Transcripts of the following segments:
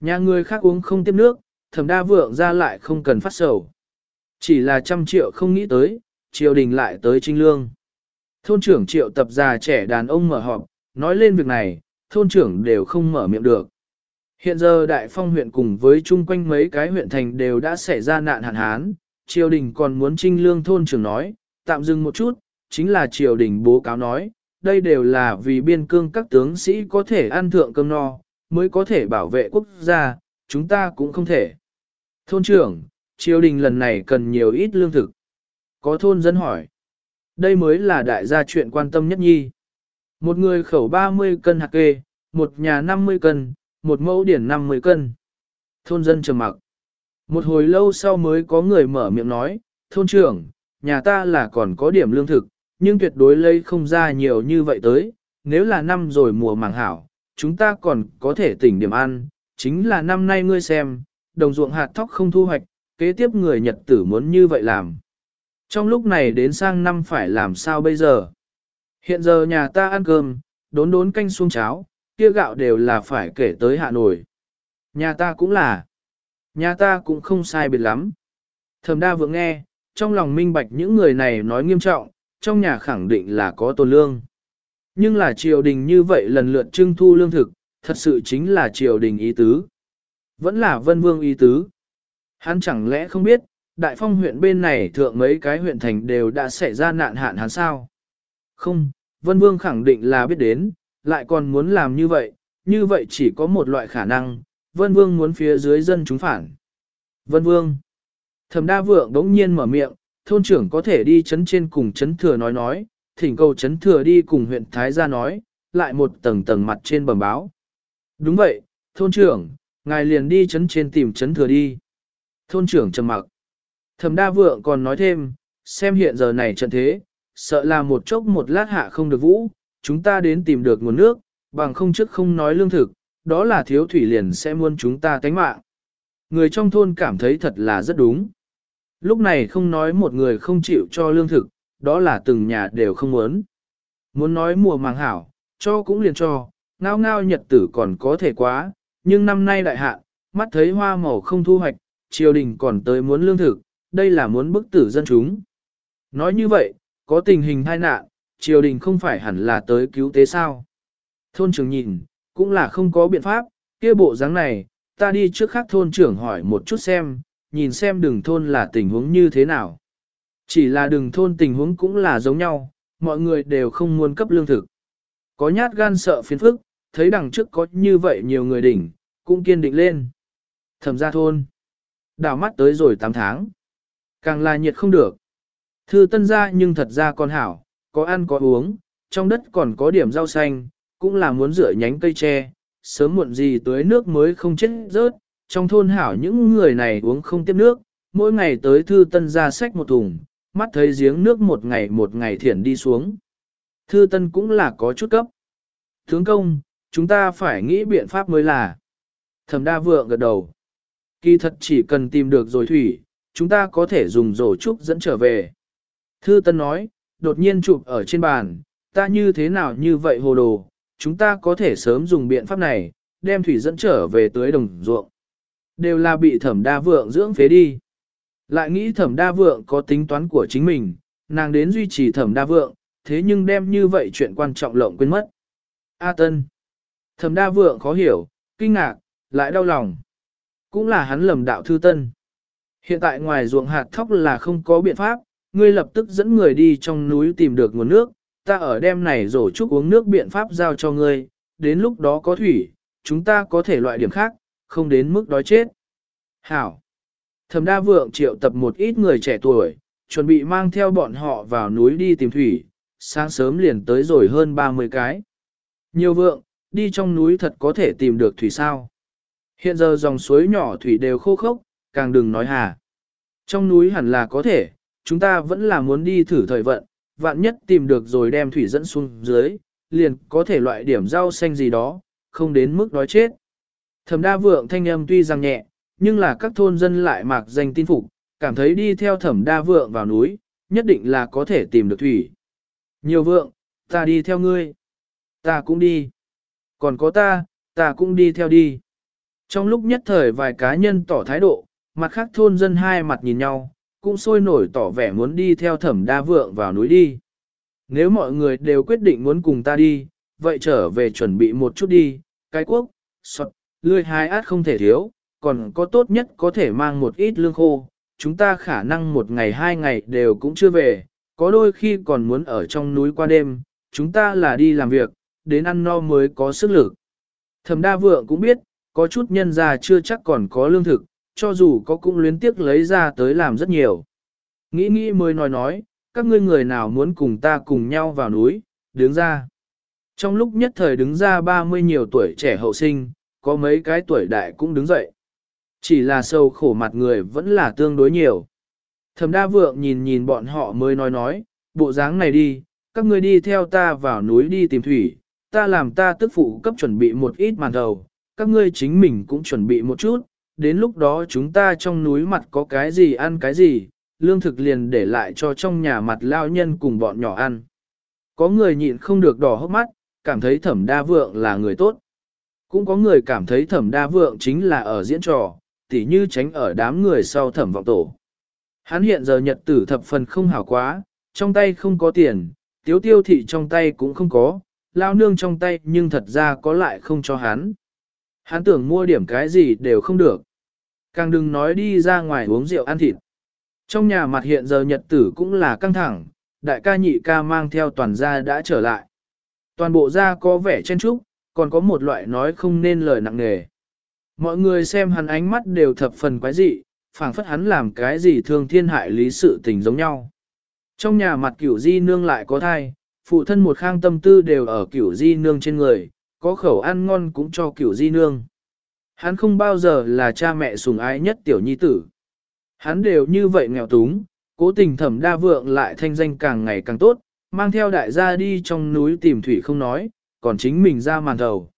Nhà người khác uống không tiếp nước, thẩm đa vượng ra lại không cần phát sầu. Chỉ là trăm triệu không nghĩ tới, triều đình lại tới trinh lương. Thôn trưởng triệu tập già trẻ đàn ông mở họp, nói lên việc này, thôn trưởng đều không mở miệng được. Hiện giờ Đại Phong huyện cùng với chung quanh mấy cái huyện thành đều đã xảy ra nạn hạn hán, triều đình còn muốn trinh lương thôn trưởng nói, tạm dừng một chút, chính là triều đình bố cáo nói, đây đều là vì biên cương các tướng sĩ có thể ăn thượng cơm no, mới có thể bảo vệ quốc gia, chúng ta cũng không thể. Thôn trưởng, triều đình lần này cần nhiều ít lương thực. Có thôn dân hỏi. Đây mới là đại gia chuyện quan tâm nhất nhi. Một người khẩu 30 cân hạt kê, một nhà 50 cân, một mẫu điển 50 cân. Thôn dân trầm mặc. Một hồi lâu sau mới có người mở miệng nói, thôn trưởng, nhà ta là còn có điểm lương thực, nhưng tuyệt đối lấy không ra nhiều như vậy tới, nếu là năm rồi mùa màng hảo, chúng ta còn có thể tỉnh điểm ăn, chính là năm nay ngươi xem, đồng ruộng hạt thóc không thu hoạch, kế tiếp người Nhật tử muốn như vậy làm. Trong lúc này đến sang năm phải làm sao bây giờ? Hiện giờ nhà ta ăn cơm, đốn đốn canh xuống cháo, kia gạo đều là phải kể tới hạ nổi. Nhà ta cũng là. Nhà ta cũng không sai biệt lắm. Thẩm đa vượng nghe, trong lòng minh bạch những người này nói nghiêm trọng, trong nhà khẳng định là có tôn lương. Nhưng là triều đình như vậy lần lượt trưng thu lương thực, thật sự chính là triều đình ý tứ. Vẫn là vân vương ý tứ. Hắn chẳng lẽ không biết, đại phong huyện bên này thượng mấy cái huyện thành đều đã xảy ra nạn hạn hắn sao? Không, vân vương khẳng định là biết đến, lại còn muốn làm như vậy, như vậy chỉ có một loại khả năng, vân vương muốn phía dưới dân chúng phản. Vân vương. Thẩm đa vượng đống nhiên mở miệng, thôn trưởng có thể đi chấn trên cùng chấn thừa nói nói, thỉnh cầu chấn thừa đi cùng huyện Thái gia nói, lại một tầng tầng mặt trên bẩm báo. Đúng vậy, thôn trưởng, ngài liền đi chấn trên tìm chấn thừa đi. Thôn trưởng trầm mặc. Thẩm đa vượng còn nói thêm, xem hiện giờ này trận thế, sợ là một chốc một lát hạ không được vũ, chúng ta đến tìm được nguồn nước, bằng không trước không nói lương thực, đó là thiếu thủy liền sẽ muôn chúng ta tánh mạng. Người trong thôn cảm thấy thật là rất đúng. Lúc này không nói một người không chịu cho lương thực, đó là từng nhà đều không muốn. Muốn nói mùa màng hảo, cho cũng liền cho, ngao ngao nhật tử còn có thể quá, nhưng năm nay đại hạn, mắt thấy hoa màu không thu hoạch, triều đình còn tới muốn lương thực, đây là muốn bức tử dân chúng. Nói như vậy, có tình hình tai nạn, triều đình không phải hẳn là tới cứu tế sao. Thôn trưởng nhìn, cũng là không có biện pháp, kia bộ dáng này, ta đi trước khác thôn trưởng hỏi một chút xem, nhìn xem đường thôn là tình huống như thế nào. Chỉ là đường thôn tình huống cũng là giống nhau, mọi người đều không muốn cấp lương thực. Có nhát gan sợ phiền phức, thấy đằng trước có như vậy nhiều người đỉnh, cũng kiên định lên. Thẩm ra thôn. Đào mắt tới rồi 8 tháng. Càng là nhiệt không được. Thư tân ra nhưng thật ra con hảo, có ăn có uống, trong đất còn có điểm rau xanh, cũng là muốn rửa nhánh cây tre, sớm muộn gì tới nước mới không chết rớt, trong thôn hảo những người này uống không tiếp nước, mỗi ngày tới thư tân ra sách một thùng, mắt thấy giếng nước một ngày một ngày thiển đi xuống. Thư tân cũng là có chút cấp. Thướng công, chúng ta phải nghĩ biện pháp mới là. Thẩm đa vượng gật đầu. Kỳ thật chỉ cần tìm được rồi thủy, chúng ta có thể dùng rổ trúc dẫn trở về. Thư Tân nói, đột nhiên chụp ở trên bàn, ta như thế nào như vậy hồ đồ, chúng ta có thể sớm dùng biện pháp này, đem thủy dẫn trở về tới đồng ruộng. Đều là bị thẩm đa vượng dưỡng phế đi. Lại nghĩ thẩm đa vượng có tính toán của chính mình, nàng đến duy trì thẩm đa vượng, thế nhưng đem như vậy chuyện quan trọng lộng quên mất. A Tân. Thẩm đa vượng khó hiểu, kinh ngạc, lại đau lòng. Cũng là hắn lầm đạo thư tân. Hiện tại ngoài ruộng hạt thóc là không có biện pháp, ngươi lập tức dẫn người đi trong núi tìm được nguồn nước, ta ở đêm này rổ chúc uống nước biện pháp giao cho ngươi, đến lúc đó có thủy, chúng ta có thể loại điểm khác, không đến mức đói chết. Hảo! Thẩm đa vượng triệu tập một ít người trẻ tuổi, chuẩn bị mang theo bọn họ vào núi đi tìm thủy, sáng sớm liền tới rồi hơn 30 cái. Nhiều vượng, đi trong núi thật có thể tìm được thủy sao. Hiện giờ dòng suối nhỏ thủy đều khô khốc, càng đừng nói hà. Trong núi hẳn là có thể, chúng ta vẫn là muốn đi thử thời vận, vạn nhất tìm được rồi đem thủy dẫn xuống dưới, liền có thể loại điểm rau xanh gì đó, không đến mức đói chết. Thẩm đa vượng thanh âm tuy rằng nhẹ, nhưng là các thôn dân lại mạc danh tin phục, cảm thấy đi theo thẩm đa vượng vào núi, nhất định là có thể tìm được thủy. Nhiều vượng, ta đi theo ngươi. Ta cũng đi. Còn có ta, ta cũng đi theo đi. Trong lúc nhất thời vài cá nhân tỏ thái độ, mặt khác thôn dân hai mặt nhìn nhau, cũng sôi nổi tỏ vẻ muốn đi theo thẩm đa vượng vào núi đi. Nếu mọi người đều quyết định muốn cùng ta đi, vậy trở về chuẩn bị một chút đi, cái quốc, sọt, lươi hai át không thể thiếu, còn có tốt nhất có thể mang một ít lương khô, chúng ta khả năng một ngày hai ngày đều cũng chưa về, có đôi khi còn muốn ở trong núi qua đêm, chúng ta là đi làm việc, đến ăn no mới có sức lực. Thẩm đa vượng cũng biết, có chút nhân già chưa chắc còn có lương thực, cho dù có cũng luyến tiếc lấy ra tới làm rất nhiều. Nghĩ nghĩ mới nói nói, các ngươi người nào muốn cùng ta cùng nhau vào núi, đứng ra. Trong lúc nhất thời đứng ra 30 nhiều tuổi trẻ hậu sinh, có mấy cái tuổi đại cũng đứng dậy. Chỉ là sâu khổ mặt người vẫn là tương đối nhiều. Thẩm đa vượng nhìn nhìn bọn họ mới nói nói, bộ dáng này đi, các ngươi đi theo ta vào núi đi tìm thủy, ta làm ta tức phụ cấp chuẩn bị một ít màn đầu, các ngươi chính mình cũng chuẩn bị một chút, đến lúc đó chúng ta trong núi mặt có cái gì ăn cái gì, lương thực liền để lại cho trong nhà mặt lao nhân cùng bọn nhỏ ăn. Có người nhịn không được đỏ hốc mắt, cảm thấy thẩm đa vượng là người tốt. Cũng có người cảm thấy thẩm đa vượng chính là ở diễn trò, tỉ như tránh ở đám người sau thẩm vọng tổ. Hắn hiện giờ nhật tử thập phần không hảo quá, trong tay không có tiền, tiếu tiêu thị trong tay cũng không có, lao nương trong tay nhưng thật ra có lại không cho hắn. Hắn tưởng mua điểm cái gì đều không được. Càng đừng nói đi ra ngoài uống rượu ăn thịt. Trong nhà mặt hiện giờ nhật tử cũng là căng thẳng, đại ca nhị ca mang theo toàn gia đã trở lại. Toàn bộ gia có vẻ chen trúc, còn có một loại nói không nên lời nặng nề. Mọi người xem hắn ánh mắt đều thập phần quái dị, phảng phất hắn làm cái gì thương thiên hại lý sự tình giống nhau. Trong nhà mặt cửu di nương lại có thai, phụ thân một khang tâm tư đều ở cửu di nương trên người, có khẩu ăn ngon cũng cho cửu di nương. Hắn không bao giờ là cha mẹ sùng ái nhất tiểu nhi tử. Hắn đều như vậy nghèo túng, cố tình thẩm đa vượng lại thanh danh càng ngày càng tốt, mang theo đại gia đi trong núi tìm thủy không nói, còn chính mình ra màn thầu.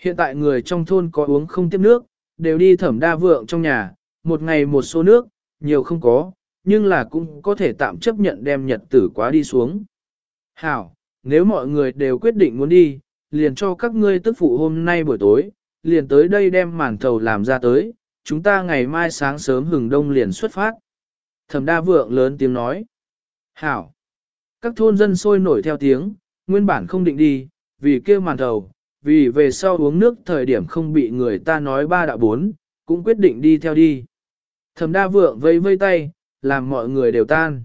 Hiện tại người trong thôn có uống không tiếp nước, đều đi thẩm đa vượng trong nhà, một ngày một số nước, nhiều không có, nhưng là cũng có thể tạm chấp nhận đem nhật tử quá đi xuống. Hảo, nếu mọi người đều quyết định muốn đi, liền cho các ngươi tức phụ hôm nay buổi tối, liền tới đây đem màn thầu làm ra tới, chúng ta ngày mai sáng sớm hừng đông liền xuất phát. Thẩm đa vượng lớn tiếng nói. Hảo. Các thôn dân sôi nổi theo tiếng, nguyên bản không định đi, vì kêu màn thầu, vì về sau uống nước thời điểm không bị người ta nói ba đạo bốn, cũng quyết định đi theo đi. Thẩm đa vượng vây vây tay, làm mọi người đều tan.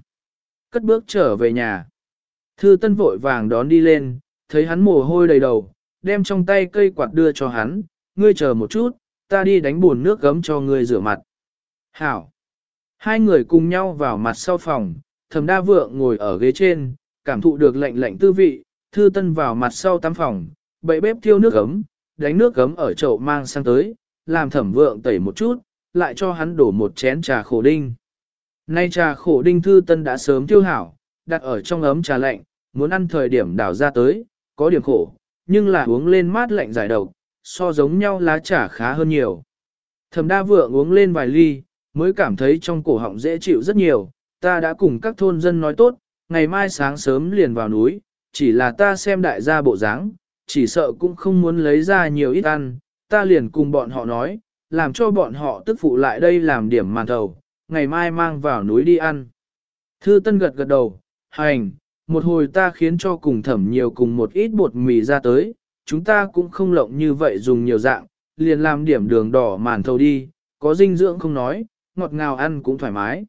Cất bước trở về nhà. Thư tân vội vàng đón đi lên, thấy hắn mồ hôi đầy đầu, đem trong tay cây quạt đưa cho hắn, ngươi chờ một chút, ta đi đánh buồn nước gấm cho ngươi rửa mặt. Hảo. Hai người cùng nhau vào mặt sau phòng, thẩm đa vượng ngồi ở ghế trên, cảm thụ được lạnh lạnh tư vị, thư tân vào mặt sau tắm phòng, bậy bếp thiêu nước gấm, đánh nước gấm ở chậu mang sang tới, làm thẩm vượng tẩy một chút, lại cho hắn đổ một chén trà khổ đinh. Nay trà khổ đinh thư tân đã sớm tiêu hảo, đặt ở trong ấm trà lạnh, muốn ăn thời điểm đảo ra tới, có điểm khổ, nhưng là uống lên mát lạnh giải độc, so giống nhau lá trà khá hơn nhiều. Thẩm đa vượng uống lên vài ly, mới cảm thấy trong cổ họng dễ chịu rất nhiều, ta đã cùng các thôn dân nói tốt, ngày mai sáng sớm liền vào núi, chỉ là ta xem đại gia bộ dáng, chỉ sợ cũng không muốn lấy ra nhiều ít ăn, ta liền cùng bọn họ nói, làm cho bọn họ tức phụ lại đây làm điểm màn thầu, ngày mai mang vào núi đi ăn. Thư Tân gật gật đầu, hành, một hồi ta khiến cho cùng thẩm nhiều cùng một ít bột mì ra tới, chúng ta cũng không lộng như vậy dùng nhiều dạng, liền làm điểm đường đỏ màn thầu đi, có dinh dưỡng không nói, ngọt ngào ăn cũng thoải mái.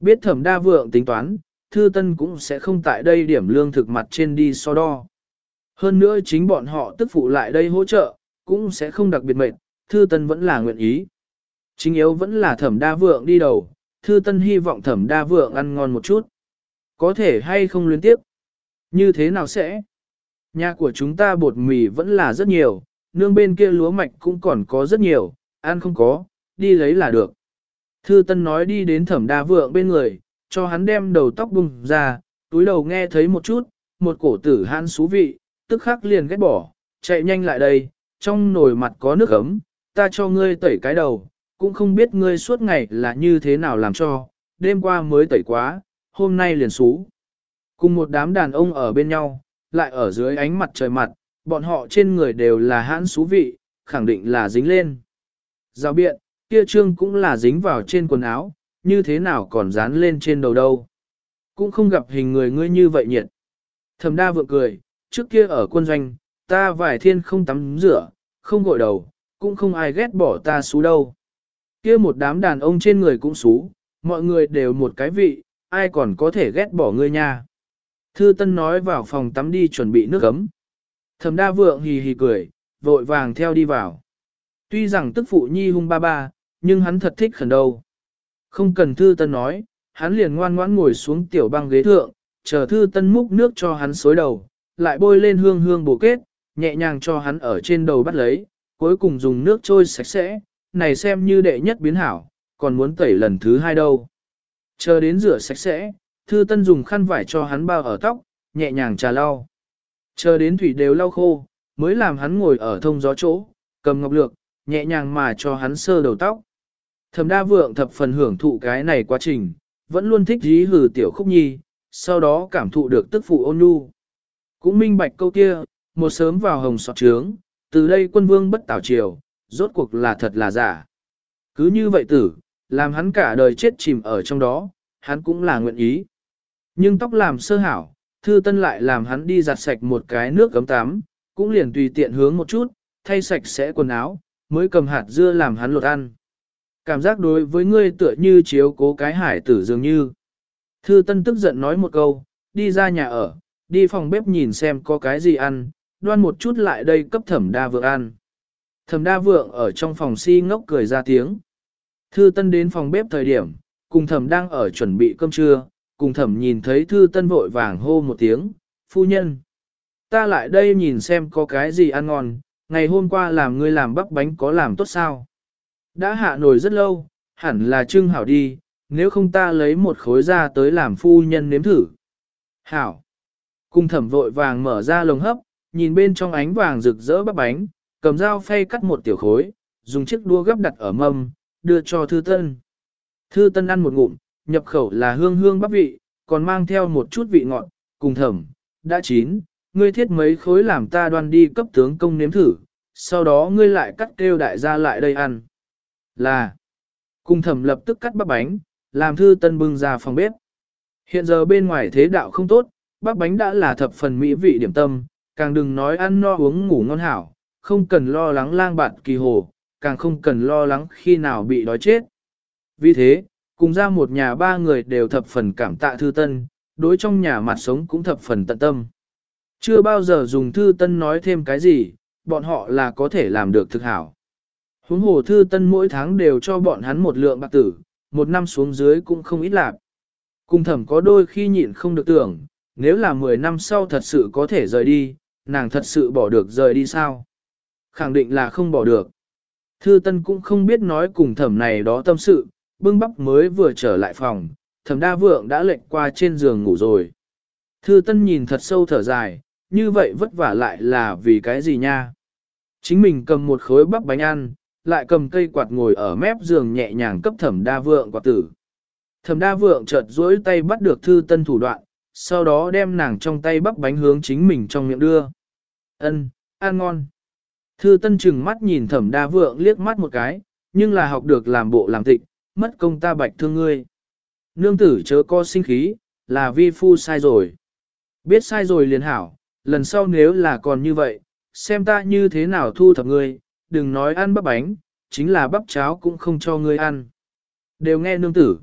Biết thẩm đa vượng tính toán, thư tân cũng sẽ không tại đây điểm lương thực mặt trên đi so đo. Hơn nữa chính bọn họ tức phụ lại đây hỗ trợ, cũng sẽ không đặc biệt mệt, thư tân vẫn là nguyện ý. Chính yếu vẫn là thẩm đa vượng đi đầu, thư tân hy vọng thẩm đa vượng ăn ngon một chút. Có thể hay không liên tiếp? Như thế nào sẽ? Nhà của chúng ta bột mì vẫn là rất nhiều, nương bên kia lúa mạch cũng còn có rất nhiều, ăn không có, đi lấy là được. Thư Tân nói đi đến thẩm đa vượng bên người, cho hắn đem đầu tóc bung ra, túi đầu nghe thấy một chút, một cổ tử hắn xú vị, tức khắc liền ghét bỏ, chạy nhanh lại đây, trong nồi mặt có nước ấm, ta cho ngươi tẩy cái đầu, cũng không biết ngươi suốt ngày là như thế nào làm cho, đêm qua mới tẩy quá, hôm nay liền xú. Cùng một đám đàn ông ở bên nhau, lại ở dưới ánh mặt trời mặt, bọn họ trên người đều là hãn xú vị, khẳng định là dính lên. Giao biện, kia trương cũng là dính vào trên quần áo, như thế nào còn dán lên trên đầu đâu. Cũng không gặp hình người ngươi như vậy nhiệt. Thẩm đa vượng cười, trước kia ở quân doanh, ta vài thiên không tắm rửa, không gội đầu, cũng không ai ghét bỏ ta xú đâu. Kia một đám đàn ông trên người cũng xú, mọi người đều một cái vị, ai còn có thể ghét bỏ ngươi nha. Thư Tân nói vào phòng tắm đi chuẩn bị nước ấm. Thẩm đa vượng hì hì cười, vội vàng theo đi vào. Tuy rằng tức phụ nhi hung ba ba, nhưng hắn thật thích khẩn đâu. Không cần Thư Tân nói, hắn liền ngoan ngoãn ngồi xuống tiểu băng ghế thượng, chờ Thư Tân múc nước cho hắn xối đầu, lại bôi lên hương hương bổ kết, nhẹ nhàng cho hắn ở trên đầu bắt lấy, cuối cùng dùng nước trôi sạch sẽ, này xem như đệ nhất biến hảo, còn muốn tẩy lần thứ hai đâu. Chờ đến rửa sạch sẽ, Thư Tân dùng khăn vải cho hắn bao ở tóc, nhẹ nhàng trà lau. Chờ đến thủy đều lau khô, mới làm hắn ngồi ở thông gió chỗ, cầm ngọc lược, nhẹ nhàng mà cho hắn sơ đầu tóc. Thẩm đa vượng thập phần hưởng thụ cái này quá trình, vẫn luôn thích dí hử tiểu khúc nhi, sau đó cảm thụ được tức phụ ôn nhu. Cũng minh bạch câu kia, một sớm vào hồng sọt trướng, từ đây quân vương bất tảo triều, rốt cuộc là thật là giả. Cứ như vậy tử, làm hắn cả đời chết chìm ở trong đó, hắn cũng là nguyện ý. Nhưng tóc làm sơ hảo, thư tân lại làm hắn đi giặt sạch một cái nước cấm tắm, cũng liền tùy tiện hướng một chút, thay sạch sẽ quần áo, mới cầm hạt dưa làm hắn lột ăn. Cảm giác đối với ngươi tựa như chiếu cố cái hải tử dường như. Thư Tân tức giận nói một câu, đi ra nhà ở, đi phòng bếp nhìn xem có cái gì ăn, đoan một chút lại đây cấp thẩm đa vượng ăn. Thẩm đa vượng ở trong phòng si ngốc cười ra tiếng. Thư Tân đến phòng bếp thời điểm, cùng thẩm đang ở chuẩn bị cơm trưa, cùng thẩm nhìn thấy Thư Tân vội vàng hô một tiếng, phu nhân. Ta lại đây nhìn xem có cái gì ăn ngon, ngày hôm qua làm ngươi làm bắp bánh có làm tốt sao? Đã hạ nồi rất lâu, hẳn là trưng hảo đi, nếu không ta lấy một khối ra tới làm phu nhân nếm thử. Hảo. Cung thẩm vội vàng mở ra lồng hấp, nhìn bên trong ánh vàng rực rỡ bắp bánh, cầm dao phay cắt một tiểu khối, dùng chiếc đua gấp đặt ở mâm, đưa cho thư tân. Thư tân ăn một ngụm, nhập khẩu là hương hương bắp vị, còn mang theo một chút vị ngọt, cùng thẩm, đã chín, ngươi thiết mấy khối làm ta đoan đi cấp tướng công nếm thử, sau đó ngươi lại cắt kêu đại gia lại đây ăn. Là, cùng thẩm lập tức cắt bắp bánh, làm thư tân bưng ra phòng bếp. Hiện giờ bên ngoài thế đạo không tốt, bắp bánh đã là thập phần mỹ vị điểm tâm, càng đừng nói ăn no uống ngủ ngon hảo, không cần lo lắng lang bạt kỳ hồ, càng không cần lo lắng khi nào bị đói chết. Vì thế, cùng ra một nhà ba người đều thập phần cảm tạ thư tân, đối trong nhà mặt sống cũng thập phần tận tâm. Chưa bao giờ dùng thư tân nói thêm cái gì, bọn họ là có thể làm được thực hảo. Huống hồ thư tân mỗi tháng đều cho bọn hắn một lượng bạc tử, một năm xuống dưới cũng không ít lạc. Cung thẩm có đôi khi nhịn không được tưởng, nếu là 10 năm sau thật sự có thể rời đi, nàng thật sự bỏ được rời đi sao? Khẳng định là không bỏ được. Thư Tân cũng không biết nói cùng thẩm này đó tâm sự, bưng bắp mới vừa trở lại phòng, thẩm đa vượng đã lệnh qua trên giường ngủ rồi. Thư Tân nhìn thật sâu thở dài, như vậy vất vả lại là vì cái gì nha? Chính mình cầm một khối bắp bánh ăn, lại cầm cây quạt ngồi ở mép giường nhẹ nhàng cấp thẩm đa vượng quạt tử. Thẩm đa vượng chợt duỗi tay bắt được thư tân thủ đoạn, sau đó đem nàng trong tay bắp bánh hướng chính mình trong miệng đưa. Ân, ăn ngon. Thư tân chừng mắt nhìn thẩm đa vượng liếc mắt một cái, nhưng là học được làm bộ làm tịch, mất công ta bạch thương ngươi. Nương tử chớ co sinh khí, là vi phu sai rồi. Biết sai rồi liền hảo, lần sau nếu là còn như vậy, xem ta như thế nào thu thập ngươi, đừng nói ăn bắp bánh, chính là bắp cháo cũng không cho ngươi ăn. Đều nghe nương tử.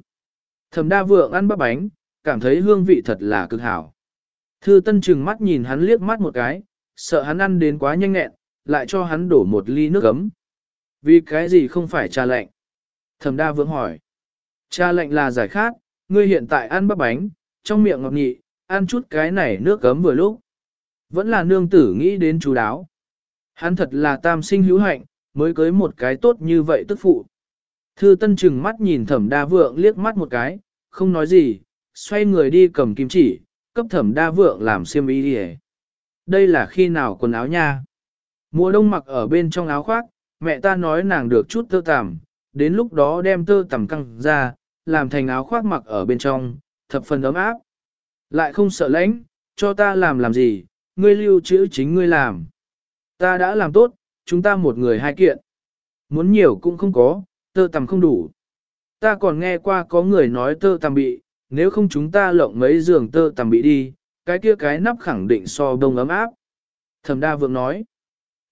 Thẩm đa vượng ăn bắp bánh, cảm thấy hương vị thật là cực hảo. Thư tân trừng mắt nhìn hắn liếc mắt một cái, sợ hắn ăn đến quá nhanh nhẹn, lại cho hắn đổ một ly nước ấm. Vì cái gì không phải trà lạnh? Thẩm đa vượng hỏi. Trà lạnh là giải khát, ngươi hiện tại ăn bắp bánh, trong miệng ngọt nhị, ăn chút cái này nước ấm vừa lúc. Vẫn là nương tử nghĩ đến chú đáo. Hắn thật là tam sinh hữu hạnh, mới cưới một cái tốt như vậy tức phụ. Thư tân chừng mắt nhìn thẩm đa vượng liếc mắt một cái, không nói gì, xoay người đi cầm kim chỉ, cấp thẩm đa vượng làm xiêm y đi Đây là khi nào quần áo nha. Mùa đông mặc ở bên trong áo khoác, mẹ ta nói nàng được chút tơ tằm, đến lúc đó đem tơ tằm căng ra, làm thành áo khoác mặc ở bên trong, thập phần ấm áp. Lại không sợ lãnh, cho ta làm làm gì, ngươi lưu trữ chính ngươi làm. Ta đã làm tốt, chúng ta một người hai kiện. muốn nhiều cũng không có, tơ tằm không đủ. Ta còn nghe qua có người nói tơ tằm bị, nếu không chúng ta lộng mấy giường tơ tằm bị đi, cái kia cái nắp khẳng định so đông ấm áp. Thẩm đa vượng nói,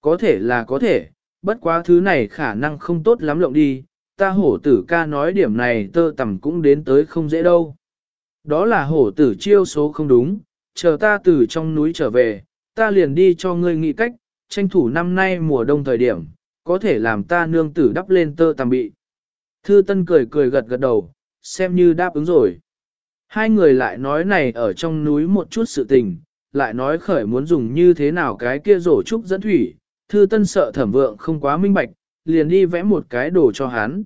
có thể là có thể, bất quá thứ này khả năng không tốt lắm lộng đi, ta hổ tử ca nói điểm này tơ tằm cũng đến tới không dễ đâu. Đó là hổ tử chiêu số không đúng, chờ ta từ trong núi trở về, ta liền đi cho ngươi nghĩ cách, tranh thủ năm nay mùa đông thời điểm, có thể làm ta nương tử đắp lên tơ tằm bị. Thư Tân cười cười gật gật đầu, xem như đáp ứng rồi. Hai người lại nói này ở trong núi một chút sự tình, lại nói khởi muốn dùng như thế nào cái kia rổ trúc dẫn thủy, Thư Tân sợ thẩm vượng không quá minh bạch, liền đi vẽ một cái đồ cho hắn.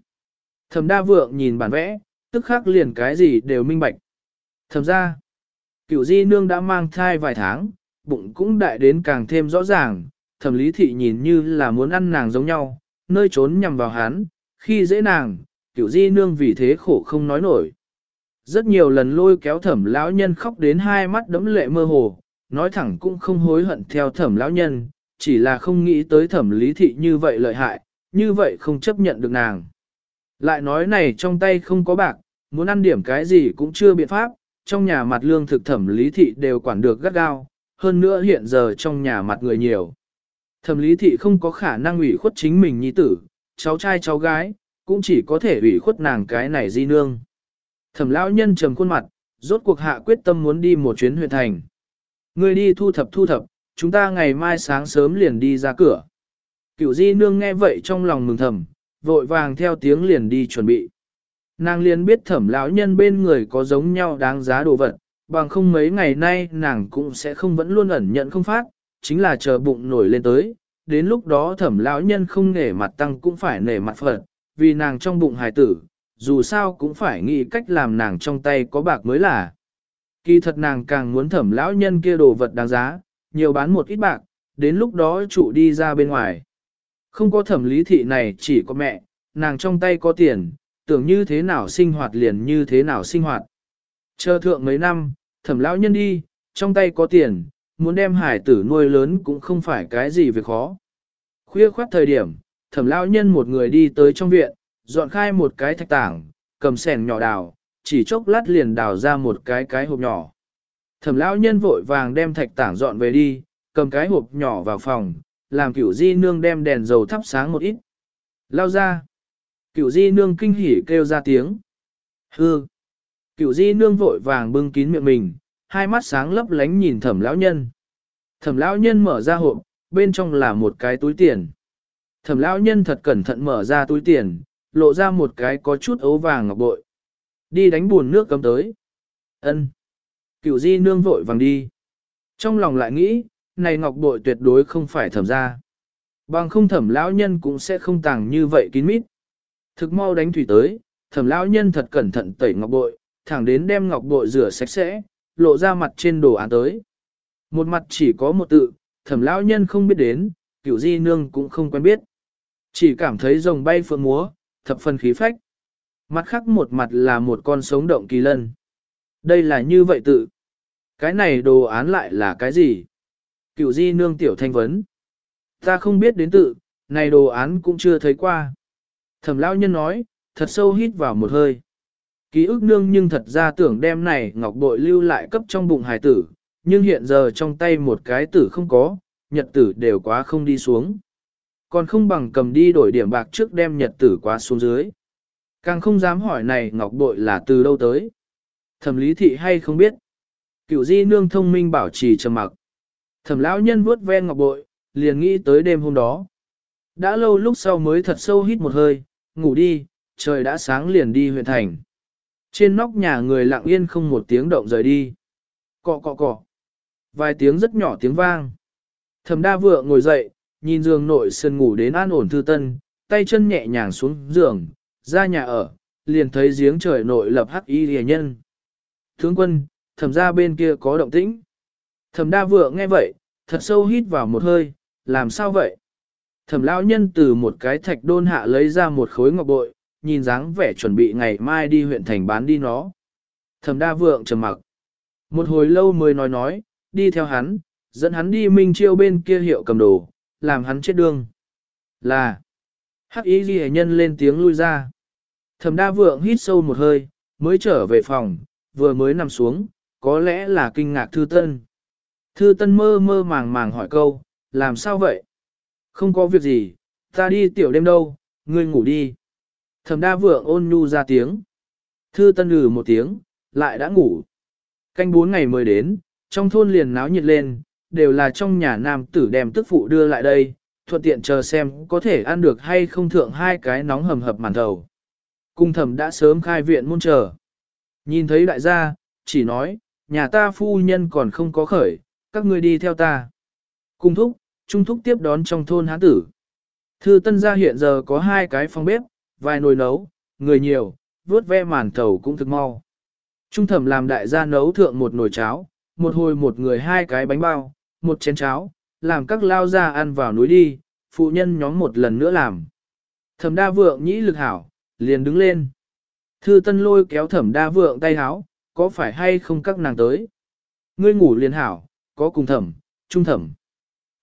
Thẩm đa vượng nhìn bản vẽ, tức khắc liền cái gì đều minh bạch. Thẩm ra, cửu di nương đã mang thai vài tháng, bụng cũng đại đến càng thêm rõ ràng, thẩm lý thị nhìn như là muốn ăn nàng giống nhau, nơi trốn nhằm vào hắn, khi dễ nàng, cửu di nương vì thế khổ không nói nổi. Rất nhiều lần lôi kéo thẩm lão nhân khóc đến hai mắt đẫm lệ mơ hồ, nói thẳng cũng không hối hận theo thẩm lão nhân, chỉ là không nghĩ tới thẩm lý thị như vậy lợi hại, như vậy không chấp nhận được nàng. Lại nói này trong tay không có bạc, muốn ăn điểm cái gì cũng chưa biện pháp, trong nhà mặt lương thực thẩm lý thị đều quản được gắt gao, hơn nữa hiện giờ trong nhà mặt người nhiều. Thẩm lý thị không có khả năng ủy khuất chính mình nhi tử, cháu trai cháu gái, cũng chỉ có thể ủy khuất nàng cái này di nương. Thẩm lão nhân trầm khuôn mặt, rốt cuộc hạ quyết tâm muốn đi một chuyến huyện thành. Người đi thu thập thu thập, chúng ta ngày mai sáng sớm liền đi ra cửa. Cửu di nương nghe vậy trong lòng mừng thầm, vội vàng theo tiếng liền đi chuẩn bị. Nàng liền biết thẩm lão nhân bên người có giống nhau đáng giá đồ vật, bằng không mấy ngày nay nàng cũng sẽ không vẫn luôn ẩn nhận không phát, chính là chờ bụng nổi lên tới, đến lúc đó thẩm lão nhân không nể mặt tăng cũng phải nể mặt phật, vì nàng trong bụng hài tử, dù sao cũng phải nghĩ cách làm nàng trong tay có bạc mới là. Kỳ thật nàng càng muốn thẩm lão nhân kia đồ vật đáng giá, nhiều bán một ít bạc, đến lúc đó trụ đi ra bên ngoài. Không có thẩm lý thị này chỉ có mẹ, nàng trong tay có tiền, tưởng như thế nào sinh hoạt liền như thế nào sinh hoạt. Chờ thượng mấy năm, thẩm lão nhân đi, trong tay có tiền, muốn đem hải tử nuôi lớn cũng không phải cái gì việc khó. Khuya khoát thời điểm, thẩm lão nhân một người đi tới trong viện, dọn khai một cái thạch tảng, cầm sẻn nhỏ đào, chỉ chốc lát liền đào ra một cái cái hộp nhỏ. Thẩm lão nhân vội vàng đem thạch tảng dọn về đi, cầm cái hộp nhỏ vào phòng, làm cửu di nương đem đèn dầu thắp sáng một ít. Lao ra. Cửu di nương kinh hỉ kêu ra tiếng. Hư. Cửu di nương vội vàng bưng kín miệng mình, hai mắt sáng lấp lánh nhìn thẩm lão nhân. Thẩm lão nhân mở ra hộp, bên trong là một cái túi tiền. Thẩm lão nhân thật cẩn thận mở ra túi tiền, lộ ra một cái có chút ấu vàng ngọc bội. Đi đánh buồn nước cấm tới. Ân. Cửu di nương vội vàng đi. Trong lòng lại nghĩ, này ngọc bội tuyệt đối không phải thẩm ra. Bằng không thẩm lão nhân cũng sẽ không tàng như vậy kín mít. Thực mau đánh thủy tới, thẩm lão nhân thật cẩn thận tẩy ngọc bội, thẳng đến đem ngọc bội rửa sạch sẽ, lộ ra mặt trên đồ án tới. Một mặt chỉ có một tự, thẩm lão nhân không biết đến, cửu di nương cũng không quen biết. Chỉ cảm thấy rồng bay phượng múa, thập phần khí phách. Mặt khác một mặt là một con sống động kỳ lân. Đây là như vậy tự. Cái này đồ án lại là cái gì? Cựu di nương tiểu thanh vấn. Ta không biết đến tự, này đồ án cũng chưa thấy qua. Thẩm lão nhân nói, thật sâu hít vào một hơi. Ký ức nương nhưng thật ra tưởng đem này ngọc bội lưu lại cấp trong bụng hải tử, nhưng hiện giờ trong tay một cái tử không có, nhật tử đều quá không đi xuống. Còn không bằng cầm đi đổi điểm bạc trước đem nhật tử quá xuống dưới. Càng không dám hỏi này ngọc bội là từ đâu tới. Thẩm lý thị hay không biết. Cựu di nương thông minh bảo trì trầm mặc. Thẩm lão nhân vuốt ve ngọc bội, liền nghĩ tới đêm hôm đó. Đã lâu lúc sau mới thật sâu hít một hơi, ngủ đi, trời đã sáng liền đi huyện thành. Trên nóc nhà người lặng yên không một tiếng động rời đi. Cọ cọ cọ. Vài tiếng rất nhỏ tiếng vang. Thẩm đa vượng ngồi dậy, nhìn giường nội sân ngủ đến an ổn thư tân, tay chân nhẹ nhàng xuống giường, ra nhà ở, liền thấy giếng trời nội lập hắc y rìa nhân. Tướng quân, thẩm ra bên kia có động tĩnh. Thẩm đa vượng nghe vậy, thật sâu hít vào một hơi, làm sao vậy? Thẩm lão nhân từ một cái thạch đôn hạ lấy ra một khối ngọc bội, nhìn dáng vẻ chuẩn bị ngày mai đi huyện thành bán đi nó. Thẩm đa vượng trầm mặc. Một hồi lâu mới nói nói, đi theo hắn, dẫn hắn đi minh chiêu bên kia hiệu cầm đồ, làm hắn chết đương. Là, Hắc ý ghi nhân lên tiếng lui ra. Thẩm đa vượng hít sâu một hơi, mới trở về phòng, vừa mới nằm xuống, có lẽ là kinh ngạc thư tân. Thư tân mơ mơ màng màng hỏi câu, làm sao vậy? Không có việc gì, ta đi tiểu đêm đâu, ngươi ngủ đi. Thẩm đa vượng ôn nhu ra tiếng. Thư tân lừ một tiếng, lại đã ngủ. Canh bốn ngày mới đến, trong thôn liền náo nhiệt lên, đều là trong nhà nam tử đem tức phụ đưa lại đây, thuận tiện chờ xem có thể ăn được hay không thượng hai cái nóng hầm hập màn thầu. Cung thẩm đã sớm khai viện môn chờ. Nhìn thấy đại gia, chỉ nói, nhà ta phu nhân còn không có khởi, các ngươi đi theo ta. Cung thúc, trung thúc tiếp đón trong thôn hán tử. Thư tân gia hiện giờ có hai cái phòng bếp, vài nồi nấu, người nhiều, vớt ve màn thầu cũng thực mau. Trung thẩm làm đại gia nấu thượng một nồi cháo, một hồi một người hai cái bánh bao, một chén cháo, làm các lao ra ăn vào núi đi, phụ nhân nhóm một lần nữa làm. Thẩm đa vượng nhĩ lực hảo, liền đứng lên. Thư tân lôi kéo thẩm đa vượng tay háo, có phải hay không các nàng tới? Ngươi ngủ liền hảo, có cùng thẩm, trung thẩm.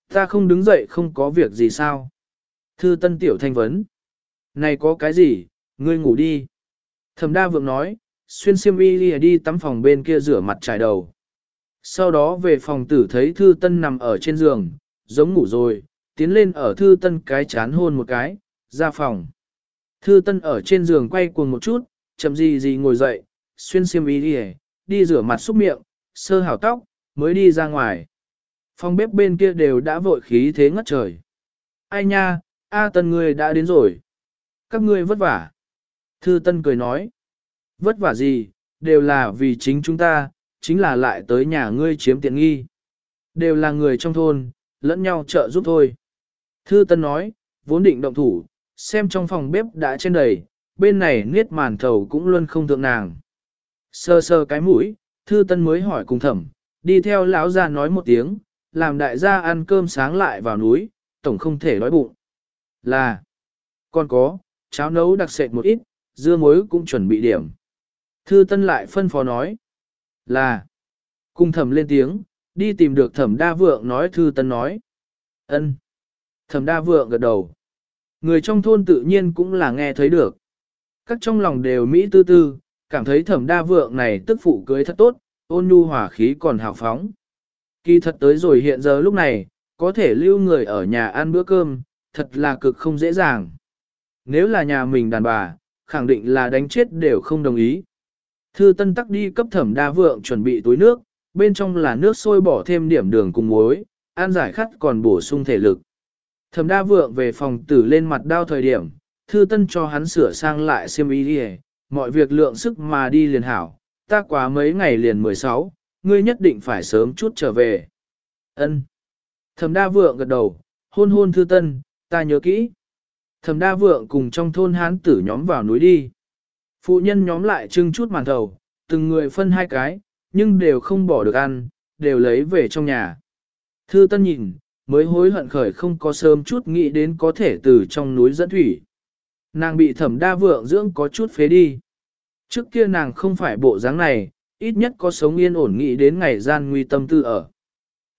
Ta không đứng dậy không có việc gì sao? Thư tân tiểu thanh vấn. Này có cái gì, ngươi ngủ đi. Thẩm đa vượng nói, xuyên xiêm y đi tắm phòng bên kia rửa mặt trải đầu. Sau đó về phòng tử thấy thư tân nằm ở trên giường, giống ngủ rồi, tiến lên ở thư tân cái chán hôn một cái, ra phòng. Thư tân ở trên giường quay cuồng một chút, chậm gì gì ngồi dậy, xuyên xiêm y đi, đi rửa mặt xúc miệng, sơ hảo tóc, mới đi ra ngoài. Phòng bếp bên kia đều đã vội khí thế ngất trời. Ai nha, A tân ngươi đã đến rồi. Các ngươi vất vả. Thư tân cười nói. Vất vả gì, đều là vì chính chúng ta, chính là lại tới nhà ngươi chiếm tiện nghi. Đều là người trong thôn, lẫn nhau trợ giúp thôi. Thư Tân nói, vốn định động thủ, xem trong phòng bếp đã trên đầy, bên này niết màn thầu cũng luôn không thượng nàng. Sơ sơ cái mũi, Thư Tân mới hỏi cùng thẩm, đi theo lão gia nói một tiếng, làm đại gia ăn cơm sáng lại vào núi, tổng không thể đói bụng. Là, còn có, cháo nấu đặc sệt một ít, dưa muối cũng chuẩn bị điểm. Thư Tân lại phân phó nói, là, cung thẩm lên tiếng, đi tìm được thẩm đa vượng nói thư tân nói. ân Thẩm đa vượng gật đầu. Người trong thôn tự nhiên cũng là nghe thấy được. Các trong lòng đều Mỹ tư tư, cảm thấy thẩm đa vượng này tức phụ cưới thật tốt, ôn nhu hỏa khí còn hào phóng. Kỳ thật tới rồi hiện giờ lúc này, có thể lưu người ở nhà ăn bữa cơm, thật là cực không dễ dàng. Nếu là nhà mình đàn bà, khẳng định là đánh chết đều không đồng ý. Thư Tân tắc đi cấp thẩm đa vượng chuẩn bị túi nước, bên trong là nước sôi bỏ thêm điểm đường cùng muối, ăn giải khát còn bổ sung thể lực. Thẩm đa vượng về phòng tử lên mặt đao thời điểm, Thư Tân cho hắn sửa sang lại xiêm y đi, mọi việc lượng sức mà đi liền hảo, ta quá mấy ngày liền 16, ngươi nhất định phải sớm chút trở về. Ân. Thẩm đa vượng gật đầu, hôn hôn Thư Tân, ta nhớ kỹ. Thẩm đa vượng cùng trong thôn hán tử nhóm vào núi đi. Phụ nhân nhóm lại trưng chút màn thầu, từng người phân hai cái, nhưng đều không bỏ được ăn, đều lấy về trong nhà. Thư Tân nhìn, mới hối hận khởi không có sớm chút nghĩ đến có thể từ trong núi dẫn thủy. Nàng bị thẩm đa vượng dưỡng có chút phế đi. Trước kia nàng không phải bộ dáng này, ít nhất có sống yên ổn nghĩ đến ngày gian nguy tâm tư ở.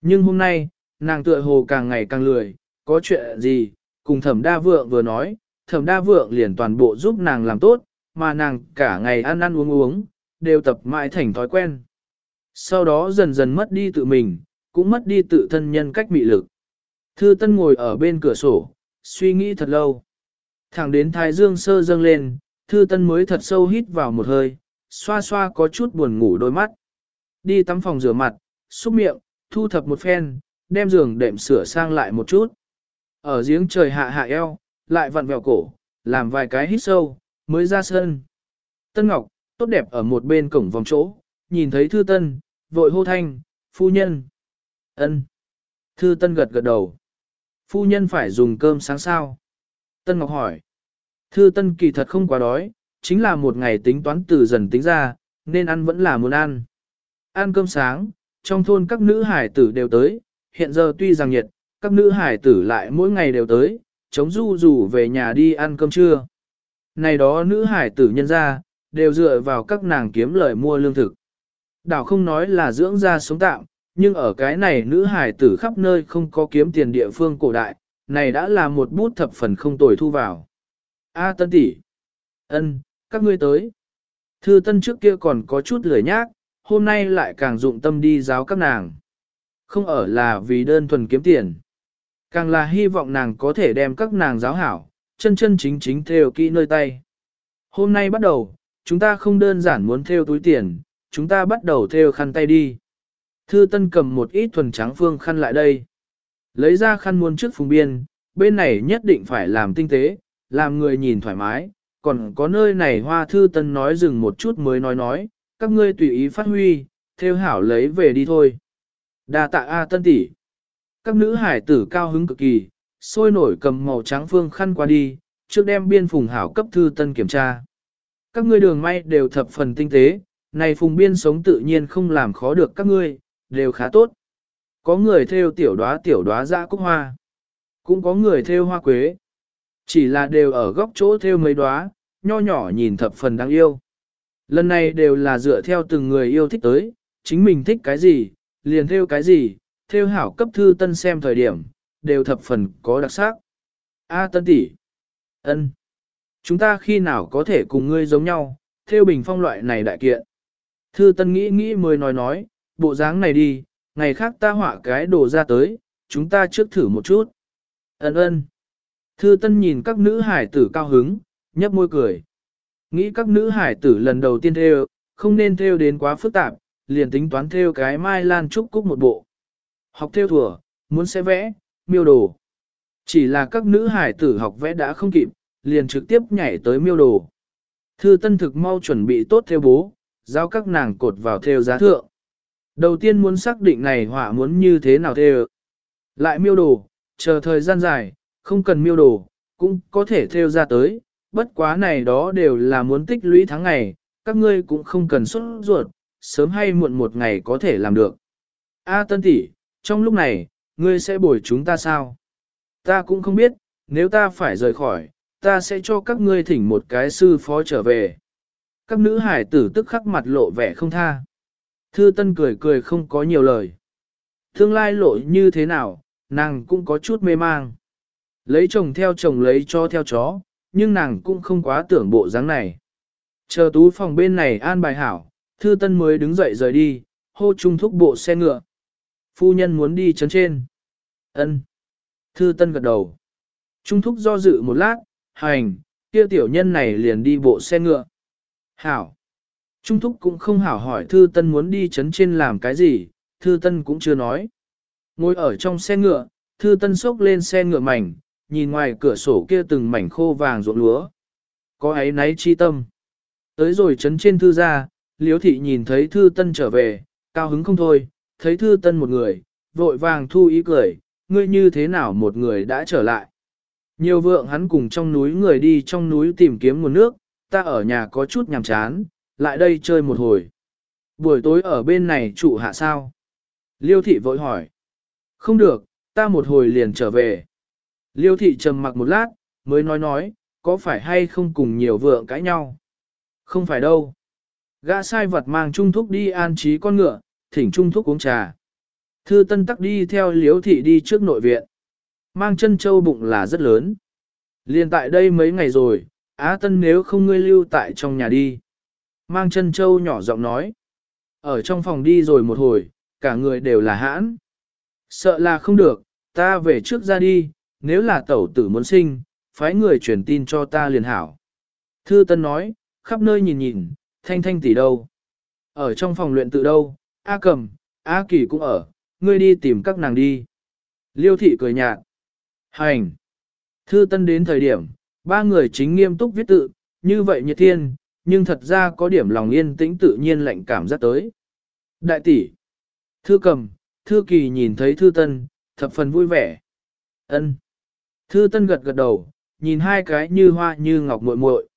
Nhưng hôm nay, nàng tựa hồ càng ngày càng lười, có chuyện gì, cùng thẩm đa vượng vừa nói, thẩm đa vượng liền toàn bộ giúp nàng làm tốt, mà nàng cả ngày ăn ăn uống uống, đều tập mãi thành thói quen. Sau đó dần dần mất đi tự mình, cũng mất đi tự thân nhân cách mị lực. Thư Tân ngồi ở bên cửa sổ, suy nghĩ thật lâu. Thẳng đến Thái Dương sơ dâng lên, Thư Tân mới thật sâu hít vào một hơi, xoa xoa có chút buồn ngủ đôi mắt. Đi tắm phòng rửa mặt, xúc miệng, thu thập một phen, đem giường đệm sửa sang lại một chút. Ở giếng trời hạ hạ eo, lại vặn vẹo cổ, làm vài cái hít sâu, mới ra sân. Tân Ngọc, tốt đẹp ở một bên cổng vòng chỗ, nhìn thấy Thư Tân, vội hô thanh, phu nhân. ân Thư Tân gật gật đầu. Phu nhân phải dùng cơm sáng sao? Tân Ngọc hỏi. Thư Tân kỳ thật không quá đói, chính là một ngày tính toán từ dần tính ra, nên ăn vẫn là muốn ăn. Ăn cơm sáng, trong thôn các nữ hải tử đều tới, hiện giờ tuy rằng nhiệt, các nữ hải tử lại mỗi ngày đều tới, chống du rủ về nhà đi ăn cơm trưa. Này đó nữ hải tử nhân ra, đều dựa vào các nàng kiếm lời mua lương thực. Đảo không nói là dưỡng ra sống tạm, nhưng ở cái này nữ hải tử khắp nơi không có kiếm tiền địa phương cổ đại, này đã là một bút thập phần không tồi thu vào. A tân tỷ, ân, các ngươi tới. Thư tân trước kia còn có chút lười nhác, hôm nay lại càng dụng tâm đi giáo các nàng. Không ở là vì đơn thuần kiếm tiền. Càng là hy vọng nàng có thể đem các nàng giáo hảo, chân chân chính chính theo kỹ nơi tay. Hôm nay bắt đầu, chúng ta không đơn giản muốn theo túi tiền, chúng ta bắt đầu theo khăn tay đi. Thư Tân cầm một ít thuần trắng phương khăn lại đây. Lấy ra khăn muôn trước phùng biên, bên này nhất định phải làm tinh tế, làm người nhìn thoải mái, còn có nơi này Hoa Thư Tân nói dừng một chút mới nói nói, các ngươi tùy ý phát huy, theo hảo lấy về đi thôi. Đa tạ A Tân tỷ. Các nữ hải tử cao hứng cực kỳ, sôi nổi cầm màu trắng phương khăn qua đi, trước đem biên phùng hảo cấp Thư Tân kiểm tra. Các ngươi đường may đều thập phần tinh tế, này phùng biên sống tự nhiên không làm khó được các ngươi, đều khá tốt. Có người theo tiểu đóa tiểu đóa dã cúc hoa, cũng có người theo hoa quế. Chỉ là đều ở góc chỗ theo mấy đóa, nho nhỏ nhìn thập phần đáng yêu. Lần này đều là dựa theo từng người yêu thích tới, chính mình thích cái gì, liền theo cái gì, theo hảo cấp thư tân xem thời điểm, đều thập phần có đặc sắc. A tân tỷ, ân, chúng ta khi nào có thể cùng ngươi giống nhau, theo bình phong loại này đại kiện. Thư tân nghĩ nghĩ mới nói nói, bộ dáng này đi, ngày khác ta họa cái đồ ra tới, chúng ta trước thử một chút. Ân ân, Thư Tân nhìn các nữ hải tử cao hứng, nhấp môi cười. Nghĩ các nữ hải tử lần đầu tiên theo, không nên theo đến quá phức tạp, liền tính toán theo cái mai lan trúc cúc một bộ. Học theo thừa, muốn sẽ vẽ, miêu đồ. Chỉ là các nữ hải tử học vẽ đã không kịp, liền trực tiếp nhảy tới miêu đồ. Thư Tân thực mau chuẩn bị tốt theo bố, giao các nàng cột vào theo giá thượng. Đầu tiên muốn xác định này họa muốn như thế nào theo. Lại miêu đồ, chờ thời gian dài, không cần miêu đồ, cũng có thể theo ra tới, bất quá này đó đều là muốn tích lũy tháng ngày, các ngươi cũng không cần xuất ruột, sớm hay muộn một ngày có thể làm được. A tân tỷ, trong lúc này, ngươi sẽ bồi chúng ta sao? Ta cũng không biết, nếu ta phải rời khỏi, ta sẽ cho các ngươi thỉnh một cái sư phó trở về. Các nữ hải tử tức khắc mặt lộ vẻ không tha. Thư Tân cười cười không có nhiều lời. Tương lai lộ như thế nào, nàng cũng có chút mê mang. Lấy chồng theo chồng lấy cho theo chó, nhưng nàng cũng không quá tưởng bộ dáng này. Chờ tú phòng bên này an bài hảo, Thư Tân mới đứng dậy rời đi, hô trung thúc bộ xe ngựa. Phu nhân muốn đi chấn trên. Ân. Thư Tân gật đầu. Trung thúc do dự một lát, hành, kia tiểu nhân này liền đi bộ xe ngựa. Hảo. Trung thúc cũng không hảo hỏi Thư Tân muốn đi chấn trên làm cái gì, Thư Tân cũng chưa nói. Ngồi ở trong xe ngựa, Thư Tân xốc lên xe ngựa mảnh, nhìn ngoài cửa sổ kia từng mảnh khô vàng ruộng lúa. Có ấy náy chi tâm. Tới rồi chấn trên Thư ra, Liễu thị nhìn thấy Thư Tân trở về, cao hứng không thôi, thấy Thư Tân một người, vội vàng thu ý cười, ngươi như thế nào một người đã trở lại. Nhiều vượng hắn cùng trong núi người đi trong núi tìm kiếm nguồn nước, ta ở nhà có chút nhàm chán, lại đây chơi một hồi. Buổi tối ở bên này trụ hạ sao? Liêu thị vội hỏi. Không được, ta một hồi liền trở về. Liêu thị trầm mặc một lát, mới nói nói, có phải hay không cùng nhiều vượng cãi nhau? Không phải đâu. Gã sai vật mang trung thúc đi an trí con ngựa, thỉnh trung thúc uống trà. Thư tân tắc đi theo liếu thị đi trước nội viện. Mang chân châu bụng là rất lớn. Liên tại đây mấy ngày rồi, Á Tân nếu không ngươi lưu tại trong nhà đi. Mang chân châu nhỏ giọng nói. Ở trong phòng đi rồi một hồi, cả người đều là hãn. Sợ là không được, ta về trước ra đi, nếu là tẩu tử muốn sinh, phái người truyền tin cho ta liền hảo. Thư Tân nói, khắp nơi nhìn nhìn, thanh thanh tỷ đâu. Ở trong phòng luyện tự đâu, A cầm, A kỳ cũng ở, ngươi đi tìm các nàng đi. Liêu thị cười nhạt. Hành. Thư Tân đến thời điểm, ba người chính nghiêm túc viết tự, như vậy nhiệt thiên, nhưng thật ra có điểm lòng yên tĩnh tự nhiên lạnh cảm giác tới. Đại tỷ, thư cầm, thư kỳ nhìn thấy thư tân, thập phần vui vẻ. ân Thư tân gật gật đầu, nhìn hai cái như hoa như ngọc muội muội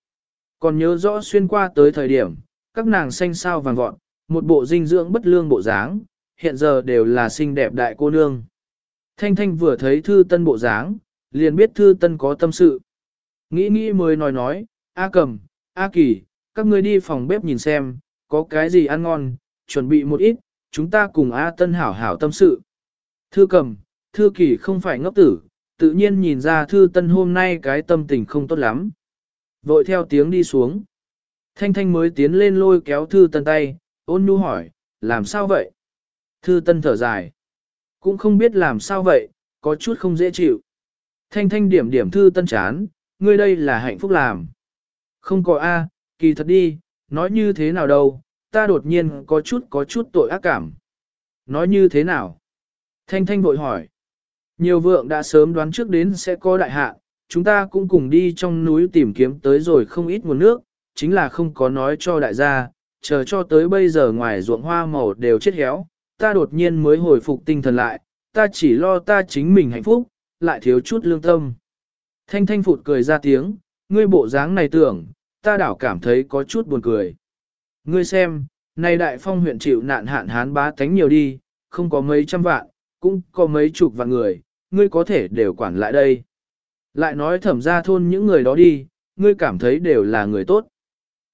Còn nhớ rõ xuyên qua tới thời điểm, các nàng xanh sao vàng vọt, một bộ dinh dưỡng bất lương bộ dáng, hiện giờ đều là xinh đẹp đại cô nương. Thanh Thanh vừa thấy thư tân bộ dáng, liền biết thư tân có tâm sự. Nghĩ nghĩ mới nói nói, A cầm, A kỳ, các ngươi đi phòng bếp nhìn xem, có cái gì ăn ngon, chuẩn bị một ít, chúng ta cùng A Tân hảo hảo tâm sự. Thư cầm, thư kỳ không phải ngốc tử, tự nhiên nhìn ra thư tân hôm nay cái tâm tình không tốt lắm. vội theo tiếng đi xuống. Thanh thanh mới tiến lên lôi kéo thư tân tay, ôn nhu hỏi, làm sao vậy? Thư tân thở dài. Cũng không biết làm sao vậy, có chút không dễ chịu. Thanh thanh điểm điểm thư tân chán, ngươi đây là hạnh phúc làm. Không có A, kỳ thật đi, nói như thế nào đâu, ta đột nhiên có chút có chút tội ác cảm. Nói như thế nào? Thanh thanh vội hỏi. Nhiều vượng đã sớm đoán trước đến sẽ có đại hạ, chúng ta cũng cùng đi trong núi tìm kiếm tới rồi không ít nguồn nước, chính là không có nói cho đại gia, chờ cho tới bây giờ ngoài ruộng hoa màu đều chết héo, ta đột nhiên mới hồi phục tinh thần lại, ta chỉ lo ta chính mình hạnh phúc, lại thiếu chút lương tâm. Thanh thanh phụt cười ra tiếng, ngươi bộ dáng này tưởng, ta đảo cảm thấy có chút buồn cười. Ngươi xem, này đại phong huyện chịu nạn hạn hán bá tánh nhiều đi, không có mấy trăm vạn, cũng có mấy chục vạn người, ngươi có thể đều quản lại đây. Lại nói thẩm ra thôn những người đó đi, ngươi cảm thấy đều là người tốt.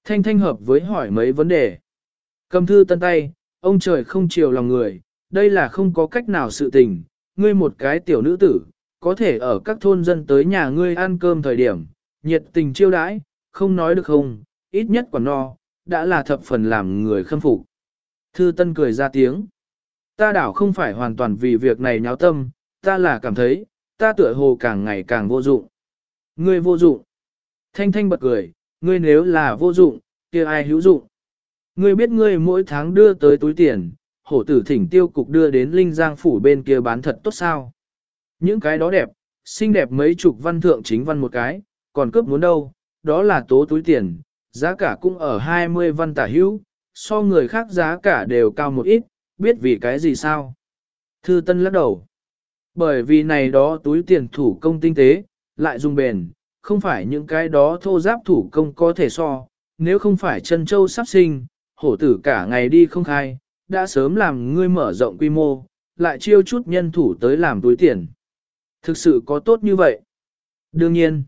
Thanh thanh hợp với hỏi mấy vấn đề. Cầm thư tân tay, ông trời không chiều lòng người, đây là không có cách nào sự tình, ngươi một cái tiểu nữ tử, có thể ở các thôn dân tới nhà ngươi ăn cơm thời điểm, nhiệt tình chiêu đãi, không nói được không, ít nhất quả no, đã là thập phần làm người khâm phục. Thư Tân cười ra tiếng. Ta đảo không phải hoàn toàn vì việc này nháo tâm, ta là cảm thấy, ta tựa hồ càng ngày càng vô dụng. Ngươi vô dụng. Thanh Thanh bật cười, ngươi nếu là vô dụng, kia ai hữu dụng. Ngươi biết ngươi mỗi tháng đưa tới túi tiền, hổ tử thỉnh tiêu cục đưa đến Linh Giang phủ bên kia bán thật tốt sao. Những cái đó đẹp, xinh đẹp mấy chục văn thượng chính văn một cái, còn cướp muốn đâu, đó là tố túi tiền, giá cả cũng ở 20 văn tả hữu, so người khác giá cả đều cao một ít, biết vì cái gì sao? Thư Tân lắc đầu. Bởi vì này đó túi tiền thủ công tinh tế, lại dùng bền, không phải những cái đó thô giáp thủ công có thể so, nếu không phải chân châu sắp sinh, hổ tử cả ngày đi không khai, đã sớm làm ngươi mở rộng quy mô, lại chiêu chút nhân thủ tới làm túi tiền. Thực sự có tốt như vậy? Đương nhiên.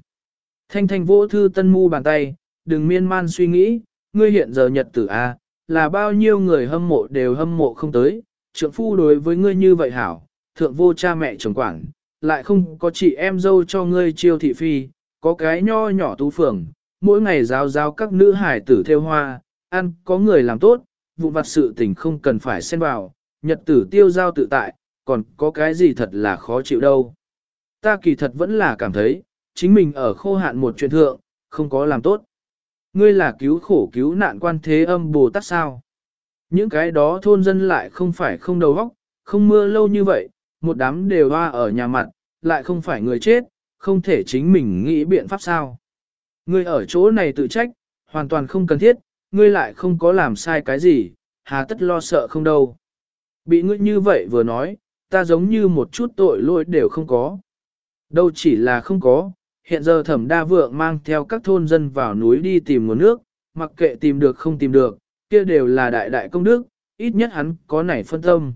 Thanh thanh vỗ thư tân mu bàn tay, đừng miên man suy nghĩ, ngươi hiện giờ nhật tử A, là bao nhiêu người hâm mộ đều hâm mộ không tới, trượng phu đối với ngươi như vậy hảo, thượng vô cha mẹ chồng quảng, lại không có chị em dâu cho ngươi chiêu thị phi, có cái nho nhỏ tú phường, mỗi ngày giáo giáo các nữ hải tử theo hoa, ăn có người làm tốt, vụ vặt sự tình không cần phải xen vào, nhật tử tiêu giao tự tại, còn có cái gì thật là khó chịu đâu. Ta kỳ thật vẫn là cảm thấy, chính mình ở khô hạn một chuyện thượng, không có làm tốt. Ngươi là cứu khổ cứu nạn quan thế âm Bồ Tát sao? Những cái đó thôn dân lại không phải không đầu óc, không mưa lâu như vậy, một đám đều hoa ở nhà mặt, lại không phải người chết, không thể chính mình nghĩ biện pháp sao. Ngươi ở chỗ này tự trách, hoàn toàn không cần thiết, ngươi lại không có làm sai cái gì, hà tất lo sợ không đâu. Bị ngươi như vậy vừa nói, ta giống như một chút tội lỗi đều không có. Đâu chỉ là không có, hiện giờ thẩm đa vượng mang theo các thôn dân vào núi đi tìm nguồn nước, mặc kệ tìm được không tìm được, kia đều là đại đại công đức, ít nhất hắn có nảy phân tâm.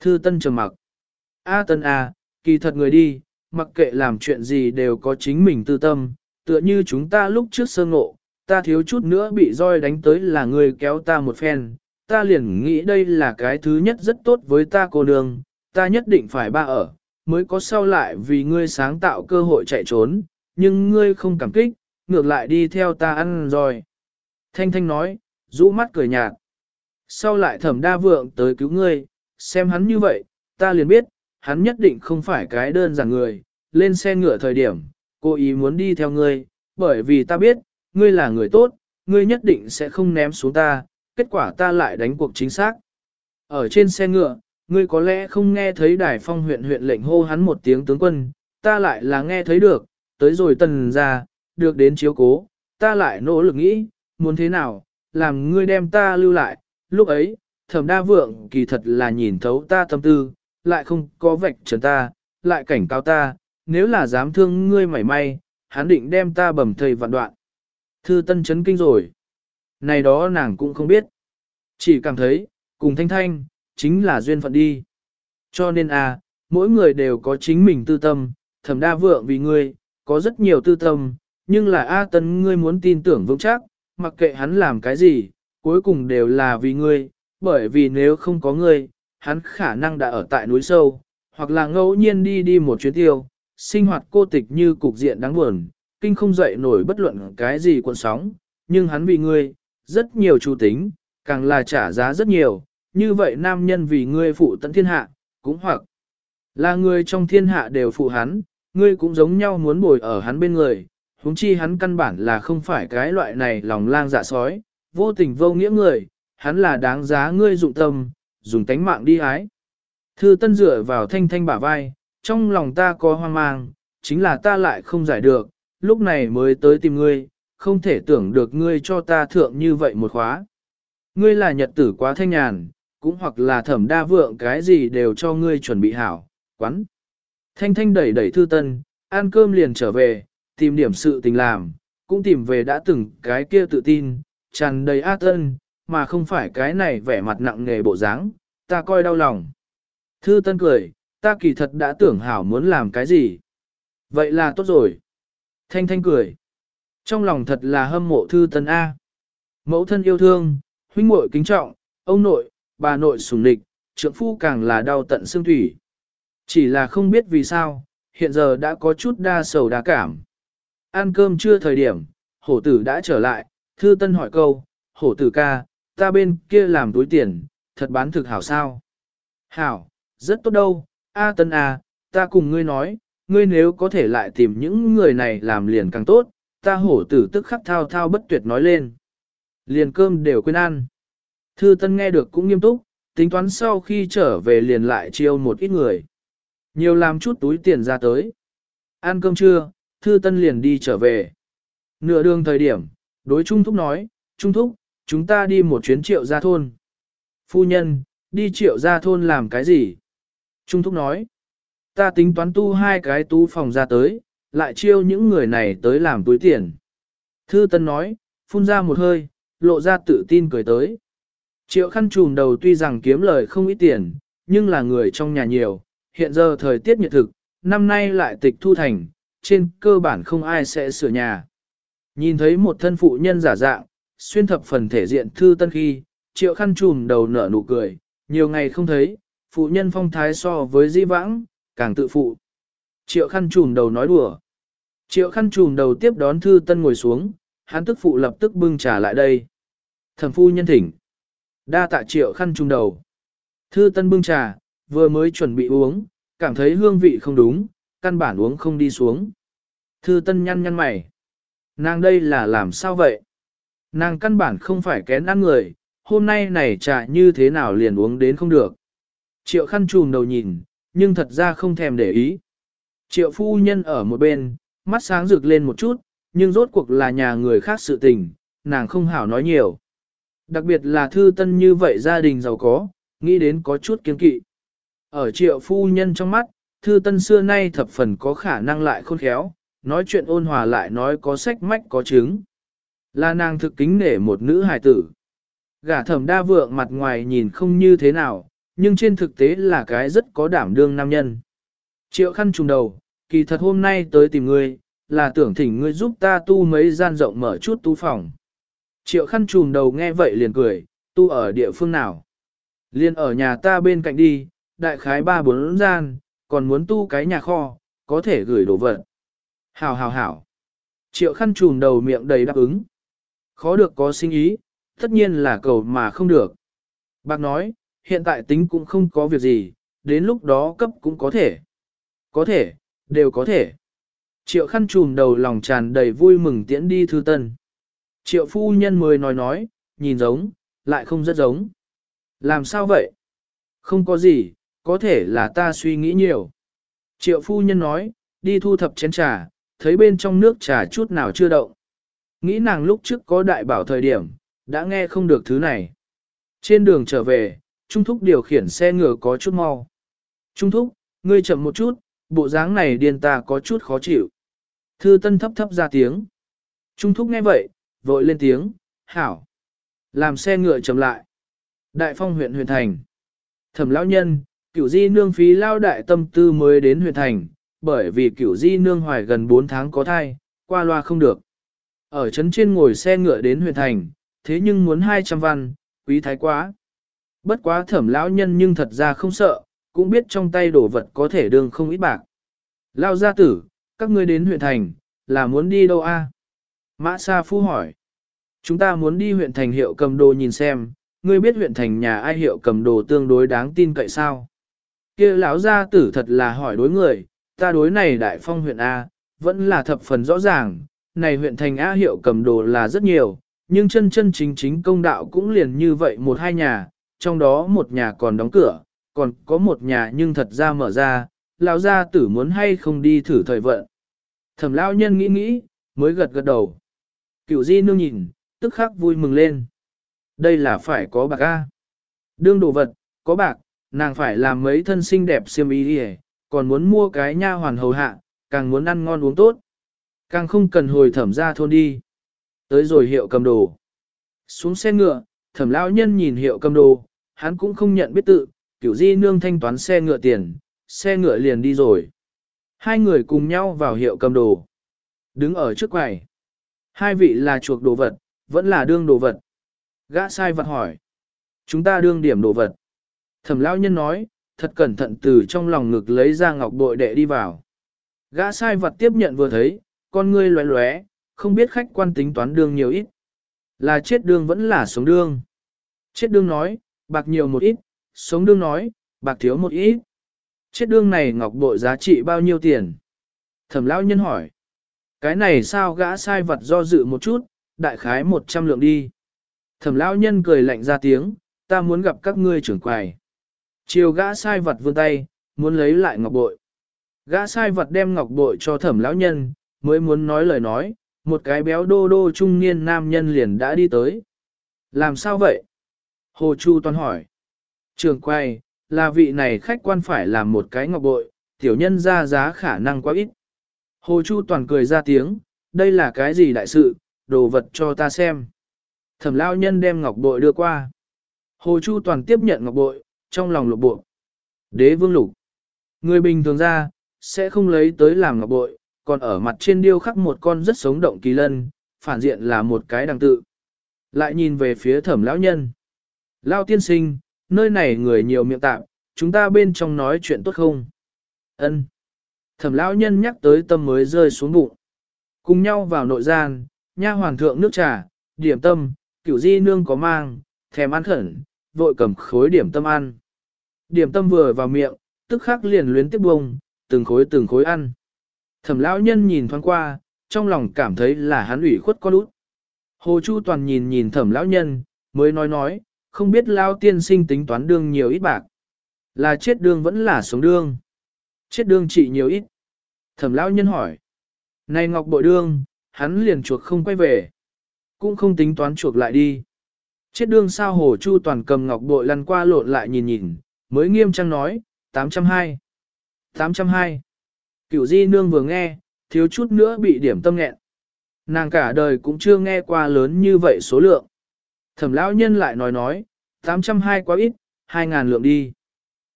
Thư Tân trầm mặc. A Tân A, kỳ thật người đi, mặc kệ làm chuyện gì đều có chính mình tư tâm, tựa như chúng ta lúc trước sơ ngộ, ta thiếu chút nữa bị roi đánh tới là người kéo ta một phen, ta liền nghĩ đây là cái thứ nhất rất tốt với ta cô nương, ta nhất định phải ba ở, mới có sau lại vì ngươi sáng tạo cơ hội chạy trốn, nhưng ngươi không cảm kích, ngược lại đi theo ta ăn rồi. Thanh Thanh nói, rũ mắt cười nhạt. Sau lại thẩm đa vượng tới cứu ngươi, xem hắn như vậy, ta liền biết, hắn nhất định không phải cái đơn giản người, lên xe ngựa thời điểm, cô ý muốn đi theo ngươi, bởi vì ta biết, ngươi là người tốt, ngươi nhất định sẽ không ném xuống ta, kết quả ta lại đánh cuộc chính xác. Ở trên xe ngựa, ngươi có lẽ không nghe thấy đài phong huyện huyện lệnh hô hắn một tiếng tướng quân, ta lại là nghe thấy được, tới rồi tần ra, được đến chiếu cố, ta lại nỗ lực nghĩ, muốn thế nào, làm ngươi đem ta lưu lại, lúc ấy, thẩm đa vượng kỳ thật là nhìn thấu ta tâm tư, lại không có vạch trần ta, lại cảnh cáo ta, nếu là dám thương ngươi mảy may, hắn định đem ta bầm thầy vạn đoạn. Thư tân chấn kinh rồi. Này đó nàng cũng không biết. Chỉ cảm thấy, cùng thanh thanh, chính là duyên phận đi. Cho nên à, mỗi người đều có chính mình tư tâm, thẩm đa vượng vì ngươi, có rất nhiều tư tâm, nhưng là A Tân ngươi muốn tin tưởng vững chắc, mặc kệ hắn làm cái gì, cuối cùng đều là vì ngươi, bởi vì nếu không có ngươi, hắn khả năng đã ở tại núi sâu, hoặc là ngẫu nhiên đi đi một chuyến tiêu, sinh hoạt cô tịch như cục diện đáng buồn, kinh không dậy nổi bất luận cái gì cuộn sóng, nhưng hắn vì ngươi, rất nhiều chủ tính, càng là trả giá rất nhiều, như vậy nam nhân vì ngươi phụ tận thiên hạ, cũng hoặc là người trong thiên hạ đều phụ hắn, ngươi cũng giống nhau muốn bồi ở hắn bên người, huống chi hắn căn bản là không phải cái loại này lòng lang dạ sói, vô tình vô nghĩa người, hắn là đáng giá ngươi dụng tâm, dùng tánh mạng đi hái Thư tân dựa vào thanh thanh bả vai, trong lòng ta có hoang mang, chính là ta lại không giải được, lúc này mới tới tìm ngươi, không thể tưởng được ngươi cho ta thượng như vậy một khóa. Ngươi là nhật tử quá thanh nhàn, cũng hoặc là thẩm đa vượng cái gì đều cho ngươi chuẩn bị hảo, quán. Thanh thanh đẩy đẩy thư tân, ăn cơm liền trở về, tìm điểm sự tình làm, cũng tìm về đã từng cái kia tự tin, tràn đầy ác tân, mà không phải cái này vẻ mặt nặng nghề bộ dáng, ta coi đau lòng. Thư tân cười, ta kỳ thật đã tưởng hảo muốn làm cái gì. Vậy là tốt rồi. Thanh thanh cười. Trong lòng thật là hâm mộ thư tân A. Mẫu thân yêu thương, huynh muội kính trọng, ông nội, bà nội sủng địch, trượng phu càng là đau tận xương thủy. Chỉ là không biết vì sao, hiện giờ đã có chút đa sầu đa cảm. Ăn cơm chưa thời điểm, hổ tử đã trở lại, thư tân hỏi câu, hổ tử ca, ta bên kia làm túi tiền, thật bán thực hảo sao? Hảo, rất tốt đâu, A tân A, ta cùng ngươi nói, ngươi nếu có thể lại tìm những người này làm liền càng tốt, ta hổ tử tức khắc thao thao bất tuyệt nói lên. Liền cơm đều quên ăn. Thư Tân nghe được cũng nghiêm túc, tính toán sau khi trở về liền lại chiêu một ít người. Nhiều làm chút túi tiền ra tới. Ăn cơm trưa, Thư Tân liền đi trở về. Nửa đường thời điểm, đối Trung Thúc nói, Trung Thúc, chúng ta đi một chuyến triệu gia thôn. Phu nhân, đi triệu gia thôn làm cái gì? Trung Thúc nói, ta tính toán tu hai cái tú phòng ra tới, lại chiêu những người này tới làm túi tiền. Thư Tân nói, phun ra một hơi, lộ ra tự tin cười tới. Triệu khăn trùm đầu tuy rằng kiếm lời không ít tiền, nhưng là người trong nhà nhiều, hiện giờ thời tiết nhiệt thực, năm nay lại tịch thu thành, trên cơ bản không ai sẽ sửa nhà. Nhìn thấy một thân phụ nhân giả dạng, xuyên thập phần thể diện thư tân khi, triệu khăn trùm đầu nở nụ cười, nhiều ngày không thấy, phụ nhân phong thái so với di vãng, càng tự phụ. Triệu khăn trùm đầu nói đùa. Triệu khăn trùm đầu tiếp đón thư tân ngồi xuống, hắn tức phụ lập tức bưng trà lại đây. Thẩm phu nhân thỉnh. Đa tạ triệu khăn trùm đầu. Thư tân bưng trà, vừa mới chuẩn bị uống, cảm thấy hương vị không đúng, căn bản uống không đi xuống. Thư tân nhăn nhăn mày. Nàng đây là làm sao vậy? Nàng căn bản không phải kén ăn người, hôm nay này trà như thế nào liền uống đến không được. Triệu khăn trùm đầu nhìn, nhưng thật ra không thèm để ý. Triệu phu nhân ở một bên, mắt sáng rực lên một chút, nhưng rốt cuộc là nhà người khác sự tình, nàng không hảo nói nhiều. Đặc biệt là thư tân như vậy gia đình giàu có, nghĩ đến có chút kiên kỵ. Ở triệu phu nhân trong mắt, thư tân xưa nay thập phần có khả năng lại khôn khéo, nói chuyện ôn hòa lại nói có sách mách có chứng. Là nàng thực kính nể một nữ hài tử. Gả thẩm đa vượng mặt ngoài nhìn không như thế nào, nhưng trên thực tế là cái rất có đảm đương nam nhân. Triệu khăn trùng đầu, kỳ thật hôm nay tới tìm ngươi, là tưởng thỉnh ngươi giúp ta tu mấy gian rộng mở chút tu phòng. Triệu khăn trùm đầu nghe vậy liền cười, tu ở địa phương nào? Liên ở nhà ta bên cạnh đi, đại khái ba bốn gian, còn muốn tu cái nhà kho, có thể gửi đồ vật. Hảo hảo hảo. Triệu khăn trùm đầu miệng đầy đáp ứng. Khó được có sinh ý, tất nhiên là cầu mà không được. Bác nói, hiện tại tính cũng không có việc gì, đến lúc đó cấp cũng có thể. Có thể, đều có thể. Triệu khăn trùm đầu lòng tràn đầy vui mừng tiễn đi thư tân. Triệu phu nhân mới nói nói, nhìn giống, lại không rất giống. Làm sao vậy? Không có gì, có thể là ta suy nghĩ nhiều. Triệu phu nhân nói, đi thu thập chén trà, thấy bên trong nước trà chút nào chưa động. Nghĩ nàng lúc trước có đại bảo thời điểm, đã nghe không được thứ này. Trên đường trở về, Trung Thúc điều khiển xe ngựa có chút mau. Trung Thúc, ngươi chậm một chút, bộ dáng này điên ta có chút khó chịu. Thư Tân thấp thấp ra tiếng. Trung Thúc nghe vậy, vội lên tiếng, hảo. Làm xe ngựa chậm lại. Đại phong huyện huyện thành. Thẩm lão nhân, cửu di nương phí lao đại tâm tư mới đến huyện thành, bởi vì cửu di nương hoài gần 4 tháng có thai, qua loa không được. Ở trấn trên ngồi xe ngựa đến huyện thành, thế nhưng muốn 200 văn, quý thái quá. Bất quá thẩm lão nhân nhưng thật ra không sợ, cũng biết trong tay đổ vật có thể đương không ít bạc. Lao gia tử, các ngươi đến huyện thành, là muốn đi đâu a? Mã Sa Phu hỏi. Chúng ta muốn đi huyện thành hiệu cầm đồ nhìn xem, ngươi biết huyện thành nhà ai hiệu cầm đồ tương đối đáng tin cậy sao? kia lão gia tử thật là hỏi đối người, ta đối này đại phong huyện A, vẫn là thập phần rõ ràng, này huyện thành A hiệu cầm đồ là rất nhiều, nhưng chân chân chính chính công đạo cũng liền như vậy một hai nhà, trong đó một nhà còn đóng cửa, còn có một nhà nhưng thật ra mở ra, lão gia tử muốn hay không đi thử thời vận. Thẩm lão nhân nghĩ nghĩ, mới gật gật đầu. Cửu di nương nhìn, tức khắc vui mừng lên. Đây là phải có bạc A. Đương đồ vật, có bạc, nàng phải làm mấy thân xinh đẹp xiêm y đi còn muốn mua cái nha hoàn hầu hạ, càng muốn ăn ngon uống tốt. Càng không cần hồi thẩm ra thôn đi. Tới rồi hiệu cầm đồ. Xuống xe ngựa, thẩm lão nhân nhìn hiệu cầm đồ, hắn cũng không nhận biết tự, kiểu di nương thanh toán xe ngựa tiền, xe ngựa liền đi rồi. Hai người cùng nhau vào hiệu cầm đồ. Đứng ở trước quầy. Hai vị là chuộc đồ vật, vẫn là đương đồ vật. Gã sai vật hỏi. Chúng ta đương điểm đồ vật. Thẩm lão nhân nói, thật cẩn thận từ trong lòng ngực lấy ra ngọc bội đệ đi vào. Gã sai vật tiếp nhận vừa thấy, con ngươi lóe lóe, không biết khách quan tính toán đương nhiều ít. Là chết đương vẫn là sống đương. Chết đương nói, bạc nhiều một ít, sống đương nói, bạc thiếu một ít. Chết đương này ngọc bội giá trị bao nhiêu tiền? Thẩm lão nhân hỏi. Cái này sao gã sai vật do dự một chút, đại khái một trăm lượng đi. Thẩm lão nhân cười lạnh ra tiếng, ta muốn gặp các ngươi trưởng quầy. Chiều gã sai vật vươn tay, muốn lấy lại ngọc bội. Gã sai vật đem ngọc bội cho thẩm lão nhân, mới muốn nói lời nói, một cái béo đô đô trung niên nam nhân liền đã đi tới. Làm sao vậy? Hồ Chu toàn hỏi. Trường quay, là vị này khách quan phải làm một cái ngọc bội, tiểu nhân ra giá khả năng quá ít. Hồ Chu toàn cười ra tiếng, đây là cái gì đại sự, đồ vật cho ta xem. Thẩm lão nhân đem ngọc bội đưa qua. Hồ Chu toàn tiếp nhận ngọc bội, trong lòng lục bộ. Đế vương lục. Người bình thường ra, sẽ không lấy tới làm ngọc bội, còn ở mặt trên điêu khắc một con rất sống động kỳ lân, phản diện là một cái đằng tự. Lại nhìn về phía thẩm lão nhân. Lao tiên sinh, nơi này người nhiều miệng tạm, chúng ta bên trong nói chuyện tốt không? Ân. Thẩm lão nhân nhắc tới tâm mới rơi xuống bụng. Cùng nhau vào nội gian, nha hoàng thượng nước trà, điểm tâm, cửu di nương có mang, thèm ăn khẩn, vội cầm khối điểm tâm ăn. Điểm tâm vừa vào miệng, tức khắc liền luyến tiếp bông, từng khối từng khối ăn. Thẩm lão nhân nhìn thoáng qua, trong lòng cảm thấy là hắn ủy khuất con út. Hồ Chu Toàn nhìn nhìn thẩm lão nhân, mới nói nói, không biết lao tiên sinh tính toán đương nhiều ít bạc. Là chết đương vẫn là sống đương. Chết đương trị nhiều ít. Thẩm lão nhân hỏi. Này ngọc bội đương, hắn liền chuộc không quay về. Cũng không tính toán chuộc lại đi. Chết đương sao hồ chu toàn cầm ngọc bội lăn qua lộn lại nhìn nhìn, mới nghiêm trang nói, 820. 820. Cửu di nương vừa nghe, thiếu chút nữa bị điểm tâm nghẹn. Nàng cả đời cũng chưa nghe qua lớn như vậy số lượng. Thẩm lão nhân lại nói nói, 820 quá ít, 2.000 lượng đi.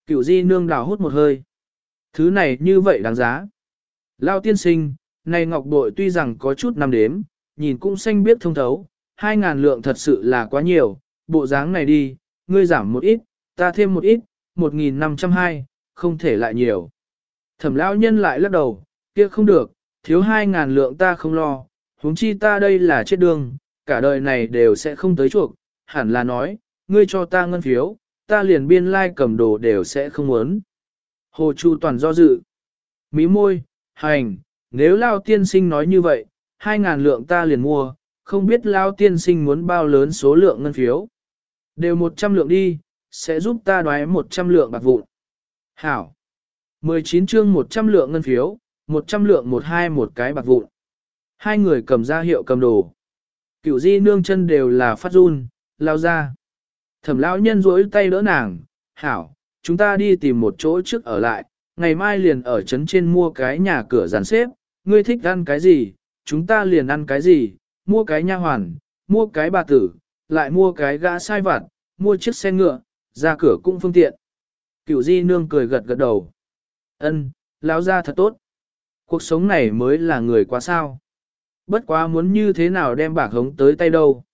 Cửu di nương đào hút một hơi. Thứ này như vậy đáng giá. Lao tiên sinh, này ngọc bội tuy rằng có chút năm đếm, nhìn cũng xanh biết thông thấu, hai ngàn lượng thật sự là quá nhiều, bộ dáng này đi, ngươi giảm một ít, ta thêm một ít, một nghìn năm trăm hai, không thể lại nhiều. Thẩm lão nhân lại lắc đầu, kia không được, thiếu hai ngàn lượng ta không lo, huống chi ta đây là chết đường, cả đời này đều sẽ không tới chuộc, hẳn là nói, ngươi cho ta ngân phiếu, ta liền biên lai like cầm đồ đều sẽ không muốn. Hồ Chu toàn do dự. Mí môi, hành, nếu Lao tiên sinh nói như vậy, hai ngàn lượng ta liền mua, không biết lao tiên sinh muốn bao lớn số lượng ngân phiếu. Đều 100 lượng đi, sẽ giúp ta đoái 100 lượng bạc vụn. Hảo. 19 chương 100 lượng ngân phiếu, 100 lượng một hai một cái bạc vụn. Hai người cầm ra hiệu cầm đồ. Cửu di nương chân đều là phát run, lao ra. Thẩm lão nhân rỗi tay đỡ nàng, hảo, chúng ta đi tìm một chỗ trước ở lại, ngày mai liền ở trấn trên mua cái nhà cửa giàn xếp, ngươi thích ăn cái gì, chúng ta liền ăn cái gì, mua cái nha hoàn, mua cái bà tử, lại mua cái gã sai vặt, mua chiếc xe ngựa, ra cửa cũng phương tiện. Cửu di nương cười gật gật đầu. Ân, lão ra thật tốt. Cuộc sống này mới là người quá sao. Bất quá muốn như thế nào đem bạc hống tới tay đâu.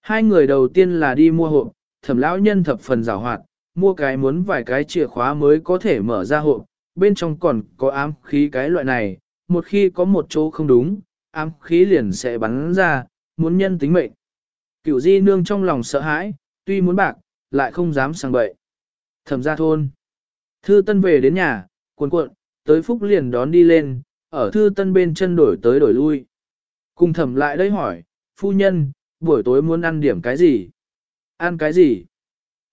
Hai người đầu tiên là đi mua hộp, thẩm lão nhân thập phần rào hoạt, mua cái muốn vài cái chìa khóa mới có thể mở ra hộp, bên trong còn có ám khí cái loại này, một khi có một chỗ không đúng, ám khí liền sẽ bắn ra, muốn nhân tính mệnh. Cửu di nương trong lòng sợ hãi, tuy muốn bạc, lại không dám sang bậy. Thẩm gia thôn. Thư tân về đến nhà, cuộn cuộn, tới phúc liền đón đi lên, ở thư tân bên chân đổi tới đổi lui. Cùng thẩm lại đây hỏi, phu nhân, buổi tối muốn ăn điểm cái gì? Ăn cái gì?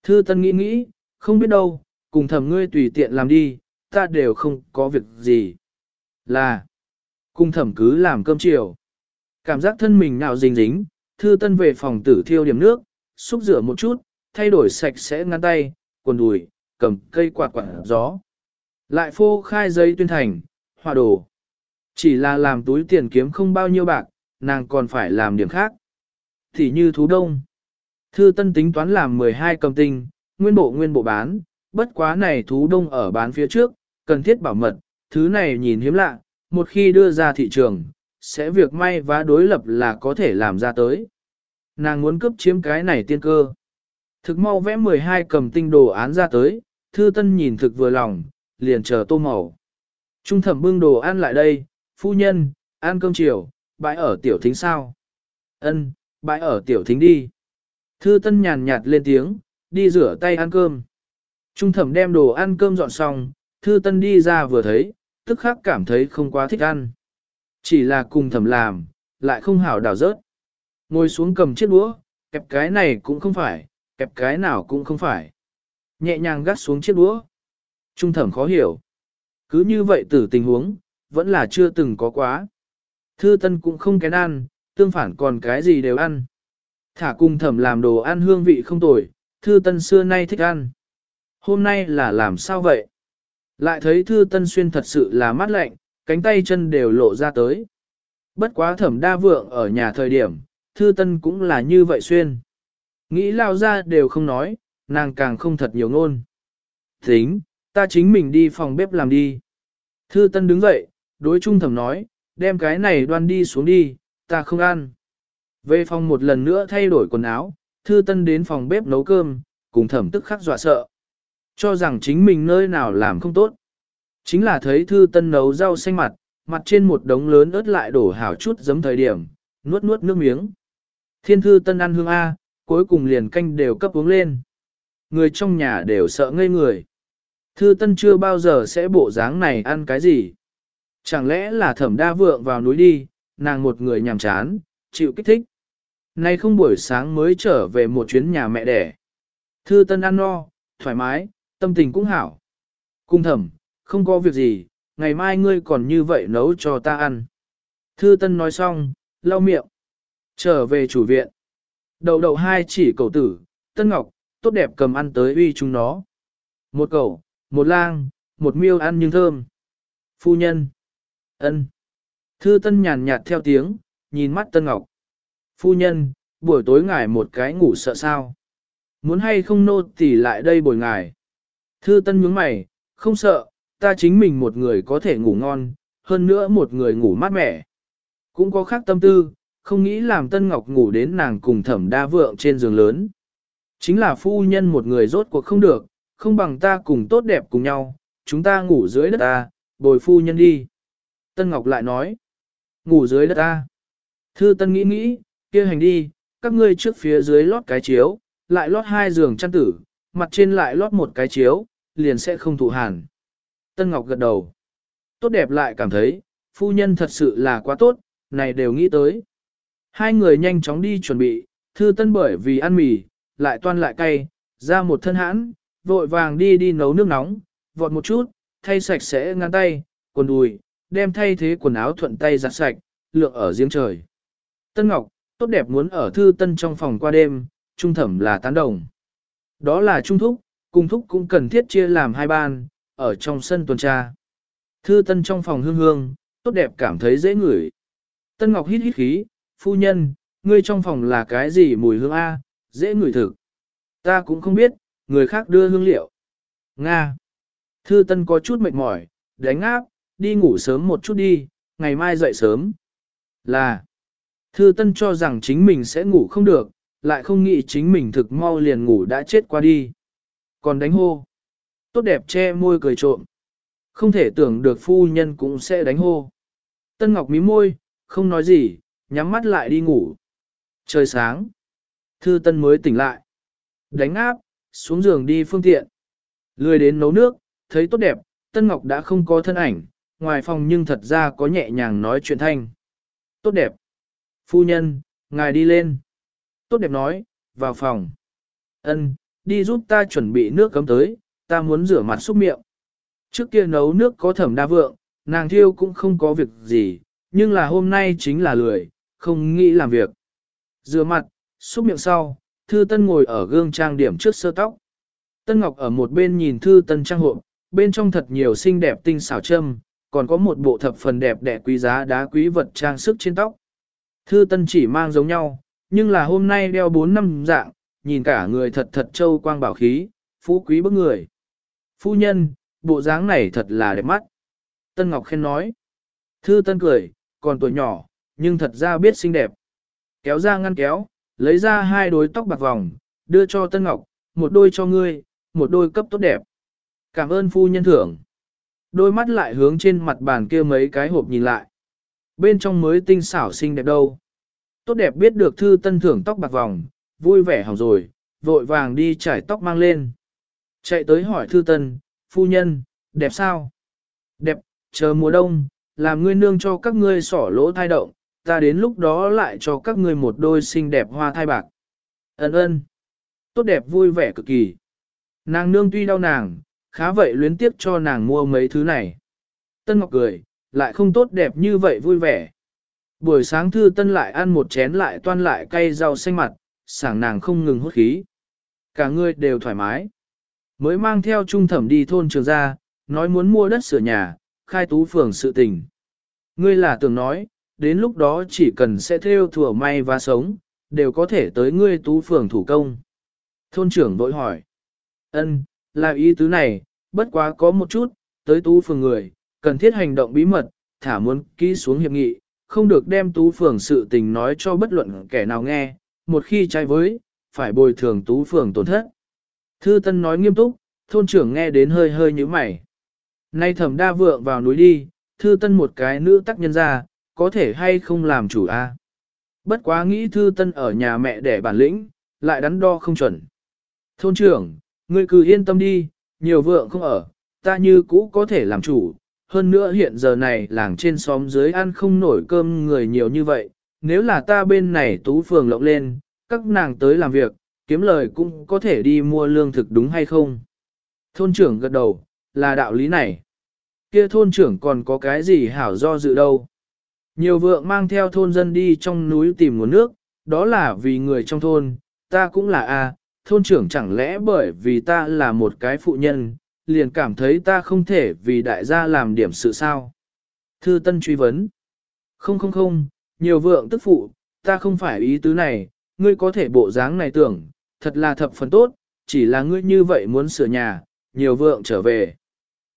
Thư tân nghĩ nghĩ, không biết đâu, cùng thẩm ngươi tùy tiện làm đi, ta đều không có việc gì. Là, cùng thẩm cứ làm cơm chiều. Cảm giác thân mình nào dính dính, thư tân về phòng tử thiêu điểm nước, xúc rửa một chút, thay đổi sạch sẽ ngăn tay, quần đùi, cầm cây quạt quạt gió. Lại phô khai giấy tuyên thành, hòa đồ. Chỉ là làm túi tiền kiếm không bao nhiêu bạc, nàng còn phải làm điểm khác. Thì như thú đông. Thư tân tính toán làm 12 cầm tinh, nguyên bộ nguyên bộ bán, bất quá này thú đông ở bán phía trước, cần thiết bảo mật, thứ này nhìn hiếm lạ, một khi đưa ra thị trường, sẽ việc may và đối lập là có thể làm ra tới. Nàng muốn cướp chiếm cái này tiên cơ. Thực mau vẽ 12 cầm tinh đồ án ra tới, thư tân nhìn thực vừa lòng, liền chờ tô màu. Trung thẩm bưng đồ ăn lại đây, phu nhân, ăn cơm chiều, bãi ở tiểu thính sao? Ân, bãi ở tiểu thính đi. Thư tân nhàn nhạt lên tiếng, đi rửa tay ăn cơm. Trung thẩm đem đồ ăn cơm dọn xong, thư tân đi ra vừa thấy, tức khắc cảm thấy không quá thích ăn. Chỉ là cùng thẩm làm, lại không hảo đảo rớt. Ngồi xuống cầm chiếc đũa, kẹp cái này cũng không phải, kẹp cái nào cũng không phải. Nhẹ nhàng gắt xuống chiếc đũa. Trung thẩm khó hiểu. Cứ như vậy từ tình huống, vẫn là chưa từng có quá. Thư tân cũng không kén ăn, tương phản còn cái gì đều ăn. Thả cùng thẩm làm đồ ăn hương vị không tồi, thư tân xưa nay thích ăn. Hôm nay là làm sao vậy? Lại thấy thư tân xuyên thật sự là mát lạnh, cánh tay chân đều lộ ra tới. Bất quá thẩm đa vượng ở nhà thời điểm, thư tân cũng là như vậy xuyên. Nghĩ lao ra đều không nói, nàng càng không thật nhiều ngôn. Tính, ta chính mình đi phòng bếp làm đi. Thư tân đứng dậy, đối trung thẩm nói, đem cái này đoan đi xuống đi, ta không ăn. Về phòng một lần nữa thay đổi quần áo, thư tân đến phòng bếp nấu cơm, cùng thẩm tức khắc dọa sợ. Cho rằng chính mình nơi nào làm không tốt. Chính là thấy thư tân nấu rau xanh mặt, mặt trên một đống lớn ớt lại đổ hảo chút giấm thời điểm, nuốt nuốt nước miếng. Thiên thư tân ăn hương A, cuối cùng liền canh đều cấp uống lên. Người trong nhà đều sợ ngây người. Thư tân chưa bao giờ sẽ bộ dáng này ăn cái gì. Chẳng lẽ là thẩm đa vượng vào núi đi, nàng một người nhàm chán, chịu kích thích. Nay không buổi sáng mới trở về một chuyến nhà mẹ đẻ. Thư tân ăn no, thoải mái, tâm tình cũng hảo. Cung thẩm, không có việc gì, ngày mai ngươi còn như vậy nấu cho ta ăn. Thư tân nói xong, lau miệng. Trở về chủ viện. Đầu đầu hai chỉ cầu tử, tân ngọc, tốt đẹp cầm ăn tới uy chúng nó. Một cầu, một lang, một miêu ăn nhưng thơm. Phu nhân ân. Thư tân nhàn nhạt theo tiếng, nhìn mắt tân ngọc. Phu nhân, buổi tối ngài một cái ngủ sợ sao? Muốn hay không nô tỉ lại đây bồi ngài? Thư tân nhướng mày, không sợ, ta chính mình một người có thể ngủ ngon, hơn nữa một người ngủ mát mẻ. Cũng có khác tâm tư, không nghĩ làm Tân Ngọc ngủ đến nàng cùng thẩm đa vượng trên giường lớn. Chính là phu nhân một người rốt cuộc không được, không bằng ta cùng tốt đẹp cùng nhau, chúng ta ngủ dưới đất ta, bồi phu nhân đi. Tân Ngọc lại nói, ngủ dưới đất ta. Thư Tân nghĩ nghĩ, kia hành đi, các ngươi trước phía dưới lót cái chiếu, lại lót hai giường chăn tử, mặt trên lại lót một cái chiếu, liền sẽ không thụ hàn. Tân Ngọc gật đầu. Tốt đẹp lại cảm thấy, phu nhân thật sự là quá tốt, này đều nghĩ tới. Hai người nhanh chóng đi chuẩn bị, thư tân bởi vì ăn mì, lại toan lại cay, ra một thân hãn, vội vàng đi đi nấu nước nóng, vọt một chút, thay sạch sẽ ngăn tay, quần đùi, đem thay thế quần áo thuận tay giặt sạch, lượng ở giếng trời. Tân Ngọc, tốt đẹp muốn ở thư tân trong phòng qua đêm, trung thẩm là tán đồng. Đó là trung thúc, cung thúc cũng cần thiết chia làm hai ban, ở trong sân tuần tra. Thư tân trong phòng hương hương, tốt đẹp cảm thấy dễ ngửi. Tân Ngọc hít hít khí, phu nhân, ngươi trong phòng là cái gì mùi hương A, dễ ngửi thực. Ta cũng không biết, người khác đưa hương liệu. Nga. Thư Tân có chút mệt mỏi, đánh áp, đi ngủ sớm một chút đi, ngày mai dậy sớm. Là. Thư Tân cho rằng chính mình sẽ ngủ không được, lại không nghĩ chính mình thực mau liền ngủ đã chết qua đi. Còn đánh hô. Tốt đẹp che môi cười trộm. Không thể tưởng được phu nhân cũng sẽ đánh hô. Tân Ngọc mí môi, không nói gì, nhắm mắt lại đi ngủ. Trời sáng, thư tân mới tỉnh lại. Đánh áp, xuống giường đi phương tiện. Lười đến nấu nước, thấy tốt đẹp, Tân Ngọc đã không có thân ảnh, ngoài phòng nhưng thật ra có nhẹ nhàng nói chuyện thanh. Tốt đẹp. Phu nhân, ngài đi lên. Tốt đẹp nói, vào phòng. Ân, đi giúp ta chuẩn bị nước cấm tới, ta muốn rửa mặt xúc miệng. Trước kia nấu nước có thẩm đa vượng, nàng thiêu cũng không có việc gì, nhưng là hôm nay chính là lười, không nghĩ làm việc. Rửa mặt, xúc miệng sau, Thư Tân ngồi ở gương trang điểm trước sơ tóc. Tân Ngọc ở một bên nhìn Thư Tân trang hộ, bên trong thật nhiều xinh đẹp tinh xảo châm, còn có một bộ thập phần đẹp đẽ quý giá đá quý vật trang sức trên tóc. Thư Tân chỉ mang giống nhau, nhưng là hôm nay đeo 4 năm dạng, nhìn cả người thật thật châu quang bảo khí, phú quý bức người. Phu nhân, bộ dáng này thật là đẹp mắt. Tân Ngọc khen nói. Thư Tân cười, còn tuổi nhỏ, nhưng thật ra biết xinh đẹp. Kéo ra ngăn kéo, lấy ra hai đôi tóc bạc vòng, đưa cho Tân Ngọc, một đôi cho ngươi, một đôi cấp tốt đẹp. Cảm ơn phu nhân thưởng. Đôi mắt lại hướng trên mặt bàn kia mấy cái hộp nhìn lại. Bên trong mới tinh xảo xinh đẹp đâu. Tốt đẹp biết được thư tân thưởng tóc bạc vòng, vui vẻ hỏng rồi, vội vàng đi trải tóc mang lên. Chạy tới hỏi thư tân, phu nhân, đẹp sao? Đẹp, chờ mùa đông, làm ngươi nương cho các ngươi sỏ lỗ thai động, ta đến lúc đó lại cho các ngươi một đôi xinh đẹp hoa thai bạc. Ấn ơn. Tốt đẹp vui vẻ cực kỳ. Nàng nương tuy đau nàng, khá vậy luyến tiếc cho nàng mua mấy thứ này. Tân Ngọc cười, lại không tốt đẹp như vậy vui vẻ. Buổi sáng thư tân lại ăn một chén lại toan lại cay rau xanh mặt, sảng nàng không ngừng hút khí. Cả người đều thoải mái. Mới mang theo trung thẩm đi thôn trường ra, nói muốn mua đất sửa nhà, khai tú phường sự tình. Ngươi là tưởng nói, đến lúc đó chỉ cần sẽ theo thừa may và sống, đều có thể tới ngươi tú phường thủ công. Thôn trưởng vội hỏi. ân là ý tứ này, bất quá có một chút, tới tú phường người, cần thiết hành động bí mật, thả muốn ký xuống hiệp nghị, không được đem tú phường sự tình nói cho bất luận kẻ nào nghe, một khi trái với, phải bồi thường tú phường tổn thất. Thư Tân nói nghiêm túc, thôn trưởng nghe đến hơi hơi như mày. Nay thẩm đa vượng vào núi đi, Thư Tân một cái nữ tác nhân ra, có thể hay không làm chủ a? Bất quá nghĩ Thư Tân ở nhà mẹ để bản lĩnh, lại đắn đo không chuẩn. Thôn trưởng, ngươi cứ yên tâm đi, nhiều vượng không ở, ta như cũ có thể làm chủ, hơn nữa hiện giờ này làng trên xóm dưới ăn không nổi cơm người nhiều như vậy, nếu là ta bên này tú phường lộng lên, các nàng tới làm việc, kiếm lời cũng có thể đi mua lương thực đúng hay không? Thôn trưởng gật đầu, là đạo lý này. Kia thôn trưởng còn có cái gì hảo do dự đâu? Nhiều vượng mang theo thôn dân đi trong núi tìm nguồn nước, đó là vì người trong thôn, ta cũng là a, thôn trưởng chẳng lẽ bởi vì ta là một cái phụ nhân, liền cảm thấy ta không thể vì đại gia làm điểm sự sao. Thư Tân truy vấn. Không không không, nhiều vượng tức phụ, ta không phải ý tứ này, ngươi có thể bộ dáng này tưởng, thật là thập phần tốt, chỉ là ngươi như vậy muốn sửa nhà, nhiều vượng trở về.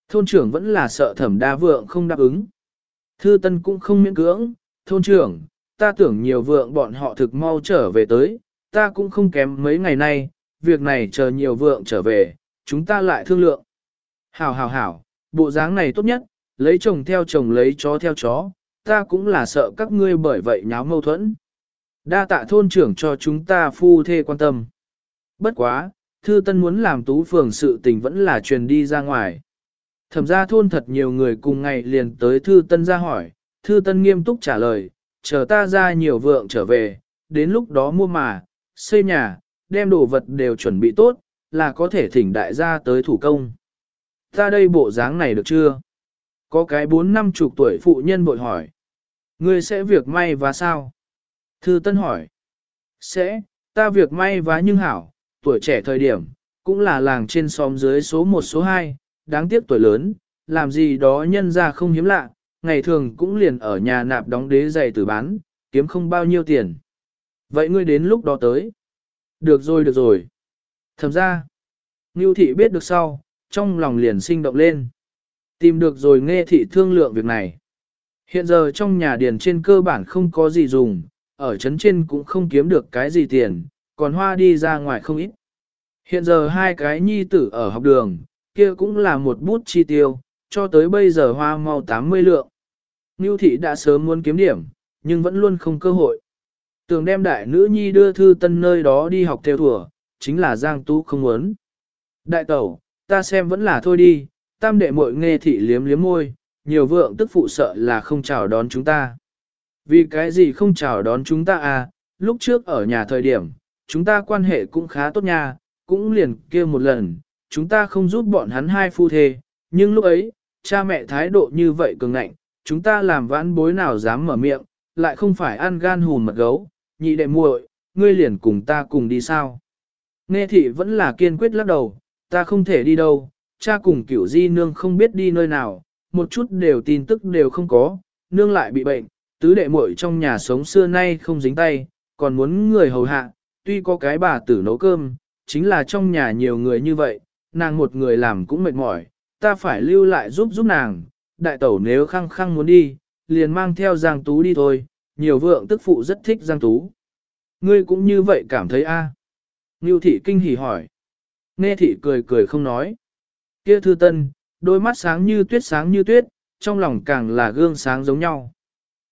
Thôn trưởng vẫn là sợ thẩm đa vượng không đáp ứng. Thư Tân cũng không miễn cưỡng, thôn trưởng, ta tưởng nhiều vượng bọn họ thực mau trở về tới, ta cũng không kém mấy ngày nay, việc này chờ nhiều vượng trở về, chúng ta lại thương lượng. Hảo hảo hảo, bộ dáng này tốt nhất, lấy chồng theo chồng lấy chó theo chó, ta cũng là sợ các ngươi bởi vậy nháo mâu thuẫn. Đa tạ thôn trưởng cho chúng ta phu thê quan tâm. Bất quá, thư tân muốn làm tú phường sự tình vẫn là truyền đi ra ngoài. Thẩm ra thôn thật nhiều người cùng ngày liền tới thư tân ra hỏi, thư tân nghiêm túc trả lời, chờ ta ra nhiều vượng trở về, đến lúc đó mua mà, xây nhà, đem đồ vật đều chuẩn bị tốt, là có thể thỉnh đại gia tới thủ công. Ta đây bộ dáng này được chưa? Có cái bốn năm chục tuổi phụ nhân bội hỏi. Ngươi sẽ việc may và sao? Thư Tân hỏi. Sẽ, ta việc may và nhưng hảo, tuổi trẻ thời điểm, cũng là làng trên xóm dưới số 1 số 2, đáng tiếc tuổi lớn, làm gì đó nhân ra không hiếm lạ, ngày thường cũng liền ở nhà nạp đóng đế giày tử bán, kiếm không bao nhiêu tiền. Vậy ngươi đến lúc đó tới. Được rồi được rồi. Thầm ra, Ngưu thị biết được sau, trong lòng liền sinh động lên. Tìm được rồi nghe thị thương lượng việc này. Hiện giờ trong nhà điền trên cơ bản không có gì dùng, ở trấn trên cũng không kiếm được cái gì tiền, còn hoa đi ra ngoài không ít. Hiện giờ hai cái nhi tử ở học đường, kia cũng là một bút chi tiêu, cho tới bây giờ hoa mau 80 lượng. Ngưu thị đã sớm muốn kiếm điểm, nhưng vẫn luôn không cơ hội. Tường đem đại nữ nhi đưa thư tân nơi đó đi học theo thùa, chính là Giang Tú không muốn. Đại tẩu, ta xem vẫn là thôi đi, tam đệ muội nghe thị liếm liếm môi, nhiều vượng tức phụ sợ là không chào đón chúng ta. Vì cái gì không chào đón chúng ta à, lúc trước ở nhà thời điểm, chúng ta quan hệ cũng khá tốt nha, cũng liền kia một lần, chúng ta không giúp bọn hắn hai phu thê, nhưng lúc ấy, cha mẹ thái độ như vậy cường ngạnh, chúng ta làm vãn bối nào dám mở miệng, lại không phải ăn gan hùn mật gấu, nhị đệ muội, ngươi liền cùng ta cùng đi sao. Nghe thị vẫn là kiên quyết lắc đầu, ta không thể đi đâu, cha cùng cửu di nương không biết đi nơi nào, một chút đều tin tức đều không có, nương lại bị bệnh, tứ đệ muội trong nhà sống xưa nay không dính tay, còn muốn người hầu hạ, tuy có cái bà tử nấu cơm, chính là trong nhà nhiều người như vậy, nàng một người làm cũng mệt mỏi, ta phải lưu lại giúp giúp nàng, đại tẩu nếu khăng khăng muốn đi, liền mang theo Giang Tú đi thôi, nhiều vượng tức phụ rất thích Giang Tú. Ngươi cũng như vậy cảm thấy a? À? Ngưu thị kinh hỉ hỏi. Nghe thị cười cười không nói. Kia thư tân, đôi mắt sáng như tuyết sáng như tuyết, trong lòng càng là gương sáng giống nhau.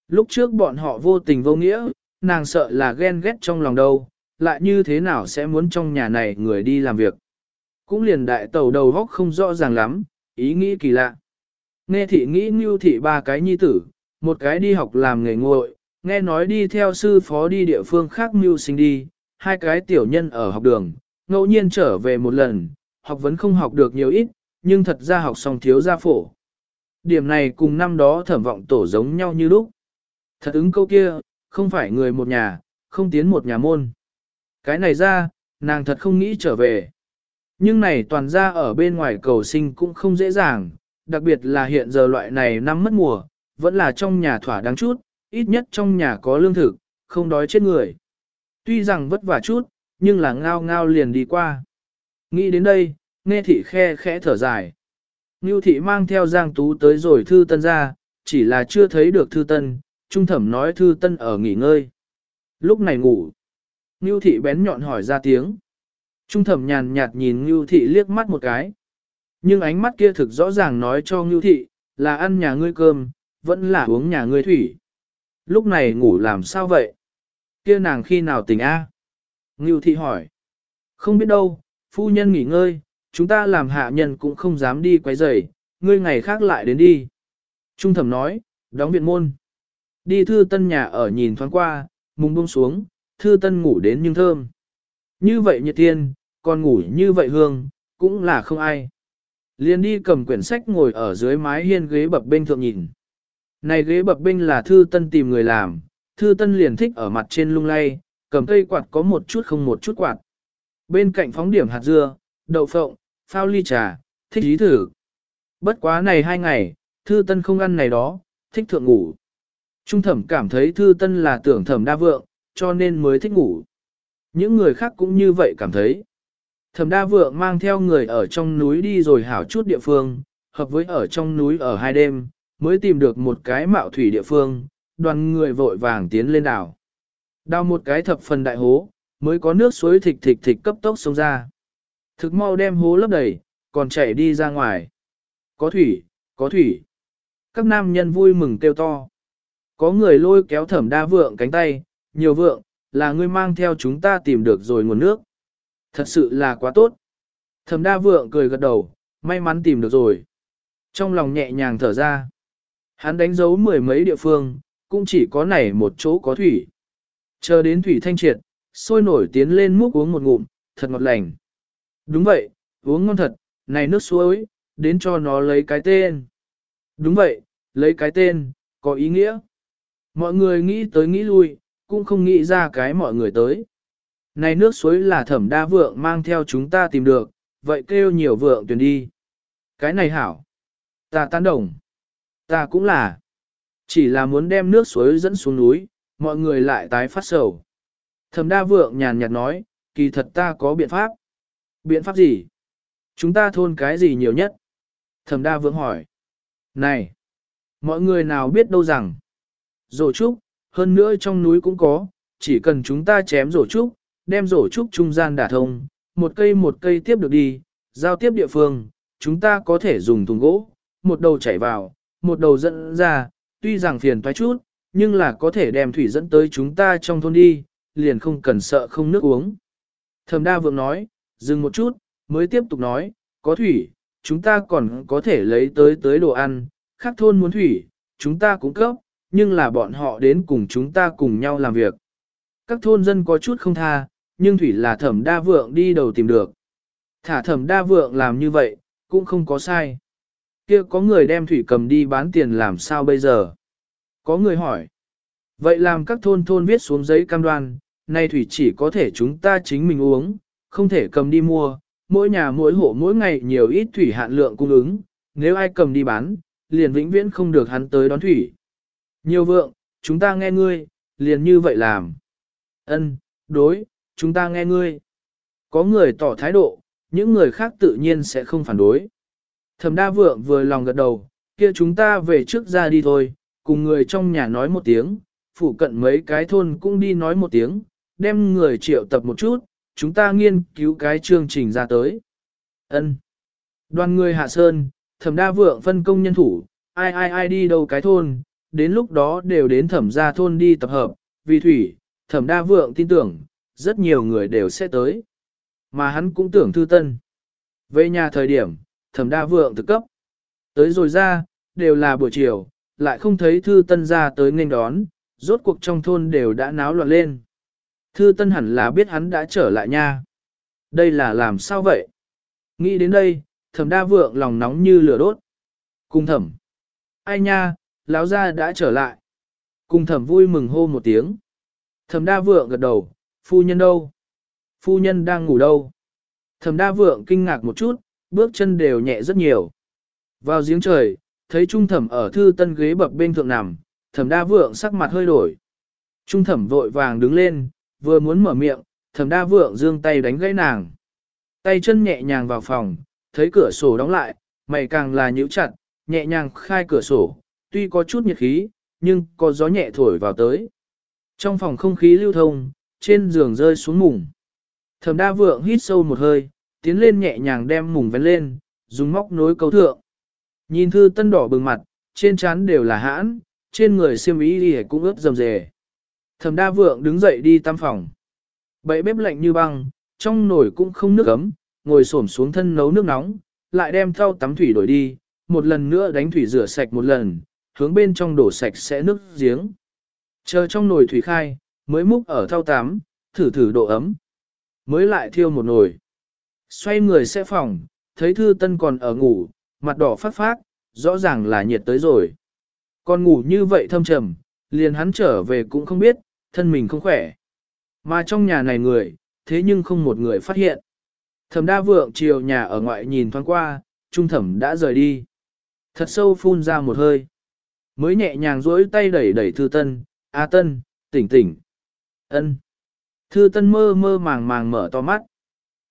Lúc trước bọn họ vô tình vô nghĩa, nàng sợ là ghen ghét trong lòng đâu, lại như thế nào sẽ muốn trong nhà này người đi làm việc. Cũng liền đại tàu đầu góc không rõ ràng lắm, ý nghĩ kỳ lạ. Nghe thị nghĩ như thị ba cái nhi tử, một cái đi học làm nghề nguội, nghe nói đi theo sư phó đi địa phương khác mưu sinh đi, hai cái tiểu nhân ở học đường, ngẫu nhiên trở về một lần, học vẫn không học được nhiều ít, nhưng thật ra học xong thiếu gia phổ. Điểm này cùng năm đó thẩm vọng tổ giống nhau như lúc. Thật ứng câu kia, không phải người một nhà, không tiến một nhà môn. Cái này ra, nàng thật không nghĩ trở về. Nhưng này toàn ra ở bên ngoài cầu sinh cũng không dễ dàng, đặc biệt là hiện giờ loại này năm mất mùa, vẫn là trong nhà thỏa đáng chút, ít nhất trong nhà có lương thực, không đói chết người. Tuy rằng vất vả chút, nhưng là ngao ngao liền đi qua. Nghĩ đến đây, nghe thị khe khẽ thở dài. Ngưu thị mang theo Giang Tú tới rồi thư tân ra, chỉ là chưa thấy được thư tân, trung thẩm nói thư tân ở nghỉ ngơi. Lúc này ngủ. Ngưu thị bén nhọn hỏi ra tiếng. Trung thẩm nhàn nhạt nhìn Ngưu thị liếc mắt một cái. Nhưng ánh mắt kia thực rõ ràng nói cho Ngưu thị, là ăn nhà ngươi cơm, vẫn là uống nhà ngươi thủy. Lúc này ngủ làm sao vậy? Kia nàng khi nào tỉnh a? Ngưu thị hỏi. Không biết đâu, phu nhân nghỉ ngơi, chúng ta làm hạ nhân cũng không dám đi quấy rầy, ngươi ngày khác lại đến đi. Trung thẩm nói, đóng viện môn. Đi thư tân nhà ở nhìn thoáng qua, mùng buông xuống, thư tân ngủ đến nhưng thơm. Như vậy nhiệt tiên, còn ngủ như vậy hương, cũng là không ai. Liền đi cầm quyển sách ngồi ở dưới mái hiên ghế bập bên thượng nhìn. Này ghế bập bênh là thư tân tìm người làm, thư tân liền thích ở mặt trên lung lay, cầm cây quạt có một chút không một chút quạt. Bên cạnh phóng điểm hạt dưa, đậu phộng, phao ly trà, thích ý thử. Bất quá này hai ngày, thư tân không ăn này đó, thích thượng ngủ. Trung thẩm cảm thấy thư tân là tưởng thẩm đa vượng, cho nên mới thích ngủ. Những người khác cũng như vậy cảm thấy. Thẩm đa vượng mang theo người ở trong núi đi rồi hảo chút địa phương, hợp với ở trong núi ở hai đêm, mới tìm được một cái mạo thủy địa phương, đoàn người vội vàng tiến lên đảo. Đào một cái thập phần đại hố, mới có nước suối thịch thịch thịch cấp tốc sông ra. Thực mau đem hố lấp đầy, còn chạy đi ra ngoài. Có thủy, có thủy. Các nam nhân vui mừng kêu to. Có người lôi kéo thẩm đa vượng cánh tay, nhiều vượng, là ngươi mang theo chúng ta tìm được rồi nguồn nước. Thật sự là quá tốt. Thẩm đa vượng cười gật đầu, may mắn tìm được rồi. Trong lòng nhẹ nhàng thở ra. Hắn đánh dấu mười mấy địa phương, cũng chỉ có này một chỗ có thủy. Chờ đến thủy thanh triệt, sôi nổi tiến lên múc uống một ngụm, thật ngọt lành. Đúng vậy, uống ngon thật, này nước suối, đến cho nó lấy cái tên. Đúng vậy, lấy cái tên, có ý nghĩa. Mọi người nghĩ tới nghĩ lui, cũng không nghĩ ra cái mọi người tới. Này nước suối là thẩm đa vượng mang theo chúng ta tìm được, vậy kêu nhiều vượng tuyển đi. Cái này hảo. Ta tán đồng. Ta cũng là. Chỉ là muốn đem nước suối dẫn xuống núi, mọi người lại tái phát sầu. Thẩm đa vượng nhàn nhạt nói, kỳ thật ta có biện pháp. Biện pháp gì? Chúng ta thôn cái gì nhiều nhất? Thẩm đa vượng hỏi. Này! Mọi người nào biết đâu rằng. Rổ trúc, hơn nữa trong núi cũng có, chỉ cần chúng ta chém rổ trúc, đem rổ trúc trung gian đả thông, một cây một cây tiếp được đi, giao tiếp địa phương, chúng ta có thể dùng thùng gỗ, một đầu chảy vào, một đầu dẫn ra, tuy rằng phiền toái chút, nhưng là có thể đem thủy dẫn tới chúng ta trong thôn đi, liền không cần sợ không nước uống. Thẩm đa vượng nói, dừng một chút, mới tiếp tục nói, có thủy, chúng ta còn có thể lấy tới tới đồ ăn, khác thôn muốn thủy, chúng ta cũng cấp, nhưng là bọn họ đến cùng chúng ta cùng nhau làm việc. Các thôn dân có chút không tha, nhưng thủy là thẩm đa vượng đi đầu tìm được. Thả thẩm đa vượng làm như vậy, cũng không có sai kia có người đem thủy cầm đi bán tiền làm sao bây giờ? Có người hỏi. Vậy làm các thôn thôn viết xuống giấy cam đoan, nay thủy chỉ có thể chúng ta chính mình uống, không thể cầm đi mua, mỗi nhà mỗi hộ mỗi ngày nhiều ít thủy hạn lượng cung ứng, nếu ai cầm đi bán, liền vĩnh viễn không được hắn tới đón thủy. Nhiều vượng, chúng ta nghe ngươi, liền như vậy làm. Ân, đối, chúng ta nghe ngươi. Có người tỏ thái độ, những người khác tự nhiên sẽ không phản đối. Thẩm đa vượng vừa lòng gật đầu, kia chúng ta về trước ra đi thôi, cùng người trong nhà nói một tiếng, phụ cận mấy cái thôn cũng đi nói một tiếng, đem người triệu tập một chút, chúng ta nghiên cứu cái chương trình ra tới. Ân. Đoàn người hạ sơn, thẩm đa vượng phân công nhân thủ, ai ai ai đi đâu cái thôn, đến lúc đó đều đến thẩm gia thôn đi tập hợp, vì thủy, thẩm đa vượng tin tưởng, rất nhiều người đều sẽ tới. Mà hắn cũng tưởng thư tân. Về nhà thời điểm, thẩm đa vượng thực cấp. Tới rồi ra, đều là buổi chiều, lại không thấy thư tân ra tới nghênh đón, rốt cuộc trong thôn đều đã náo loạn lên. Thư tân hẳn là biết hắn đã trở lại nha. Đây là làm sao vậy? Nghĩ đến đây, thẩm đa vượng lòng nóng như lửa đốt. Cùng thẩm. Ai nha, lão gia đã trở lại. Cùng thẩm vui mừng hô một tiếng. Thẩm đa vượng gật đầu, phu nhân đâu? Phu nhân đang ngủ đâu? Thẩm đa vượng kinh ngạc một chút, bước chân đều nhẹ rất nhiều. Vào giếng trời, thấy trung thẩm ở thư tân ghế bập bên thượng nằm, thẩm đa vượng sắc mặt hơi đổi. Trung thẩm vội vàng đứng lên, vừa muốn mở miệng, thẩm đa vượng dương tay đánh gãy nàng. Tay chân nhẹ nhàng vào phòng, thấy cửa sổ đóng lại, mày càng là nhíu chặt, nhẹ nhàng khai cửa sổ, tuy có chút nhiệt khí, nhưng có gió nhẹ thổi vào tới. Trong phòng không khí lưu thông, trên giường rơi xuống mùng. Thẩm đa vượng hít sâu một hơi, tiến lên nhẹ nhàng đem mùng vén lên, dùng móc nối câu thượng. Nhìn thư tân đỏ bừng mặt, trên trán đều là hãn, trên người xiêm ý đi cũng ướt rầm rề. Thẩm đa vượng đứng dậy đi tam phòng. Bậy bếp lạnh như băng, trong nồi cũng không nước ấm, ngồi xổm xuống thân nấu nước nóng, lại đem thau tắm thủy đổi đi, một lần nữa đánh thủy rửa sạch một lần, hướng bên trong đổ sạch sẽ nước giếng. Chờ trong nồi thủy khai, mới múc ở thau tắm, thử thử độ ấm. Mới lại thiêu một nồi. Xoay người sẽ phòng, thấy thư tân còn ở ngủ, mặt đỏ phát phát, rõ ràng là nhiệt tới rồi. Còn ngủ như vậy thâm trầm, liền hắn trở về cũng không biết, thân mình không khỏe. Mà trong nhà này người, thế nhưng không một người phát hiện. Thẩm đa vượng chiều nhà ở ngoại nhìn thoáng qua, trung thẩm đã rời đi. Thật sâu phun ra một hơi. Mới nhẹ nhàng duỗi tay đẩy đẩy thư tân, A tân, tỉnh tỉnh. ân Thư tân mơ mơ màng màng mở to mắt.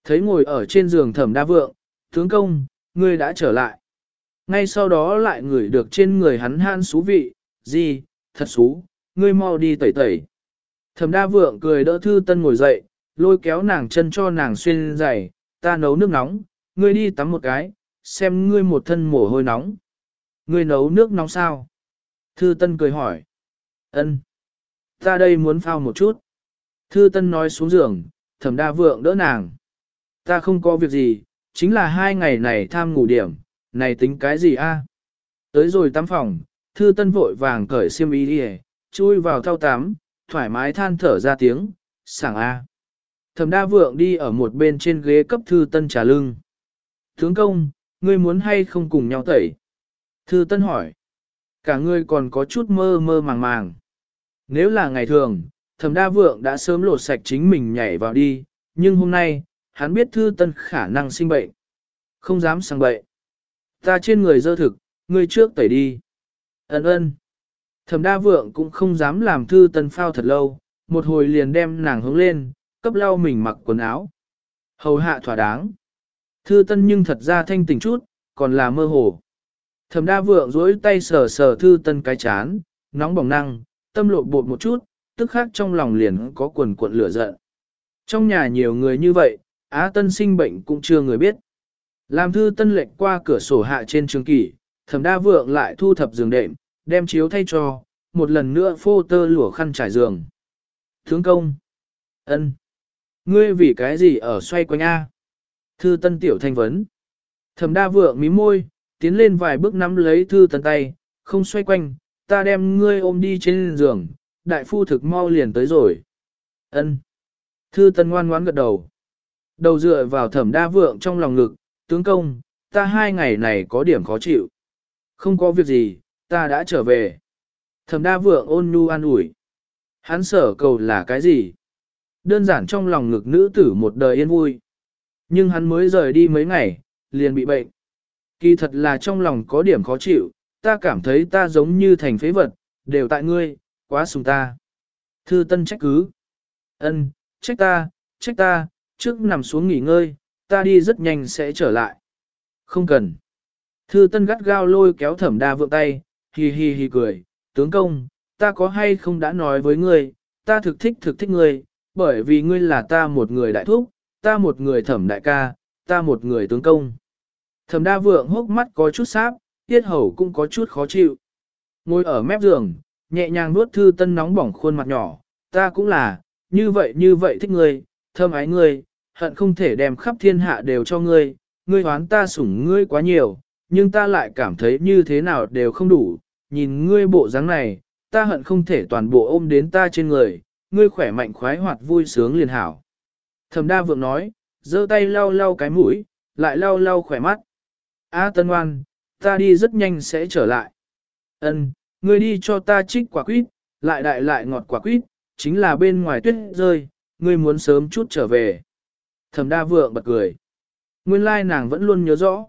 Thấy ngồi ở trên giường thẩm đa vượng, tướng công, ngươi đã trở lại. Ngay sau đó lại ngửi được trên người hắn han xú vị, gì, thật xú, ngươi mau đi tẩy tẩy. Thẩm đa vượng cười đỡ thư tân ngồi dậy, lôi kéo nàng chân cho nàng xuyên giày, ta nấu nước nóng, ngươi đi tắm một cái, xem ngươi một thân mồ hôi nóng. Ngươi nấu nước nóng sao? Thư tân cười hỏi. ân Ta đây muốn phao một chút. Thư tân nói xuống giường, thẩm đa vượng đỡ nàng. Ta không có việc gì, chính là hai ngày này tham ngủ điểm, này tính cái gì a? Tới rồi tắm phòng, thư tân vội vàng cởi xiêm y đi chui vào thao tắm, thoải mái than thở ra tiếng, sảng a. Thẩm đa vượng đi ở một bên trên ghế cấp thư tân trà lưng. Thướng công, ngươi muốn hay không cùng nhau tẩy? Thư tân hỏi. Cả ngươi còn có chút mơ mơ màng màng. Nếu là ngày thường, thẩm đa vượng đã sớm lột sạch chính mình nhảy vào đi, nhưng hôm nay, hắn biết thư tân khả năng sinh bệnh. Không dám sang bệnh. Ta trên người dơ thực, ngươi trước tẩy đi. Ấn ơn. Thẩm đa vượng cũng không dám làm thư tân phao thật lâu, một hồi liền đem nàng hướng lên, cấp lau mình mặc quần áo. Hầu hạ thỏa đáng. Thư tân nhưng thật ra thanh tỉnh chút, còn là mơ hồ. Thẩm đa vượng dối tay sờ sờ thư tân cái chán, nóng bỏng năng, tâm lộ bột một chút, tức khác trong lòng liền có quần cuộn lửa giận. Trong nhà nhiều người như vậy, Á Tân sinh bệnh cũng chưa người biết. Làm thư tân lệnh qua cửa sổ hạ trên trường kỷ, thẩm đa vượng lại thu thập giường đệm, đem chiếu thay cho, một lần nữa phô tơ lụa khăn trải giường. Tướng công. ân, Ngươi vì cái gì ở xoay quanh A? Thư tân tiểu thanh vấn. Thẩm đa vượng mí môi, tiến lên vài bước nắm lấy thư tân tay, không xoay quanh, ta đem ngươi ôm đi trên giường, đại phu thực mau liền tới rồi. ân. Thư tân ngoan ngoãn gật đầu. Đầu dựa vào thẩm đa vượng trong lòng ngực, tướng công, ta hai ngày này có điểm khó chịu. Không có việc gì, ta đã trở về. Thẩm đa vượng ôn nhu an ủi. Hắn sở cầu là cái gì? Đơn giản trong lòng ngực nữ tử một đời yên vui. Nhưng hắn mới rời đi mấy ngày, liền bị bệnh. Kỳ thật là trong lòng có điểm khó chịu, ta cảm thấy ta giống như thành phế vật, đều tại ngươi, quá sùng ta. Thư Tân trách cứ. Ân, trách ta, trách ta, trước nằm xuống nghỉ ngơi, ta đi rất nhanh sẽ trở lại. Không cần. Thư Tân gắt gao lôi kéo Thẩm Đa vượng tay, hi hi hi cười, tướng công, ta có hay không đã nói với ngươi, ta thực thích thực thích ngươi, bởi vì ngươi là ta một người đại thúc, ta một người thẩm đại ca, ta một người tướng công. Thẩm đa vượng hốc mắt có chút sáp, tiết hầu cũng có chút khó chịu. Ngồi ở mép giường, nhẹ nhàng nuốt thư tân nóng bỏng khuôn mặt nhỏ, ta cũng là, như vậy như vậy thích ngươi, thơm ái ngươi, hận không thể đem khắp thiên hạ đều cho ngươi, ngươi hoán ta sủng ngươi quá nhiều, nhưng ta lại cảm thấy như thế nào đều không đủ, nhìn ngươi bộ dáng này, ta hận không thể toàn bộ ôm đến ta trên người, ngươi khỏe mạnh khoái hoạt vui sướng liền hảo. Thẩm đa vượng nói, giơ tay lau lau cái mũi, lại lau lau khỏe mắt. A tân oan, ta đi rất nhanh sẽ trở lại. Ân, ngươi đi cho ta trích quả quýt, lại đại lại ngọt quả quýt, chính là bên ngoài tuyết rơi, ngươi muốn sớm chút trở về. Thẩm đa vượng bật cười. Nguyên lai nàng vẫn luôn nhớ rõ.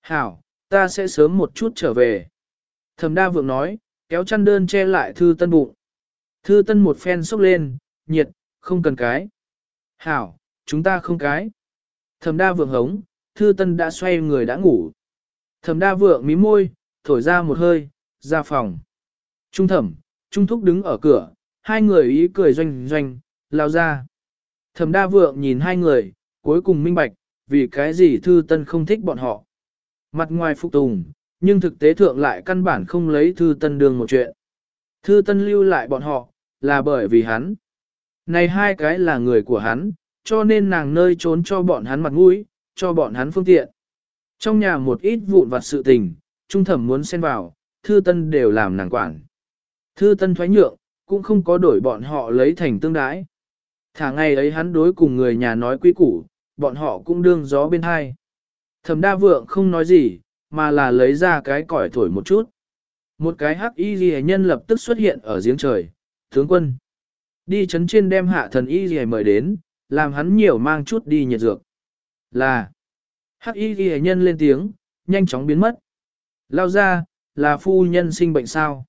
Hảo, ta sẽ sớm một chút trở về. Thẩm đa vượng nói, kéo chăn đơn che lại thư tân bụng. Thư tân một phen sốc lên, nhiệt, không cần cái. Hảo, chúng ta không cái. Thẩm đa vượng hống, thư tân đã xoay người đã ngủ. Thẩm đa vượng mí môi, thổi ra một hơi, ra phòng. Trung thẩm, trung thúc đứng ở cửa, hai người ý cười doanh doanh, lao ra. Thẩm đa vượng nhìn hai người, cuối cùng minh bạch, vì cái gì thư tân không thích bọn họ. Mặt ngoài phục tùng, nhưng thực tế thượng lại căn bản không lấy thư tân đường một chuyện. Thư tân lưu lại bọn họ, là bởi vì hắn. Này hai cái là người của hắn, cho nên nàng nơi trốn cho bọn hắn mặt mũi, cho bọn hắn phương tiện. Trong nhà một ít vụn vặt sự tình, trung thẩm muốn xen vào, thư tân đều làm nàng quản. Thư tân thoái nhượng, cũng không có đổi bọn họ lấy thành tương đái. Thả ngày ấy hắn đối cùng người nhà nói quý củ, bọn họ cũng đương gió bên hai. Thẩm đa vượng không nói gì, mà là lấy ra cái còi thổi một chút. Một cái hắc y ghi nhân lập tức xuất hiện ở giếng trời, tướng quân. Đi chấn trên đem hạ thần y ghi mời đến, làm hắn nhiều mang chút đi nhiệt dược. Là, hắc y ghi nhân lên tiếng, nhanh chóng biến mất. Lao ra, là phu nhân sinh bệnh sao?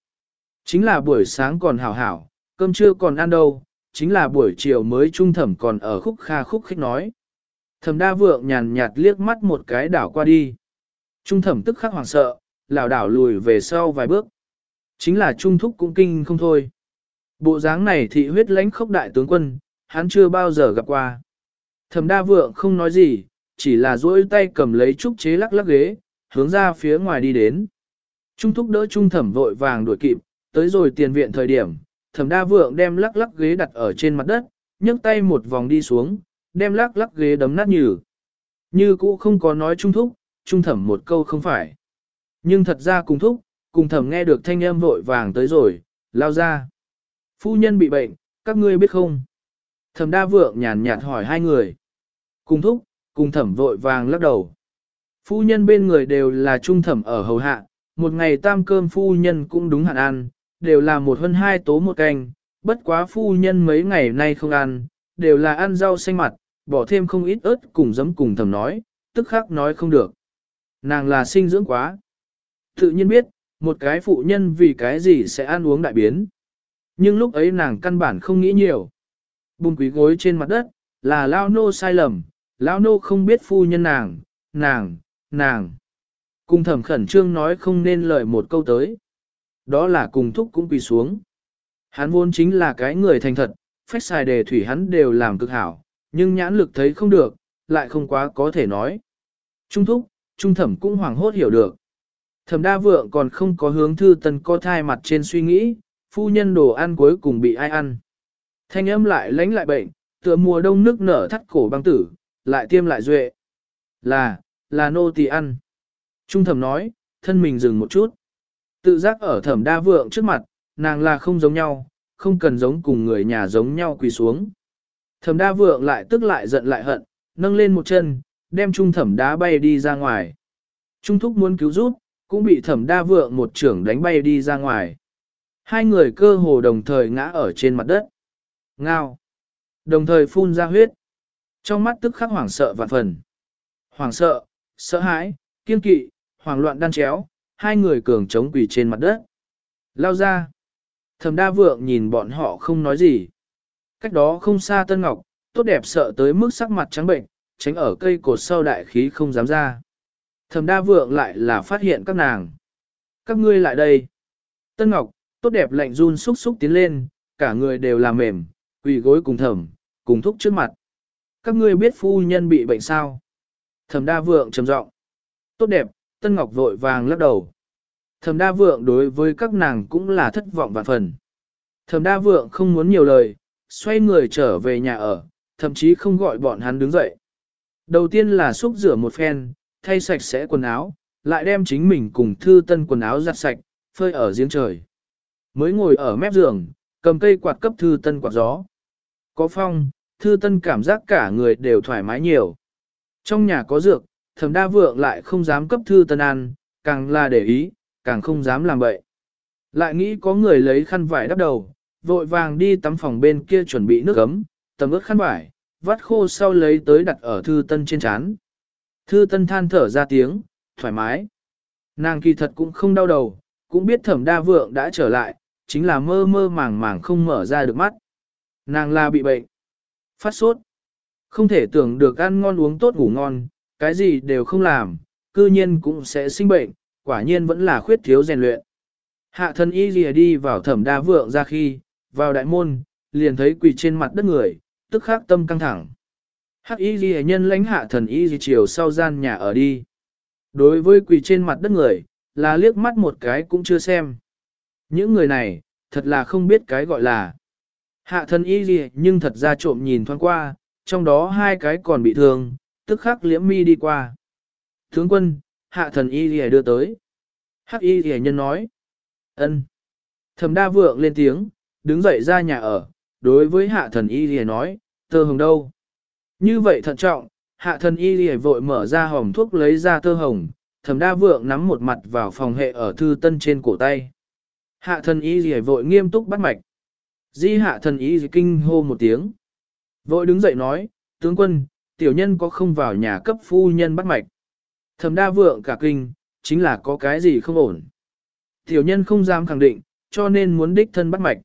Chính là buổi sáng còn hảo hảo, cơm trưa còn ăn đâu, chính là buổi chiều mới trung thẩm còn ở khúc kha khúc khích nói. Thẩm đa vượng nhàn nhạt liếc mắt một cái đảo qua đi. Trung thẩm tức khắc hoảng sợ, lảo đảo lùi về sau vài bước. Chính là trung thúc cũng kinh không thôi. Bộ dáng này thị huyết lãnh khốc đại tướng quân, hắn chưa bao giờ gặp qua. Thẩm đa vượng không nói gì, chỉ là duỗi tay cầm lấy trúc chế lắc lắc ghế, hướng ra phía ngoài đi đến. Trung thúc đỡ trung thẩm vội vàng đuổi kịp, tới rồi tiền viện thời điểm, thẩm đa vượng đem lắc lắc ghế đặt ở trên mặt đất, nhấc tay một vòng đi xuống, đem lắc lắc ghế đấm nát nhừ. Như cũ không có nói trung thúc, trung thẩm một câu không phải. Nhưng thật ra cùng thúc, cùng thẩm nghe được thanh âm vội vàng tới rồi, lao ra. Phu nhân bị bệnh, các ngươi biết không? Thẩm đa vượng nhàn nhạt hỏi hai người. Cùng thúc, cùng thẩm vội vàng lắc đầu. Phu nhân bên người đều là trung thẩm ở hầu hạ, một ngày tam cơm phu nhân cũng đúng hạn ăn, đều là một hơn hai tố một canh, bất quá phu nhân mấy ngày nay không ăn, đều là ăn rau xanh mặt, bỏ thêm không ít ớt cùng giấm cùng thầm nói, tức khắc nói không được. Nàng là sinh dưỡng quá. Tự nhiên biết, một cái phụ nhân vì cái gì sẽ ăn uống đại biến. Nhưng lúc ấy nàng căn bản không nghĩ nhiều. Bùng quý gối trên mặt đất, là lao nô sai lầm, lao nô không biết phu nhân nàng, nàng, nàng. Cùng thẩm khẩn trương nói không nên lời một câu tới. Đó là cùng thúc cũng quỳ xuống. Hắn vốn chính là cái người thành thật, phách xài đề thủy hắn đều làm cực hảo, nhưng nhãn lực thấy không được, lại không quá có thể nói. Trung thúc, trung thẩm cũng hoảng hốt hiểu được. Thẩm đa vượng còn không có hướng thư tần co thai mặt trên suy nghĩ, phu nhân đồ ăn cuối cùng bị ai ăn. Thanh âm lại lánh lại bệnh, tựa mùa đông nước nở thắt cổ băng tử, lại tiêm lại duệ. Là, là nô tỳ ăn. Trung thẩm nói, thân mình dừng một chút. Tự giác ở thẩm đa vượng trước mặt, nàng là không giống nhau, không cần giống cùng người nhà giống nhau quỳ xuống. Thẩm đa vượng lại tức lại giận lại hận, nâng lên một chân, đem trung thẩm đá bay đi ra ngoài. Trung thúc muốn cứu giúp, cũng bị thẩm đa vượng một trưởng đánh bay đi ra ngoài. Hai người cơ hồ đồng thời ngã ở trên mặt đất. Ngao. Đồng thời phun ra huyết. Trong mắt tức khắc hoảng sợ vạn phần. Hoảng sợ, sợ hãi, kiên kỵ, hoảng loạn đan chéo, hai người cường chống quỳ trên mặt đất. Lao ra. Thẩm đa vượng nhìn bọn họ không nói gì. Cách đó không xa Tân Ngọc, tốt đẹp sợ tới mức sắc mặt trắng bệnh, tránh ở cây cột sau đại khí không dám ra. Thẩm đa vượng lại là phát hiện các nàng. Các ngươi lại đây. Tân Ngọc, tốt đẹp lạnh run xúc xúc tiến lên, cả người đều là mềm, quỳ gối cùng thẩm, cùng thúc trước mặt. Các ngươi biết phu nhân bị bệnh sao? Thẩm đa vượng trầm giọng. Tốt đẹp, Tân Ngọc vội vàng lắc đầu. Thẩm đa vượng đối với các nàng cũng là thất vọng vạn phần. Thẩm đa vượng không muốn nhiều lời, xoay người trở về nhà ở, thậm chí không gọi bọn hắn đứng dậy. Đầu tiên là xúc rửa một phen, thay sạch sẽ quần áo, lại đem chính mình cùng thư tân quần áo giặt sạch, phơi ở giếng trời. Mới ngồi ở mép giường, cầm cây quạt cấp thư tân quạt gió. Có phong, thư tân cảm giác cả người đều thoải mái nhiều. Trong nhà có dược, thẩm đa vượng lại không dám cấp thư tân ăn, càng là để ý, càng không dám làm vậy. Lại nghĩ có người lấy khăn vải đắp đầu, vội vàng đi tắm phòng bên kia chuẩn bị nước ấm, tầm ướt khăn vải, vắt khô sau lấy tới đặt ở thư tân trên chán. Thư tân than thở ra tiếng, thoải mái. Nàng kỳ thật cũng không đau đầu, cũng biết thẩm đa vượng đã trở lại, chính là mơ mơ màng màng không mở ra được mắt. Nàng là bị bệnh, phát sốt, không thể tưởng được ăn ngon uống tốt ngủ ngon, cái gì đều không làm, cư nhiên cũng sẽ sinh bệnh, quả nhiên vẫn là khuyết thiếu rèn luyện. Hạ thân y lìa đi vào thẩm đa vượng ra khi, vào đại môn, liền thấy quỳ trên mặt đất người, tức khắc tâm căng thẳng. Hắc y lìa nhân lãnh hạ thần y lìa chiều sau gian nhà ở đi. Đối với quỳ trên mặt đất người, là liếc mắt một cái cũng chưa xem. Những người này, thật là không biết cái gọi là. Hạ thần y lìa nhưng thật ra trộm nhìn thoáng qua, trong đó hai cái còn bị thương, tức khắc liễm mi đi qua. Tướng quân, hạ thần y lìa đưa tới. Hắc y lìa nhân nói. ân. Thẩm đa vượng lên tiếng, đứng dậy ra nhà ở, đối với hạ thần y lìa nói, tơ hồng đâu. Như vậy thận trọng, hạ thần y lìa vội mở ra hòm thuốc lấy ra tơ hồng, thẩm đa vượng nắm một mặt vào phòng hệ ở thư tân trên cổ tay. Hạ thần y lìa vội nghiêm túc bắt mạch. Di hạ thần y kinh hô một tiếng. Vội đứng dậy nói, tướng quân, tiểu nhân có không vào nhà cấp phu nhân bắt mạch. Thẩm đa vượng cả kinh, chính là có cái gì không ổn. Tiểu nhân không dám khẳng định, cho nên muốn đích thân bắt mạch.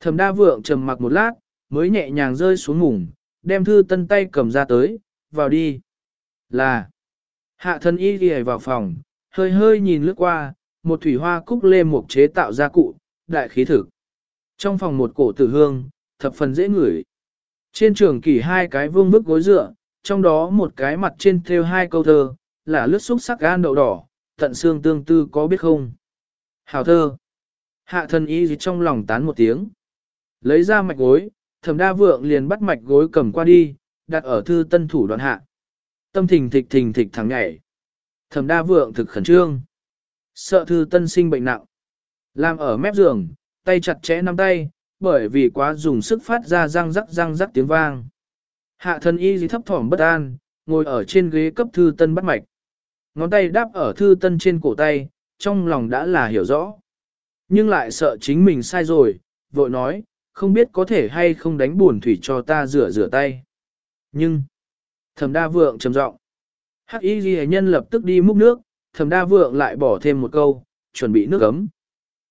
Thẩm đa vượng trầm mặc một lát, mới nhẹ nhàng rơi xuống ngủng, đem thư tân tay cầm ra tới, vào đi. Là, hạ thân y ghi vào phòng, hơi hơi nhìn lướt qua, một thủy hoa cúc lê mục chế tạo ra cụ, đại khí thực. Trong phòng một cổ tử hương, thập phần dễ ngửi. Trên trường kỷ hai cái vương bức gối dựa, trong đó một cái mặt trên thêu hai câu thơ, là lướt xúc sắc gan đậu đỏ, tận xương tương tư có biết không? Hào thơ. Hạ thần y gì trong lòng tán một tiếng. Lấy ra mạch gối, thẩm đa vượng liền bắt mạch gối cầm qua đi, đặt ở thư tân thủ đoạn hạ. Tâm thình thịch thình thịch thẳng nhảy. Thẩm đa vượng thực khẩn trương. Sợ thư tân sinh bệnh nặng. Làm ở mép giường, tay chặt chẽ nắm tay, bởi vì quá dùng sức phát ra răng rắc răng rắc tiếng vang. Hạ thần y gì thấp thỏm bất an, ngồi ở trên ghế cấp thư tân bắt mạch. Ngón tay đáp ở thư tân trên cổ tay, trong lòng đã là hiểu rõ. Nhưng lại sợ chính mình sai rồi, vội nói, không biết có thể hay không đánh buồn thủy cho ta rửa rửa tay. Nhưng, thẩm đa vượng trầm giọng Hắc y ghi nhân lập tức đi múc nước, thẩm đa vượng lại bỏ thêm một câu, chuẩn bị nước ấm.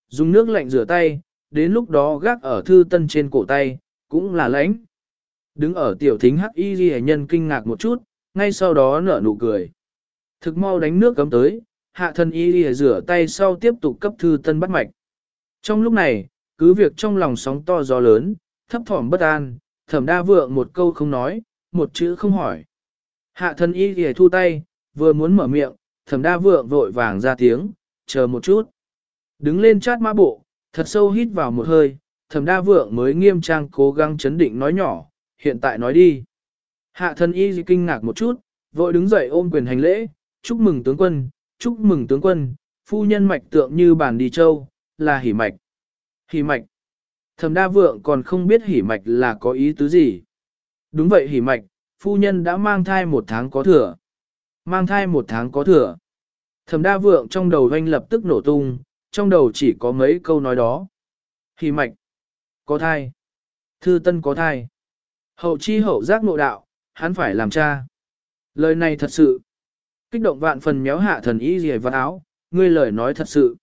Dùng nước lạnh rửa tay, đến lúc đó gác ở thư tân trên cổ tay, cũng là lãnh. Đứng ở tiểu thính hắc y ghi nhân kinh ngạc một chút, ngay sau đó nở nụ cười. Thực mau đánh nước cấm tới, hạ thân y ghi rửa tay sau tiếp tục cấp thư tân bắt mạch. Trong lúc này, cứ việc trong lòng sóng to gió lớn, thấp thỏm bất an, thẩm đa vượng một câu không nói, một chữ không hỏi. Hạ thân y ghi thu tay, vừa muốn mở miệng, thẩm đa vượng vội vàng ra tiếng, chờ một chút. Đứng lên chát mã bộ, Thật sâu hít vào một hơi, thẩm đa vượng mới nghiêm trang cố gắng chấn định nói nhỏ, hiện tại nói đi. Hạ thần y kinh ngạc một chút, vội đứng dậy ôm quyền hành lễ, chúc mừng tướng quân, chúc mừng tướng quân, phu nhân mạch tượng như bản đi châu, là hỉ mạch. Hỉ mạch. Thẩm đa vượng còn không biết hỉ mạch là có ý tứ gì. Đúng vậy hỉ mạch, phu nhân đã mang thai một tháng có thừa. Mang thai một tháng có thừa. Thẩm đa vượng trong đầu doanh lập tức nổ tung, trong đầu chỉ có mấy câu nói đó. Hỉ mạch. Có thai. Thư tân có thai. Hậu chi hậu giác nội đạo, hắn phải làm cha. Lời này thật sự. Kích động vạn phần méo hạ thần y gì vào áo, ngươi lời nói thật sự.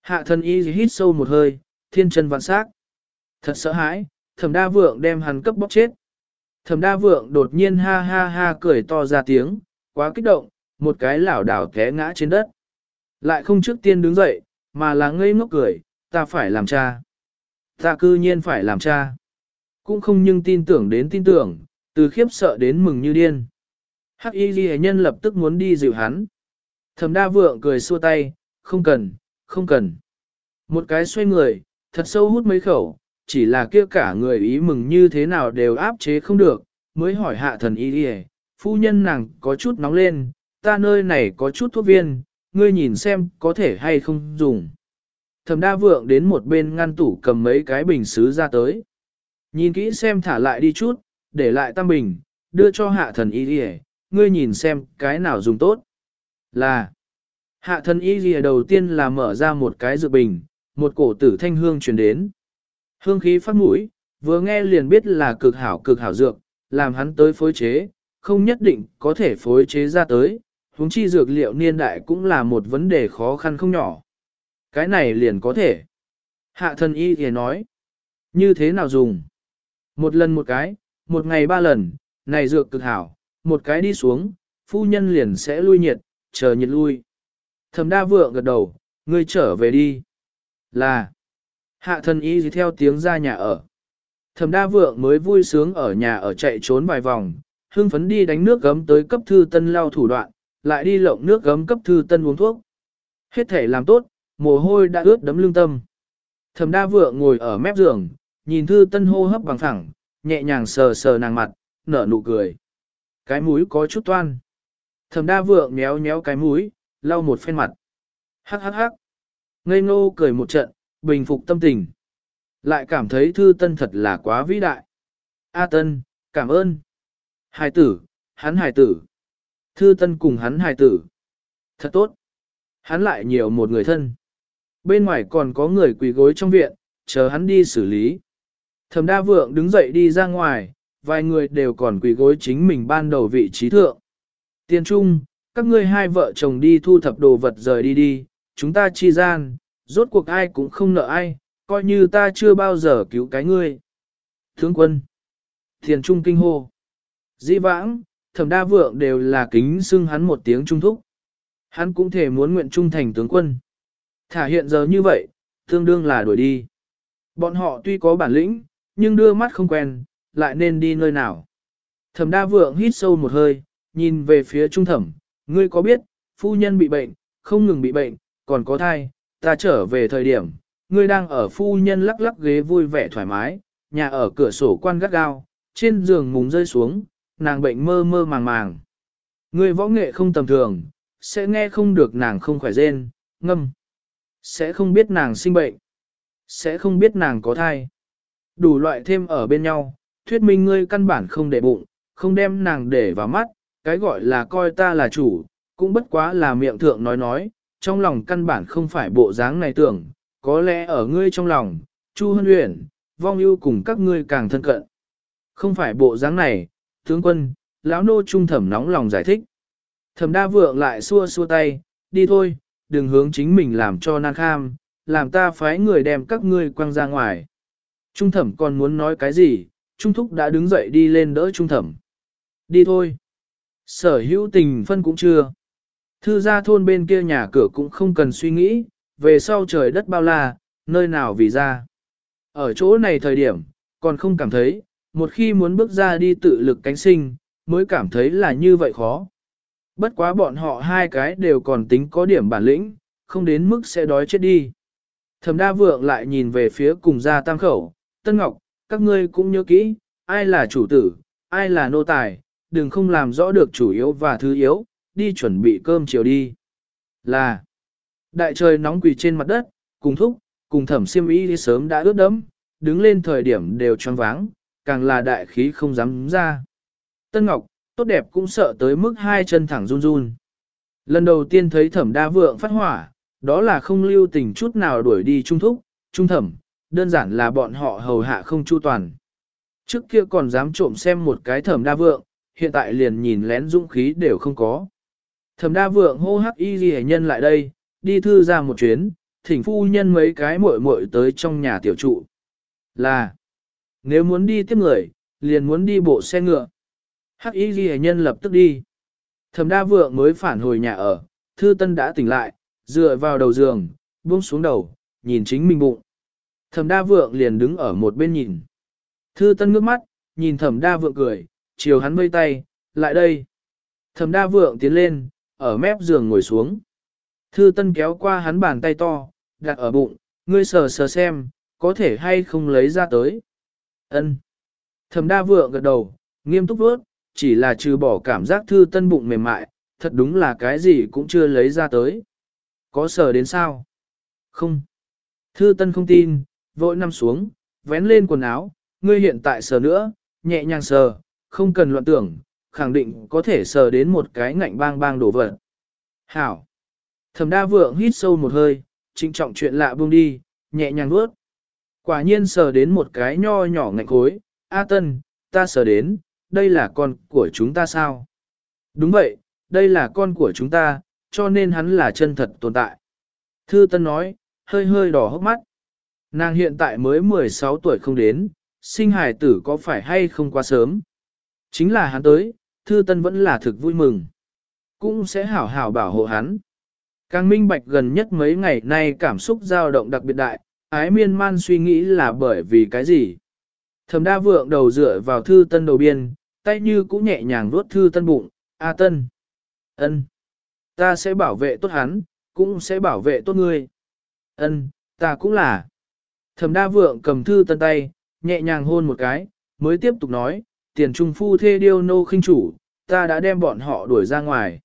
Hạ thần y hít sâu một hơi, thiên chân vạn sắc. Thật sợ hãi, thẩm đa vượng đem hắn cấp bóc chết. Thẩm đa vượng đột nhiên ha ha ha cười to ra tiếng, quá kích động, một cái lảo đảo té ngã trên đất. Lại không trước tiên đứng dậy, mà là ngây ngốc cười, ta phải làm cha. Ta cư nhiên phải làm cha. Cũng không nhưng tin tưởng đến tin tưởng, từ khiếp sợ đến mừng như điên. Hắc y ghi nhân lập tức muốn đi dịu hắn. Thẩm đa vượng cười xua tay, không cần, không cần. Một cái xoay người, thật sâu hút mấy khẩu, chỉ là kia cả người ý mừng như thế nào đều áp chế không được, mới hỏi hạ thần y ghi phu nhân nàng có chút nóng lên, ta nơi này có chút thuốc viên, ngươi nhìn xem có thể hay không dùng. Thẩm đa vượng đến một bên ngăn tủ cầm mấy cái bình xứ ra tới. Nhìn kỹ xem thả lại đi chút, để lại tam bình, đưa cho hạ thần y đi ngươi nhìn xem cái nào dùng tốt. Là, hạ thần y rìa đầu tiên là mở ra một cái dự bình, một cổ tử thanh hương truyền đến. Hương khí phát mũi, vừa nghe liền biết là cực hảo cực hảo dược, làm hắn tới phối chế, không nhất định có thể phối chế ra tới, huống chi dược liệu niên đại cũng là một vấn đề khó khăn không nhỏ. Cái này liền có thể. Hạ thần y thì nói, như thế nào dùng? Một lần một cái, một ngày ba lần, này dược cực hảo, một cái đi xuống, phu nhân liền sẽ lui nhiệt, chờ nhiệt lui. Thẩm đa vượng gật đầu, ngươi trở về đi. Là, hạ thần y theo tiếng ra nhà ở. Thẩm đa vượng mới vui sướng ở nhà ở chạy trốn vài vòng, hưng phấn đi đánh nước gấm tới cấp thư tân lao thủ đoạn, lại đi lộng nước gấm cấp thư tân uống thuốc. Hết thể làm tốt, mồ hôi đã ướt đấm lưng tâm. Thẩm đa vượng ngồi ở mép giường, nhìn thư tân hô hấp bằng thẳng, nhẹ nhàng sờ sờ nàng mặt, nở nụ cười. Cái mũi có chút toan. Thẩm đa vượng méo méo cái mũi, lau một phen mặt. Hắc hắc hắc. Ngây ngô cười một trận, bình phục tâm tình. Lại cảm thấy thư tân thật là quá vĩ đại. A tân, cảm ơn. Hài tử, hắn hài tử. Thư tân cùng hắn hài tử. Thật tốt. Hắn lại nhiều một người thân. Bên ngoài còn có người quỳ gối trong viện, chờ hắn đi xử lý. Thẩm đa vượng đứng dậy đi ra ngoài, vài người đều còn quỳ gối chính mình ban đầu vị trí thượng. Tiên trung, các ngươi hai vợ chồng đi thu thập đồ vật rời đi đi, chúng ta chi gian, rốt cuộc ai cũng không nợ ai, coi như ta chưa bao giờ cứu cái ngươi. Thướng quân, thiền trung kinh hô. Dĩ vãng, thẩm đa vượng đều là kính xưng hắn một tiếng trung thúc. Hắn cũng thể muốn nguyện trung thành tướng quân. Thả hiện giờ như vậy, tương đương là đuổi đi. Bọn họ tuy có bản lĩnh, nhưng đưa mắt không quen, lại nên đi nơi nào. Thẩm đa vượng hít sâu một hơi, nhìn về phía trung thẩm, ngươi có biết, phu nhân bị bệnh, không ngừng bị bệnh, còn có thai, ta trở về thời điểm, ngươi đang ở phu nhân lắc lắc ghế vui vẻ thoải mái, nhà ở cửa sổ quan gắt gao, trên giường mùng rơi xuống, nàng bệnh mơ mơ màng màng. Ngươi võ nghệ không tầm thường, sẽ nghe không được nàng không khỏe rên, ngâm. Sẽ không biết nàng sinh bệnh. Sẽ không biết nàng có thai. Đủ loại thêm ở bên nhau, thuyết minh ngươi căn bản không để bụng, không đem nàng để vào mắt, cái gọi là coi ta là chủ, cũng bất quá là miệng thượng nói nói, trong lòng căn bản không phải bộ dáng này tưởng, có lẽ ở ngươi trong lòng, Chu Hân Uyển, vong ưu cùng các ngươi càng thân cận. Không phải bộ dáng này, tướng quân, lão nô trung thẩm nóng lòng giải thích. Thẩm đa vượng lại xua xua tay, đi thôi, đừng hướng chính mình làm cho nan kham, làm ta phái người đem các ngươi quăng ra ngoài. Trung thẩm còn muốn nói cái gì, Trung thúc đã đứng dậy đi lên đỡ Trung thẩm. Đi thôi. Sở hữu tình phân cũng chưa. Thư gia thôn bên kia nhà cửa cũng không cần suy nghĩ, về sau trời đất bao la, nơi nào vì ra. Ở chỗ này thời điểm, còn không cảm thấy, một khi muốn bước ra đi tự lực cánh sinh, mới cảm thấy là như vậy khó. Bất quá bọn họ hai cái đều còn tính có điểm bản lĩnh, không đến mức sẽ đói chết đi. Thẩm đa vượng lại nhìn về phía cùng gia tam khẩu, Tân Ngọc, các ngươi cũng nhớ kỹ, ai là chủ tử, ai là nô tài, đừng không làm rõ được chủ yếu và thứ yếu, đi chuẩn bị cơm chiều đi. Là, đại trời nóng quỳ trên mặt đất, cùng thúc, cùng thẩm siêm y đi sớm đã ướt đẫm, đứng lên thời điểm đều choáng váng, càng là đại khí không dám ra. Tân Ngọc, tốt đẹp cũng sợ tới mức hai chân thẳng run run. Lần đầu tiên thấy thẩm đa vượng phát hỏa, đó là không lưu tình chút nào đuổi đi trung thúc, trung thẩm, đơn giản là bọn họ hầu hạ không chu toàn. Trước kia còn dám trộm xem một cái thẩm đa vượng, hiện tại liền nhìn lén dũng khí đều không có. Thẩm đa vượng hô hắc y ghi nhân lại đây, đi thư ra một chuyến, thỉnh phu nhân mấy cái muội muội tới trong nhà tiểu trụ. Là, nếu muốn đi tiếp người, liền muốn đi bộ xe ngựa. Hắc y ghi nhân lập tức đi. Thẩm đa vượng mới phản hồi nhà ở, thư tân đã tỉnh lại, dựa vào đầu giường, buông xuống đầu, nhìn chính mình bụng. Thẩm đa vượng liền đứng ở một bên nhìn. Thư tân ngước mắt, nhìn thẩm đa vượng cười, chiều hắn vây tay, lại đây. Thẩm đa vượng tiến lên, ở mép giường ngồi xuống. Thư tân kéo qua hắn bàn tay to, đặt ở bụng, ngươi sờ sờ xem, có thể hay không lấy ra tới. Ân. Thẩm đa vượng gật đầu, nghiêm túc vớt, chỉ là trừ bỏ cảm giác thư tân bụng mềm mại, thật đúng là cái gì cũng chưa lấy ra tới. Có sờ đến sao? Không. Thư tân không tin, vội nằm xuống, vén lên quần áo, ngươi hiện tại sờ nữa, nhẹ nhàng sờ, không cần loạn tưởng, khẳng định có thể sờ đến một cái ngạnh bang bang đổ vật. Hảo. Thẩm đa vượng hít sâu một hơi, trinh trọng chuyện lạ buông đi, nhẹ nhàng nuốt. Quả nhiên sờ đến một cái nho nhỏ ngạnh khối, A Tân, ta sờ đến, đây là con của chúng ta sao? Đúng vậy, đây là con của chúng ta, cho nên hắn là chân thật tồn tại. Thư Tân nói, hơi hơi đỏ hốc mắt. Nàng hiện tại mới 16 tuổi không đến, sinh hài tử có phải hay không quá sớm. Chính là hắn tới, Thư Tân vẫn là thực vui mừng. Cũng sẽ hảo hảo bảo hộ hắn. Càng minh bạch gần nhất mấy ngày nay cảm xúc dao động đặc biệt đại, ái miên man suy nghĩ là bởi vì cái gì. Thẩm đa vượng đầu dựa vào Thư Tân đầu biên, tay như cũng nhẹ nhàng vuốt Thư Tân bụng, A Tân. ân, Ta sẽ bảo vệ tốt hắn, cũng sẽ bảo vệ tốt ngươi. Ân, ta cũng là. Thẩm đa vượng cầm Thư Tân tay, nhẹ nhàng hôn một cái, mới tiếp tục nói, tiền trung phu thê điêu nô khinh chủ, ta đã đem bọn họ đuổi ra ngoài.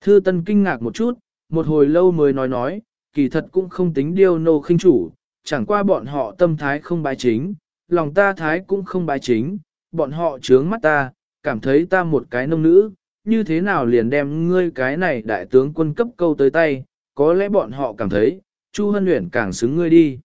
Thư Tân kinh ngạc một chút, một hồi lâu mới nói nói, kỳ thật cũng không tính điêu nô khinh chủ, chẳng qua bọn họ tâm thái không bái chính, lòng ta thái cũng không bái chính, bọn họ trướng mắt ta, cảm thấy ta một cái nông nữ, như thế nào liền đem ngươi cái này đại tướng quân cấp câu tới tay, có lẽ bọn họ cảm thấy, Chu Hân Uyển càng xứng ngươi đi.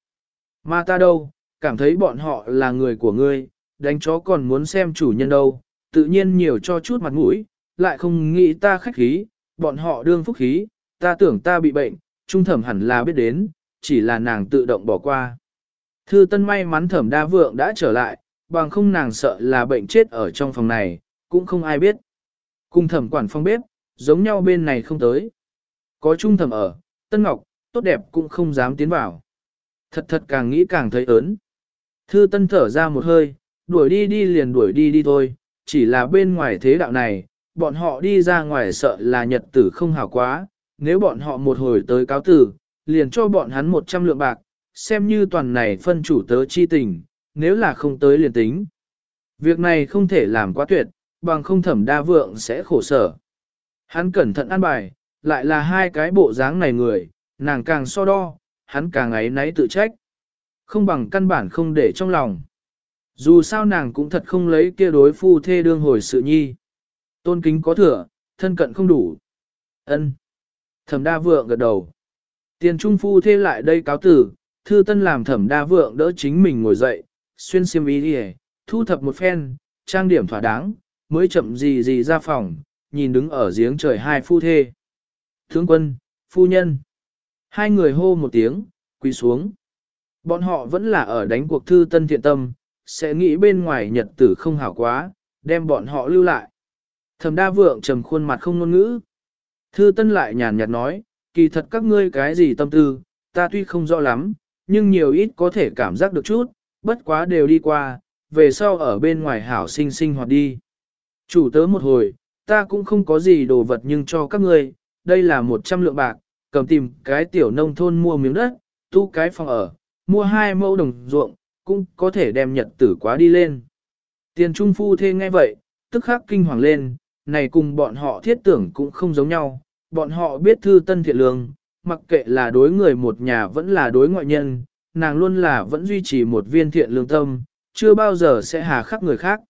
Mà ta đâu, cảm thấy bọn họ là người của ngươi, đánh chó còn muốn xem chủ nhân đâu, tự nhiên nhiều cho chút mặt mũi, lại không nghĩ ta khách khí, bọn họ đương phúc khí, ta tưởng ta bị bệnh, trung thẩm hẳn là biết đến, chỉ là nàng tự động bỏ qua. Thư tân may mắn thẩm đa vượng đã trở lại, bằng không nàng sợ là bệnh chết ở trong phòng này, cũng không ai biết. Cùng thẩm quản phong bếp, giống nhau bên này không tới. Có trung thẩm ở, tân ngọc, tốt đẹp cũng không dám tiến vào. Thật thật càng nghĩ càng thấy ớn. Thư tân thở ra một hơi, đuổi đi đi liền đuổi đi đi thôi, chỉ là bên ngoài thế đạo này, bọn họ đi ra ngoài sợ là nhật tử không hảo quá, nếu bọn họ một hồi tới cáo tử, liền cho bọn hắn 100 lượng bạc, xem như toàn này phân chủ tớ chi tình, nếu là không tới liền tính. Việc này không thể làm quá tuyệt, bằng không thẩm đa vượng sẽ khổ sở. Hắn cẩn thận ăn bài, lại là hai cái bộ dáng này người, nàng càng so đo, hắn càng ấy náy tự trách. Không bằng căn bản không để trong lòng. Dù sao nàng cũng thật không lấy kia đối phu thê đương hồi sự nhi. Tôn kính có thừa, thân cận không đủ. ân Thẩm đa vượng gật đầu. Tiền trung phu thê lại đây cáo tử, thư tân làm thẩm đa vượng đỡ chính mình ngồi dậy, xuyên xiêm y đi thu thập một phen, trang điểm thỏa đáng, mới chậm gì gì ra phòng, nhìn đứng ở giếng trời hai phu thê. Thướng quân, phu nhân. Hai người hô một tiếng, quỳ xuống. Bọn họ vẫn là ở đánh cuộc thư tân thiện tâm, sẽ nghĩ bên ngoài nhật tử không hảo quá, đem bọn họ lưu lại. Thẩm đa vượng trầm khuôn mặt không ngôn ngữ. Thư tân lại nhàn nhạt nói, kỳ thật các ngươi cái gì tâm tư, ta tuy không rõ lắm, nhưng nhiều ít có thể cảm giác được chút, bất quá đều đi qua, về sau ở bên ngoài hảo sinh sinh hoạt đi. Chủ tớ một hồi, ta cũng không có gì đồ vật nhưng cho các ngươi, đây là 100 lượng bạc, cầm tìm cái tiểu nông thôn mua miếng đất, tu cái phòng ở, mua hai mẫu đồng ruộng, cũng có thể đem nhật tử quá đi lên. Tiền trung phu thê nghe vậy, tức khắc kinh hoàng lên, này cùng bọn họ thiết tưởng cũng không giống nhau, bọn họ biết thư tân thiện lương, mặc kệ là đối người một nhà vẫn là đối ngoại nhân, nàng luôn là vẫn duy trì một viên thiện lương tâm, chưa bao giờ sẽ hà khắc người khác.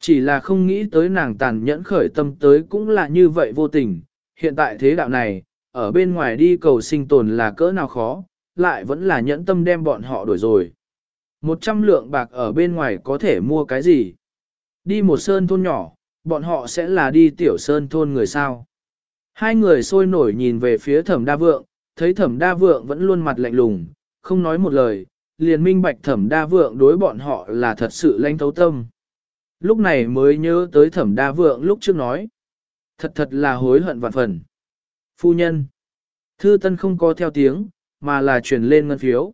Chỉ là không nghĩ tới nàng tàn nhẫn khởi tâm tới cũng là như vậy vô tình, hiện tại thế đạo này, ở bên ngoài đi cầu sinh tồn là cỡ nào khó, lại vẫn là nhẫn tâm đem bọn họ đổi rồi. Một trăm lượng bạc ở bên ngoài có thể mua cái gì? Đi một sơn thôn nhỏ, bọn họ sẽ là đi tiểu sơn thôn người sao? Hai người sôi nổi nhìn về phía thẩm đa vượng, thấy thẩm đa vượng vẫn luôn mặt lạnh lùng, không nói một lời, liền minh bạch thẩm đa vượng đối bọn họ là thật sự lanh thấu tâm. Lúc này mới nhớ tới thẩm đa vượng lúc trước nói. Thật thật là hối hận vạn phần. Phu nhân. Thư tân không có theo tiếng, mà là truyền lên ngân phiếu.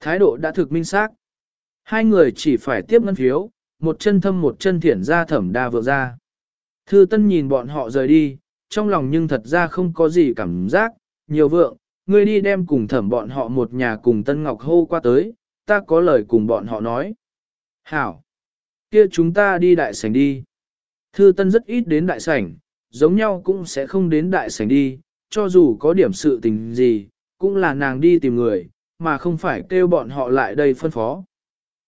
Thái độ đã thực minh xác. Hai người chỉ phải tiếp ngân phiếu, một chân thâm một chân thiển ra thẩm đa vượng ra. Thư tân nhìn bọn họ rời đi, trong lòng nhưng thật ra không có gì cảm giác, nhiều vượng, ngươi đi đem cùng thẩm bọn họ một nhà cùng Tân Ngọc hô qua tới, ta có lời cùng bọn họ nói. Hảo! kia chúng ta đi đại sảnh đi. Thư Tân rất ít đến đại sảnh, giống nhau cũng sẽ không đến đại sảnh đi, cho dù có điểm sự tình gì, cũng là nàng đi tìm người, mà không phải kêu bọn họ lại đây phân phó.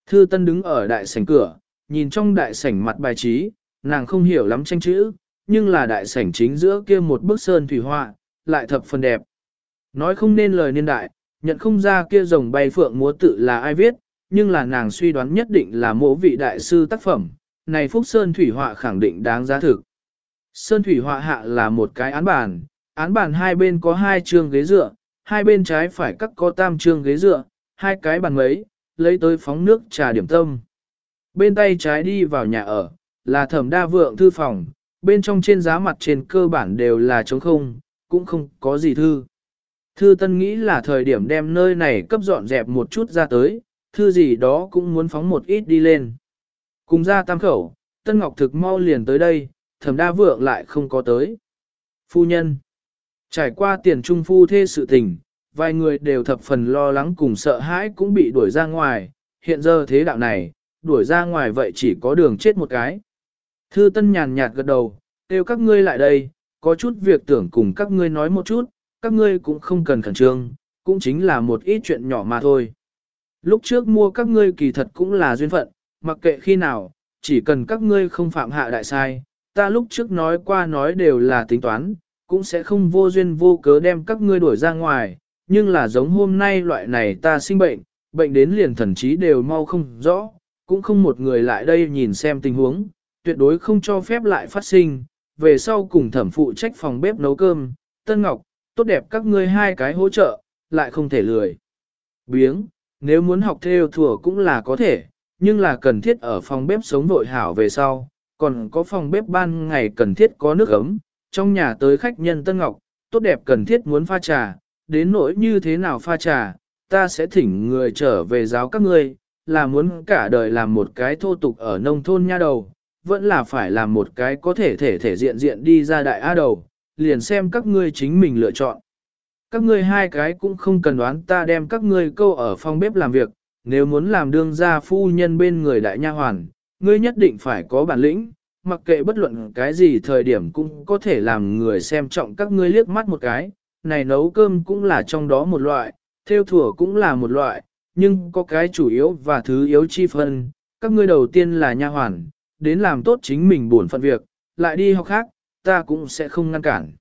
Thư Tân đứng ở đại sảnh cửa, nhìn trong đại sảnh mặt bài trí, nàng không hiểu lắm tranh chữ, nhưng là đại sảnh chính giữa kia một bức sơn thủy họa, lại thập phần đẹp. Nói không nên lời niên đại, nhận không ra kia rồng bay phượng múa tự là ai viết, nhưng là nàng suy đoán nhất định là mộ vị đại sư tác phẩm, này Phúc Sơn Thủy Họa khẳng định đáng giá thực. Sơn Thủy Họa hạ là một cái án bản án bàn hai bên có hai trường ghế dựa, hai bên trái phải cắt có tam trường ghế dựa, hai cái bàn mấy, lấy tới phóng nước trà điểm tâm. Bên tay trái đi vào nhà ở, là thẩm đa vượng thư phòng, bên trong trên giá mặt trên cơ bản đều là trống không, cũng không có gì thư. Thư Tân nghĩ là thời điểm đem nơi này cấp dọn dẹp một chút ra tới, thư gì đó cũng muốn phóng một ít đi lên. Cùng ra tam khẩu, Tân Ngọc thực mau liền tới đây, thẩm đa vượng lại không có tới. Phu nhân, trải qua tiền trung phu thê sự tình, vài người đều thập phần lo lắng cùng sợ hãi cũng bị đuổi ra ngoài, hiện giờ thế đạo này, đuổi ra ngoài vậy chỉ có đường chết một cái. Thư Tân nhàn nhạt gật đầu, kêu các ngươi lại đây, có chút việc tưởng cùng các ngươi nói một chút, các ngươi cũng không cần khẩn trương, cũng chính là một ít chuyện nhỏ mà thôi. Lúc trước mua các ngươi kỳ thật cũng là duyên phận, mặc kệ khi nào, chỉ cần các ngươi không phạm hạ đại sai, ta lúc trước nói qua nói đều là tính toán, cũng sẽ không vô duyên vô cớ đem các ngươi đuổi ra ngoài, nhưng là giống hôm nay loại này ta sinh bệnh, bệnh đến liền thần trí đều mau không rõ, cũng không một người lại đây nhìn xem tình huống, tuyệt đối không cho phép lại phát sinh, về sau cùng thẩm phụ trách phòng bếp nấu cơm, Tân Ngọc, tốt đẹp các ngươi hai cái hỗ trợ, lại không thể lười. Biếng, nếu muốn học theo thùa cũng là có thể, nhưng là cần thiết ở phòng bếp sống vội hảo về sau, còn có phòng bếp ban ngày cần thiết có nước ấm, trong nhà tới khách nhân Tân Ngọc, tốt đẹp cần thiết muốn pha trà, đến nỗi như thế nào pha trà, ta sẽ thỉnh người trở về giáo các ngươi, là muốn cả đời làm một cái thô tục ở nông thôn nha đầu, vẫn là phải làm một cái có thể thể thể diện diện đi ra đại A đầu, liền xem các ngươi chính mình lựa chọn. Các ngươi hai cái cũng không cần đoán ta đem các ngươi câu ở phòng bếp làm việc, nếu muốn làm đương gia phu nhân bên người đại nha hoàn, ngươi nhất định phải có bản lĩnh, mặc kệ bất luận cái gì thời điểm cũng có thể làm người xem trọng các ngươi liếc mắt một cái, này nấu cơm cũng là trong đó một loại, theo thủa cũng là một loại, nhưng có cái chủ yếu và thứ yếu chi phân, các ngươi đầu tiên là nha hoàn, đến làm tốt chính mình buồn phận việc, lại đi học khác, ta cũng sẽ không ngăn cản.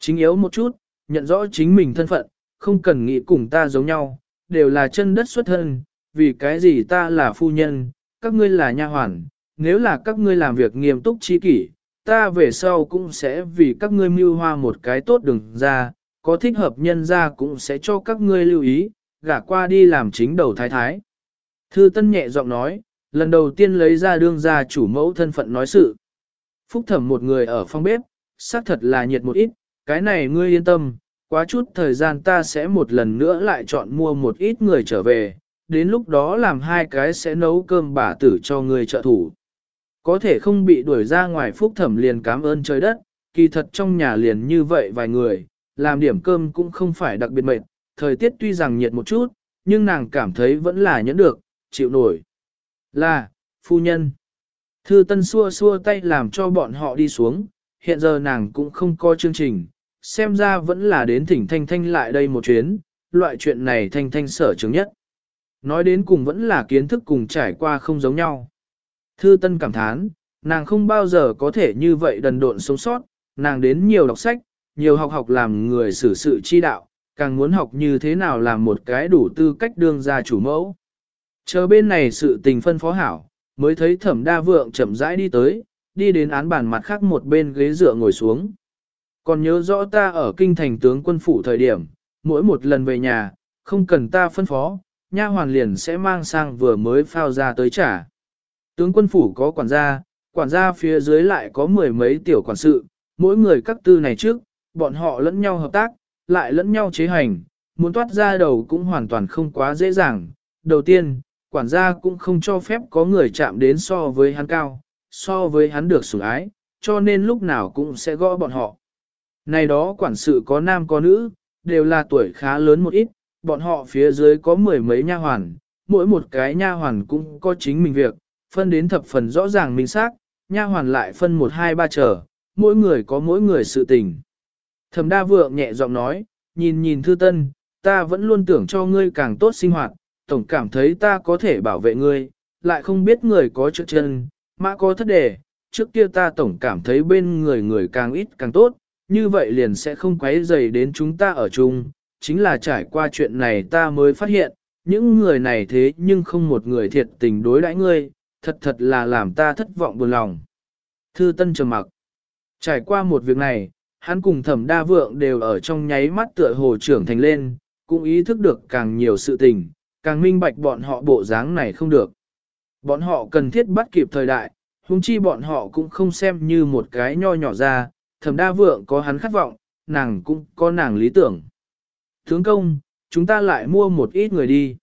Chính yếu một chút, nhận rõ chính mình thân phận, không cần nghĩ cùng ta giống nhau, đều là chân đất xuất thân, vì cái gì ta là phu nhân, các ngươi là nha hoàn, nếu là các ngươi làm việc nghiêm túc chi kỷ, ta về sau cũng sẽ vì các ngươi mưu hoa một cái tốt đừng ra, có thích hợp nhân ra cũng sẽ cho các ngươi lưu ý, gả qua đi làm chính đầu thái thái. Thư Tân nhẹ giọng nói, lần đầu tiên lấy ra đương gia chủ mẫu thân phận nói sự. Phúc thẩm một người ở phòng bếp, xác thật là nhiệt một ít, cái này ngươi yên tâm, quá chút thời gian ta sẽ một lần nữa lại chọn mua một ít người trở về, đến lúc đó làm hai cái sẽ nấu cơm bà tử cho người trợ thủ. Có thể không bị đuổi ra ngoài phúc thẩm liền cảm ơn trời đất, kỳ thật trong nhà liền như vậy vài người, làm điểm cơm cũng không phải đặc biệt mệt, thời tiết tuy rằng nhiệt một chút, nhưng nàng cảm thấy vẫn là nhẫn được, chịu nổi. Là, phu nhân. Thư Tân xua xua tay làm cho bọn họ đi xuống, hiện giờ nàng cũng không có chương trình, xem ra vẫn là đến thỉnh Thanh Thanh lại đây một chuyến, loại chuyện này Thanh Thanh sở chứng nhất. Nói đến cùng vẫn là kiến thức cùng trải qua không giống nhau. Thư Tân cảm thán, nàng không bao giờ có thể như vậy đần độn sống sót, nàng đến nhiều đọc sách, nhiều học học làm người xử sự chi đạo, càng muốn học như thế nào làm một cái đủ tư cách đương gia chủ mẫu. Chờ bên này sự tình phân phó hảo, mới thấy thẩm đa vượng chậm rãi đi tới, đi đến án bàn mặt khác một bên ghế dựa ngồi xuống. Còn nhớ rõ ta ở kinh thành tướng quân phủ thời điểm, mỗi một lần về nhà, không cần ta phân phó, nha hoàn liền sẽ mang sang vừa mới phao ra tới trả. Tướng quân phủ có quản gia, quản gia phía dưới lại có mười mấy tiểu quản sự, mỗi người các tư này trước, bọn họ lẫn nhau hợp tác, lại lẫn nhau chế hành, muốn toát ra đầu cũng hoàn toàn không quá dễ dàng. Đầu tiên, quản gia cũng không cho phép có người chạm đến so với hắn cao, so với hắn được sủng ái, cho nên lúc nào cũng sẽ gõ bọn họ. Này đó quản sự có nam có nữ, đều là tuổi khá lớn một ít, bọn họ phía dưới có mười mấy nha hoàn, mỗi một cái nha hoàn cũng có chính mình việc, phân đến thập phần rõ ràng minh xác, nha hoàn lại phân một hai ba trở, mỗi người có mỗi người sự tình. Thẩm đa vượng nhẹ giọng nói, nhìn nhìn thư tân, ta vẫn luôn tưởng cho ngươi càng tốt sinh hoạt, tổng cảm thấy ta có thể bảo vệ ngươi, lại không biết người có chữa chân, mã có thất đề, trước kia ta tổng cảm thấy bên người người càng ít càng tốt, như vậy liền sẽ không quấy dày đến chúng ta ở chung, chính là trải qua chuyện này ta mới phát hiện, những người này thế nhưng không một người thiệt tình đối đãi ngươi, thật thật là làm ta thất vọng buồn lòng. Thư Tân trầm mặc. Trải qua một việc này, hắn cùng Thẩm Đa Vượng đều ở trong nháy mắt tựa hồ trưởng thành lên, cũng ý thức được càng nhiều sự tình, càng minh bạch bọn họ bộ dáng này không được. Bọn họ cần thiết bắt kịp thời đại, huống chi bọn họ cũng không xem như một cái nho nhỏ ra, Thẩm Đa Vượng có hắn khát vọng, nàng cũng có nàng lý tưởng. Tướng công, chúng ta lại mua một ít người đi.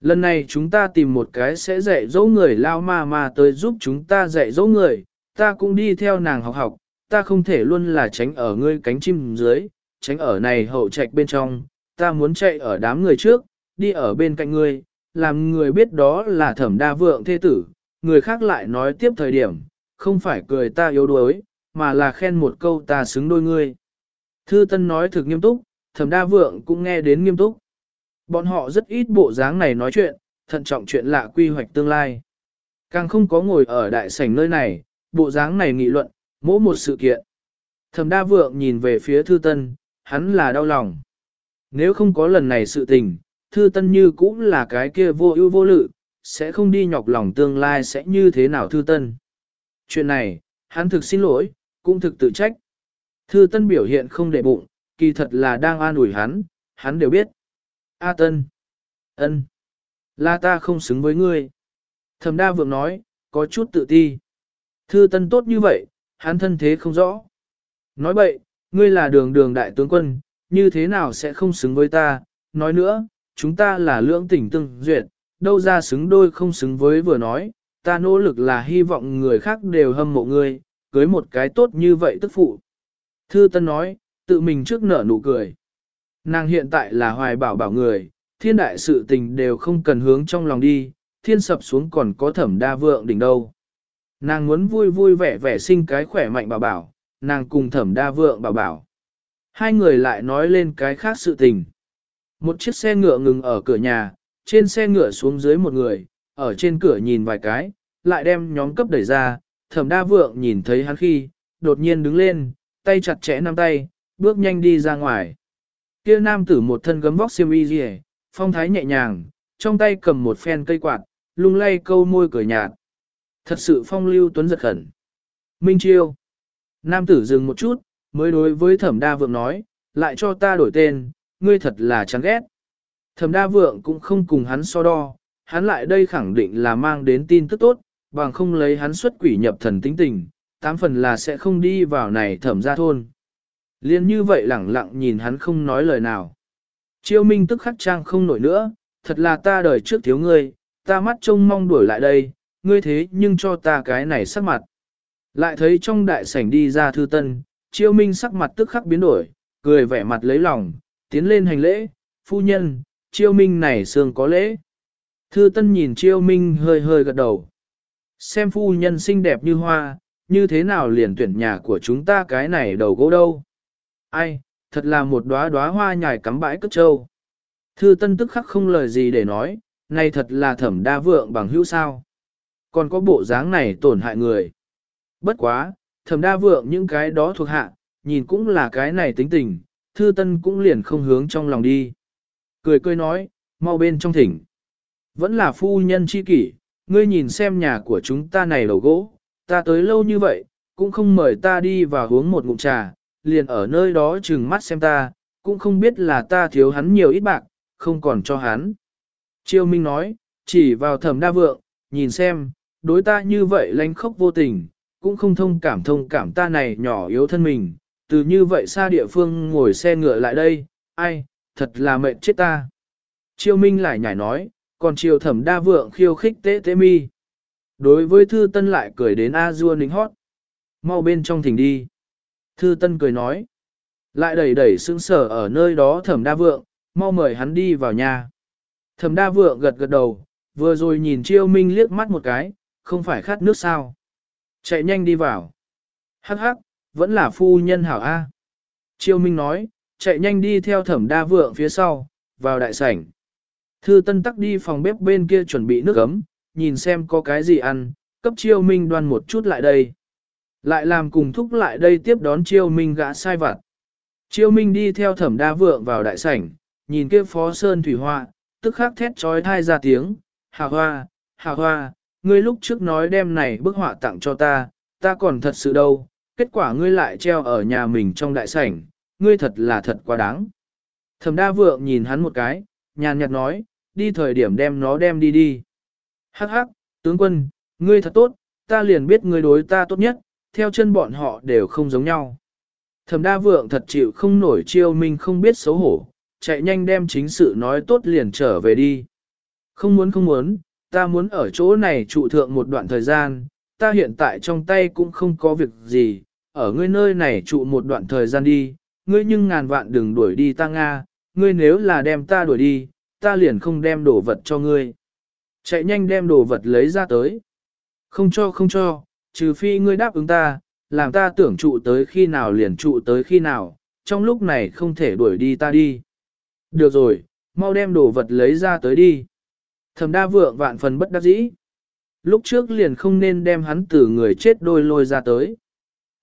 Lần này chúng ta tìm một cái sẽ dạy dỗ người lao ma ma tới giúp chúng ta dạy dỗ người, ta cũng đi theo nàng học học, ta không thể luôn là tránh ở ngươi cánh chim dưới, tránh ở này hậu trạch bên trong, ta muốn chạy ở đám người trước, đi ở bên cạnh ngươi, làm người biết đó là thẩm đa vượng thế tử, người khác lại nói tiếp thời điểm, không phải cười ta yếu đuối, mà là khen một câu ta xứng đôi ngươi. Thư Tân nói thực nghiêm túc, thẩm đa vượng cũng nghe đến nghiêm túc. Bọn họ rất ít bộ dáng này nói chuyện, thận trọng chuyện lạ quy hoạch tương lai. Càng không có ngồi ở đại sảnh nơi này, bộ dáng này nghị luận, mỗi một sự kiện. Thẩm đa vượng nhìn về phía thư tân, hắn là đau lòng. Nếu không có lần này sự tình, thư tân như cũng là cái kia vô ưu vô lự, sẽ không đi nhọc lòng tương lai sẽ như thế nào thư tân. Chuyện này, hắn thực xin lỗi, cũng thực tự trách. Thư tân biểu hiện không để bụng, kỳ thật là đang an ủi hắn, hắn đều biết. A tân, ân, là ta không xứng với ngươi. Thẩm đa vượng nói, có chút tự ti. Thư tân tốt như vậy, hắn thân thế không rõ. Nói bậy, ngươi là đường đường đại tướng quân, như thế nào sẽ không xứng với ta, nói nữa, chúng ta là lưỡng tỉnh tương duyệt, đâu ra xứng đôi không xứng với vừa nói, ta nỗ lực là hy vọng người khác đều hâm mộ ngươi, cưới một cái tốt như vậy tức phụ. Thư Tân nói, tự mình trước nở nụ cười. Nàng hiện tại là hoài bảo bảo người, thiên đại sự tình đều không cần hướng trong lòng đi, thiên sập xuống còn có thẩm đa vượng đỉnh đâu. Nàng muốn vui vui vẻ vẻ sinh cái khỏe mạnh bảo bảo, nàng cùng thẩm đa vượng bảo bảo. Hai người lại nói lên cái khác sự tình. Một chiếc xe ngựa ngừng ở cửa nhà, trên xe ngựa xuống dưới một người, ở trên cửa nhìn vài cái, lại đem nhóm cấp đẩy ra, thẩm đa vượng nhìn thấy hắn khi, đột nhiên đứng lên, tay chặt chẽ nắm tay, bước nhanh đi ra ngoài. Kia nam tử một thân gấm vóc xiêm y rìa, phong thái nhẹ nhàng, trong tay cầm một phen cây quạt, lung lay câu môi cười nhạt. Thật sự phong lưu tuấn giật khẩn. Minh Chiêu. Nam tử dừng một chút, mới đối với thẩm đa vượng nói, lại cho ta đổi tên, ngươi thật là chán ghét. Thẩm đa vượng cũng không cùng hắn so đo, hắn lại đây khẳng định là mang đến tin tức tốt, bằng không lấy hắn xuất quỷ nhập thần tính tình, tám phần là sẽ không đi vào này thẩm ra thôn. Liên như vậy lẳng lặng nhìn hắn không nói lời nào. Chiêu minh tức khắc trang không nổi nữa, thật là ta đời trước thiếu ngươi, ta mắt trông mong đuổi lại đây, ngươi thế nhưng cho ta cái này sắc mặt. Lại thấy trong đại sảnh đi ra thư tân, chiêu minh sắc mặt tức khắc biến đổi, cười vẻ mặt lấy lòng, tiến lên hành lễ, phu nhân, chiêu minh này sương có lễ. Thư tân nhìn chiêu minh hơi hơi gật đầu. Xem phu nhân xinh đẹp như hoa, như thế nào liền tuyển nhà của chúng ta cái này đầu gỗ đâu. Ai, thật là một đóa đóa hoa nhài cắm bãi cất trâu. Thư tân tức khắc không lời gì để nói, này thật là thẩm đa vượng bằng hữu sao. Còn có bộ dáng này tổn hại người. Bất quá, thẩm đa vượng những cái đó thuộc hạ, nhìn cũng là cái này tính tình, thư tân cũng liền không hướng trong lòng đi. Cười cười nói, mau bên trong thỉnh. Vẫn là phu nhân chi kỷ, ngươi nhìn xem nhà của chúng ta này lầu gỗ, ta tới lâu như vậy, cũng không mời ta đi vào uống một ngụm trà, liền ở nơi đó chừng mắt xem ta, cũng không biết là ta thiếu hắn nhiều ít bạc, không còn cho hắn. Chiêu Minh nói, chỉ vào thẩm đa vượng, nhìn xem, đối ta như vậy lánh khóc vô tình, cũng không thông cảm thông cảm ta này nhỏ yếu thân mình, từ như vậy xa địa phương ngồi xe ngựa lại đây, ai, thật là mệt chết ta. Chiêu Minh lại nhảy nói, còn triều thẩm đa vượng khiêu khích tế tế mi. Đối với thư tân lại cười đến a dua nính hót. Mau bên trong thỉnh đi. Thư tân cười nói. Lại đẩy đẩy sững sở ở nơi đó thẩm đa vượng, mau mời hắn đi vào nhà. Thẩm đa vượng gật gật đầu, vừa rồi nhìn chiêu minh liếc mắt một cái, không phải khát nước sao. Chạy nhanh đi vào. Hắc hắc, vẫn là phu nhân hảo A. Chiêu minh nói, chạy nhanh đi theo thẩm đa vượng phía sau, vào đại sảnh. Thư tân tắc đi phòng bếp bên kia chuẩn bị nước ấm, nhìn xem có cái gì ăn, cấp chiêu minh đoan một chút lại đây. Lại làm cùng thúc lại đây tiếp đón chiêu minh gã sai vặt. Chiêu minh đi theo thẩm đa vượng vào đại sảnh, nhìn kia phó sơn thủy hoa, tức khắc thét trói thai ra tiếng, hà hoa, hà hoa, ngươi lúc trước nói đem này bức họa tặng cho ta, ta còn thật sự đâu, kết quả ngươi lại treo ở nhà mình trong đại sảnh, ngươi thật là thật quá đáng. Thẩm đa vượng nhìn hắn một cái, nhàn nhạt nói, đi thời điểm đem nó đem đi đi. Hắc hắc, tướng quân, ngươi thật tốt, ta liền biết ngươi đối ta tốt nhất, theo chân bọn họ đều không giống nhau. Thẩm đa vượng thật chịu không nổi chiêu minh không biết xấu hổ, chạy nhanh đem chính sự nói tốt liền trở về đi. Không muốn không muốn, ta muốn ở chỗ này trụ thượng một đoạn thời gian, ta hiện tại trong tay cũng không có việc gì, ở ngươi nơi này trụ một đoạn thời gian đi, ngươi nhưng ngàn vạn đừng đuổi đi ta Nga, ngươi nếu là đem ta đuổi đi, ta liền không đem đồ vật cho ngươi. Chạy nhanh đem đồ vật lấy ra tới. Không cho không cho, trừ phi ngươi đáp ứng ta, làm ta tưởng trụ tới khi nào liền trụ tới khi nào, trong lúc này không thể đuổi đi ta đi. Được rồi, mau đem đồ vật lấy ra tới đi. Thẩm đa vượng vạn phần bất đắc dĩ. Lúc trước liền không nên đem hắn từ người chết đôi lôi ra tới.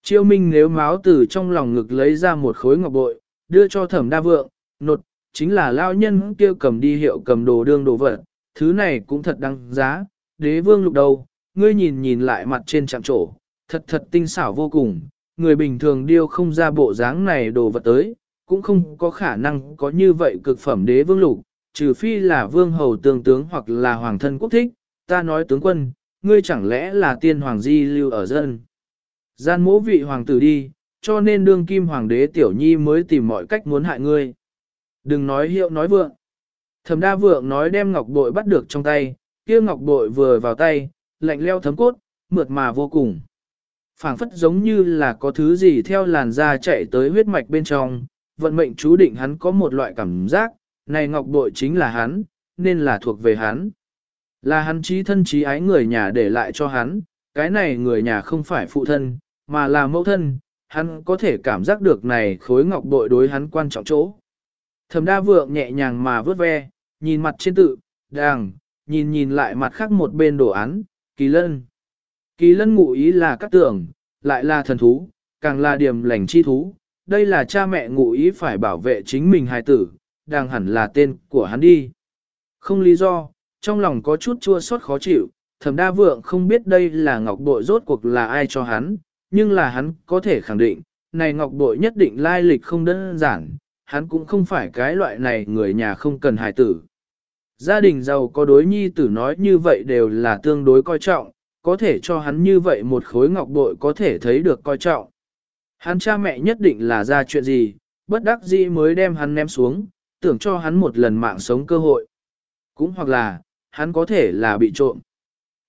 Chiêu Minh nếu máu từ trong lòng ngực lấy ra một khối ngọc bội, đưa cho thẩm đa vượng, nột, chính là lao nhân kia cầm đi hiệu cầm đồ đương đồ vật, thứ này cũng thật đăng giá, đế vương lục đầu, ngươi nhìn nhìn lại mặt trên chạm trổ, thật thật tinh xảo vô cùng, người bình thường điêu không ra bộ dáng này đồ vật tới, cũng không có khả năng có như vậy cực phẩm đế vương lục, trừ phi là vương hầu tương tướng hoặc là hoàng thân quốc thích, ta nói tướng quân, ngươi chẳng lẽ là tiên hoàng di lưu ở dân. Gian mỗ vị hoàng tử đi, cho nên đương kim hoàng đế tiểu nhi mới tìm mọi cách muốn hại ngươi. Đừng nói hiệu nói vượng. Thẩm đa vượng nói đem ngọc bội bắt được trong tay, kia ngọc bội vừa vào tay, lạnh leo thấm cốt, mượt mà vô cùng. phảng phất giống như là có thứ gì theo làn da chạy tới huyết mạch bên trong, vận mệnh chú định hắn có một loại cảm giác, này ngọc bội chính là hắn, nên là thuộc về hắn. Là hắn trí thân trí ái người nhà để lại cho hắn, cái này người nhà không phải phụ thân, mà là mẫu thân, hắn có thể cảm giác được này khối ngọc bội đối hắn quan trọng chỗ. Thẩm đa vượng nhẹ nhàng mà vớt ve, nhìn mặt trên tự, đàng, nhìn nhìn lại mặt khác một bên đồ án, kỳ lân. Kỳ lân ngụ ý là các tưởng, lại là thần thú, càng là điểm lành chi thú. Đây là cha mẹ ngụ ý phải bảo vệ chính mình hài tử, đang hẳn là tên của hắn đi. Không lý do, trong lòng có chút chua xót khó chịu, thẩm đa vượng không biết đây là ngọc bội rốt cuộc là ai cho hắn, nhưng là hắn có thể khẳng định, này ngọc bội nhất định lai lịch không đơn giản, hắn cũng không phải cái loại này người nhà không cần hài tử. Gia đình giàu có đối nhi tử nói như vậy đều là tương đối coi trọng, có thể cho hắn như vậy một khối ngọc bội có thể thấy được coi trọng. Hắn cha mẹ nhất định là ra chuyện gì, bất đắc dĩ mới đem hắn ném xuống, tưởng cho hắn một lần mạng sống cơ hội. Cũng hoặc là, hắn có thể là bị trộm.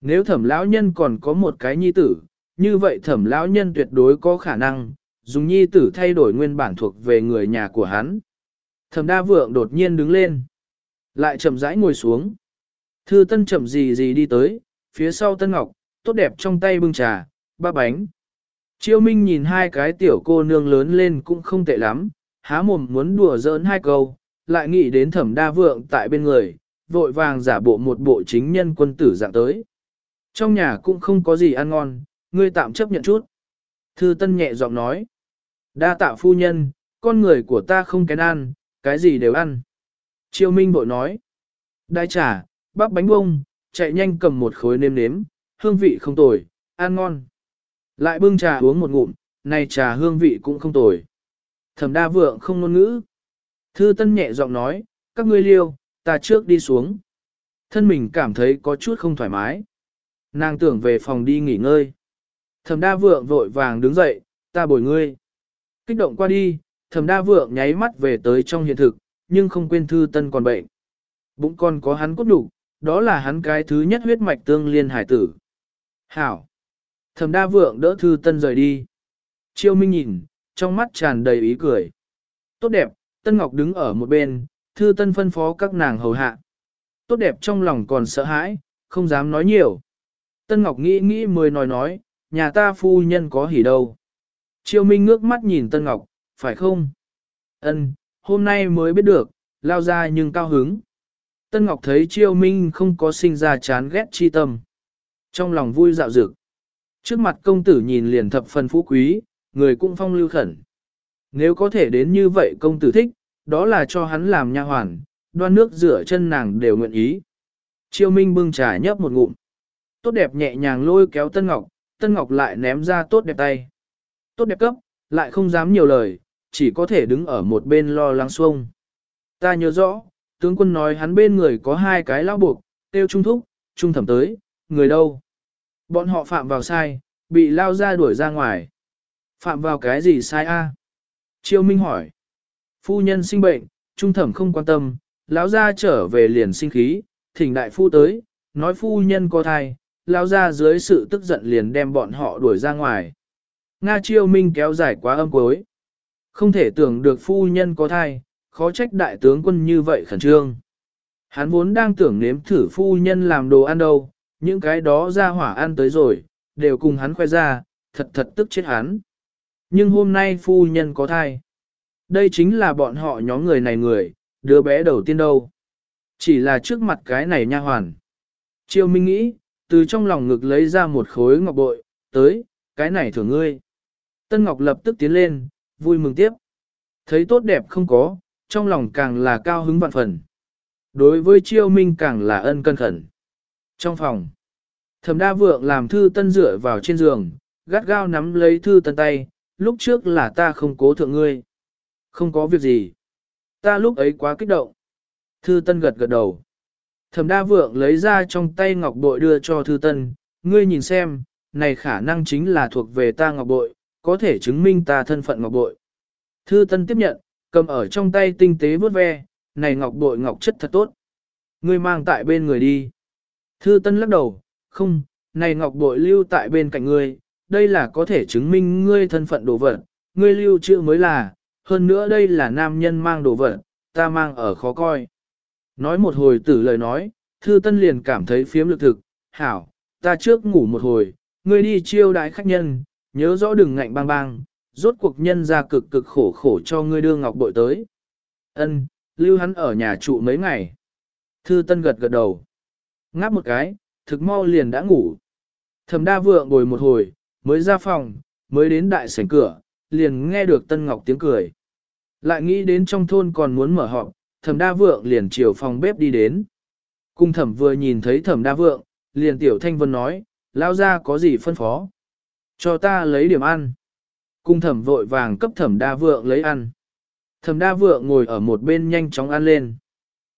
Nếu thẩm lão nhân còn có một cái nhi tử, như vậy thẩm lão nhân tuyệt đối có khả năng, dùng nhi tử thay đổi nguyên bản thuộc về người nhà của hắn. Thẩm đa vượng đột nhiên đứng lên. Lại chậm rãi ngồi xuống. Thư tân chậm gì gì đi tới, phía sau tân ngọc, tốt đẹp trong tay bưng trà, ba bánh. Chiêu Minh nhìn hai cái tiểu cô nương lớn lên cũng không tệ lắm, há mồm muốn đùa giỡn hai câu, lại nghĩ đến thẩm đa vượng tại bên người, vội vàng giả bộ một bộ chính nhân quân tử dạng tới. Trong nhà cũng không có gì ăn ngon, ngươi tạm chấp nhận chút. Thư Tân nhẹ giọng nói, đa tạ phu nhân, con người của ta không kén ăn, cái gì đều ăn. Triều Minh bội nói, đại trà, bắp bánh bông, chạy nhanh cầm một khối nêm nếm, hương vị không tồi, ăn ngon. Lại bưng trà uống một ngụm, này trà hương vị cũng không tồi. Thẩm đa vượng không ngôn ngữ. Thư Tân nhẹ giọng nói, các ngươi liêu, ta trước đi xuống. Thân mình cảm thấy có chút không thoải mái. Nàng tưởng về phòng đi nghỉ ngơi. Thẩm đa vượng vội vàng đứng dậy, ta bồi ngươi. Kích động qua đi, thẩm đa vượng nháy mắt về tới trong hiện thực, nhưng không quên thư tân còn bệnh. Bụng con có hắn cốt đủ, đó là hắn cái thứ nhất huyết mạch tương liên hải tử. Hảo! Thẩm đa vượng đỡ thư tân rời đi. Chiêu Minh nhìn, trong mắt tràn đầy ý cười. Tốt đẹp, Tân Ngọc đứng ở một bên, thư tân phân phó các nàng hầu hạ. Tốt đẹp trong lòng còn sợ hãi, không dám nói nhiều. Tân Ngọc nghĩ nghĩ mới nói nói, nhà ta phu nhân có hỉ đâu. Chiêu Minh ngước mắt nhìn Tân Ngọc, phải không? Ân, hôm nay mới biết được, lao ra nhưng cao hứng. Tân Ngọc thấy Chiêu Minh không có sinh ra chán ghét chi tâm. Trong lòng vui dạo dực. Trước mặt công tử nhìn liền thập phần phú quý, người cũng phong lưu khẩn. Nếu có thể đến như vậy công tử thích, đó là cho hắn làm nha hoàn, đoan nước rửa chân nàng đều nguyện ý. Chiêu Minh bưng trà nhấp một ngụm. Tốt đẹp nhẹ nhàng lôi kéo Tân Ngọc, Tân Ngọc lại ném ra tốt đẹp tay. Tốt đẹp cấp, lại không dám nhiều lời, chỉ có thể đứng ở một bên lo lắng xuông. Ta nhớ rõ, tướng quân nói hắn bên người có hai cái lão buộc, tiêu trung thúc, trung thẩm tới, người đâu? Bọn họ phạm vào sai, bị lao ra đuổi ra ngoài. Phạm vào cái gì sai a? À? Minh hỏi. Phu nhân sinh bệnh, trung thẩm không quan tâm, lão gia trở về liền sinh khí, thỉnh đại phu tới, nói phu nhân có thai, lão gia dưới sự tức giận liền đem bọn họ đuổi ra ngoài. Nga Triêu Minh kéo dài quá âm cuối. Không thể tưởng được phu nhân có thai, khó trách đại tướng quân như vậy khẩn trương. Hắn vốn đang tưởng nếm thử phu nhân làm đồ ăn đâu, những cái đó ra hỏa ăn tới rồi, đều cùng hắn khoe ra, thật thật tức chết hắn. Nhưng hôm nay phu nhân có thai. Đây chính là bọn họ nhóm người này người, đứa bé đầu tiên đâu. Chỉ là trước mặt cái này nha hoàn. Triều Minh nghĩ, từ trong lòng ngực lấy ra một khối ngọc bội, tới, cái này thưởng ngươi. Tân Ngọc lập tức tiến lên, vui mừng tiếp. Thấy tốt đẹp không có, trong lòng càng là cao hứng vạn phần. Đối với chiêu Minh càng là ân cân khẩn. Trong phòng, thẩm đa vượng làm thư tân dựa vào trên giường, gắt gao nắm lấy thư tân tay, lúc trước là ta không cố thượng ngươi. Không có việc gì. Ta lúc ấy quá kích động. Thư Tân gật gật đầu. Thẩm đa vượng lấy ra trong tay ngọc bội đưa cho Thư Tân, ngươi nhìn xem, này khả năng chính là thuộc về ta ngọc bội, có thể chứng minh ta thân phận ngọc bội. Thư Tân tiếp nhận, cầm ở trong tay tinh tế vuốt ve, này ngọc bội ngọc chất thật tốt. Ngươi mang tại bên người đi. Thư Tân lắc đầu, không, này ngọc bội lưu tại bên cạnh ngươi, đây là có thể chứng minh ngươi thân phận đồ vật, ngươi lưu trữ mới là, hơn nữa đây là nam nhân mang đồ vật, ta mang ở khó coi. Nói một hồi tử lời nói, thư tân liền cảm thấy phiếm lực thực, hảo, ta trước ngủ một hồi, ngươi đi chiêu đái khách nhân, nhớ rõ đừng ngạnh bang bang, rốt cuộc nhân ra cực cực khổ khổ cho ngươi đưa ngọc bội tới. Ân, lưu hắn ở nhà trụ mấy ngày. Thư tân gật gật đầu. Ngáp một cái, thực mau liền đã ngủ. Thẩm đa vượng ngồi một hồi, mới ra phòng, mới đến đại sảnh cửa, liền nghe được Tân Ngọc tiếng cười. Lại nghĩ đến trong thôn còn muốn mở họp, thẩm đa vượng liền chiều phòng bếp đi đến. Cung thẩm vừa nhìn thấy thẩm đa vượng, liền tiểu thanh vân nói, lao ra có gì phân phó. Cho ta lấy điểm ăn. Cung thẩm vội vàng cấp thẩm đa vượng lấy ăn. Thẩm đa vượng ngồi ở một bên nhanh chóng ăn lên.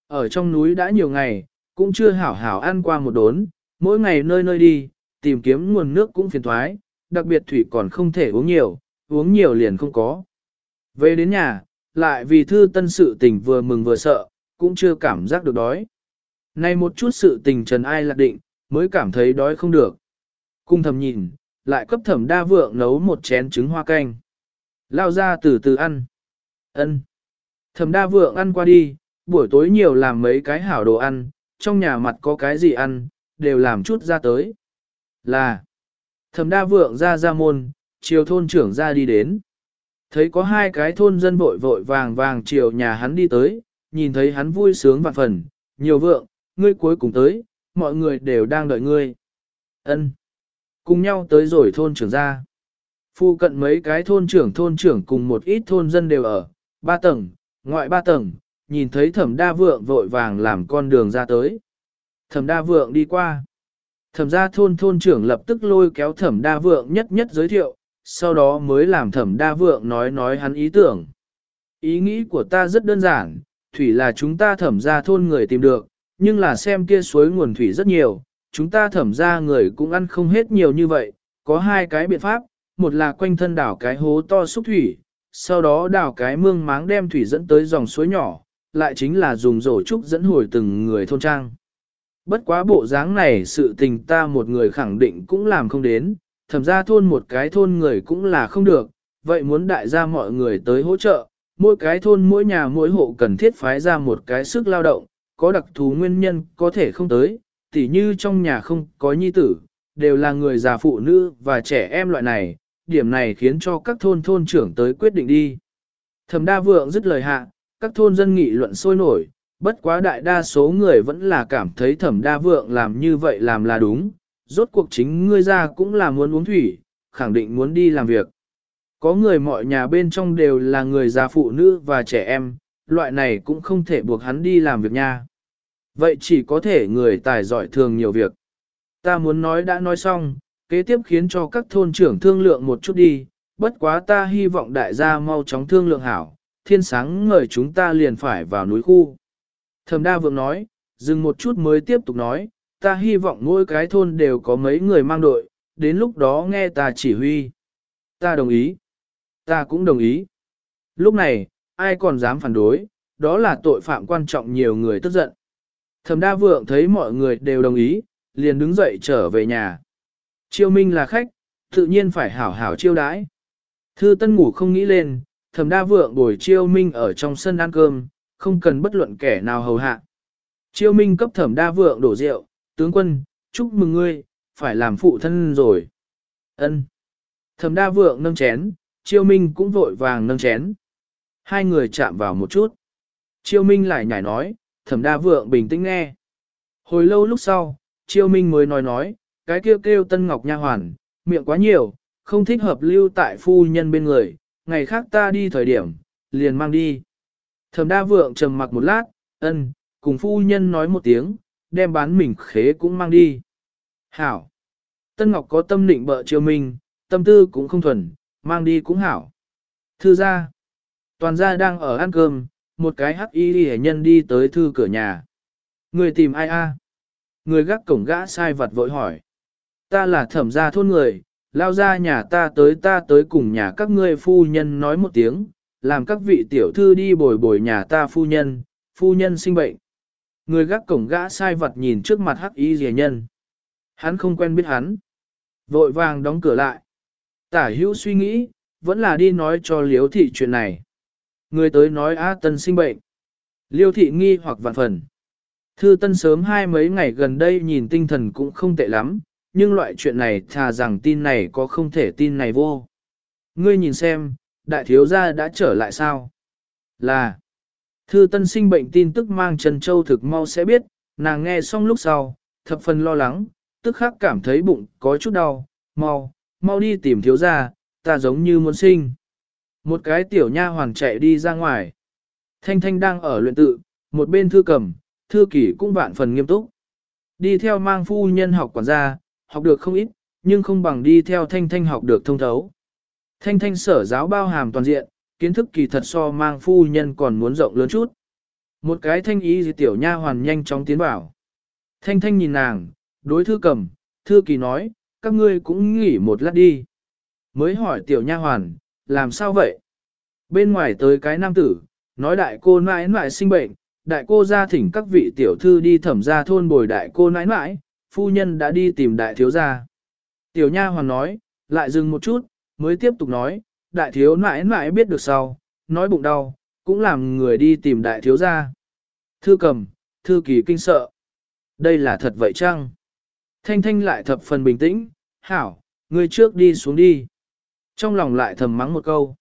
Ở trong núi đã nhiều ngày, cũng chưa hảo hảo ăn qua một đốn, mỗi ngày nơi nơi đi, tìm kiếm nguồn nước cũng phiền thoái, đặc biệt thủy còn không thể uống nhiều, uống nhiều liền không có. Về đến nhà, lại vì thư tân sự tình vừa mừng vừa sợ, cũng chưa cảm giác được đói. nay một chút sự tình trần ai lạc định, mới cảm thấy đói không được. Cung thầm nhìn, lại cấp thẩm đa vượng nấu một chén trứng hoa canh. Lao ra từ từ ăn. ân Thẩm đa vượng ăn qua đi, buổi tối nhiều làm mấy cái hảo đồ ăn, trong nhà mặt có cái gì ăn, đều làm chút ra tới. Là, thẩm đa vượng ra ra môn, chiều thôn trưởng ra đi đến. Thấy có hai cái thôn dân vội vội vàng vàng chiều nhà hắn đi tới, nhìn thấy hắn vui sướng vạn phần, nhiều vượng, ngươi cuối cùng tới, mọi người đều đang đợi ngươi. Ân, Cùng nhau tới rồi thôn trưởng ra. Phu cận mấy cái thôn trưởng thôn trưởng cùng một ít thôn dân đều ở, ba tầng, ngoại ba tầng, nhìn thấy thẩm đa vượng vội vàng làm con đường ra tới. Thẩm đa vượng đi qua. Thẩm gia thôn thôn trưởng lập tức lôi kéo thẩm đa vượng nhất nhất giới thiệu, sau đó mới làm thẩm đa vượng nói nói hắn ý tưởng. Ý nghĩ của ta rất đơn giản, thủy là chúng ta thẩm gia thôn người tìm được, nhưng là xem kia suối nguồn thủy rất nhiều, chúng ta thẩm gia người cũng ăn không hết nhiều như vậy, có hai cái biện pháp, một là quanh thân đảo cái hố to xúc thủy, sau đó đào cái mương máng đem thủy dẫn tới dòng suối nhỏ, lại chính là dùng rổ trúc dẫn hồi từng người thôn trang. Bất quá bộ dáng này sự tình ta một người khẳng định cũng làm không đến, thẩm ra thôn một cái thôn người cũng là không được, vậy muốn đại gia mọi người tới hỗ trợ, mỗi cái thôn mỗi nhà mỗi hộ cần thiết phái ra một cái sức lao động, có đặc thù nguyên nhân có thể không tới, tỉ như trong nhà không có nhi tử, đều là người già phụ nữ và trẻ em loại này, điểm này khiến cho các thôn thôn trưởng tới quyết định đi. Thẩm đa vượng dứt lời hạ, các thôn dân nghị luận sôi nổi, bất quá đại đa số người vẫn là cảm thấy thẩm đa vượng làm như vậy làm là đúng, rốt cuộc chính ngươi ra cũng là muốn uống thủy, khẳng định muốn đi làm việc. Có người mọi nhà bên trong đều là người già phụ nữ và trẻ em, loại này cũng không thể buộc hắn đi làm việc nha. Vậy chỉ có thể người tài giỏi thường nhiều việc. Ta muốn nói đã nói xong, kế tiếp khiến cho các thôn trưởng thương lượng một chút đi, bất quá ta hy vọng đại gia mau chóng thương lượng hảo, thiên sáng ngời chúng ta liền phải vào núi khu. Thẩm đa vượng nói, dừng một chút mới tiếp tục nói, ta hy vọng mỗi cái thôn đều có mấy người mang đội, đến lúc đó nghe ta chỉ huy. Ta đồng ý. Ta cũng đồng ý. Lúc này, ai còn dám phản đối, đó là tội phạm quan trọng nhiều người tức giận. Thẩm đa vượng thấy mọi người đều đồng ý, liền đứng dậy trở về nhà. Chiêu Minh là khách, tự nhiên phải hảo hảo chiêu đãi. Thư Tân ngủ không nghĩ lên, Thẩm Đa Vượng bồi Chiêu Minh ở trong sân ăn cơm, không cần bất luận kẻ nào hầu hạ. Chiêu Minh cấp Thẩm Đa Vượng đổ rượu, "Tướng quân, chúc mừng ngươi, phải làm phụ thân rồi." Ân. Thẩm Đa Vượng nâng chén, Chiêu Minh cũng vội vàng nâng chén. Hai người chạm vào một chút. Chiêu Minh lại nhảy nói, Thẩm Đa Vượng bình tĩnh nghe. Hồi lâu lúc sau, Triêu Minh mới nói nói, cái kêu kêu Tân Ngọc Nha Hoàn, miệng quá nhiều, không thích hợp lưu tại phu nhân bên người, ngày khác ta đi thời điểm, liền mang đi. Thẩm đa vượng trầm mặc một lát, ân, cùng phu nhân nói một tiếng, đem bán mình khế cũng mang đi. Hảo. Tân Ngọc có tâm định bợ Triêu minh, tâm tư cũng không thuần, mang đi cũng hảo. Thư gia. Toàn gia đang ở ăn cơm, một cái hắc y hệ nhân đi tới thư cửa nhà. Người tìm ai a? Người gác cổng gã sai vật vội hỏi. Ta là thẩm gia thôn người, lao ra nhà ta tới ta tới cùng nhà các ngươi phu nhân nói một tiếng, làm các vị tiểu thư đi bồi bồi nhà ta phu nhân, phu nhân sinh bệnh. Người gác cổng gã sai vật nhìn trước mặt hắc y rìa nhân. Hắn không quen biết hắn. Vội vàng đóng cửa lại. Tả hữu suy nghĩ, vẫn là đi nói cho liếu thị chuyện này. Người tới nói A Tân sinh bệnh. Liêu thị nghi hoặc vạn phần. Thư Tân sớm hai mấy ngày gần đây nhìn tinh thần cũng không tệ lắm, nhưng loại chuyện này thà rằng tin này có không thể tin này vô. Ngươi nhìn xem, đại thiếu gia đã trở lại sao? Là, thư tân sinh bệnh tin tức mang Trần Châu thực mau sẽ biết, nàng nghe xong lúc sau, thập phần lo lắng, tức khắc cảm thấy bụng có chút đau, mau, mau đi tìm thiếu gia, ta giống như muốn sinh. Một cái tiểu nha hoàng chạy đi ra ngoài. Thanh Thanh đang ở luyện tự, một bên thư cầm, thư kỷ cũng vạn phần nghiêm túc. Đi theo mang phu nhân học quản gia, học được không ít, nhưng không bằng đi theo thanh thanh học được thông thấu. Thanh thanh sở giáo bao hàm toàn diện, kiến thức kỳ thật so mang phu nhân còn muốn rộng lớn chút. Một cái thanh ý gì tiểu nha hoàn nhanh chóng tiến vào. Thanh thanh nhìn nàng, đối thư cầm, thư kỳ nói, các ngươi cũng nghỉ một lát đi. Mới hỏi tiểu nha hoàn, làm sao vậy? Bên ngoài tới cái nam tử, nói đại cô nãi nãi sinh bệnh, đại cô ra thỉnh các vị tiểu thư đi thẩm ra thôn bồi đại cô nãi nãi, phu nhân đã đi tìm đại thiếu gia. Tiểu nha hoàn nói, lại dừng một chút, mới tiếp tục nói, đại thiếu nãi nãi biết được sau, nói bụng đau, cũng làm người đi tìm đại thiếu gia. Thư cầm, thư kỳ kinh sợ. Đây là thật vậy chăng? Thanh thanh lại thập phần bình tĩnh, hảo, ngươi trước đi xuống đi. Trong lòng lại thầm mắng một câu.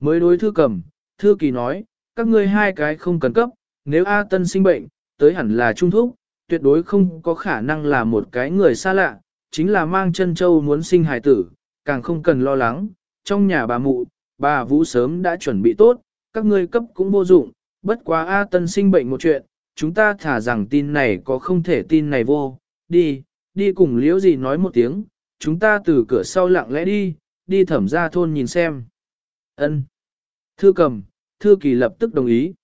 Mới đối thư cầm, thư kỳ nói, các ngươi hai cái không cần cấp, nếu A Tân sinh bệnh, tới hẳn là trung thúc, tuyệt đối không có khả năng là một cái người xa lạ, chính là mang chân châu muốn sinh hài tử, càng không cần lo lắng, trong nhà bà mụ, bà Vũ sớm đã chuẩn bị tốt, các ngươi cấp cũng vô dụng, bất quá A Tân sinh bệnh một chuyện, chúng ta thả rằng tin này có không thể tin này vô, đi, đi cùng liễu gì nói một tiếng, chúng ta từ cửa sau lặng lẽ đi, đi thẩm ra thôn nhìn xem. ân Thư cầm, thư kỳ lập tức đồng ý.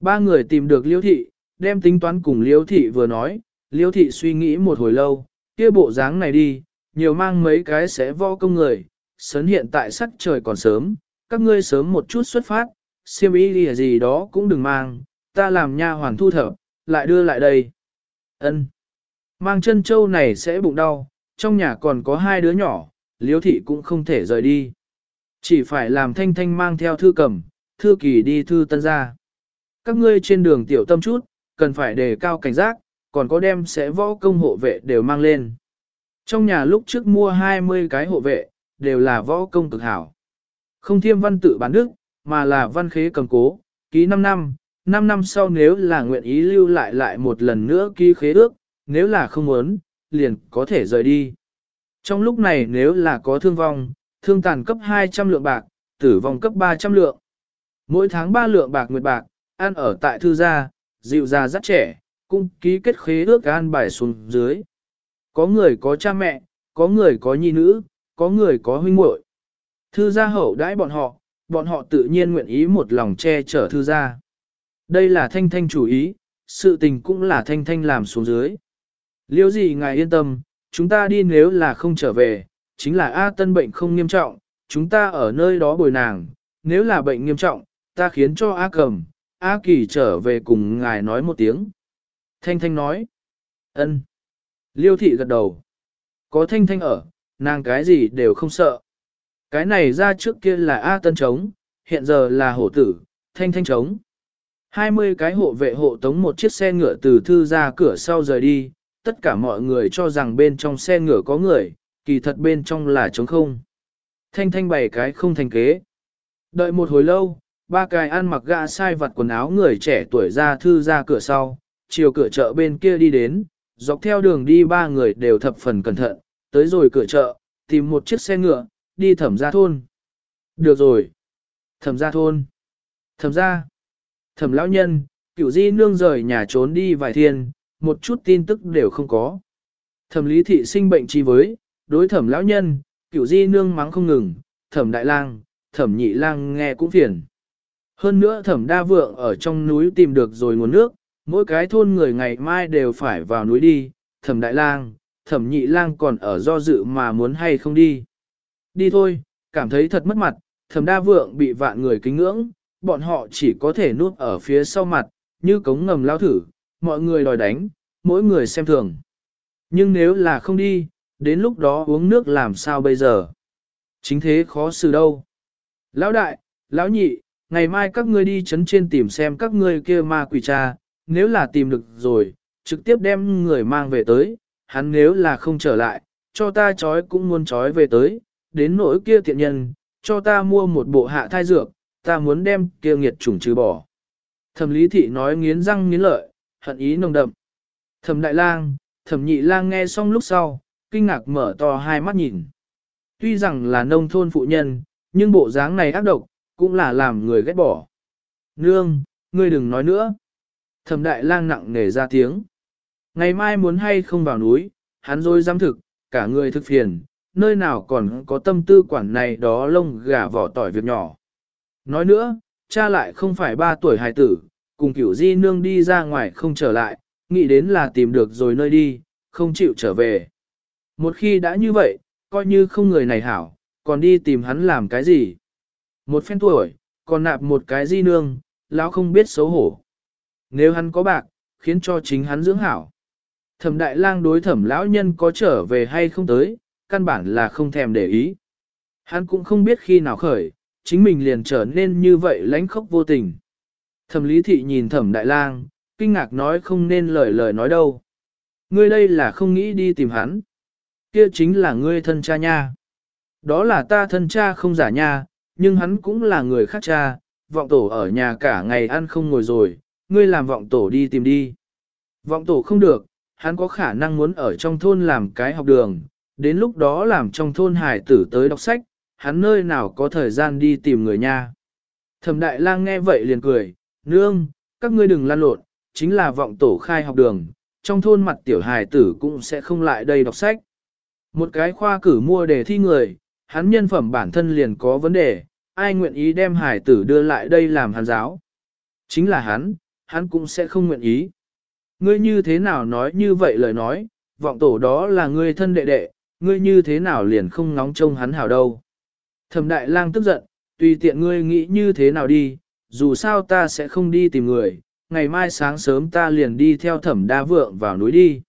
Ba người tìm được liễu thị, đem tính toán cùng liễu thị vừa nói, liễu thị suy nghĩ một hồi lâu, kia bộ dáng này đi, nhiều mang mấy cái sẽ vo công người, sớn hiện tại sắc trời còn sớm, các ngươi sớm một chút xuất phát, siêm ý gì đó cũng đừng mang, ta làm nha hoàn thu thập, lại đưa lại đây. Ân. Mang chân châu này sẽ bụng đau, trong nhà còn có hai đứa nhỏ, liếu thị cũng không thể rời đi. Chỉ phải làm thanh thanh mang theo thư cầm, thư kỳ đi thư tân ra. Các ngươi trên đường tiểu tâm chút, cần phải đề cao cảnh giác, còn có đem sẽ võ công hộ vệ đều mang lên. Trong nhà lúc trước mua 20 cái hộ vệ, đều là võ công cực hảo. Không thiêm văn tự bán đức, mà là văn khế cầm cố, ký 5 năm, 5 năm sau nếu là nguyện ý lưu lại lại một lần nữa ký khế ước, nếu là không muốn, liền có thể rời đi. Trong lúc này nếu là có thương vong, thương tàn cấp 200 lượng bạc, tử vong cấp 300 lượng. Mỗi tháng 3 lượng bạc nguyệt bạc, ăn ở tại thư gia, dịu già rất trẻ, cũng ký kết khế ước an bài xuống dưới. Có người có cha mẹ, có người có nhi nữ, có người có huynh muội. Thư gia hậu đãi bọn họ, bọn họ tự nhiên nguyện ý một lòng che chở thư gia. Đây là thanh thanh chủ ý, sự tình cũng là thanh thanh làm xuống dưới. Liêu gì ngài yên tâm, chúng ta đi nếu là không trở về, chính là A tân bệnh không nghiêm trọng, chúng ta ở nơi đó bồi nàng, nếu là bệnh nghiêm trọng, ta khiến cho A cầm, A kỳ trở về cùng ngài nói một tiếng. Thanh thanh nói, ân. Liêu thị gật đầu, có thanh thanh ở, nàng cái gì đều không sợ. Cái này ra trước kia là A tân trống, hiện giờ là hổ tử, thanh thanh trống. 20 cái hộ vệ hộ tống một chiếc xe ngựa từ thư ra cửa sau rời đi, tất cả mọi người cho rằng bên trong xe ngựa có người, kỳ thật bên trong là trống không. Thanh thanh bảy cái không thành kế. Đợi một hồi lâu, ba cái ăn mặc gã sai vặt quần áo người trẻ tuổi ra thư ra cửa sau, chiều cửa chợ bên kia đi đến, dọc theo đường đi ba người đều thập phần cẩn thận, tới rồi cửa chợ, tìm một chiếc xe ngựa, đi thẩm ra thôn. Được rồi. Thẩm ra thôn. Thẩm ra. Thẩm lão nhân, cửu di nương rời nhà trốn đi vài thiên, một chút tin tức đều không có. Thẩm lý thị sinh bệnh chi với, đối thẩm lão nhân, cửu di nương mắng không ngừng, thẩm đại lang, thẩm nhị lang nghe cũng phiền. Hơn nữa thẩm đa vượng ở trong núi tìm được rồi nguồn nước, mỗi cái thôn người ngày mai đều phải vào núi đi, thẩm đại lang, thẩm nhị lang còn ở do dự mà muốn hay không đi. Đi thôi, cảm thấy thật mất mặt, thẩm đa vượng bị vạn người kính ngưỡng, bọn họ chỉ có thể nuốt ở phía sau mặt, như cống ngầm lao thử, mọi người đòi đánh, mỗi người xem thường. Nhưng nếu là không đi, đến lúc đó uống nước làm sao bây giờ? Chính thế khó xử đâu. Lão đại, lão nhị, ngày mai các ngươi đi chấn trên tìm xem các ngươi kia ma quỷ cha, nếu là tìm được rồi, trực tiếp đem người mang về tới, hắn nếu là không trở lại, cho ta chói cũng muốn chói về tới, đến nỗi kia tiện nhân, cho ta mua một bộ hạ thai dược, ta muốn đem kia nghiệt chủng trừ bỏ. Thẩm lý thị nói nghiến răng nghiến lợi, hận ý nồng đậm. Thẩm đại lang, thẩm nhị lang nghe xong lúc sau, kinh ngạc mở to hai mắt nhìn. Tuy rằng là nông thôn phụ nhân, nhưng bộ dáng này ác độc, cũng là làm người ghét bỏ. Nương, ngươi đừng nói nữa. Thẩm đại lang nặng nề ra tiếng. Ngày mai muốn hay không vào núi, hắn rồi dám thực, cả người thực phiền, nơi nào còn có tâm tư quản này đó lông gà vỏ tỏi việc nhỏ. Nói nữa, cha lại không phải ba tuổi hài tử, cùng kiểu di nương đi ra ngoài không trở lại, nghĩ đến là tìm được rồi nơi đi, không chịu trở về. Một khi đã như vậy, coi như không người này hảo, còn đi tìm hắn làm cái gì. Một phen tuổi, còn nạp một cái di nương, lão không biết xấu hổ. Nếu hắn có bạc, khiến cho chính hắn dưỡng hảo. Thẩm đại lang đối thẩm lão nhân có trở về hay không tới, căn bản là không thèm để ý. Hắn cũng không biết khi nào khởi, chính mình liền trở nên như vậy lãnh khốc vô tình. Thẩm lý thị nhìn thẩm đại lang, kinh ngạc nói không nên lời lời nói đâu. Ngươi đây là không nghĩ đi tìm hắn. Kia chính là ngươi thân cha nha. Đó là ta thân cha không giả nha, nhưng hắn cũng là người khác cha, vọng tổ ở nhà cả ngày ăn không ngồi rồi, ngươi làm vọng tổ đi tìm đi. Vọng tổ không được, hắn có khả năng muốn ở trong thôn làm cái học đường, đến lúc đó làm trong thôn hải tử tới đọc sách, hắn nơi nào có thời gian đi tìm người nha. Thẩm đại lang nghe vậy liền cười, nương, các ngươi đừng lan lộn, chính là vọng tổ khai học đường, trong thôn mặt tiểu hài tử cũng sẽ không lại đây đọc sách. Một cái khoa cử mua đề thi người, hắn nhân phẩm bản thân liền có vấn đề, ai nguyện ý đem hài tử đưa lại đây làm hàn giáo. Chính là hắn, hắn cũng sẽ không nguyện ý. Ngươi như thế nào nói như vậy lời nói, vọng tổ đó là ngươi thân đệ đệ, ngươi như thế nào liền không ngóng trông hắn hảo đâu. Thẩm đại lang tức giận, tùy tiện ngươi nghĩ như thế nào đi, dù sao ta sẽ không đi tìm người, ngày mai sáng sớm ta liền đi theo thẩm đa vượng vào núi đi.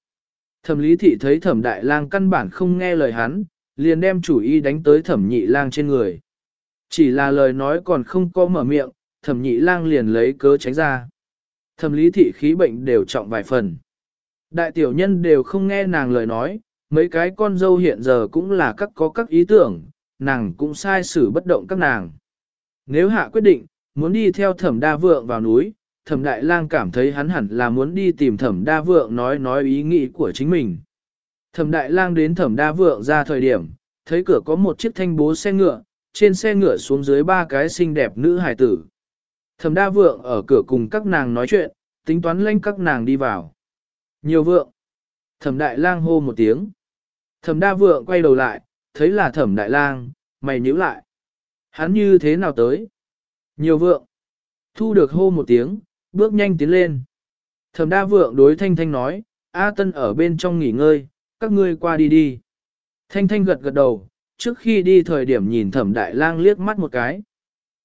Thẩm lý thị thấy thẩm đại lang căn bản không nghe lời hắn, liền đem chủ ý đánh tới thẩm nhị lang trên người. Chỉ là lời nói còn không có mở miệng, thẩm nhị lang liền lấy cớ tránh ra. Thẩm lý thị khí bệnh đều trọng vài phần. Đại tiểu nhân đều không nghe nàng lời nói, mấy cái con dâu hiện giờ cũng là các có các ý tưởng, nàng cũng sai xử bất động các nàng. Nếu hạ quyết định, muốn đi theo thẩm đa vượng vào núi, thẩm đại lang cảm thấy hắn hẳn là muốn đi tìm thẩm đa vượng nói nói ý nghĩ của chính mình. Thẩm đại lang đến thẩm đa vượng ra thời điểm, thấy cửa có một chiếc thanh bố xe ngựa, trên xe ngựa xuống dưới ba cái xinh đẹp nữ hài tử. Thẩm đa vượng ở cửa cùng các nàng nói chuyện, tính toán lên các nàng đi vào. Nhiều vượng. Thẩm đại lang hô một tiếng. Thẩm đa vượng quay đầu lại, thấy là thẩm đại lang, mày nhíu lại. Hắn như thế nào tới? Nhiều vượng. Thu được hô một tiếng, bước nhanh tiến lên. Thẩm đa vượng đối Thanh Thanh nói, A Tân ở bên trong nghỉ ngơi, các ngươi qua đi đi. Thanh Thanh gật gật đầu, trước khi đi thời điểm nhìn thẩm đại lang liếc mắt một cái.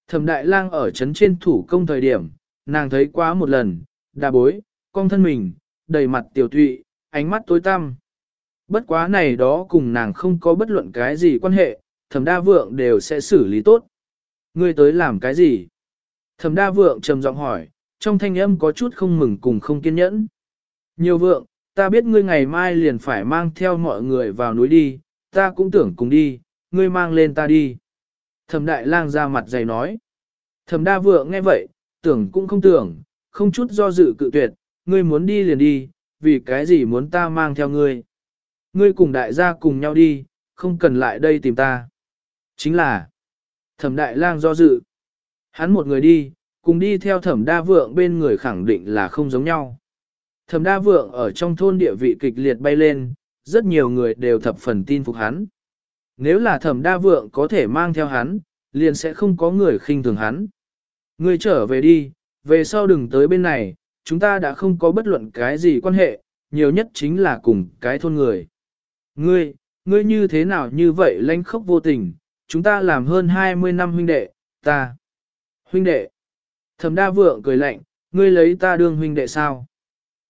Thẩm đại lang ở chấn trên thủ công thời điểm, nàng thấy quá một lần, đà bối, cong thân mình, đầy mặt tiểu tụy, ánh mắt tối tăm. Bất quá này đó cùng nàng không có bất luận cái gì quan hệ, thẩm đa vượng đều sẽ xử lý tốt. Ngươi tới làm cái gì? Thẩm đa vượng trầm giọng hỏi, trong thanh âm có chút không mừng cùng không kiên nhẫn. Nhiều vượng, ta biết ngươi ngày mai liền phải mang theo mọi người vào núi đi, ta cũng tưởng cùng đi, ngươi mang lên ta đi. Thẩm đại lang ra mặt dày nói. Thẩm đa vượng nghe vậy, tưởng cũng không tưởng, không chút do dự cự tuyệt, ngươi muốn đi liền đi, vì cái gì muốn ta mang theo ngươi. Ngươi cùng đại gia cùng nhau đi, không cần lại đây tìm ta. Chính là, thẩm đại lang do dự. Hắn một người đi, cùng đi theo thẩm đa vượng bên người khẳng định là không giống nhau. Thẩm đa vượng ở trong thôn địa vị kịch liệt bay lên, rất nhiều người đều thập phần tin phục hắn. Nếu là thẩm đa vượng có thể mang theo hắn, liền sẽ không có người khinh thường hắn. Ngươi trở về đi, về sau đừng tới bên này, chúng ta đã không có bất luận cái gì quan hệ, nhiều nhất chính là cùng cái thôn người. Ngươi, ngươi như thế nào như vậy lanh khốc vô tình, chúng ta làm hơn 20 năm huynh đệ, ta. Huynh đệ. Thẩm đa vượng cười lạnh, ngươi lấy ta đương huynh đệ sao?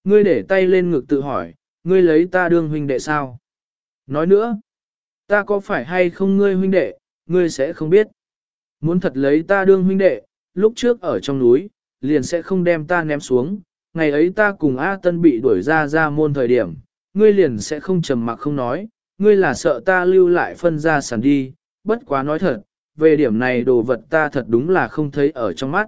Ngươi để tay lên ngực tự hỏi, ngươi lấy ta đương huynh đệ sao? Nói nữa, ta có phải hay không ngươi huynh đệ, ngươi sẽ không biết. Muốn thật lấy ta đương huynh đệ, lúc trước ở trong núi, liền sẽ không đem ta ném xuống, ngày ấy ta cùng A Tân bị đuổi ra ra môn thời điểm, ngươi liền sẽ không trầm mặc không nói, ngươi là sợ ta lưu lại phân ra sản đi, bất quá nói thật, về điểm này đồ vật ta thật đúng là không thấy ở trong mắt.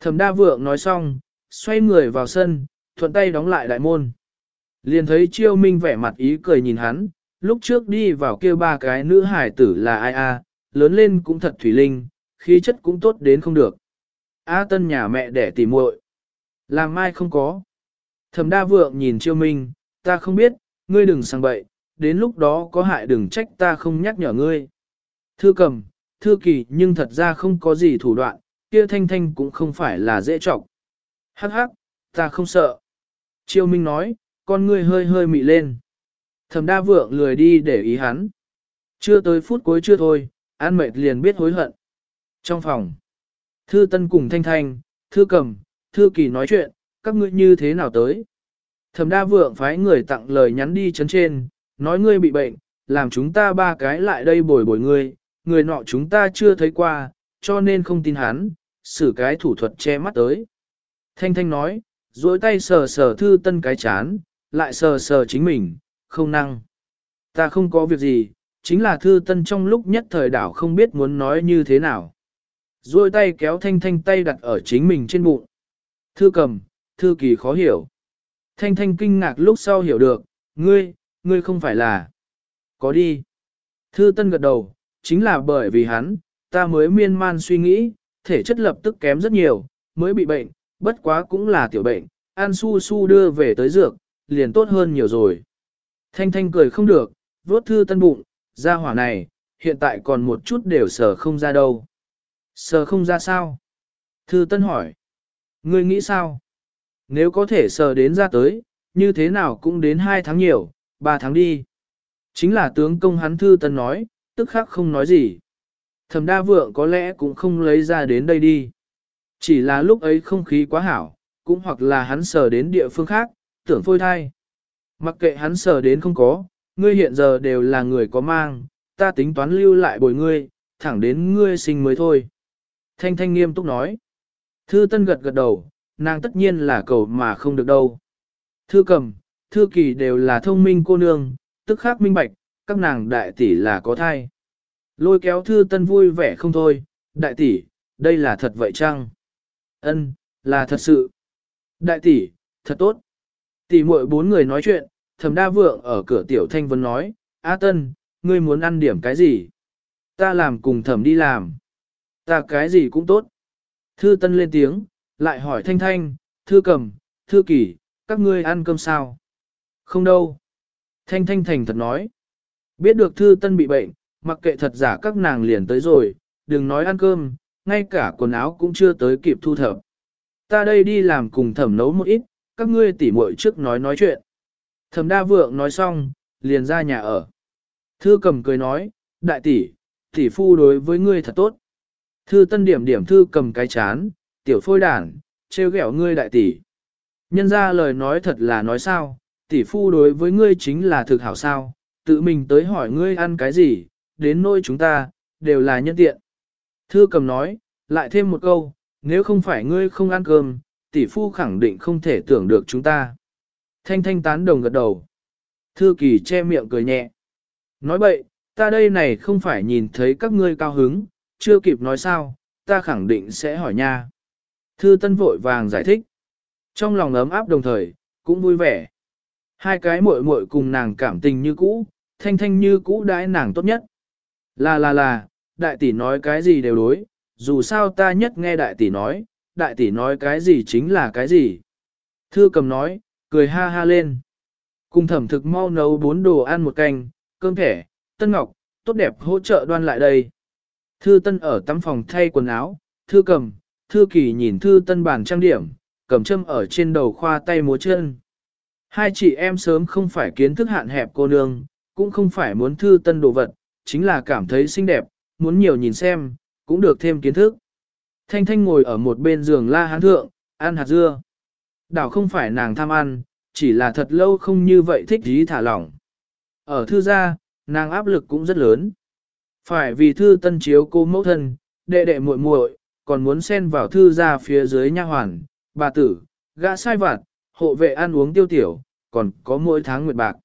Thẩm đa vượng nói xong, xoay người vào sân, thuận tay đóng lại đại môn. Liền thấy chiêu minh vẻ mặt ý cười nhìn hắn, lúc trước đi vào kia ba cái nữ hải tử là ai a, lớn lên cũng thật thủy linh, khí chất cũng tốt đến không được. A à, tân nhà mẹ đẻ tỉ muội, làm mai không có. Thẩm đa vượng nhìn chiêu minh, ta không biết, ngươi đừng sang bậy, đến lúc đó có hại đừng trách ta không nhắc nhở ngươi. Thư cầm, thư kỳ nhưng thật ra không có gì thủ đoạn, kia thanh thanh cũng không phải là dễ trọng. Hắc hắc, ta không sợ. Chiêu Minh nói, con ngươi hơi hơi mị lên. Thẩm đa vượng lười đi để ý hắn. Chưa tới phút cuối chưa thôi, an mệt liền biết hối hận. Trong phòng, thư tân cùng thanh thanh, thư cầm, thư kỳ nói chuyện, các ngươi như thế nào tới. Thẩm đa vượng phái người tặng lời nhắn đi chấn trên, nói ngươi bị bệnh, làm chúng ta ba cái lại đây bồi bồi ngươi, người nọ chúng ta chưa thấy qua, cho nên không tin hắn, xử cái thủ thuật che mắt tới. Thanh Thanh nói, duỗi tay sờ sờ thư tân cái chán, lại sờ sờ chính mình, không năng. Ta không có việc gì, chính là thư tân trong lúc nhất thời đảo không biết muốn nói như thế nào. duỗi tay kéo Thanh Thanh tay đặt ở chính mình trên bụng. Thư cầm, thư kỳ khó hiểu. Thanh Thanh kinh ngạc lúc sau hiểu được, ngươi, ngươi không phải là. Có đi. Thư tân gật đầu, chính là bởi vì hắn, ta mới miên man suy nghĩ, thể chất lập tức kém rất nhiều, mới bị bệnh, bất quá cũng là tiểu bệnh, An su su đưa về tới dược, liền tốt hơn nhiều rồi. Thanh thanh cười không được, vốt thư tân bụng, ra hỏa này, hiện tại còn một chút đều sờ không ra đâu. Sờ không ra sao? Thư tân hỏi. Ngươi nghĩ sao? Nếu có thể sờ đến ra tới, như thế nào cũng đến 2 tháng nhiều, 3 tháng đi. Chính là tướng công hắn thư tân nói, tức khắc không nói gì. Thẩm đa vượng có lẽ cũng không lấy ra đến đây đi. Chỉ là lúc ấy không khí quá hảo, cũng hoặc là hắn sờ đến địa phương khác, tưởng phôi thai. Mặc kệ hắn sờ đến không có, ngươi hiện giờ đều là người có mang, ta tính toán lưu lại bồi ngươi, thẳng đến ngươi sinh mới thôi. Thanh thanh nghiêm túc nói. Thư tân gật gật đầu, nàng tất nhiên là cầu mà không được đâu. Thư cầm, thư kỳ đều là thông minh cô nương, tức khác minh bạch, các nàng đại tỷ là có thai. Lôi kéo thư tân vui vẻ không thôi, đại tỷ, đây là thật vậy chăng? Ân, là thật sự. Đại tỷ, thật tốt. Tỷ muội bốn người nói chuyện, thầm đa vượng ở cửa tiểu thanh vấn nói, A tân, ngươi muốn ăn điểm cái gì? Ta làm cùng thầm đi làm. Ta cái gì cũng tốt. Thư tân lên tiếng, lại hỏi thanh thanh, thư cầm, thư kỷ, các ngươi ăn cơm sao? Không đâu. Thanh thanh thành thật nói. Biết được thư tân bị bệnh, mặc kệ thật giả các nàng liền tới rồi, đừng nói ăn cơm, ngay cả quần áo cũng chưa tới kịp thu thập. Ta đây đi làm cùng thẩm nấu một ít, các ngươi tỉ muội trước nói nói chuyện. Thẩm đa vượng nói xong, liền ra nhà ở. Thư cầm cười nói, đại tỷ, tỷ phu đối với ngươi thật tốt. Thư tân điểm điểm thư cầm cái chán, tiểu phôi đản, trêu ghẹo ngươi đại tỷ. Nhân ra lời nói thật là nói sao, tỷ phu đối với ngươi chính là thực hảo sao, tự mình tới hỏi ngươi ăn cái gì, đến nôi chúng ta, đều là nhân tiện. Thư cầm nói, lại thêm một câu, nếu không phải ngươi không ăn cơm, tỷ phu khẳng định không thể tưởng được chúng ta. Thanh thanh tán đồng gật đầu. Thư kỳ che miệng cười nhẹ. Nói bậy, ta đây này không phải nhìn thấy các ngươi cao hứng, chưa kịp nói sao, ta khẳng định sẽ hỏi nha. Thư tân vội vàng giải thích. Trong lòng ấm áp đồng thời, cũng vui vẻ. Hai cái muội muội cùng nàng cảm tình như cũ, thanh thanh như cũ đãi nàng tốt nhất. Là là là, đại tỷ nói cái gì đều đối, dù sao ta nhất nghe đại tỷ nói, đại tỷ nói cái gì chính là cái gì. Thư cầm nói, cười ha ha lên. Cùng thẩm thực mau nấu bốn đồ ăn một canh, cơm thẻ, tân ngọc, tốt đẹp hỗ trợ đoan lại đây. Thư tân ở tắm phòng thay quần áo, thư cầm, thư kỳ nhìn thư tân bàn trang điểm, cầm châm ở trên đầu khoa tay múa chân. Hai chị em sớm không phải kiến thức hạn hẹp cô nương, cũng không phải muốn thư tân đồ vật, chính là cảm thấy xinh đẹp, muốn nhiều nhìn xem, cũng được thêm kiến thức. Thanh Thanh ngồi ở một bên giường la hán thượng, ăn hạt dưa. Đảo không phải nàng tham ăn, chỉ là thật lâu không như vậy thích ý thả lỏng. Ở thư gia, nàng áp lực cũng rất lớn. Phải vì thư tân chiếu cô mẫu thân, đệ đệ muội muội, còn muốn xen vào thư gia phía dưới nha hoàn, bà tử, gã sai vặt, hộ vệ ăn uống tiêu tiểu, còn có mỗi tháng nguyệt bạc.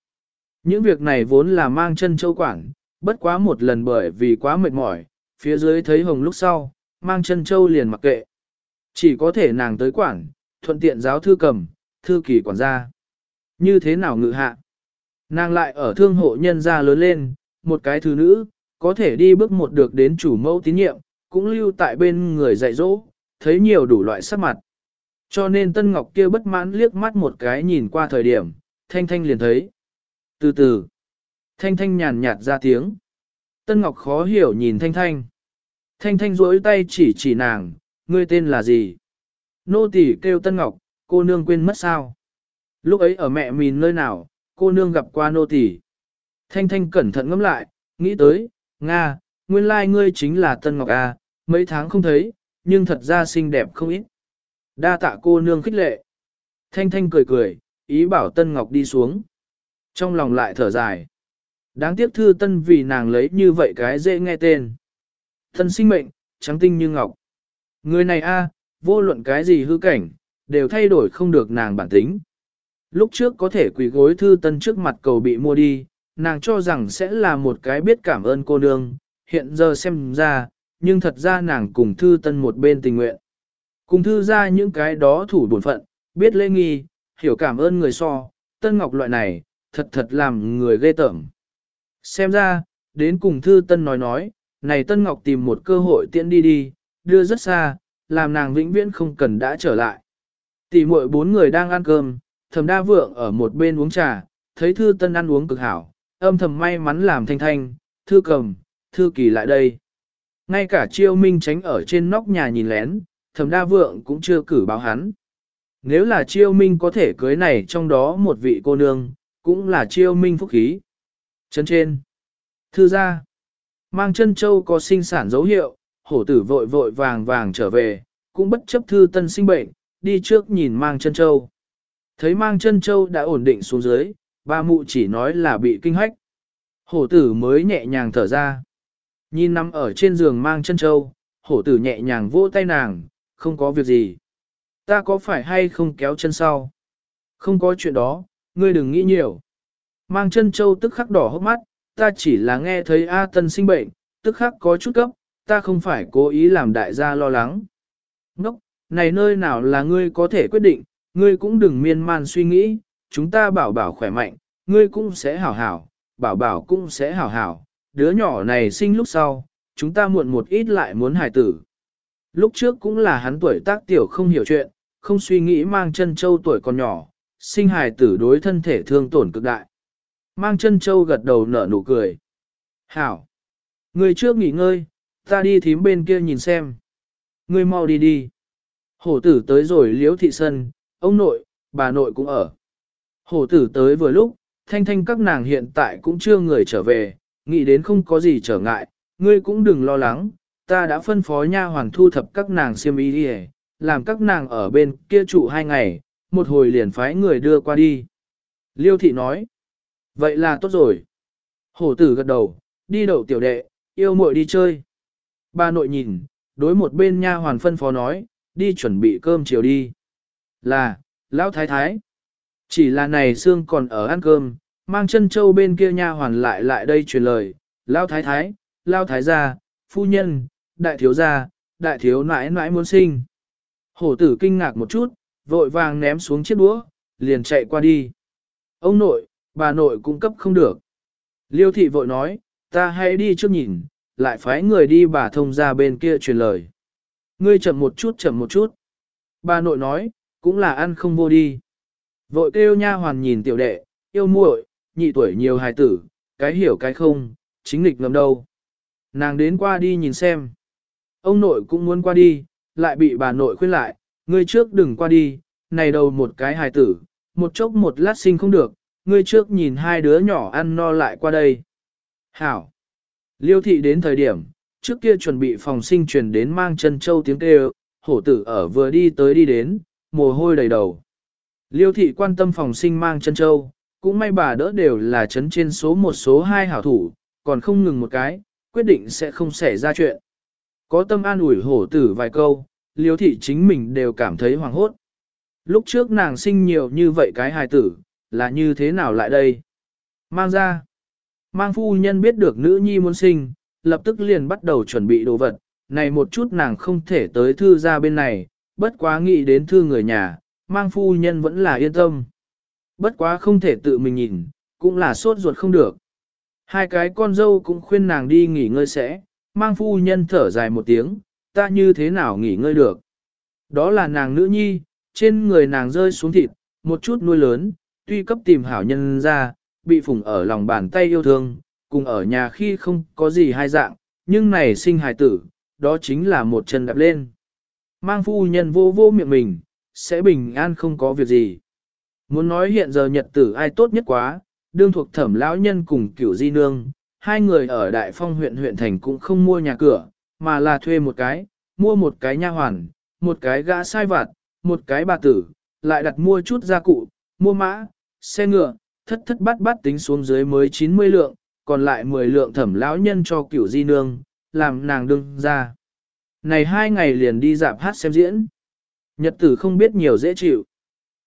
Những việc này vốn là mang chân châu quản, bất quá một lần bởi vì quá mệt mỏi, phía dưới thấy hồng lúc sau, mang chân châu liền mặc kệ. Chỉ có thể nàng tới quản, thuận tiện giáo thư cầm, thư kỳ quản gia. Như thế nào ngự hạ? Nàng lại ở thương hộ nhân gia lớn lên, một cái thứ nữ, có thể đi bước một được đến chủ mẫu tín nhiệm, cũng lưu tại bên người dạy dỗ, thấy nhiều đủ loại sắc mặt. Cho nên Tân Ngọc kia bất mãn liếc mắt một cái nhìn qua thời điểm, Thanh Thanh liền thấy. Từ từ, Thanh Thanh nhàn nhạt ra tiếng. Tân Ngọc khó hiểu nhìn Thanh Thanh. Thanh Thanh duỗi tay chỉ chỉ nàng, ngươi tên là gì? Nô tỳ kêu Tân Ngọc, cô nương quên mất sao? Lúc ấy ở mẹ mình nơi nào, cô nương gặp qua nô tỳ. Thanh Thanh cẩn thận ngẫm lại, nghĩ tới, Nga, nguyên lai like ngươi chính là Tân Ngọc à, mấy tháng không thấy, nhưng thật ra xinh đẹp không ít. Đa tạ cô nương khích lệ. Thanh Thanh cười cười, ý bảo Tân Ngọc đi xuống. Trong lòng lại thở dài. Đáng tiếc thư Tân vì nàng lấy như vậy cái dễ nghe tên. Thân sinh mệnh, trắng tinh như ngọc. Người này a, vô luận cái gì hư cảnh, đều thay đổi không được nàng bản tính. Lúc trước có thể quỳ gối thư tân trước mặt cầu bị mua đi, nàng cho rằng sẽ là một cái biết cảm ơn cô nương, hiện giờ xem ra, nhưng thật ra nàng cùng thư tân một bên tình nguyện. Cùng thư ra những cái đó thủ bổn phận, biết lễ nghi, hiểu cảm ơn người so, tân ngọc loại này, thật thật làm người ghê tởm. Xem ra, đến cùng thư tân nói nói, này tân ngọc tìm một cơ hội tiện đi đi, đưa rất xa, làm nàng vĩnh viễn không cần đã trở lại. Tỷ muội bốn người đang ăn cơm, Thẩm đa vượng ở một bên uống trà, thấy thư tân ăn uống cực hảo, âm thầm may mắn làm thanh thanh, thư cầm, thư kỳ lại đây. Ngay cả chiêu minh tránh ở trên nóc nhà nhìn lén, Thẩm đa vượng cũng chưa cử báo hắn. Nếu là chiêu minh có thể cưới này trong đó một vị cô nương, cũng là chiêu minh phúc khí. Chân trên. Thư ra. Mang chân châu có sinh sản dấu hiệu, hổ tử vội vội vàng vàng trở về, cũng bất chấp thư tân sinh bệnh, đi trước nhìn mang chân châu. Thấy mang chân châu đã ổn định xuống dưới, ba mụ chỉ nói là bị kinh hách. Hổ tử mới nhẹ nhàng thở ra. Nhìn nằm ở trên giường mang chân châu, hổ tử nhẹ nhàng vỗ tay nàng, không có việc gì. Ta có phải hay không kéo chân sau? Không có chuyện đó, ngươi đừng nghĩ nhiều. Mang chân châu tức khắc đỏ hốc mắt, ta chỉ là nghe thấy A Tân sinh bệnh, tức khắc có chút cấp, ta không phải cố ý làm đại gia lo lắng. Ngốc, này nơi nào là ngươi có thể quyết định, ngươi cũng đừng miên man suy nghĩ, chúng ta bảo bảo khỏe mạnh, ngươi cũng sẽ hảo hảo, bảo bảo cũng sẽ hảo hảo, đứa nhỏ này sinh lúc sau, chúng ta muộn một ít lại muốn hài tử. Lúc trước cũng là hắn tuổi tác tiểu không hiểu chuyện, không suy nghĩ mang chân châu tuổi còn nhỏ, sinh hài tử đối thân thể thương tổn cực đại. Mang chân châu gật đầu nở nụ cười. Hảo! Người trước nghỉ ngơi, ta đi thím bên kia nhìn xem. Ngươi mau đi đi. Hổ tử tới rồi liếu thị sân, ông nội, bà nội cũng ở. Hổ tử tới vừa lúc, thanh thanh các nàng hiện tại cũng chưa người trở về, nghĩ đến không có gì trở ngại, ngươi cũng đừng lo lắng, ta đã phân phó nha hoàn thu thập các nàng siêm y đi làm các nàng ở bên kia trụ hai ngày, một hồi liền phái người đưa qua đi. Liêu thị nói, vậy là tốt rồi. Hổ tử gật đầu, đi đậu tiểu đệ, yêu muội đi chơi. Bà nội nhìn, đối một bên nha hoàn phân phó nói, đi chuẩn bị cơm chiều đi. Là, lão thái thái. Chỉ là này xương còn ở ăn cơm, mang chân châu bên kia nha hoàn lại lại đây truyền lời, lão thái thái, lão thái gia, phu nhân, đại thiếu gia, đại thiếu nãi nãi muốn sinh. Hổ tử kinh ngạc một chút, vội vàng ném xuống chiếc đũa, liền chạy qua đi. Ông nội, bà nội cũng cấp không được. Liêu thị vội nói, ta hãy đi trước nhìn, lại phái người đi bà thông ra bên kia truyền lời. Ngươi chậm một chút chậm một chút. Bà nội nói, cũng là ăn không vô đi. Vội kêu nha hoàn nhìn tiểu đệ, yêu muội, nhị tuổi nhiều hài tử, cái hiểu cái không, chính lịch ngầm đâu. Nàng đến qua đi nhìn xem. Ông nội cũng muốn qua đi, lại bị bà nội khuyên lại, ngươi trước đừng qua đi, này đầu một cái hài tử, một chốc một lát sinh không được, ngươi trước nhìn hai đứa nhỏ ăn no lại qua đây. Hảo! Liêu thị đến thời điểm, trước kia chuẩn bị phòng sinh truyền đến mang chân châu tiếng kêu, hổ tử ở vừa đi tới đi đến, mồ hôi đầy đầu. Liêu thị quan tâm phòng sinh mang chân châu, cũng may bà đỡ đều là chấn trên số một số hai hảo thủ, còn không ngừng một cái, quyết định sẽ không xảy ra chuyện. Có tâm an ủi hổ tử vài câu, liêu thị chính mình đều cảm thấy hoàng hốt. Lúc trước nàng sinh nhiều như vậy cái hài tử, là như thế nào lại đây? Mang ra. Mang phu nhân biết được nữ nhi muốn sinh, lập tức liền bắt đầu chuẩn bị đồ vật, này một chút nàng không thể tới thư ra bên này, bất quá nghĩ đến thư người nhà, mang phu nhân vẫn là yên tâm. Bất quá không thể tự mình nhìn, cũng là sốt ruột không được. Hai cái con dâu cũng khuyên nàng đi nghỉ ngơi sẽ, mang phu nhân thở dài một tiếng, ta như thế nào nghỉ ngơi được. Đó là nàng nữ nhi, trên người nàng rơi xuống thịt, một chút nuôi lớn, tuy cấp tìm hảo nhân ra, bị phủng ở lòng bàn tay yêu thương, cùng ở nhà khi không có gì hai dạng, nhưng này sinh hài tử, đó chính là một chân đạp lên. Mang phu nhân vô vô miệng mình, sẽ bình an không có việc gì. Muốn nói hiện giờ nhật tử ai tốt nhất quá, đương thuộc thẩm lão nhân cùng cửu di nương, hai người ở Đại Phong huyện huyện thành cũng không mua nhà cửa, mà là thuê một cái, mua một cái nha hoàn, một cái gã sai vặt, một cái bà tử, lại đặt mua chút gia cụ, mua mã, xe ngựa, thất thất bát bát tính xuống dưới mới 90 lượng, còn lại 10 lượng thẩm lão nhân cho cửu di nương, làm nàng đương ra. Này hai ngày liền đi dạp hát xem diễn. Nhật tử không biết nhiều dễ chịu.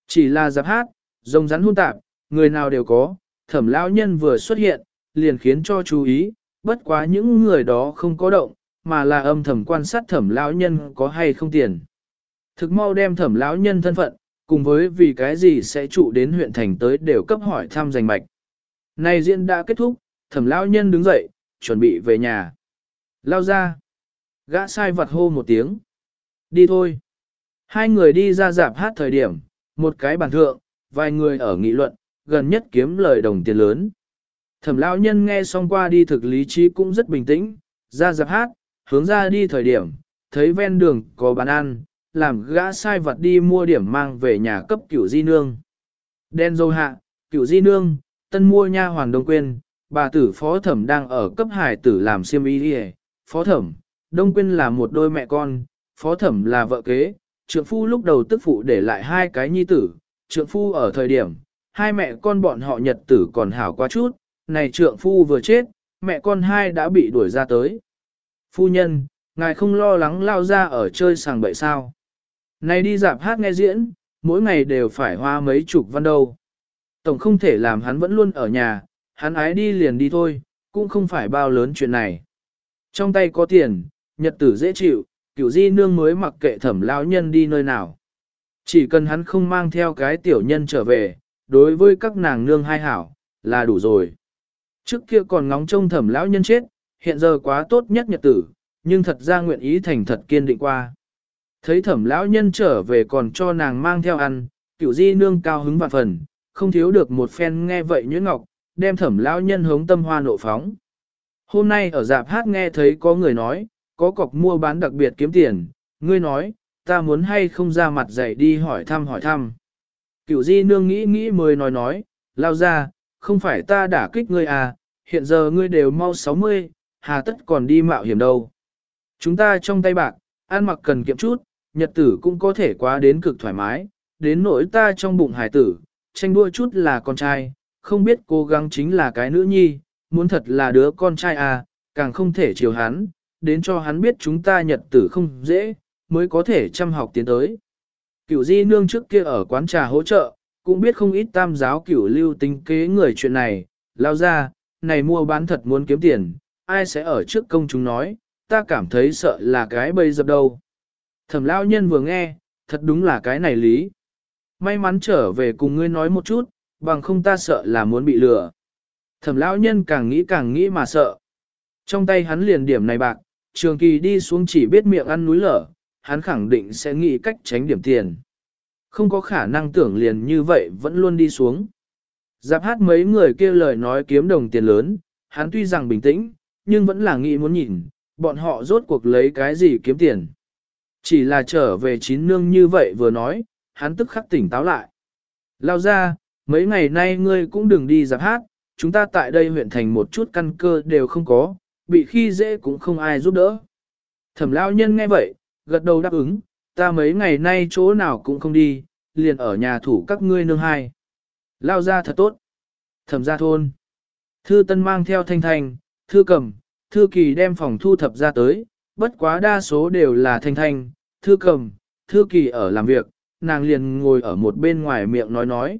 Chỉ là dạp hát, rồng rắn hôn tạp, người nào đều có, thẩm lão nhân vừa xuất hiện, liền khiến cho chú ý, bất quá những người đó không có động, mà là âm thầm quan sát thẩm lão nhân có hay không tiền. Thực mau đem thẩm lão nhân thân phận, cùng với vì cái gì sẽ trụ đến huyện thành tới đều cấp hỏi thăm giành mạch. Này diễn đã kết thúc, thẩm lão nhân đứng dậy, chuẩn bị về nhà. Lao ra. Gã sai vặt hô một tiếng. Đi thôi. Hai người đi ra dạp hát thời điểm, một cái bàn thượng, vài người ở nghị luận, gần nhất kiếm lời đồng tiền lớn. Thẩm lão nhân nghe xong qua đi thực lý trí cũng rất bình tĩnh, ra dạp hát, hướng ra đi thời điểm, thấy ven đường có bán ăn, làm gã sai vật đi mua điểm mang về nhà cấp cửu di nương. Đen dâu hạ, cửu di nương, tân mua nha hoàng đông quên, bà tử phó thẩm đang ở cấp hải tử làm siêm y đi phó thẩm, đông quên là một đôi mẹ con, phó thẩm là vợ kế, trượng phu lúc đầu tức phụ để lại hai cái nhi tử, trượng phu ở thời điểm, hai mẹ con bọn họ nhật tử còn hảo quá chút, này trượng phu vừa chết, mẹ con hai đã bị đuổi ra tới. Phu nhân, ngài không lo lắng lao ra ở chơi sàng bậy sao. Này đi dạp hát nghe diễn, mỗi ngày đều phải hoa mấy chục văn đâu. Tổng không thể làm hắn vẫn luôn ở nhà, hắn ái đi liền đi thôi, cũng không phải bao lớn chuyện này. Trong tay có tiền, nhật tử dễ chịu, cửu di nương mới mặc kệ thẩm lão nhân đi nơi nào. Chỉ cần hắn không mang theo cái tiểu nhân trở về, đối với các nàng nương hai hảo, là đủ rồi. Trước kia còn ngóng trông thẩm lão nhân chết, hiện giờ quá tốt nhất nhật tử, nhưng thật ra nguyện ý thành thật kiên định qua. Thấy thẩm lão nhân trở về còn cho nàng mang theo ăn, cửu di nương cao hứng vạn phần, không thiếu được một phen nghe vậy nhuyễn ngọc, đem thẩm lão nhân hống tâm hoa nộ phóng. Hôm nay ở dạp hát nghe thấy có người nói, có cọc mua bán đặc biệt kiếm tiền, ngươi nói, ta muốn hay không ra mặt dậy đi hỏi thăm hỏi thăm. Cửu di nương nghĩ nghĩ mới nói nói, lao ra, không phải ta đả kích ngươi à, hiện giờ ngươi đều mau 60, hà tất còn đi mạo hiểm đâu. Chúng ta trong tay bạc, ăn mặc cần kiệm chút, nhật tử cũng có thể quá đến cực thoải mái, đến nỗi ta trong bụng hải tử, tranh đua chút là con trai, không biết cố gắng chính là cái nữ nhi, muốn thật là đứa con trai à, càng không thể chiều hắn, đến cho hắn biết chúng ta nhật tử không dễ, mới có thể chăm học tiến tới. Cửu di nương trước kia ở quán trà hỗ trợ, cũng biết không ít tam giáo cửu lưu tính kế người chuyện này, lao ra, này mua bán thật muốn kiếm tiền, ai sẽ ở trước công chúng nói, ta cảm thấy sợ là cái bây dập đâu. Thẩm lao nhân vừa nghe, thật đúng là cái này lý. May mắn trở về cùng ngươi nói một chút, bằng không ta sợ là muốn bị lừa. Thẩm lão nhân càng nghĩ càng nghĩ mà sợ. Trong tay hắn liền điểm này bạc, trường kỳ đi xuống chỉ biết miệng ăn núi lở, hắn khẳng định sẽ nghĩ cách tránh điểm tiền. Không có khả năng tưởng liền như vậy vẫn luôn đi xuống. Giáp hát mấy người kia lời nói kiếm đồng tiền lớn, hắn tuy rằng bình tĩnh, nhưng vẫn là nghĩ muốn nhìn, bọn họ rốt cuộc lấy cái gì kiếm tiền. Chỉ là trở về chín nương như vậy vừa nói, hắn tức khắc tỉnh táo lại. Lao ra, mấy ngày nay ngươi cũng đừng đi giáp hát, chúng ta tại đây huyện thành một chút căn cơ đều không có, bị khi dễ cũng không ai giúp đỡ. Thẩm lao nhân nghe vậy, gật đầu đáp ứng, ta mấy ngày nay chỗ nào cũng không đi, liền ở nhà thủ các ngươi nương hai. Lao ra thật tốt. Thẩm ra thôn. Thư Tân mang theo Thanh Thanh, Thư Cầm, Thư Kỳ đem phòng thu thập ra tới, bất quá đa số đều là Thanh Thanh, Thư Cầm, Thư Kỳ ở làm việc, nàng liền ngồi ở một bên ngoài miệng nói nói.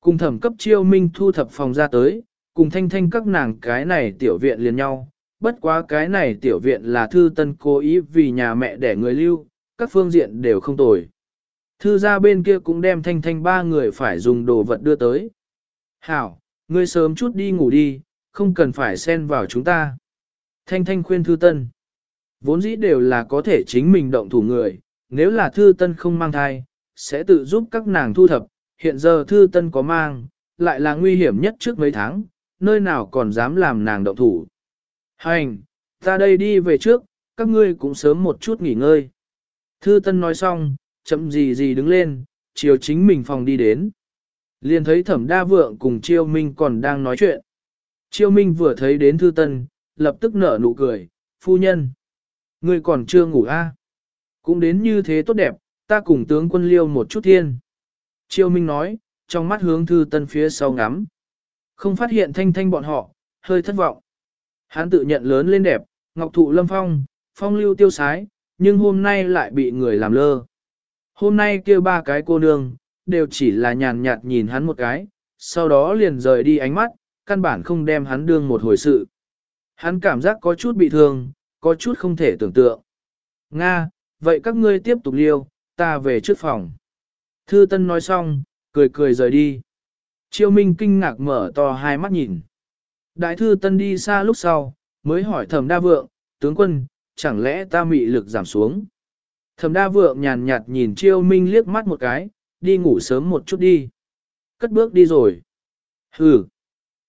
Cùng thẩm cấp chiêu minh thu thập phòng ra tới, cùng Thanh Thanh các nàng cái này tiểu viện liền nhau, bất quá cái này tiểu viện là Thư Tân cố ý vì nhà mẹ để người lưu, các phương diện đều không tồi. Thư gia bên kia cũng đem Thanh Thanh ba người phải dùng đồ vật đưa tới. Hảo, ngươi sớm chút đi ngủ đi, không cần phải xen vào chúng ta. Thanh Thanh khuyên Thư Tân. Vốn dĩ đều là có thể chính mình động thủ người, nếu là Thư Tân không mang thai, sẽ tự giúp các nàng thu thập, hiện giờ Thư Tân có mang, lại là nguy hiểm nhất trước mấy tháng, nơi nào còn dám làm nàng động thủ. Hành, ta đây đi về trước, các ngươi cũng sớm một chút nghỉ ngơi. Thư Tân nói xong, chậm gì gì đứng lên, chiều chính mình phòng đi đến. Liền thấy thẩm đa vượng cùng Triêu Minh còn đang nói chuyện. Chiêu Minh vừa thấy đến Thư Tân, lập tức nở nụ cười, phu nhân. Ngươi còn chưa ngủ a? À? Cũng đến như thế tốt đẹp, ta cùng tướng quân liêu một chút thiên. Chiêu Minh nói, trong mắt hướng Thư Tân phía sau ngắm. Không phát hiện thanh thanh bọn họ, hơi thất vọng. Hắn tự nhận lớn lên đẹp, ngọc thụ lâm phong, phong lưu tiêu sái, nhưng hôm nay lại bị người làm lơ. Hôm nay kia ba cái cô nương, đều chỉ là nhàn nhạt nhìn hắn một cái, sau đó liền rời đi ánh mắt, căn bản không đem hắn đương một hồi sự. Hắn cảm giác có chút bị thương, có chút không thể tưởng tượng. Nga, vậy các ngươi tiếp tục liêu, ta về trước phòng. Thư Tân nói xong, cười cười rời đi. Triêu Minh kinh ngạc mở to hai mắt nhìn. Đại thư Tân đi xa lúc sau, mới hỏi thẩm đa vượng, tướng quân, chẳng lẽ ta mị lực giảm xuống? Thẩm đa vượng nhàn nhạt nhìn Triêu Minh liếc mắt một cái, đi ngủ sớm một chút đi. Cất bước đi rồi. Hừ.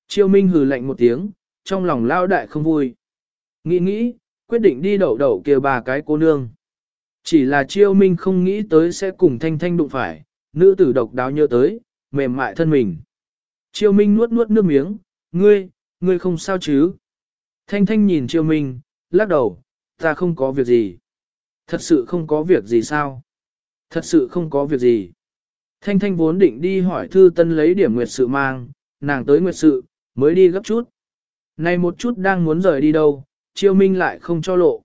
Triêu Minh hừ lạnh một tiếng, trong lòng lao đại không vui. Nghĩ nghĩ, quyết định đi đậu đậu kia bà cái cô nương. Chỉ là Triêu Minh không nghĩ tới sẽ cùng Thanh Thanh đụng phải, nữ tử độc đáo nhớ tới, mềm mại thân mình. Triêu Minh nuốt nuốt nước miếng, ngươi, ngươi không sao chứ? Thanh Thanh nhìn Triêu Minh, lắc đầu, ta không có việc gì. Thật sự không có việc gì sao? Thật sự không có việc gì. Thanh Thanh vốn định đi hỏi Thư Tân lấy điểm nguyệt sự mang, nàng tới nguyệt sự, mới đi gấp chút. Này một chút đang muốn rời đi đâu, Triêu Minh lại không cho lộ.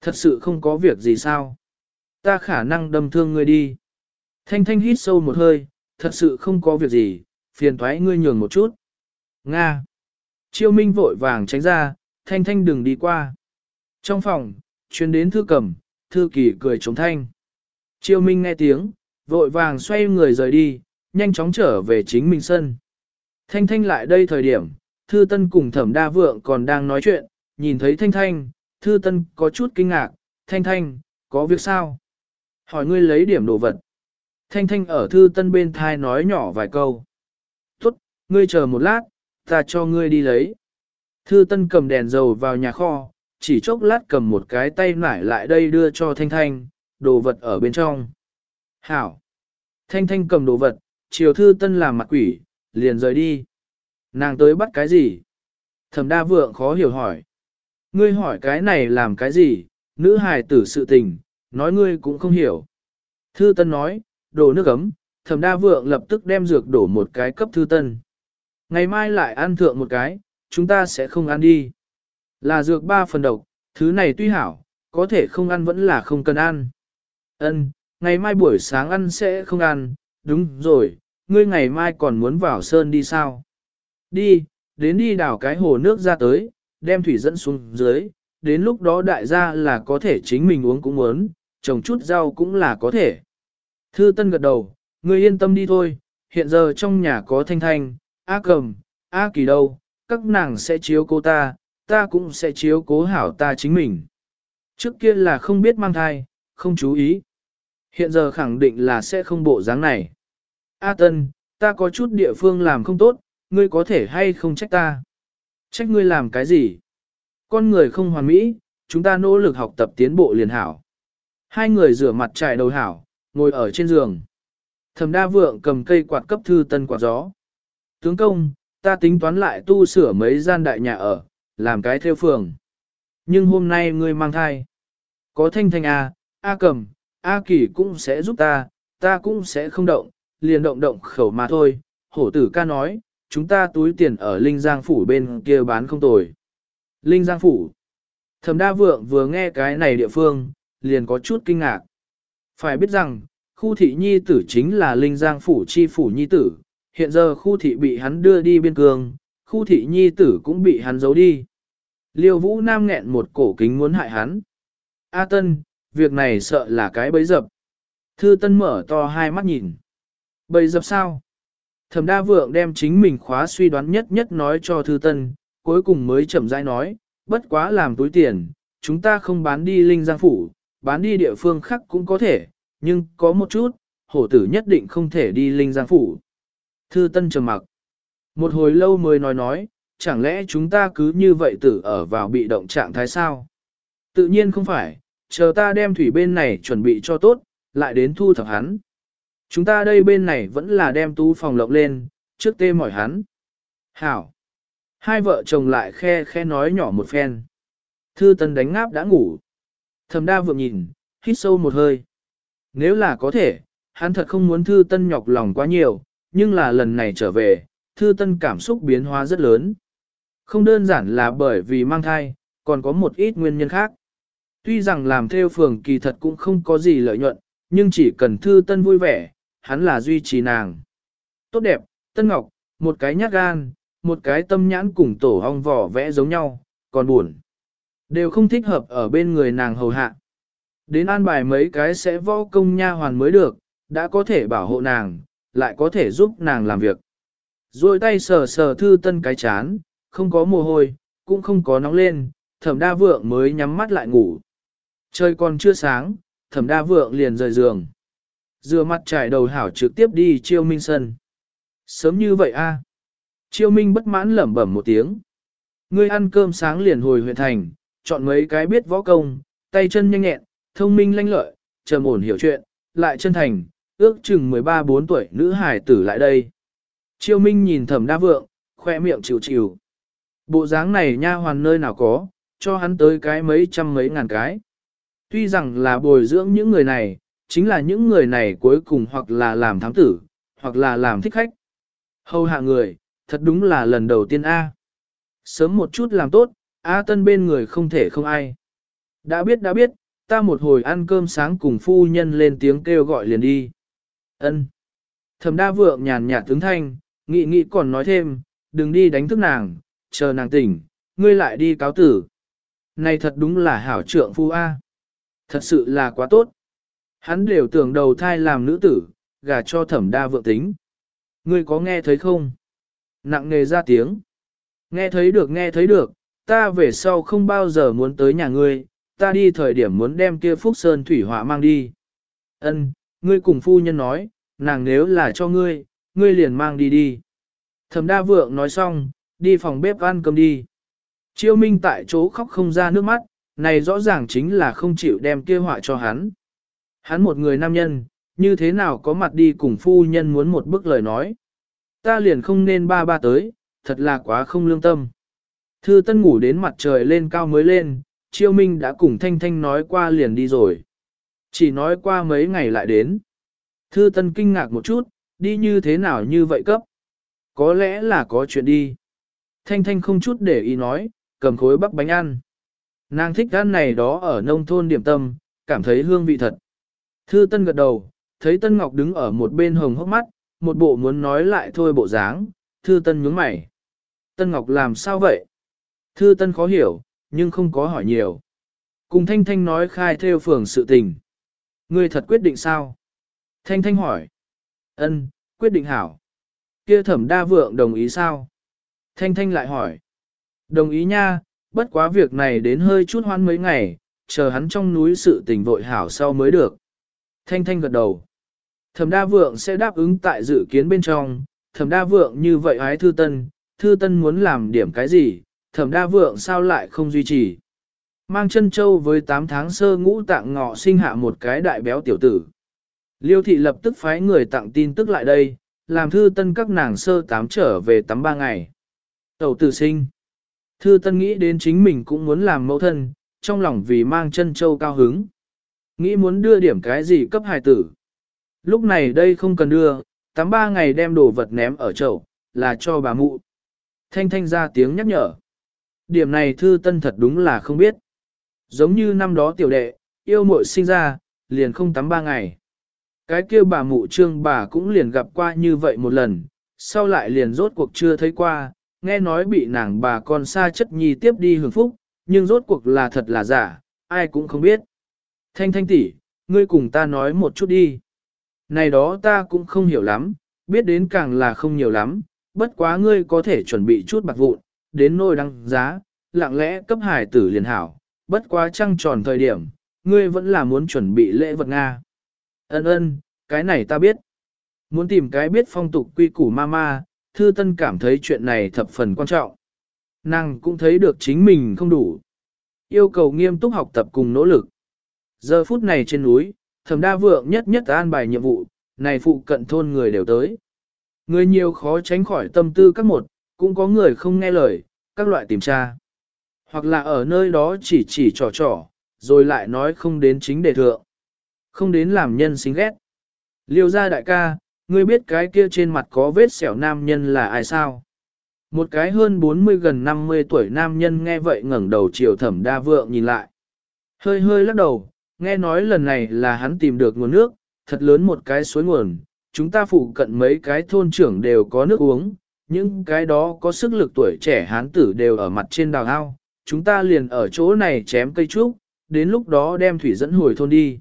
Thật sự không có việc gì sao? Ta khả năng đâm thương ngươi đi. Thanh Thanh hít sâu một hơi, thật sự không có việc gì, phiền thoái ngươi nhường một chút. Nga. Chiêu Minh vội vàng tránh ra, Thanh Thanh đừng đi qua. Trong phòng, chuyên đến thư cầm, thư kỳ cười chống thanh. Chiêu Minh nghe tiếng, vội vàng xoay người rời đi, nhanh chóng trở về chính mình sân. Thanh Thanh lại đây thời điểm, Thư Tân cùng Thẩm Đa Vượng còn đang nói chuyện, nhìn thấy Thanh Thanh, Thư Tân có chút kinh ngạc, Thanh Thanh, có việc sao? Hỏi ngươi lấy điểm đồ vật. Thanh Thanh ở Thư Tân bên thai nói nhỏ vài câu. Tốt, ngươi chờ một lát, ta cho ngươi đi lấy. Thư Tân cầm đèn dầu vào nhà kho, chỉ chốc lát cầm một cái tay nải lại đây đưa cho Thanh Thanh, đồ vật ở bên trong. Hảo. Thanh Thanh cầm đồ vật, chiều Thư Tân làm mặt quỷ, liền rời đi. Nàng tới bắt cái gì? Thẩm đa vượng khó hiểu hỏi. Ngươi hỏi cái này làm cái gì? Nữ hài tử sự tình, nói ngươi cũng không hiểu. Thư Tân nói, đổ nước ấm, thẩm đa vượng lập tức đem dược đổ một cái cấp Thư Tân. Ngày mai lại ăn thượng một cái, chúng ta sẽ không ăn đi. Là dược ba phần độc, thứ này tuy hảo, có thể không ăn vẫn là không cần ăn. Ân, ngày mai buổi sáng ăn sẽ không ăn, đúng rồi, ngươi ngày mai còn muốn vào sơn đi sao? Đi, đến đi đảo cái hồ nước ra tới, đem thủy dẫn xuống dưới, đến lúc đó đại gia là có thể chính mình uống cũng muốn, trồng chút rau cũng là có thể. Thư Tân gật đầu, ngươi yên tâm đi thôi, hiện giờ trong nhà có Thanh Thanh, A Cầm, A Kỳ đâu, các nàng sẽ chiếu cố ta, ta cũng sẽ chiếu cố hảo ta chính mình. Trước kia là không biết mang thai, không chú ý. Hiện giờ khẳng định là sẽ không bộ dáng này. A Tân, ta có chút địa phương làm không tốt, ngươi có thể hay không trách ta? Trách ngươi làm cái gì? Con người không hoàn mỹ, chúng ta nỗ lực học tập tiến bộ liền hảo. Hai người rửa mặt trải đầu hảo, ngồi ở trên giường. Thẩm đa vượng cầm cây quạt cấp thư tân quạt gió. Tướng công, ta tính toán lại tu sửa mấy gian đại nhà ở, làm cái theo phường. Nhưng hôm nay ngươi mang thai. Có thanh thanh A, A cầm, A kỳ cũng sẽ giúp ta, ta cũng sẽ không động, liền động động khẩu mà thôi. Hổ tử ca nói, chúng ta túi tiền ở Linh Giang Phủ bên kia bán không tồi. Linh Giang Phủ. Thẩm đa vượng vừa nghe cái này địa phương, liền có chút kinh ngạc. Phải biết rằng, khu thị nhi tử chính là Linh Giang Phủ chi phủ nhi tử, hiện giờ khu thị bị hắn đưa đi biên cương, khu thị nhi tử cũng bị hắn giấu đi. Liêu Vũ Nam nghẹn một cổ kính muốn hại hắn. A Tân, việc này sợ là cái bấy dập. Thư Tân mở to hai mắt nhìn. Bầy dập sao? Thẩm đa vượng đem chính mình khóa suy đoán nhất nhất nói cho Thư Tân, cuối cùng mới chậm rãi nói, bất quá làm túi tiền, chúng ta không bán đi Linh Giang Phủ, bán đi địa phương khác cũng có thể, nhưng có một chút, hổ tử nhất định không thể đi Linh Giang Phủ. Thư Tân trầm mặc. Một hồi lâu mới nói nói, chẳng lẽ chúng ta cứ như vậy tử ở vào bị động trạng thái sao? Tự nhiên không phải, chờ ta đem thủy bên này chuẩn bị cho tốt, lại đến thu thập hắn. Chúng ta đây bên này vẫn là đem tú phòng lộng lên, trước tê mỏi hắn. Hảo. Hai vợ chồng lại khe khe nói nhỏ một phen. Thư Tân đánh ngáp đã ngủ. thầm đa vượng nhìn, hít sâu một hơi. Nếu là có thể, hắn thật không muốn Thư Tân nhọc lòng quá nhiều, nhưng là lần này trở về, Thư Tân cảm xúc biến hóa rất lớn. Không đơn giản là bởi vì mang thai, còn có một ít nguyên nhân khác. Tuy rằng làm theo phường kỳ thật cũng không có gì lợi nhuận, nhưng chỉ cần thư tân vui vẻ, hắn là duy trì nàng. Tốt đẹp, tân ngọc, một cái nhát gan, một cái tâm nhãn cùng tổ hong vỏ vẽ giống nhau, còn buồn. Đều không thích hợp ở bên người nàng hầu hạ. Đến an bài mấy cái sẽ võ công nha hoàn mới được, đã có thể bảo hộ nàng, lại có thể giúp nàng làm việc. Rồi tay sờ sờ thư tân cái chán, không có mồ hôi, cũng không có nóng lên, thẩm đa vượng mới nhắm mắt lại ngủ. Trời còn chưa sáng, thẩm đa vượng liền rời giường. Dừa mặt trải đầu hảo trực tiếp đi chiêu minh sân. Sớm như vậy a Chiêu minh bất mãn lẩm bẩm một tiếng. Ngươi ăn cơm sáng liền hồi huyện thành, chọn mấy cái biết võ công, tay chân nhanh nhẹn, thông minh lanh lợi, trầm ổn hiểu chuyện, lại chân thành, ước chừng 13-4 tuổi nữ hải tử lại đây. Chiêu minh nhìn thẩm đa vượng, khoe miệng chịu chịu. Bộ dáng này nha hoàn nơi nào có, cho hắn tới cái mấy trăm mấy ngàn cái. Tuy rằng là bồi dưỡng những người này, chính là những người này cuối cùng hoặc là làm thám tử, hoặc là làm thích khách. Hầu hạ người, thật đúng là lần đầu tiên A. Sớm một chút làm tốt, A tân bên người không thể không ai. Đã biết đã biết, ta một hồi ăn cơm sáng cùng phu nhân lên tiếng kêu gọi liền đi. ân Thẩm đa vượng nhàn nhạt tướng thanh, nghị nghị còn nói thêm, đừng đi đánh thức nàng, chờ nàng tỉnh, ngươi lại đi cáo tử. Này thật đúng là hảo trượng phu A. Thật sự là quá tốt. Hắn đều tưởng đầu thai làm nữ tử, gả cho thẩm đa vượng tính. Ngươi có nghe thấy không? Nặng nề ra tiếng. Nghe thấy được nghe thấy được, ta về sau không bao giờ muốn tới nhà ngươi, ta đi thời điểm muốn đem kia Phúc Sơn thủy họa mang đi. Ân, ngươi cùng phu nhân nói, nàng nếu là cho ngươi, ngươi liền mang đi đi. Thẩm đa vượng nói xong, đi phòng bếp ăn cơm đi. Chiêu Minh tại chỗ khóc không ra nước mắt, này rõ ràng chính là không chịu đem kia họa cho hắn. Hắn một người nam nhân, như thế nào có mặt đi cùng phu nhân muốn một bức lời nói. Ta liền không nên ba ba tới, thật là quá không lương tâm. Thư Tân ngủ đến mặt trời lên cao mới lên, Chiêu Minh đã cùng Thanh Thanh nói qua liền đi rồi. Chỉ nói qua mấy ngày lại đến. Thư Tân kinh ngạc một chút, đi như thế nào như vậy cấp? Có lẽ là có chuyện đi. Thanh Thanh không chút để ý nói, cầm khối bắp bánh ăn. Nàng thích ăn này đó ở nông thôn điểm tâm, cảm thấy hương vị thật. Thư Tân gật đầu, thấy Tân Ngọc đứng ở một bên hồng hốc mắt, một bộ muốn nói lại thôi bộ dáng, Thư Tân nhướng mày. Tân Ngọc làm sao vậy? Thư Tân khó hiểu, nhưng không có hỏi nhiều. Cùng Thanh Thanh nói khai theo phường sự tình. Ngươi thật quyết định sao? Thanh Thanh hỏi. Ân, quyết định hảo. Kia thẩm đa vượng đồng ý sao? Thanh Thanh lại hỏi. Đồng ý nha, bất quá việc này đến hơi chút hoãn mấy ngày, chờ hắn trong núi sự tình vội hảo sau mới được. Thanh Thanh gật đầu. Thẩm đa vượng sẽ đáp ứng tại dự kiến bên trong, thẩm đa vượng như vậy ái thư tân, thư tân muốn làm điểm cái gì, thẩm đa vượng sao lại không duy trì. Mang chân châu với 8 tháng sơ ngũ tạng ngọ sinh hạ một cái đại béo tiểu tử. Liêu thị lập tức phái người tặng tin tức lại đây, làm thư tân các nàng sơ tám trở về tắm ba ngày. Tẩu tử sinh. Thư tân nghĩ đến chính mình cũng muốn làm mẫu thân, trong lòng vì mang chân châu cao hứng. Nghĩ muốn đưa điểm cái gì cấp hài tử. Lúc này đây không cần đưa, tắm ba ngày đem đồ vật ném ở chậu, là cho bà mụ. Thanh thanh ra tiếng nhắc nhở. Điểm này thư tân thật đúng là không biết. Giống như năm đó tiểu đệ, yêu muội sinh ra, liền không tắm ba ngày. Cái kia bà mụ trương bà cũng liền gặp qua như vậy một lần, sau lại liền rốt cuộc chưa thấy qua, nghe nói bị nàng bà con xa chất nhi tiếp đi hưởng phúc, nhưng rốt cuộc là thật là giả, ai cũng không biết. Thanh thanh tỷ, ngươi cùng ta nói một chút đi. Này đó ta cũng không hiểu lắm, biết đến càng là không nhiều lắm, bất quá ngươi có thể chuẩn bị chút bạc vụn, đến nôi đăng giá, lặng lẽ cấp hải tử liền hảo, bất quá trăng tròn thời điểm, ngươi vẫn là muốn chuẩn bị lễ vật Nga. Ân ân, cái này ta biết. Muốn tìm cái biết phong tục quy củ ma ma. Thư Tân cảm thấy chuyện này thập phần quan trọng. Nàng cũng thấy được chính mình không đủ. Yêu cầu nghiêm túc học tập cùng nỗ lực. Giờ phút này trên núi, thẩm đa vượng nhất nhất an bài nhiệm vụ, này phụ cận thôn người đều tới. Người nhiều khó tránh khỏi tâm tư các một, cũng có người không nghe lời, các loại tìm tra. Hoặc là ở nơi đó chỉ chỉ trò trò, rồi lại nói không đến chính đề thượng. Không đến làm nhân xính ghét. Liêu gia đại ca, ngươi biết cái kia trên mặt có vết sẹo nam nhân là ai sao? Một cái hơn 40 gần 50 tuổi nam nhân nghe vậy ngẩng đầu chiều thẩm đa vượng nhìn lại. Hơi hơi lắc đầu, nghe nói lần này là hắn tìm được nguồn nước, thật lớn một cái suối nguồn, chúng ta phụ cận mấy cái thôn trưởng đều có nước uống, những cái đó có sức lực tuổi trẻ hán tử đều ở mặt trên đào ao, chúng ta liền ở chỗ này chém cây trúc, đến lúc đó đem thủy dẫn hồi thôn đi.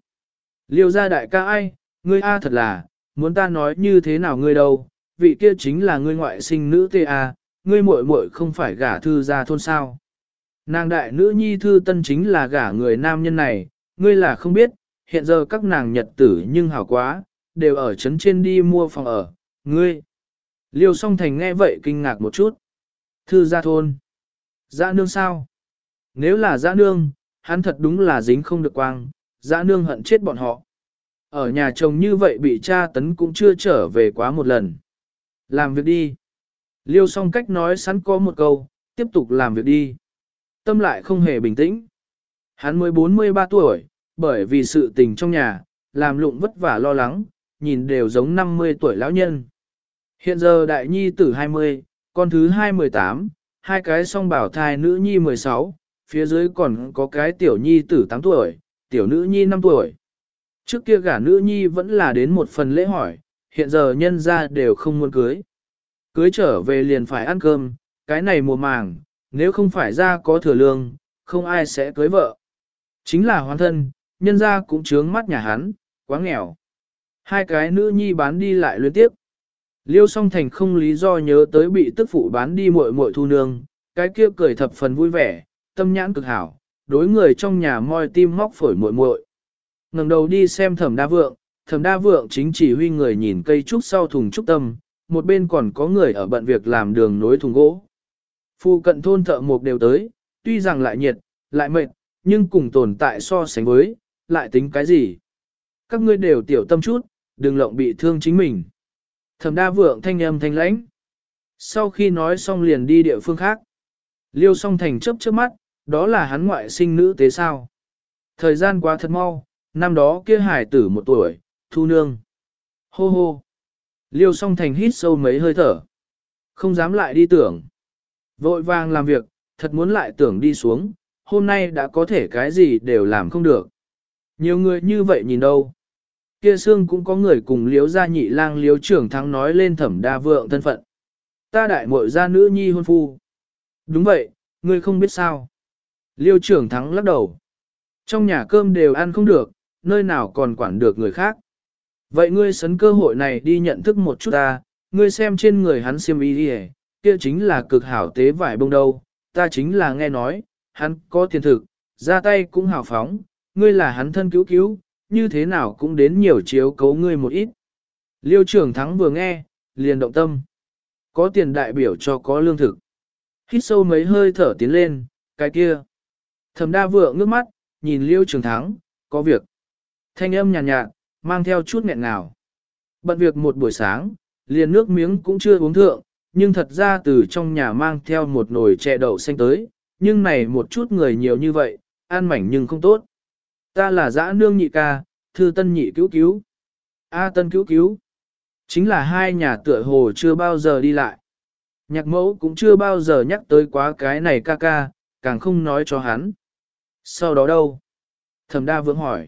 Liêu gia đại ca ai, ngươi A thật là, muốn ta nói như thế nào ngươi đâu, vị kia chính là ngươi ngoại sinh nữ tê A, ngươi muội muội không phải gả thư ra thôn sao. Nàng đại nữ nhi thư tân chính là gả người nam nhân này, ngươi là không biết, hiện giờ các nàng nhật tử nhưng hảo quá, đều ở trấn trên đi mua phòng ở, ngươi. Liêu song thành nghe vậy kinh ngạc một chút. Thư gia thôn. Dạ nương sao? Nếu là dạ nương, hắn thật đúng là dính không được quang, dạ nương hận chết bọn họ. Ở nhà chồng như vậy bị cha tấn cũng chưa trở về quá một lần. Làm việc đi. Liêu song cách nói sẵn có một câu, tiếp tục làm việc đi. Tâm lại không hề bình tĩnh. Hắn mới 43 tuổi, bởi vì sự tình trong nhà, làm lụng vất vả lo lắng, nhìn đều giống 50 tuổi lão nhân. Hiện giờ đại nhi tử 20, con thứ hai 18, hai cái song bảo thai nữ nhi 16, phía dưới còn có cái tiểu nhi tử 8 tuổi, tiểu nữ nhi 5 tuổi. Trước kia gả nữ nhi vẫn là đến một phần lễ hỏi, hiện giờ nhân ra đều không muốn cưới. Cưới trở về liền phải ăn cơm, cái này mùa màng, nếu không phải ra có thừa lương, không ai sẽ cưới vợ. Chính là hoàn thân, nhân ra cũng trướng mắt nhà hắn, quá nghèo. Hai cái nữ nhi bán đi lại luyến tiếp. Liêu song thành không lý do nhớ tới bị tức phụ bán đi muội muội thu nương, cái kia cười thập phần vui vẻ, tâm nhãn cực hảo, đối người trong nhà moi tim móc phổi muội muội. ngẩng đầu đi xem thẩm đa vượng, thẩm đa vượng chính chỉ huy người nhìn cây trúc sau thùng trúc tâm, một bên còn có người ở bận việc làm đường nối thùng gỗ. Phu cận thôn thợ mộc đều tới, tuy rằng lại nhiệt, lại mệt, nhưng cùng tồn tại so sánh với, lại tính cái gì? Các ngươi đều tiểu tâm chút, đừng lộng bị thương chính mình. Thẩm đa vượng thanh âm thanh lãnh. Sau khi nói xong liền đi địa phương khác. Liêu song thành chớp chớp mắt, đó là hắn ngoại sinh nữ tế sao. Thời gian qua thật mau, năm đó kia hải tử một tuổi, thu nương. Hô hô. Liêu song thành hít sâu mấy hơi thở. Không dám lại đi tưởng. Vội vàng làm việc, thật muốn lại tưởng đi xuống, hôm nay đã có thể cái gì đều làm không được. Nhiều người như vậy nhìn đâu. Kia xương cũng có người cùng liếu gia nhị lang liếu trưởng thắng nói lên thẩm đa vượng thân phận. Ta đại muội gia nữ nhi hôn phu. Đúng vậy, ngươi không biết sao. Liêu trưởng thắng lắc đầu. Trong nhà cơm đều ăn không được, nơi nào còn quản được người khác. Vậy ngươi sấn cơ hội này đi nhận thức một chút ta, ngươi xem trên người hắn xiêm y đi kia chính là cực hảo tế vải bông đâu, ta chính là nghe nói, hắn có tiền thực, ra tay cũng hào phóng, ngươi là hắn thân cứu cứu, như thế nào cũng đến nhiều chiếu cấu ngươi một ít. Liêu trưởng thắng vừa nghe, liền động tâm. Có tiền đại biểu cho có lương thực. Hít sâu mấy hơi thở tiến lên, cái kia. Thẩm đa vượng ngước mắt, nhìn liêu trường thắng, có việc. Thanh âm nhàn nhạt, nhạt, mang theo chút nghẹn ngào. Bận việc một buổi sáng, liền nước miếng cũng chưa uống thượng, nhưng thật ra từ trong nhà mang theo một nồi chè đậu xanh tới, nhưng này một chút người nhiều như vậy, an mảnh nhưng không tốt. Ta là dã nương nhị ca, thư tân nhị cứu cứu. A tân cứu cứu. Chính là hai nhà tựa hồ chưa bao giờ đi lại. Nhạc mẫu cũng chưa bao giờ nhắc tới quá cái này ca ca, càng không nói cho hắn. Sau đó đâu? Thẩm đa vượng hỏi.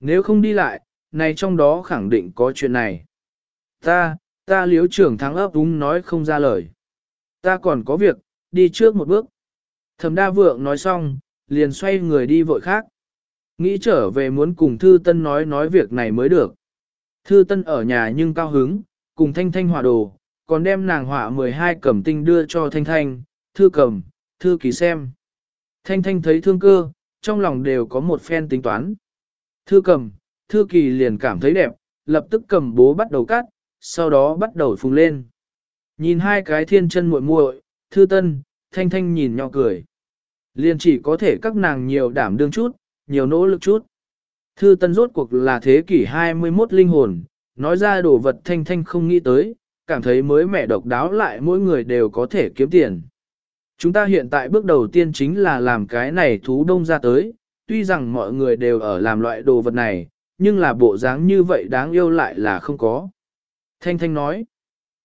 Nếu không đi lại, này trong đó khẳng định có chuyện này. Ta, ta liếu trưởng thắng ấp đúng nói không ra lời. Ta còn có việc, đi trước một bước. Thẩm đa vượng nói xong, liền xoay người đi vội khác. Nghĩ trở về muốn cùng Thư Tân nói nói việc này mới được. Thư Tân ở nhà nhưng cao hứng, cùng Thanh Thanh họa đồ, còn đem nàng họa 12 cẩm tinh đưa cho Thanh Thanh, Thư cầm, Thư ký xem. Thanh Thanh thấy thương cơ, trong lòng đều có một phen tính toán. Thư cầm, Thư kỳ liền cảm thấy đẹp, lập tức cầm bố bắt đầu cắt, sau đó bắt đầu phùng lên. Nhìn hai cái thiên chân muội muội, Thư Tân, Thanh Thanh nhìn nhỏ cười. Liền chỉ có thể các nàng nhiều đảm đương chút, nhiều nỗ lực chút. Thư Tân rốt cuộc là thế kỷ 21 linh hồn, nói ra đồ vật Thanh Thanh không nghĩ tới, cảm thấy mới mẻ độc đáo lại mỗi người đều có thể kiếm tiền. Chúng ta hiện tại bước đầu tiên chính là làm cái này thú đông ra tới, tuy rằng mọi người đều ở làm loại đồ vật này, nhưng là bộ dáng như vậy đáng yêu lại là không có. Thanh Thanh nói,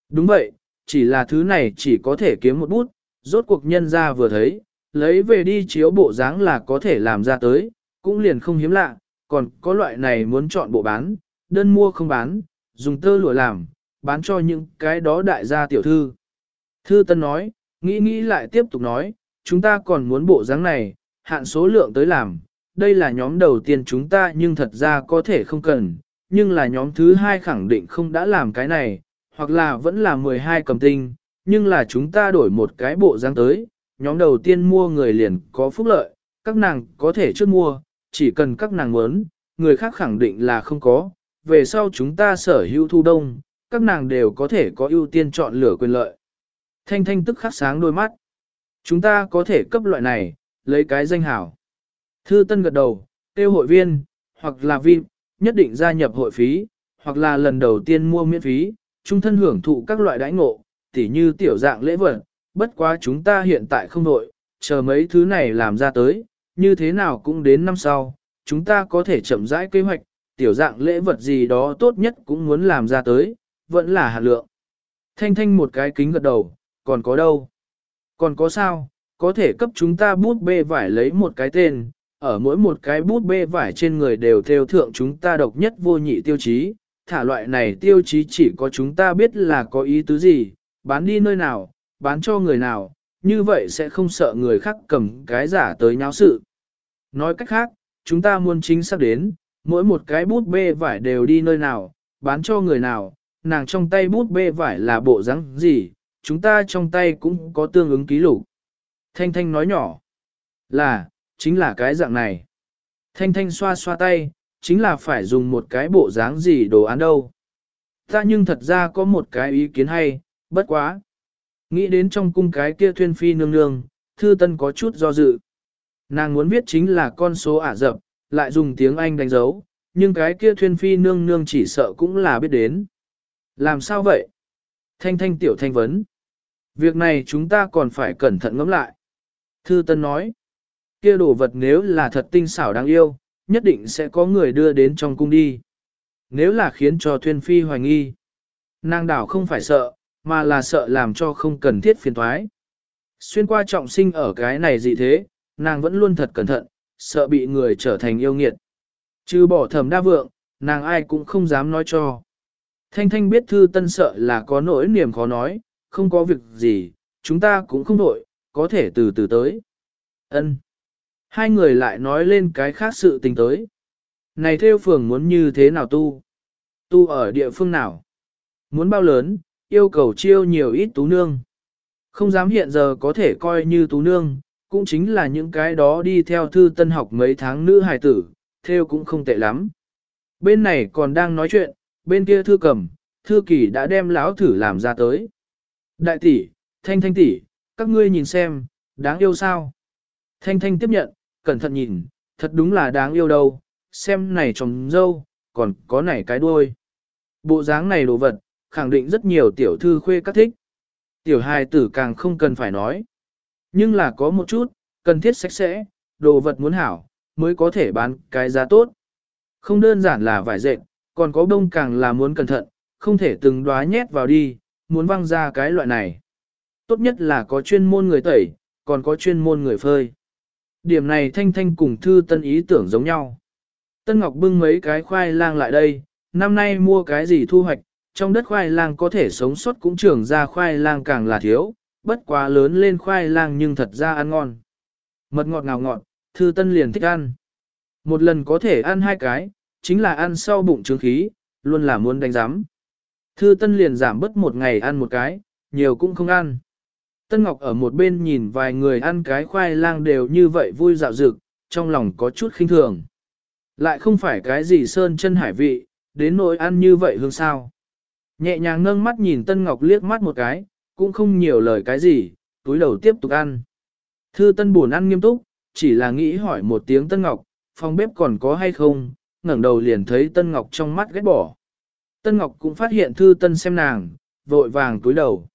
đúng vậy, chỉ là thứ này chỉ có thể kiếm một bút, rốt cuộc nhân ra vừa thấy, lấy về đi chiếu bộ dáng là có thể làm ra tới, cũng liền không hiếm lạ, còn có loại này muốn chọn bộ bán, đơn mua không bán, dùng tơ lụa làm, bán cho những cái đó đại gia tiểu thư. Thư Tân nói, nghĩ nghĩ lại tiếp tục nói, chúng ta còn muốn bộ dáng này, hạn số lượng tới làm, đây là nhóm đầu tiên chúng ta nhưng thật ra có thể không cần, nhưng là nhóm thứ hai khẳng định không đã làm cái này, hoặc là vẫn là 12 cầm tinh, nhưng là chúng ta đổi một cái bộ dáng tới, nhóm đầu tiên mua người liền có phúc lợi, các nàng có thể trước mua, chỉ cần các nàng muốn, người khác khẳng định là không có, về sau chúng ta sở hữu thu đông, các nàng đều có thể có ưu tiên chọn lựa quyền lợi. Thanh thanh tức khắc sáng đôi mắt. Chúng ta có thể cấp loại này, lấy cái danh hảo. Thư Tân gật đầu, tiêu hội viên, hoặc là VIP, nhất định gia nhập hội phí, hoặc là lần đầu tiên mua miễn phí, trung thân hưởng thụ các loại đãi ngộ, tỉ như tiểu dạng lễ vật, bất quá chúng ta hiện tại không nội, chờ mấy thứ này làm ra tới, như thế nào cũng đến năm sau, chúng ta có thể chậm rãi kế hoạch, tiểu dạng lễ vật gì đó tốt nhất cũng muốn làm ra tới, vẫn là hạt lượng. Thanh thanh một cái kính gật đầu, còn có đâu? Còn có sao? Có thể cấp chúng ta bút bê vải lấy một cái tên, ở mỗi một cái bút bê vải trên người đều theo thượng chúng ta độc nhất vô nhị tiêu chí, thả loại này tiêu chí chỉ có chúng ta biết là có ý tứ gì, bán đi nơi nào, bán cho người nào, như vậy sẽ không sợ người khác cầm cái giả tới nháo sự. Nói cách khác, chúng ta muốn chính xác đến, mỗi một cái bút bê vải đều đi nơi nào, bán cho người nào, nàng trong tay bút bê vải là bộ rắn gì, chúng ta trong tay cũng có tương ứng ký lục. Thanh Thanh nói nhỏ, là, chính là cái dạng này. Thanh Thanh xoa xoa tay, chính là phải dùng một cái bộ dáng gì đồ án đâu. Ta nhưng thật ra có một cái ý kiến hay, bất quá. Nghĩ đến trong cung cái kia thuyên phi nương nương, thư tân có chút do dự. Nàng muốn viết chính là con số ả dập, lại dùng tiếng Anh đánh dấu, nhưng cái kia thuyên phi nương nương chỉ sợ cũng là biết đến. Làm sao vậy? Thanh thanh tiểu thanh vấn. Việc này chúng ta còn phải cẩn thận ngẫm lại. Thư Tân nói, kia đồ vật nếu là thật tinh xảo đáng yêu, nhất định sẽ có người đưa đến trong cung đi. Nếu là khiến cho Thuyên Phi hoài nghi, nàng đảo không phải sợ, mà là sợ làm cho không cần thiết phiền toái. Xuyên qua trọng sinh ở cái này gì thế, nàng vẫn luôn thật cẩn thận, sợ bị người trở thành yêu nghiệt. Chứ bỏ thầm đa vượng, nàng ai cũng không dám nói cho. Thanh Thanh biết thư tân sợ là có nỗi niềm khó nói, không có việc gì, chúng ta cũng không đổi, có thể từ từ tới. Ân. Hai người lại nói lên cái khác sự tình tới. Này theo phường muốn như thế nào tu? Tu ở địa phương nào? Muốn bao lớn, yêu cầu chiêu nhiều ít tú nương. Không dám hiện giờ có thể coi như tú nương, cũng chính là những cái đó đi theo thư tân học mấy tháng nữ hài tử, theo cũng không tệ lắm. Bên này còn đang nói chuyện, bên kia thư cầm, thư kỳ đã đem lão thử làm ra tới. Đại tỷ, thanh thanh tỷ, các ngươi nhìn xem, đáng yêu sao? Thanh thanh tiếp nhận, cẩn thận nhìn, thật đúng là đáng yêu đâu, xem này trồng dâu, còn có này cái đuôi. Bộ dáng này đồ vật, khẳng định rất nhiều tiểu thư khuê các thích. Tiểu hài tử càng không cần phải nói. Nhưng là có một chút, cần thiết sạch sẽ, đồ vật muốn hảo, mới có thể bán cái giá tốt. Không đơn giản là vải dệt, còn có đông càng là muốn cẩn thận, không thể từng đóa nhét vào đi, muốn văng ra cái loại này. Tốt nhất là có chuyên môn người tẩy, còn có chuyên môn người phơi. Điểm này Thanh Thanh cùng Thư Tân ý tưởng giống nhau. Tân Ngọc bưng mấy cái khoai lang lại đây, năm nay mua cái gì thu hoạch, trong đất khoai lang có thể sống sót cũng trưởng ra khoai lang càng là thiếu, bất quá lớn lên khoai lang nhưng thật ra ăn ngon. Mật ngọt ngào ngọt, Thư Tân liền thích ăn. Một lần có thể ăn hai cái, chính là ăn sau bụng trướng khí, luôn là muốn đánh giám. Thư Tân liền giảm bớt một ngày ăn một cái, nhiều cũng không ăn. Tân Ngọc ở một bên nhìn vài người ăn cái khoai lang đều như vậy vui dạo dực, trong lòng có chút khinh thường. Lại không phải cái gì sơn chân hải vị, đến nỗi ăn như vậy hương sao. Nhẹ nhàng nâng mắt nhìn Tân Ngọc liếc mắt một cái, cũng không nhiều lời cái gì, túi đầu tiếp tục ăn. Thư Tân buồn ăn nghiêm túc, chỉ là nghĩ hỏi một tiếng Tân Ngọc, phòng bếp còn có hay không, ngẩng đầu liền thấy Tân Ngọc trong mắt ghét bỏ. Tân Ngọc cũng phát hiện Thư Tân xem nàng, vội vàng túi đầu.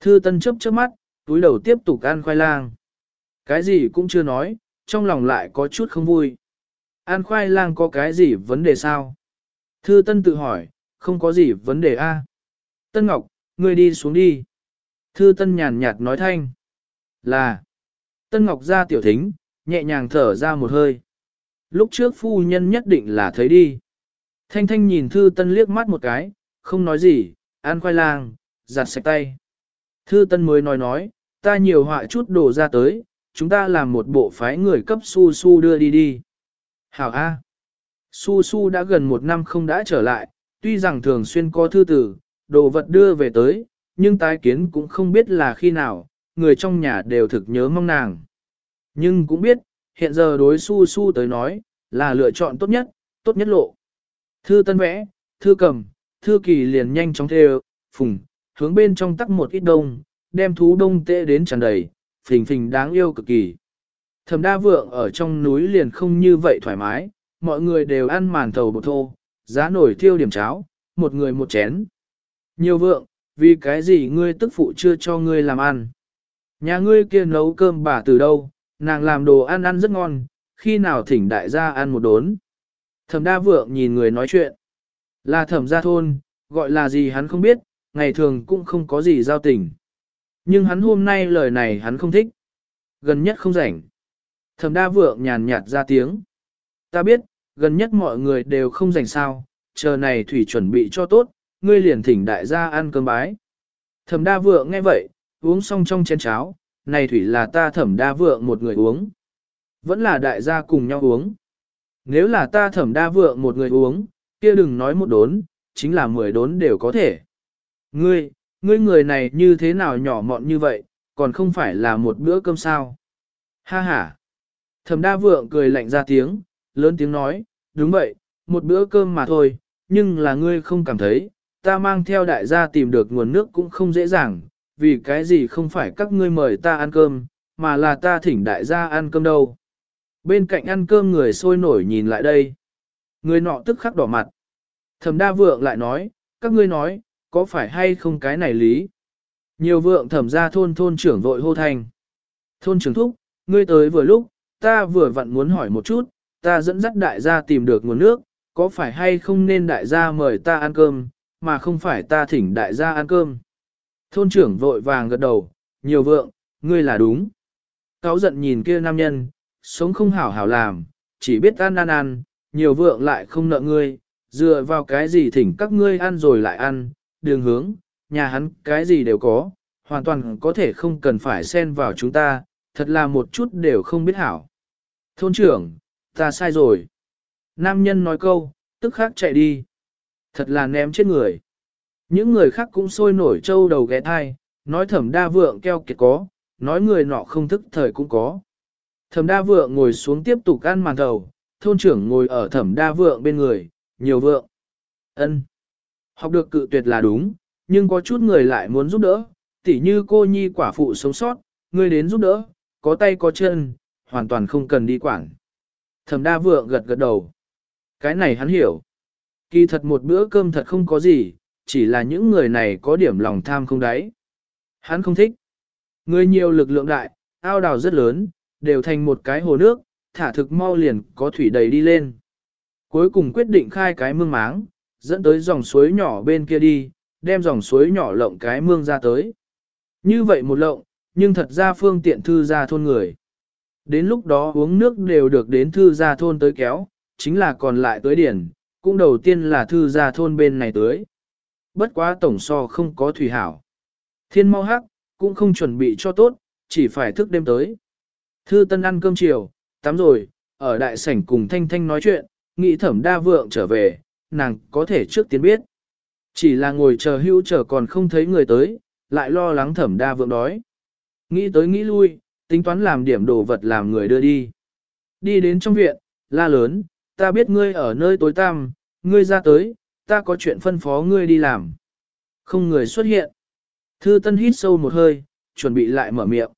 Thư Tân chớp chớp mắt, túi đầu tiếp tục ăn khoai lang. Cái gì cũng chưa nói, trong lòng lại có chút không vui. Ăn khoai lang có cái gì vấn đề sao? Thư Tân tự hỏi, không có gì vấn đề a. Tân Ngọc, ngươi đi xuống đi. Thư Tân nhàn nhạt nói thanh. Là. Tân Ngọc ra tiểu thính, nhẹ nhàng thở ra một hơi. Lúc trước phu nhân nhất định là thấy đi. Thanh thanh nhìn thư tân liếc mắt một cái, không nói gì, ăn khoai lang, giặt sạch tay. Thư tân mới nói nói, ta nhiều họa chút đồ ra tới, chúng ta làm một bộ phái người cấp su su đưa đi đi. Hảo A. Su su đã gần một năm không đã trở lại, tuy rằng thường xuyên có thư tử, đồ vật đưa về tới, nhưng tái kiến cũng không biết là khi nào, người trong nhà đều thực nhớ mong nàng. Nhưng cũng biết, hiện giờ đối su su tới nói, là lựa chọn tốt nhất, tốt nhất lộ. Thư tân vẽ, thư cầm, thư kỳ liền nhanh chóng theo, phùng, hướng bên trong tắc một ít đông, đem thú đông tệ đến tràn đầy, phình phình đáng yêu cực kỳ. Thẩm đa vượng ở trong núi liền không như vậy thoải mái, mọi người đều ăn màn thầu bột thô, giá nổi thiêu điểm cháo, một người một chén. Nhiều vượng, vì cái gì ngươi tức phụ chưa cho ngươi làm ăn. Nhà ngươi kia nấu cơm bà từ đâu, nàng làm đồ ăn ăn rất ngon, khi nào thỉnh đại gia ăn một đốn. Thẩm đa vượng nhìn người nói chuyện. Là thẩm gia thôn, gọi là gì hắn không biết, ngày thường cũng không có gì giao tình. Nhưng hắn hôm nay lời này hắn không thích. Gần nhất không rảnh. Thẩm đa vượng nhàn nhạt ra tiếng. Ta biết, gần nhất mọi người đều không rảnh sao, chờ này thủy chuẩn bị cho tốt, ngươi liền thỉnh đại gia ăn cơm bái. Thẩm đa vượng nghe vậy, uống xong trong chén cháo, này thủy là ta thẩm đa vượng một người uống. Vẫn là đại gia cùng nhau uống. Nếu là ta thẩm đa vượng một người uống, kia đừng nói một đốn, chính là mười đốn đều có thể. Ngươi, ngươi người này như thế nào nhỏ mọn như vậy, còn không phải là một bữa cơm sao. Ha ha. Thẩm đa vượng cười lạnh ra tiếng, lớn tiếng nói, đúng vậy, một bữa cơm mà thôi, nhưng là ngươi không cảm thấy, ta mang theo đại gia tìm được nguồn nước cũng không dễ dàng, vì cái gì không phải các ngươi mời ta ăn cơm, mà là ta thỉnh đại gia ăn cơm đâu. Bên cạnh ăn cơm người sôi nổi nhìn lại đây. Người nọ tức khắc đỏ mặt. Thẩm đa vượng lại nói, các ngươi nói, có phải hay không cái này lý? Nhiều vượng thẩm ra thôn thôn trưởng vội hô thành. Thôn trưởng thúc, ngươi tới vừa lúc, ta vừa vặn muốn hỏi một chút, ta dẫn dắt đại gia tìm được nguồn nước, có phải hay không nên đại gia mời ta ăn cơm, mà không phải ta thỉnh đại gia ăn cơm. Thôn trưởng vội vàng gật đầu, nhiều vượng, ngươi là đúng. Cáo giận nhìn kia nam nhân, sống không hảo hảo làm, chỉ biết ăn ăn ăn, nhiều vượng lại không nợ ngươi, dựa vào cái gì thỉnh các ngươi ăn rồi lại ăn, đường hướng, nhà hắn cái gì đều có, hoàn toàn có thể không cần phải xen vào chúng ta, thật là một chút đều không biết hảo. Thôn trưởng, ta sai rồi. Nam nhân nói câu, tức khắc chạy đi. Thật là ném chết người. Những người khác cũng sôi nổi trâu đầu ghé thai, nói thẩm đa vượng keo kiệt có, nói người nọ không thức thời cũng có. Thẩm đa vượng ngồi xuống tiếp tục ăn màn thầu, thôn trưởng ngồi ở thẩm đa vượng bên người, nhiều vượng. ân Học được cự tuyệt là đúng, nhưng có chút người lại muốn giúp đỡ, tỉ như cô nhi quả phụ sống sót, người đến giúp đỡ, có tay có chân, hoàn toàn không cần đi quản. Thẩm đa vượng gật gật đầu. Cái này hắn hiểu. Kỳ thật một bữa cơm thật không có gì, chỉ là những người này có điểm lòng tham không đáy. Hắn không thích. Người nhiều lực lượng đại, ao đào rất lớn, đều thành một cái hồ nước, thả thực mau liền có thủy đầy đi lên. Cuối cùng quyết định khai cái mương máng, dẫn tới dòng suối nhỏ bên kia đi, đem dòng suối nhỏ lộng cái mương ra tới. Như vậy một lộng, nhưng thật ra phương tiện thư ra thôn người. Đến lúc đó uống nước đều được đến thư gia thôn tới kéo, chính là còn lại tới điển, cũng đầu tiên là thư gia thôn bên này tới. Bất quá tổng so không có thủy hảo. Thiên mau hắc, cũng không chuẩn bị cho tốt, chỉ phải thức đêm tới. Thư Tân ăn cơm chiều, tắm rồi, ở đại sảnh cùng Thanh Thanh nói chuyện, nghĩ thẩm đa vượng trở về, nàng có thể trước tiên biết. Chỉ là ngồi chờ hưu chờ còn không thấy người tới, lại lo lắng thẩm đa vượng đói. Nghĩ tới nghĩ lui, tính toán làm điểm đồ vật làm người đưa đi. Đi đến trong viện, la lớn, ta biết ngươi ở nơi tối tăm, ngươi ra tới, ta có chuyện phân phó ngươi đi làm. Không người xuất hiện. Thư Tân hít sâu một hơi, chuẩn bị lại mở miệng.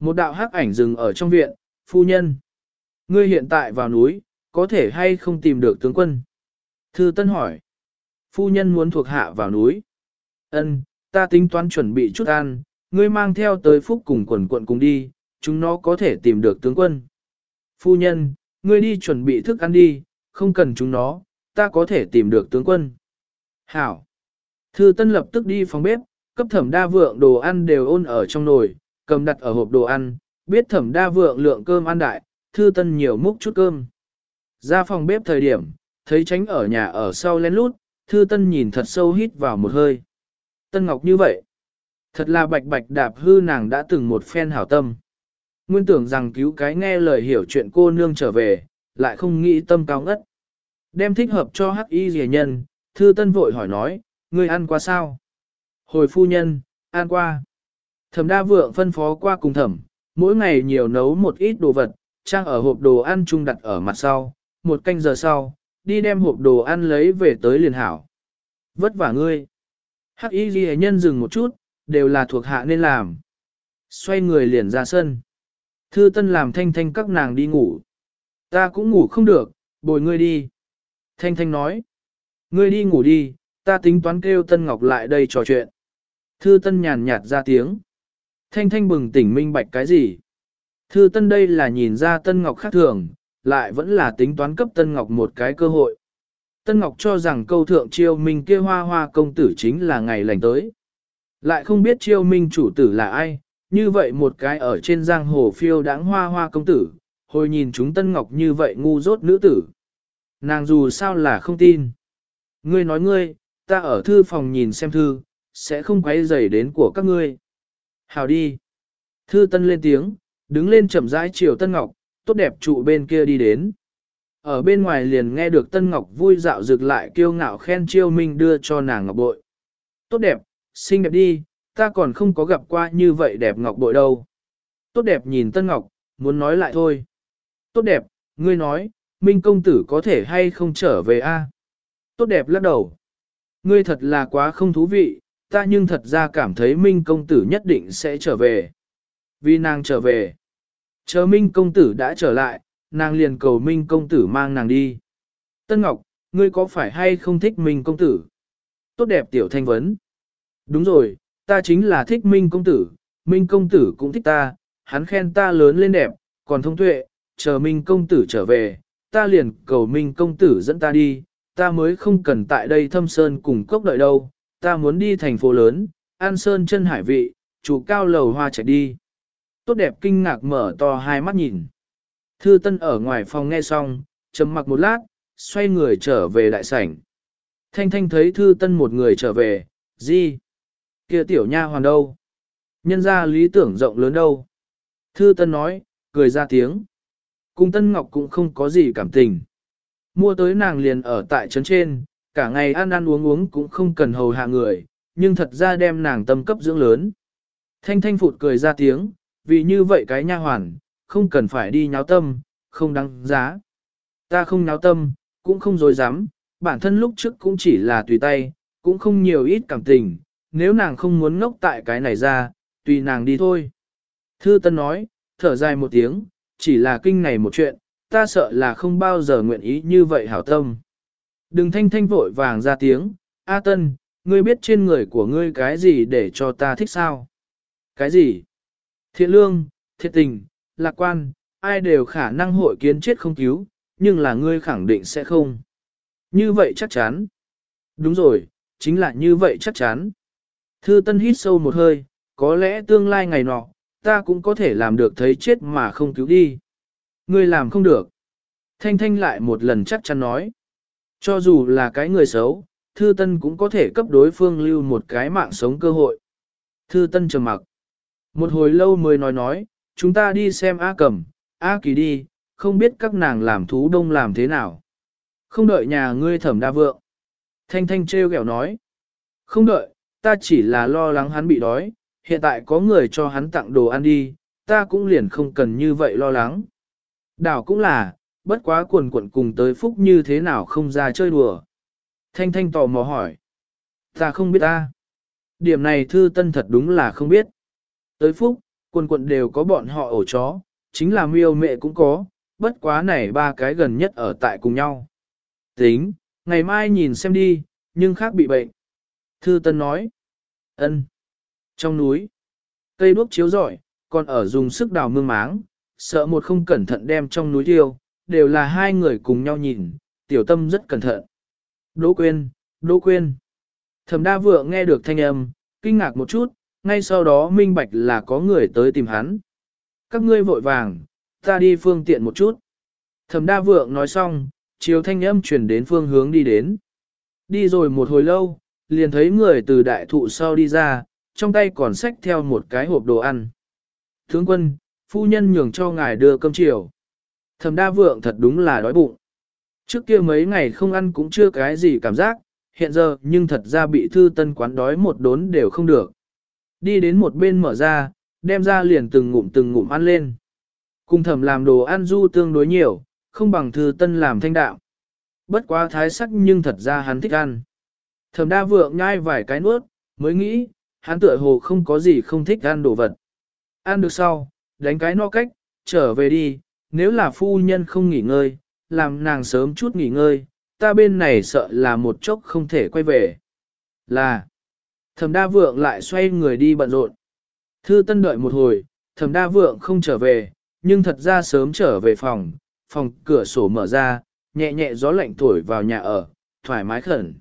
Một đạo hắc ảnh dừng ở trong viện, phu nhân. Ngươi hiện tại vào núi, có thể hay không tìm được tướng quân? Thư Tân hỏi. Phu nhân muốn thuộc hạ vào núi. Ân, ta tính toán chuẩn bị chút ăn, ngươi mang theo tới phúc cùng quần quận cùng đi, chúng nó có thể tìm được tướng quân. Phu nhân, ngươi đi chuẩn bị thức ăn đi, không cần chúng nó, ta có thể tìm được tướng quân. Hảo. Thư Tân lập tức đi phòng bếp, cấp thẩm đa vượng đồ ăn đều ôn ở trong nồi, cầm đặt ở hộp đồ ăn, biết thẩm đa vượng lượng cơm ăn đại, thư tân nhiều múc chút cơm. Ra phòng bếp thời điểm, thấy tránh ở nhà ở sau lén lút, thư tân nhìn thật sâu hít vào một hơi. Tân Ngọc như vậy, thật là bạch bạch đạp hư nàng đã từng một phen hảo tâm. Nguyên tưởng rằng cứu cái nghe lời hiểu chuyện cô nương trở về, lại không nghĩ tâm cao ngất. Đem thích hợp cho hắc y rìa nhân, thư tân vội hỏi nói, ngươi ăn qua sao? Hồi phu nhân, ăn qua. Thẩm đa vượng phân phó qua cùng thẩm, mỗi ngày nhiều nấu một ít đồ vật, trang ở hộp đồ ăn chung đặt ở mặt sau, một canh giờ sau, đi đem hộp đồ ăn lấy về tới liền hảo. Vất vả ngươi. Hắc y ghi nhân dừng một chút, đều là thuộc hạ nên làm. Xoay người liền ra sân. Thư tân làm thanh thanh các nàng đi ngủ. Ta cũng ngủ không được, bồi ngươi đi. Thanh thanh nói. Ngươi đi ngủ đi, ta tính toán kêu Tân Ngọc lại đây trò chuyện. Thư Tân nhàn nhạt ra tiếng. Thanh thanh bừng tỉnh minh bạch cái gì? Thư Tân đây là nhìn ra Tân Ngọc khác thường, lại vẫn là tính toán cấp Tân Ngọc một cái cơ hội. Tân Ngọc cho rằng câu thượng chiêu minh kia hoa hoa công tử chính là ngày lành tới. Lại không biết chiêu minh chủ tử là ai, như vậy một cái ở trên giang hồ phiêu đáng hoa hoa công tử, hồi nhìn chúng Tân Ngọc như vậy ngu dốt nữ tử. Nàng dù sao là không tin. Ngươi nói ngươi, ta ở thư phòng nhìn xem thư, sẽ không quấy rầy đến của các ngươi. Hào đi. Thư Tân lên tiếng, đứng lên chậm rãi chiều Tân Ngọc, tốt đẹp trụ bên kia đi đến. Ở bên ngoài liền nghe được Tân Ngọc vui dạo rực lại kiêu ngạo khen chiêu minh đưa cho nàng ngọc bội. Tốt đẹp, xinh đẹp đi, ta còn không có gặp qua như vậy đẹp ngọc bội đâu. Tốt đẹp nhìn Tân Ngọc, muốn nói lại thôi. Tốt đẹp, ngươi nói, Minh công tử có thể hay không trở về a? Tốt đẹp lắc đầu. Ngươi thật là quá không thú vị, ta nhưng thật ra cảm thấy Minh công tử nhất định sẽ trở về. Vì nàng trở về. Chờ Minh công tử đã trở lại, nàng liền cầu Minh công tử mang nàng đi. Tân Ngọc, ngươi có phải hay không thích Minh công tử? Tốt đẹp tiểu thanh vấn. Đúng rồi, ta chính là thích Minh công tử, Minh công tử cũng thích ta, hắn khen ta lớn lên đẹp, còn thông tuệ, chờ Minh công tử trở về, ta liền cầu Minh công tử dẫn ta đi, ta mới không cần tại đây thâm sơn cùng cốc đợi đâu, ta muốn đi thành phố lớn, an sơn chân hải vị, chủ cao lầu hoa chạy đi. Tốt đẹp kinh ngạc mở to hai mắt nhìn. Thư Tân ở ngoài phòng nghe xong, trầm mặc một lát, xoay người trở về đại sảnh. Thanh Thanh thấy Thư Tân một người trở về, gì? Kia tiểu nha hoàn đâu? Nhân ra lý tưởng rộng lớn đâu? Thư Tân nói, cười ra tiếng. Cung Tân Ngọc cũng không có gì cảm tình. Mua tới nàng liền ở tại trấn trên, cả ngày ăn ăn uống uống cũng không cần hầu hạ người, nhưng thật ra đem nàng tâm cấp dưỡng lớn. Thanh Thanh phụt cười ra tiếng, vì như vậy cái nha hoàn, không cần phải đi nháo tâm, không đáng giá. Ta không nháo tâm, cũng không dối dám, bản thân lúc trước cũng chỉ là tùy tay, cũng không nhiều ít cảm tình, nếu nàng không muốn ngốc tại cái này ra, tùy nàng đi thôi. Thư Tân nói, thở dài một tiếng, chỉ là kinh này một chuyện, ta sợ là không bao giờ nguyện ý như vậy hảo tâm. Đừng thanh thanh vội vàng ra tiếng, A Tân, ngươi biết trên người của ngươi cái gì để cho ta thích sao? Cái gì? Thiện lương, thiệt tình, lạc quan, ai đều khả năng hội kiến chết không cứu, nhưng là ngươi khẳng định sẽ không. Như vậy chắc chắn. Đúng rồi, chính là như vậy chắc chắn. Thư Tân hít sâu một hơi, có lẽ tương lai ngày nọ, ta cũng có thể làm được thấy chết mà không cứu đi. Ngươi làm không được. Thanh Thanh lại một lần chắc chắn nói. Cho dù là cái người xấu, Thư Tân cũng có thể cấp đối phương lưu một cái mạng sống cơ hội. Thư Tân trầm mặc. Một hồi lâu mới nói nói, chúng ta đi xem A Cẩm, A Kỳ đi, không biết các nàng làm thú đông làm thế nào. Không đợi nhà ngươi thẩm đa vượng. Thanh Thanh trêu ghẹo nói. Không đợi, ta chỉ là lo lắng hắn bị đói, hiện tại có người cho hắn tặng đồ ăn đi, ta cũng liền không cần như vậy lo lắng. Đảo cũng là, bất quá quần quận cùng tới phúc như thế nào không ra chơi đùa. Thanh Thanh tò mò hỏi. Ta không biết ta. Điểm này thư tân thật đúng là không biết. Tới phúc, quần quận đều có bọn họ ổ chó, chính là miêu mẹ cũng có, bất quá này ba cái gần nhất ở tại cùng nhau. Tính, ngày mai nhìn xem đi, nhưng khác bị bệnh. Thư Tân nói. Ân. Trong núi, cây đuốc chiếu rọi, còn ở dùng sức đào mương máng, sợ một không cẩn thận đem trong núi tiêu, đều là hai người cùng nhau nhìn, tiểu tâm rất cẩn thận. Đỗ quên, đỗ quên. Thẩm đa vượng nghe được thanh âm, kinh ngạc một chút, ngay sau đó minh bạch là có người tới tìm hắn. Các ngươi vội vàng, ta đi phương tiện một chút. Thẩm đa vượng nói xong, chiều thanh âm chuyển đến phương hướng đi đến. Đi rồi một hồi lâu, liền thấy người từ đại thụ sau đi ra, trong tay còn xách theo một cái hộp đồ ăn. Thướng quân, phu nhân nhường cho ngài đưa cơm chiều. Thẩm đa vượng thật đúng là đói bụng. Trước kia mấy ngày không ăn cũng chưa cái gì cảm giác, hiện giờ nhưng thật ra bị thư tân quán đói một đốn đều không được. Đi đến một bên mở ra, đem ra liền từng ngụm từng ngụm ăn lên. Cùng thẩm làm đồ ăn du tương đối nhiều, không bằng thư tân làm thanh đạo. Bất quá thái sắc nhưng thật ra hắn thích ăn. Thẩm đa vượng nhai vài cái nuốt, mới nghĩ, hắn tựa hồ không có gì không thích ăn đồ vật. Ăn được sau, đánh cái no cách, trở về đi, nếu là phu nhân không nghỉ ngơi, làm nàng sớm chút nghỉ ngơi, ta bên này sợ là một chốc không thể quay về. Là, thẩm đa vượng lại xoay người đi bận rộn. Thư tân đợi một hồi, thẩm đa vượng không trở về, nhưng thật ra sớm trở về phòng, phòng cửa sổ mở ra, nhẹ nhẹ gió lạnh thổi vào nhà ở, thoải mái khẩn.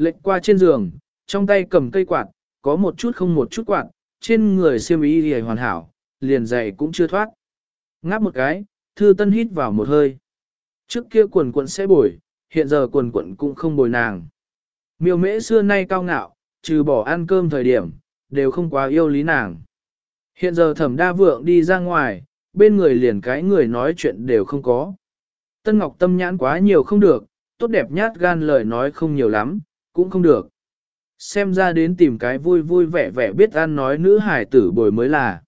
Lệnh qua trên giường, trong tay cầm cây quạt, có một chút không một chút quạt, trên người siêm ý thì hoàn hảo, liền dậy cũng chưa thoát. Ngáp một cái, thư tân hít vào một hơi. Trước kia quần quận sẽ bồi, hiện giờ quần quận cũng không bồi nàng. Miêu mễ xưa nay cao ngạo, trừ bỏ ăn cơm thời điểm, đều không quá yêu lý nàng. Hiện giờ thẩm đa vượng đi ra ngoài, bên người liền cái người nói chuyện đều không có. Tân Ngọc tâm nhãn quá nhiều không được, tốt đẹp nhát gan lời nói không nhiều lắm, cũng không được. Xem ra đến tìm cái vui vui vẻ vẻ biết ăn nói nữ hải tử bồi mới là.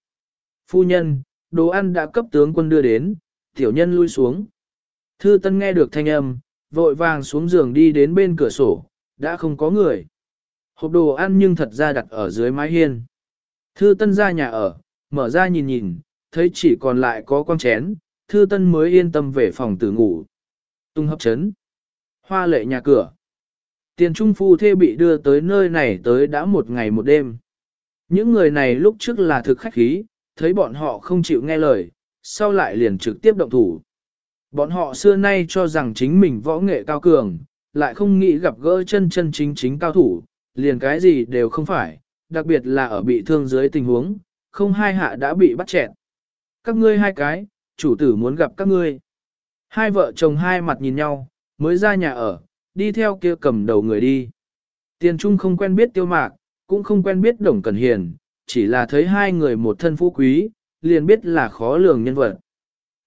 Phu nhân, đồ ăn đã cấp tướng quân đưa đến, tiểu nhân lui xuống. Thư Tân nghe được thanh âm, vội vàng xuống giường đi đến bên cửa sổ, đã không có người. Hộp đồ ăn nhưng thật ra đặt ở dưới mái hiên. Thư Tân ra nhà ở, mở ra nhìn nhìn, thấy chỉ còn lại có quang chén, Thư Tân mới yên tâm về phòng tử ngủ. Tung hấp chấn. Hoa lệ nhà cửa. Tiền trung phu thê bị đưa tới nơi này tới đã một ngày một đêm. Những người này lúc trước là thực khách khí, thấy bọn họ không chịu nghe lời, sau lại liền trực tiếp động thủ. Bọn họ xưa nay cho rằng chính mình võ nghệ cao cường, lại không nghĩ gặp gỡ chân chân chính chính cao thủ, liền cái gì đều không phải, đặc biệt là ở bị thương dưới tình huống, không hai hạ đã bị bắt chẹn. Các ngươi hai cái, chủ tử muốn gặp các ngươi. Hai vợ chồng hai mặt nhìn nhau, mới ra nhà ở, đi theo kia cầm đầu người đi. Tiền Trung không quen biết tiêu mạc, cũng không quen biết đồng cẩn hiền, chỉ là thấy hai người một thân phú quý, liền biết là khó lường nhân vật.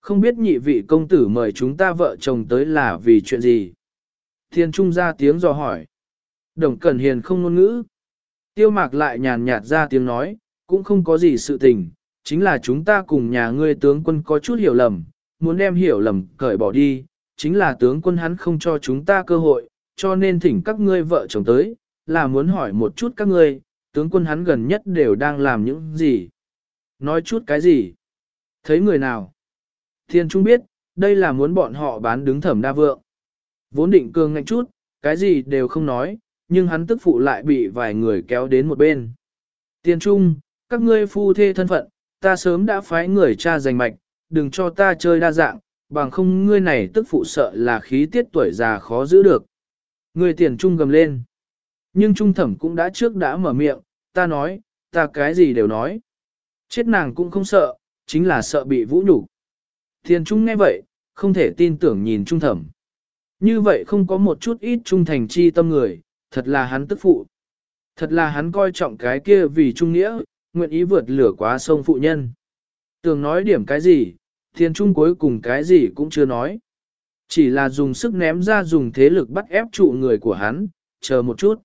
Không biết nhị vị công tử mời chúng ta vợ chồng tới là vì chuyện gì? Thiên Trung ra tiếng dò hỏi. Đồng Cẩn Hiền không ngôn ngữ. Tiêu mạc lại nhàn nhạt ra tiếng nói, cũng không có gì sự tình, chính là chúng ta cùng nhà ngươi tướng quân có chút hiểu lầm, muốn đem hiểu lầm cởi bỏ đi, chính là tướng quân hắn không cho chúng ta cơ hội, cho nên thỉnh các ngươi vợ chồng tới, là muốn hỏi một chút các ngươi, tướng quân hắn gần nhất đều đang làm những gì. Nói chút cái gì? Thấy người nào? Thiên Trung biết, đây là muốn bọn họ bán đứng thẩm đa vượng. Vốn định cường ngạnh chút, cái gì đều không nói, nhưng hắn tức phụ lại bị vài người kéo đến một bên. Tiên Trung, các ngươi phu thê thân phận, ta sớm đã phái người cha giành mạch, đừng cho ta chơi đa dạng, bằng không ngươi này tức phụ sợ là khí tiết tuổi già khó giữ được. Người tiền trung gầm lên. Nhưng trung thẩm cũng đã trước đã mở miệng, ta nói, ta cái gì đều nói. Chết nàng cũng không sợ, chính là sợ bị vũ nhục. Tiền trung nghe vậy, không thể tin tưởng nhìn trung thẩm. Như vậy không có một chút ít trung thành chi tâm người, thật là hắn tức phụ. Thật là hắn coi trọng cái kia vì trung nghĩa, nguyện ý vượt lửa quá sông phụ nhân. Tưởng nói điểm cái gì, thiên trung cuối cùng cái gì cũng chưa nói. Chỉ là dùng sức ném ra dùng thế lực bắt ép trụ người của hắn, chờ một chút.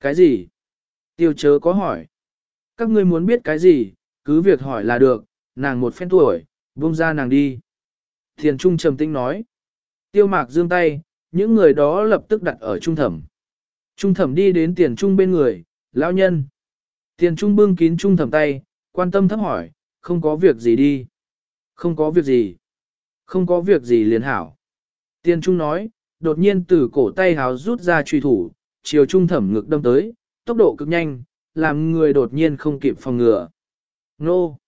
Cái gì? Tiêu chớ có hỏi. Các ngươi muốn biết cái gì, cứ việc hỏi là được, nàng một phen tuổi, buông ra nàng đi. Thiền Trung trầm tĩnh nói. Tiêu mạc dương tay, những người đó lập tức đặt ở trung thẩm. Trung thẩm đi đến tiền trung bên người, lão nhân. Tiền trung bưng kín trung thẩm tay, quan tâm thấp hỏi, không có việc gì đi. Không có việc gì. Không có việc gì liền hảo. Tiên trung nói, đột nhiên từ cổ tay háo rút ra truy thủ, chiều trung thẩm ngực đâm tới, tốc độ cực nhanh, làm người đột nhiên không kịp phòng ngừa. Nô!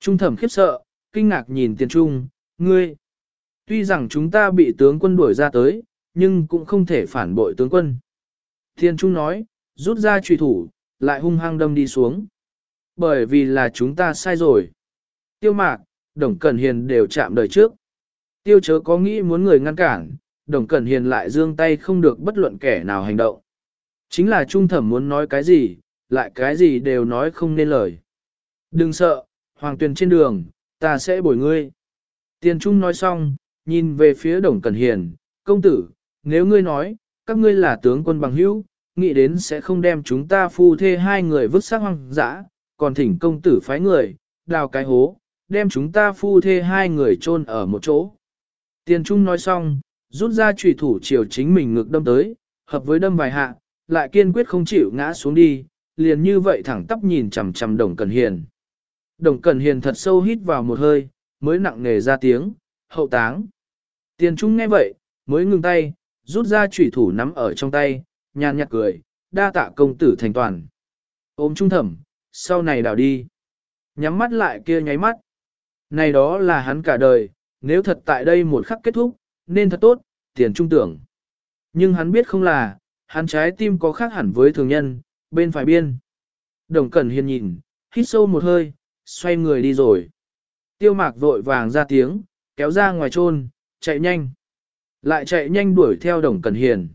Trung thẩm khiếp sợ, kinh ngạc nhìn Tiên trung, ngươi! Tuy rằng chúng ta bị tướng quân đuổi ra tới, nhưng cũng không thể phản bội tướng quân. Thiên trung nói, rút ra truy thủ, lại hung hăng đâm đi xuống. Bởi vì là chúng ta sai rồi. Tiêu mạc, đồng cẩn hiền đều chạm đời trước. Tiêu chớ có nghĩ muốn người ngăn cản, Đồng Cẩn Hiền lại dương tay không được bất luận kẻ nào hành động. Chính là trung thẩm muốn nói cái gì, lại cái gì đều nói không nên lời. Đừng sợ, Hoàng Tuyền trên đường, ta sẽ bồi ngươi. Tiền Trung nói xong, nhìn về phía Đồng Cẩn Hiền, công tử, nếu ngươi nói, các ngươi là tướng quân bằng hữu, nghĩ đến sẽ không đem chúng ta phu thê hai người vứt xác hoang dã, còn thỉnh công tử phái người, đào cái hố, đem chúng ta phu thê hai người chôn ở một chỗ. Tiền Trung nói xong, rút ra trùy thủ chiều chính mình ngực đâm tới, hợp với đâm vài hạ, lại kiên quyết không chịu ngã xuống đi, liền như vậy thẳng tắp nhìn chằm chằm Đồng Cẩn Hiền. Đồng Cẩn Hiền thật sâu hít vào một hơi, mới nặng nề ra tiếng, hậu táng. Tiền Trung nghe vậy, mới ngừng tay, rút ra trùy thủ nắm ở trong tay, nhàn nhạt cười, đa tạ công tử thành toàn. Ôm trung thẩm, sau này đào đi. Nhắm mắt lại kia nháy mắt. Này đó là hắn cả đời, nếu thật tại đây một khắc kết thúc, nên thật tốt, tiền trung tưởng. Nhưng hắn biết không là, hắn trái tim có khác hẳn với thường nhân, bên phải biên. Đồng Cẩn Hiền nhìn, hít sâu một hơi, xoay người đi rồi. Tiêu mạc vội vàng ra tiếng, kéo ra ngoài trôn, chạy nhanh. Lại chạy nhanh đuổi theo Đồng Cẩn Hiền.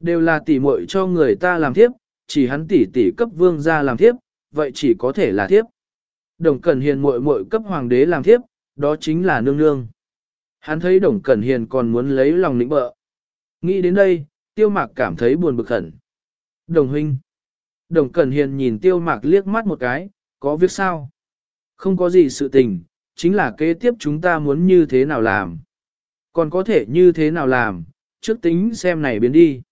Đều là tỷ muội cho người ta làm thiếp, chỉ hắn tỷ tỷ cấp vương ra làm thiếp, vậy chỉ có thể là thiếp. Đồng Cẩn Hiền muội muội cấp hoàng đế làm thiếp, đó chính là nương nương. Hắn thấy Đồng Cẩn Hiền còn muốn lấy lòng lĩnh bợ. Nghĩ đến đây, tiêu mạc cảm thấy buồn bực khẩn. Đồng huynh. Đồng Cẩn Hiền nhìn tiêu mạc liếc mắt một cái, có việc sao? Không có gì sự tình, chính là kế tiếp chúng ta muốn như thế nào làm. Còn có thể như thế nào làm, trước tính xem này biến đi.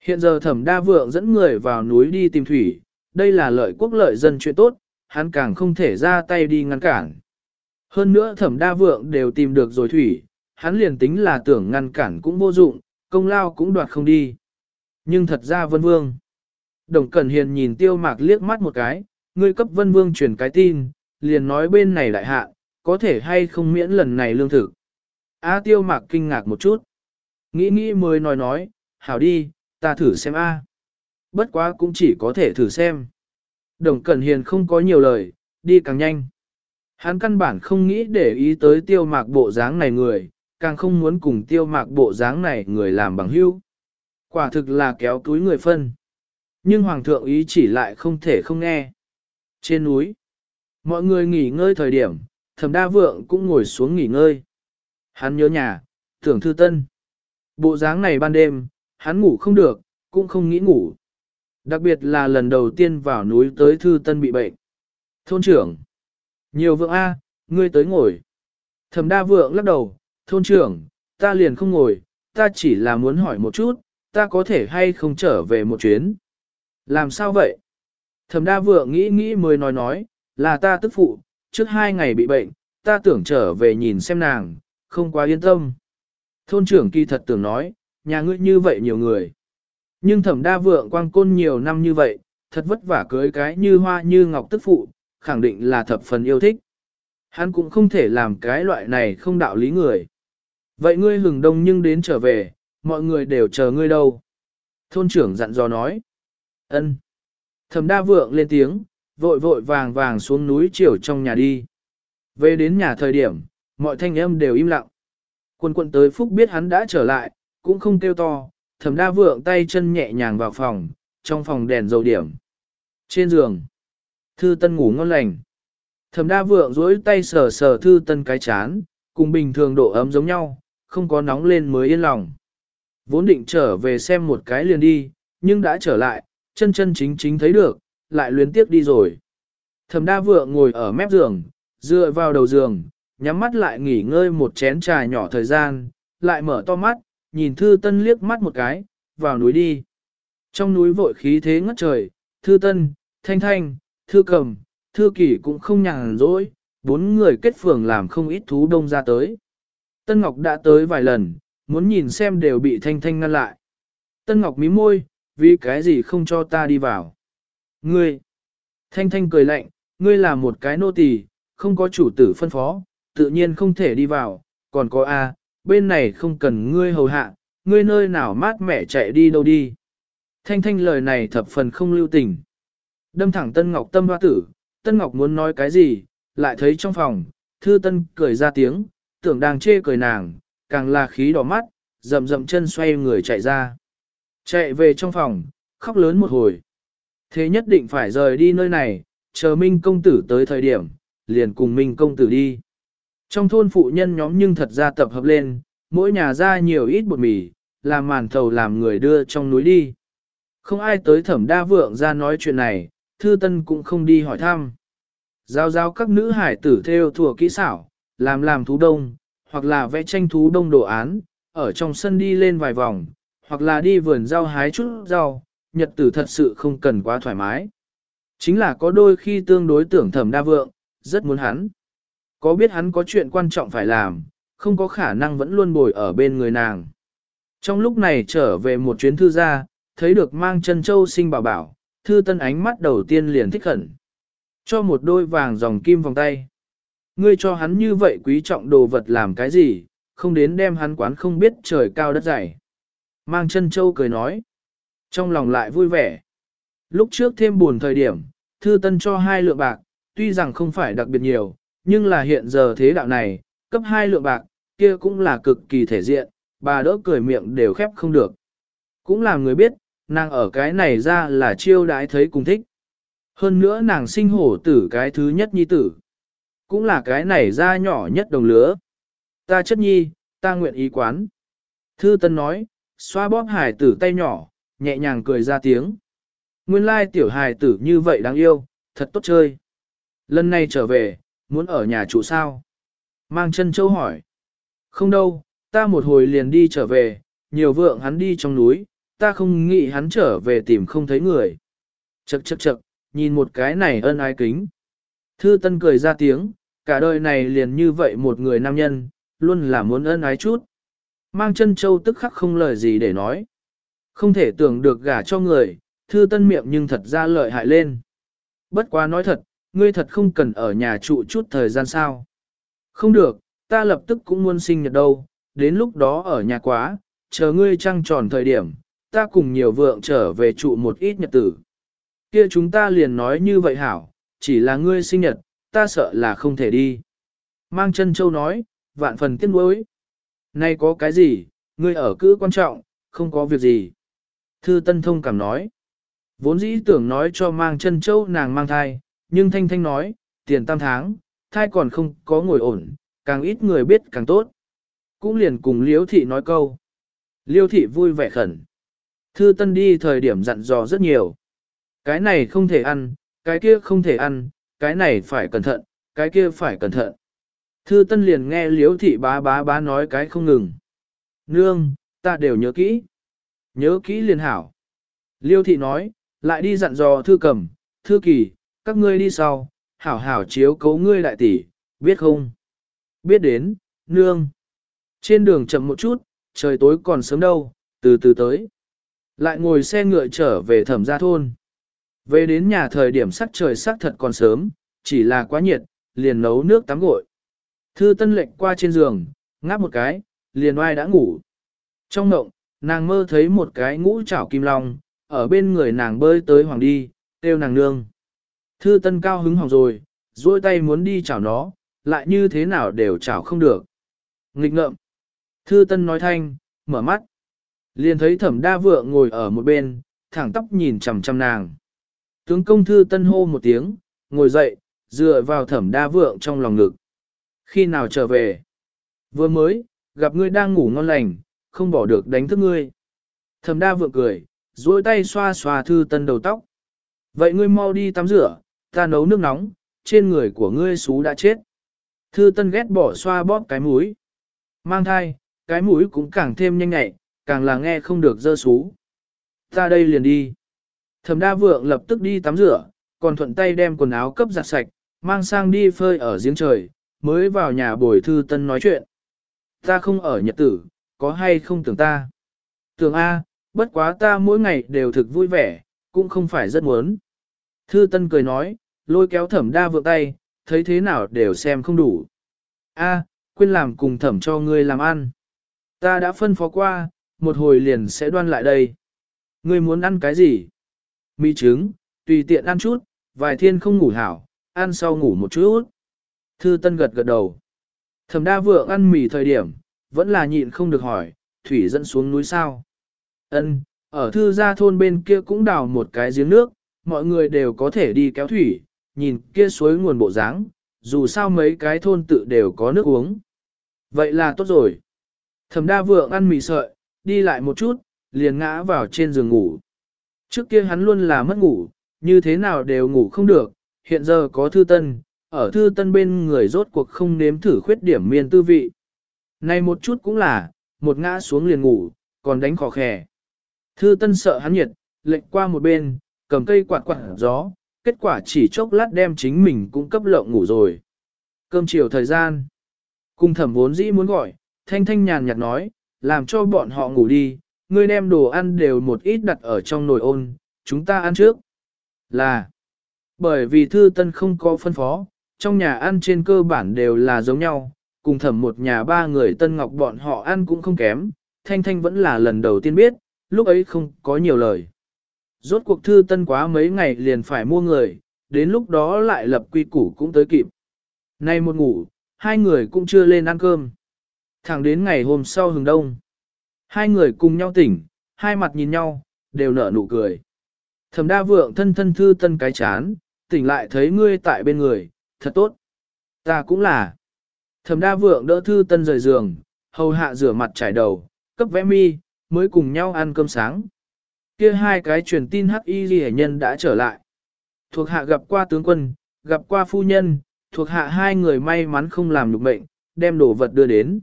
Hiện giờ thẩm đa vượng dẫn người vào núi đi tìm thủy, đây là lợi quốc lợi dân chuyện tốt, hắn càng không thể ra tay đi ngăn cản. Hơn nữa thẩm đa vượng đều tìm được rồi thủy, hắn liền tính là tưởng ngăn cản cũng vô dụng, công lao cũng đoạt không đi. Nhưng thật ra vân vương. Đồng Cẩn Hiền nhìn tiêu mạc liếc mắt một cái, ngươi cấp vân vương truyền cái tin, liền nói bên này đại hạ, có thể hay không miễn lần này lương thực. A à, tiêu mạc kinh ngạc một chút. Nghĩ nghĩ mới nói nói, hảo đi, ta thử xem a. Bất quá cũng chỉ có thể thử xem. Đồng Cẩn Hiền không có nhiều lời, đi càng nhanh. Hắn căn bản không nghĩ để ý tới tiêu mạc bộ dáng này người, càng không muốn cùng tiêu mạc bộ dáng này người làm bằng hữu. Quả thực là kéo túi người phân. Nhưng Hoàng thượng ý chỉ lại không thể không nghe. Trên núi, mọi người nghỉ ngơi thời điểm, thẩm đa vượng cũng ngồi xuống nghỉ ngơi. Hắn nhớ nhà, tưởng thư tân. Bộ dáng này ban đêm, hắn ngủ không được, cũng không nghĩ ngủ. Đặc biệt là lần đầu tiên vào núi tới thư tân bị bệnh. Thôn trưởng. Nhiều vượng A, ngươi tới ngồi. Thẩm đa vượng lắc đầu, thôn trưởng, ta liền không ngồi, ta chỉ là muốn hỏi một chút, ta có thể hay không trở về một chuyến. Làm sao vậy? Thẩm đa vượng nghĩ nghĩ mới nói nói, là ta tức phụ, trước hai ngày bị bệnh, ta tưởng trở về nhìn xem nàng, không quá yên tâm. Thôn trưởng kỳ thật tưởng nói, nhà ngươi như vậy nhiều người. Nhưng thẩm đa vượng quang côn nhiều năm như vậy, thật vất vả cưới cái như hoa như ngọc tức phụ, khẳng định là thập phần yêu thích. Hắn cũng không thể làm cái loại này không đạo lý người. Vậy ngươi hừng đông nhưng đến trở về, mọi người đều chờ ngươi đâu. Thôn trưởng dặn dò nói. ân. Thẩm đa vượng lên tiếng, vội vội vàng vàng xuống núi chiều trong nhà đi. Về đến nhà thời điểm, mọi thanh âm đều im lặng. Quân quận tới phúc biết hắn đã trở lại, cũng không kêu to, thẩm đa vượng tay chân nhẹ nhàng vào phòng, trong phòng đèn dầu điểm. Trên giường, thư tân ngủ ngon lành. Thẩm đa vượng dối tay sờ sờ thư tân cái chán, cùng bình thường độ ấm giống nhau, không có nóng lên mới yên lòng. Vốn định trở về xem một cái liền đi, nhưng đã trở lại, chân chân chính chính thấy được, lại luyến tiếp đi rồi. Thẩm đa vượng ngồi ở mép giường, dựa vào đầu giường, nhắm mắt lại nghỉ ngơi một chén trà nhỏ thời gian, lại mở to mắt, nhìn Thư Tân liếc mắt một cái, vào núi đi. Trong núi vội khí thế ngất trời, Thư Tân, Thanh Thanh, Thư Cầm, Thư Kỳ cũng không nhàn rỗi, bốn người kết phường làm không ít thú đông ra tới. Tân Ngọc đã tới vài lần, muốn nhìn xem đều bị Thanh Thanh ngăn lại. Tân Ngọc mím môi, vì cái gì không cho ta đi vào. Ngươi! Thanh Thanh cười lạnh, ngươi là một cái nô tỳ, không có chủ tử phân phó, tự nhiên không thể đi vào, còn có A, bên này không cần ngươi hầu hạ, ngươi nơi nào mát mẻ chạy đi đâu đi. Thanh thanh lời này thập phần không lưu tình. Đâm thẳng Tân Ngọc tâm hoa tử, Tân Ngọc muốn nói cái gì, lại thấy trong phòng, Thư Tân cười ra tiếng, tưởng đang chê cười nàng, càng là khí đỏ mắt, rậm rậm chân xoay người chạy ra. Chạy về trong phòng, khóc lớn một hồi. Thế nhất định phải rời đi nơi này, chờ Minh công tử tới thời điểm, liền cùng Minh công tử đi. Trong thôn phụ nhân nhóm nhưng thật ra tập hợp lên, mỗi nhà ra nhiều ít bột mì, làm màn thầu làm người đưa trong núi đi. Không ai tới thẩm đa vượng ra nói chuyện này, thư tân cũng không đi hỏi thăm. Giao giao các nữ hải tử theo thùa kỹ xảo, làm làm thú đông, hoặc là vẽ tranh thú đông đồ án, ở trong sân đi lên vài vòng, hoặc là đi vườn rau hái chút rau, nhật tử thật sự không cần quá thoải mái. Chính là có đôi khi tương đối tưởng thẩm đa vượng, rất muốn hắn. Có biết hắn có chuyện quan trọng phải làm, không có khả năng vẫn luôn bồi ở bên người nàng. Trong lúc này trở về một chuyến thư gia, thấy được mang chân châu sinh bảo bảo, thư tân ánh mắt đầu tiên liền thích khẩn. Cho một đôi vàng dòng kim vòng tay. Ngươi cho hắn như vậy quý trọng đồ vật làm cái gì, không đến đem hắn quán không biết trời cao đất dày. Mang chân châu cười nói. Trong lòng lại vui vẻ. Lúc trước thêm buồn thời điểm, thư tân cho hai lượng bạc, tuy rằng không phải đặc biệt nhiều, nhưng là hiện giờ thế đạo này, cấp hai lượng bạc, kia cũng là cực kỳ thể diện, bà đỡ cười miệng đều khép không được. Cũng làm người biết, nàng ở cái này ra là chiêu đãi thấy cùng thích. Hơn nữa nàng sinh hổ tử cái thứ nhất nhi tử. Cũng là cái này ra nhỏ nhất đồng lứa. Ta chất nhi, ta nguyện ý quán. Thư Tân nói, xoa bóp hải tử tay nhỏ, nhẹ nhàng cười ra tiếng. Nguyên lai tiểu hài tử như vậy đáng yêu, thật tốt chơi. Lần này trở về, muốn ở nhà trụ sao? Mang chân châu hỏi. Không đâu, ta một hồi liền đi trở về, nhiều vượng hắn đi trong núi, ta không nghĩ hắn trở về tìm không thấy người. Chậc chậc chậc, nhìn một cái này ân ái kính. Thư Tân cười ra tiếng, cả đời này liền như vậy một người nam nhân, luôn là muốn ân ái chút. Mang chân châu tức khắc không lời gì để nói. Không thể tưởng được gả cho người, thư tân miệng nhưng thật ra lợi hại lên. Bất quá nói thật, ngươi thật không cần ở nhà trụ chút thời gian sao. Không được, ta lập tức cũng muốn sinh nhật đâu, đến lúc đó ở nhà quá, chờ ngươi trăng tròn thời điểm, ta cùng nhiều vượng trở về trụ một ít nhật tử. Kia chúng ta liền nói như vậy hảo, chỉ là ngươi sinh nhật, ta sợ là không thể đi. Mang chân châu nói, vạn phần tiếc nuối. Nay có cái gì, ngươi ở cữ quan trọng, không có việc gì. Thư Tân Thông cảm nói. Vốn dĩ tưởng nói cho mang chân châu nàng mang thai, nhưng Thanh Thanh nói, tiền tam tháng, thai còn không có ngồi ổn, càng ít người biết càng tốt. Cũng liền cùng Liễu Thị nói câu. Liêu Thị vui vẻ khẩn. Thư Tân đi thời điểm dặn dò rất nhiều. Cái này không thể ăn, cái kia không thể ăn, cái này phải cẩn thận, cái kia phải cẩn thận. Thư Tân liền nghe Liễu Thị bá bá bá nói cái không ngừng. Nương, ta đều nhớ kỹ. Nhớ kỹ liền hảo. Liêu thị nói, lại đi dặn dò thư cầm, thư kỳ, các ngươi đi sau, hảo hảo chiếu cấu ngươi đại tỷ, biết không? Biết đến, nương. Trên đường chậm một chút, trời tối còn sớm đâu, từ từ tới. Lại ngồi xe ngựa trở về thẩm gia thôn. Về đến nhà thời điểm sắc trời sắc thật còn sớm, chỉ là quá nhiệt, liền nấu nước tắm gội. Thư tân lệnh qua trên giường, ngáp một cái, liền oai đã ngủ. Trong ngộng, nàng mơ thấy một cái ngũ trảo kim long, ở bên người nàng bơi tới hoàng đi, kêu nàng nương. Thư tân cao hứng hỏng rồi, duỗi tay muốn đi chảo nó, lại như thế nào đều chảo không được. Nghịch ngợm. Thư tân nói thanh, mở mắt. Liền thấy thẩm đa vượng ngồi ở một bên, thẳng tóc nhìn chằm chằm nàng. Tướng công thư tân hô một tiếng, ngồi dậy, dựa vào thẩm đa vượng trong lòng ngực. Khi nào trở về? Vừa mới, gặp ngươi đang ngủ ngon lành, không bỏ được đánh thức ngươi. Thẩm đa vượng cười, duỗi tay xoa xoa thư tân đầu tóc. Vậy ngươi mau đi tắm rửa, ta nấu nước nóng, trên người của ngươi xú đã chết. Thư tân ghét bỏ xoa bóp cái mũi. Mang thai, cái mũi cũng càng thêm nhanh nhẹ, càng là nghe không được dơ xú. Ta đây liền đi. Thẩm đa vượng lập tức đi tắm rửa, còn thuận tay đem quần áo cấp giặt sạch, mang sang đi phơi ở giếng trời, mới vào nhà bồi thư tân nói chuyện. Ta không ở nhật tử, có hay không tưởng ta? Tưởng A, bất quá ta mỗi ngày đều thực vui vẻ, cũng không phải rất muốn. Thư Tân cười nói, lôi kéo thẩm đa vượng tay, thấy thế nào đều xem không đủ. A, quên làm cùng thẩm cho ngươi làm ăn. Ta đã phân phó qua, một hồi liền sẽ đoan lại đây. Ngươi muốn ăn cái gì? Mì trứng, tùy tiện ăn chút, vài thiên không ngủ hảo, ăn sau ngủ một chút. Thư Tân gật gật đầu. Thẩm đa vượng ăn mì thời điểm, vẫn là nhịn không được hỏi, thủy dẫn xuống núi sao. Ân, ở thư gia thôn bên kia cũng đào một cái giếng nước, mọi người đều có thể đi kéo thủy, nhìn kia suối nguồn bộ dáng, dù sao mấy cái thôn tự đều có nước uống. Vậy là tốt rồi. Thẩm đa vượng ăn mì sợi, đi lại một chút, liền ngã vào trên giường ngủ. Trước kia hắn luôn là mất ngủ, như thế nào đều ngủ không được, hiện giờ có thư tân, ở thư tân bên người rốt cuộc không nếm thử khuyết điểm miên tư vị. Này một chút cũng là, một ngã xuống liền ngủ, còn đánh khó khè. Thư tân sợ hắn nhiệt, lệnh qua một bên, cầm cây quạt quạt gió, kết quả chỉ chốc lát đem chính mình cũng cấp lộng ngủ rồi. Cơm chiều thời gian. Cung thẩm vốn dĩ muốn gọi, thanh thanh nhàn nhạt nói, làm cho bọn họ ngủ đi, ngươi đem đồ ăn đều một ít đặt ở trong nồi ôn, chúng ta ăn trước. Là, bởi vì thư tân không có phân phó, trong nhà ăn trên cơ bản đều là giống nhau, cùng thẩm một nhà ba người tân ngọc bọn họ ăn cũng không kém, thanh thanh vẫn là lần đầu tiên biết, lúc ấy không có nhiều lời. Rốt cuộc thư tân quá mấy ngày liền phải mua người, đến lúc đó lại lập quy củ cũng tới kịp. Nay một ngủ, hai người cũng chưa lên ăn cơm. Thẳng đến ngày hôm sau hừng đông. Hai người cùng nhau tỉnh, hai mặt nhìn nhau, đều nở nụ cười. Thẩm đa vượng thân thân thư tân cái chán, tỉnh lại thấy ngươi tại bên người, thật tốt. Ta cũng là. Thẩm đa vượng đỡ thư tân rời giường, hầu hạ rửa mặt trải đầu, cấp vẽ mi, mới cùng nhau ăn cơm sáng. Kia hai cái truyền tin hắc y ghi nhân đã trở lại. Thuộc hạ gặp qua tướng quân, gặp qua phu nhân, thuộc hạ hai người may mắn không làm nhục mệnh, đem đồ vật đưa đến.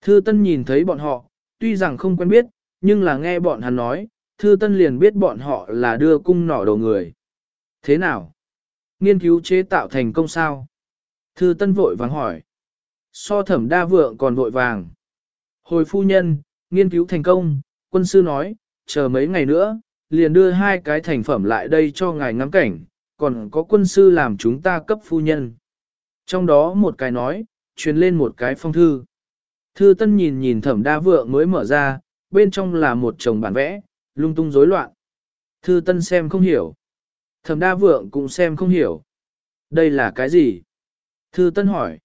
Thư Tân nhìn thấy bọn họ, tuy rằng không quen biết, nhưng là nghe bọn hắn nói, Thư Tân liền biết bọn họ là đưa cung nỏ đầu người. Thế nào? Nghiên cứu chế tạo thành công sao? Thư Tân vội vàng hỏi. So thẩm đa vượng còn vội vàng. Hồi phu nhân, nghiên cứu thành công, quân sư nói, chờ mấy ngày nữa, liền đưa hai cái thành phẩm lại đây cho ngài ngắm cảnh, còn có quân sư làm chúng ta cấp phu nhân. Trong đó một cái nói, truyền lên một cái phong thư. Thư tân nhìn nhìn thẩm đa vượng mới mở ra, bên trong là một chồng bản vẽ, lung tung rối loạn. Thư tân xem không hiểu. Thẩm đa vượng cũng xem không hiểu. Đây là cái gì? Thư tân hỏi.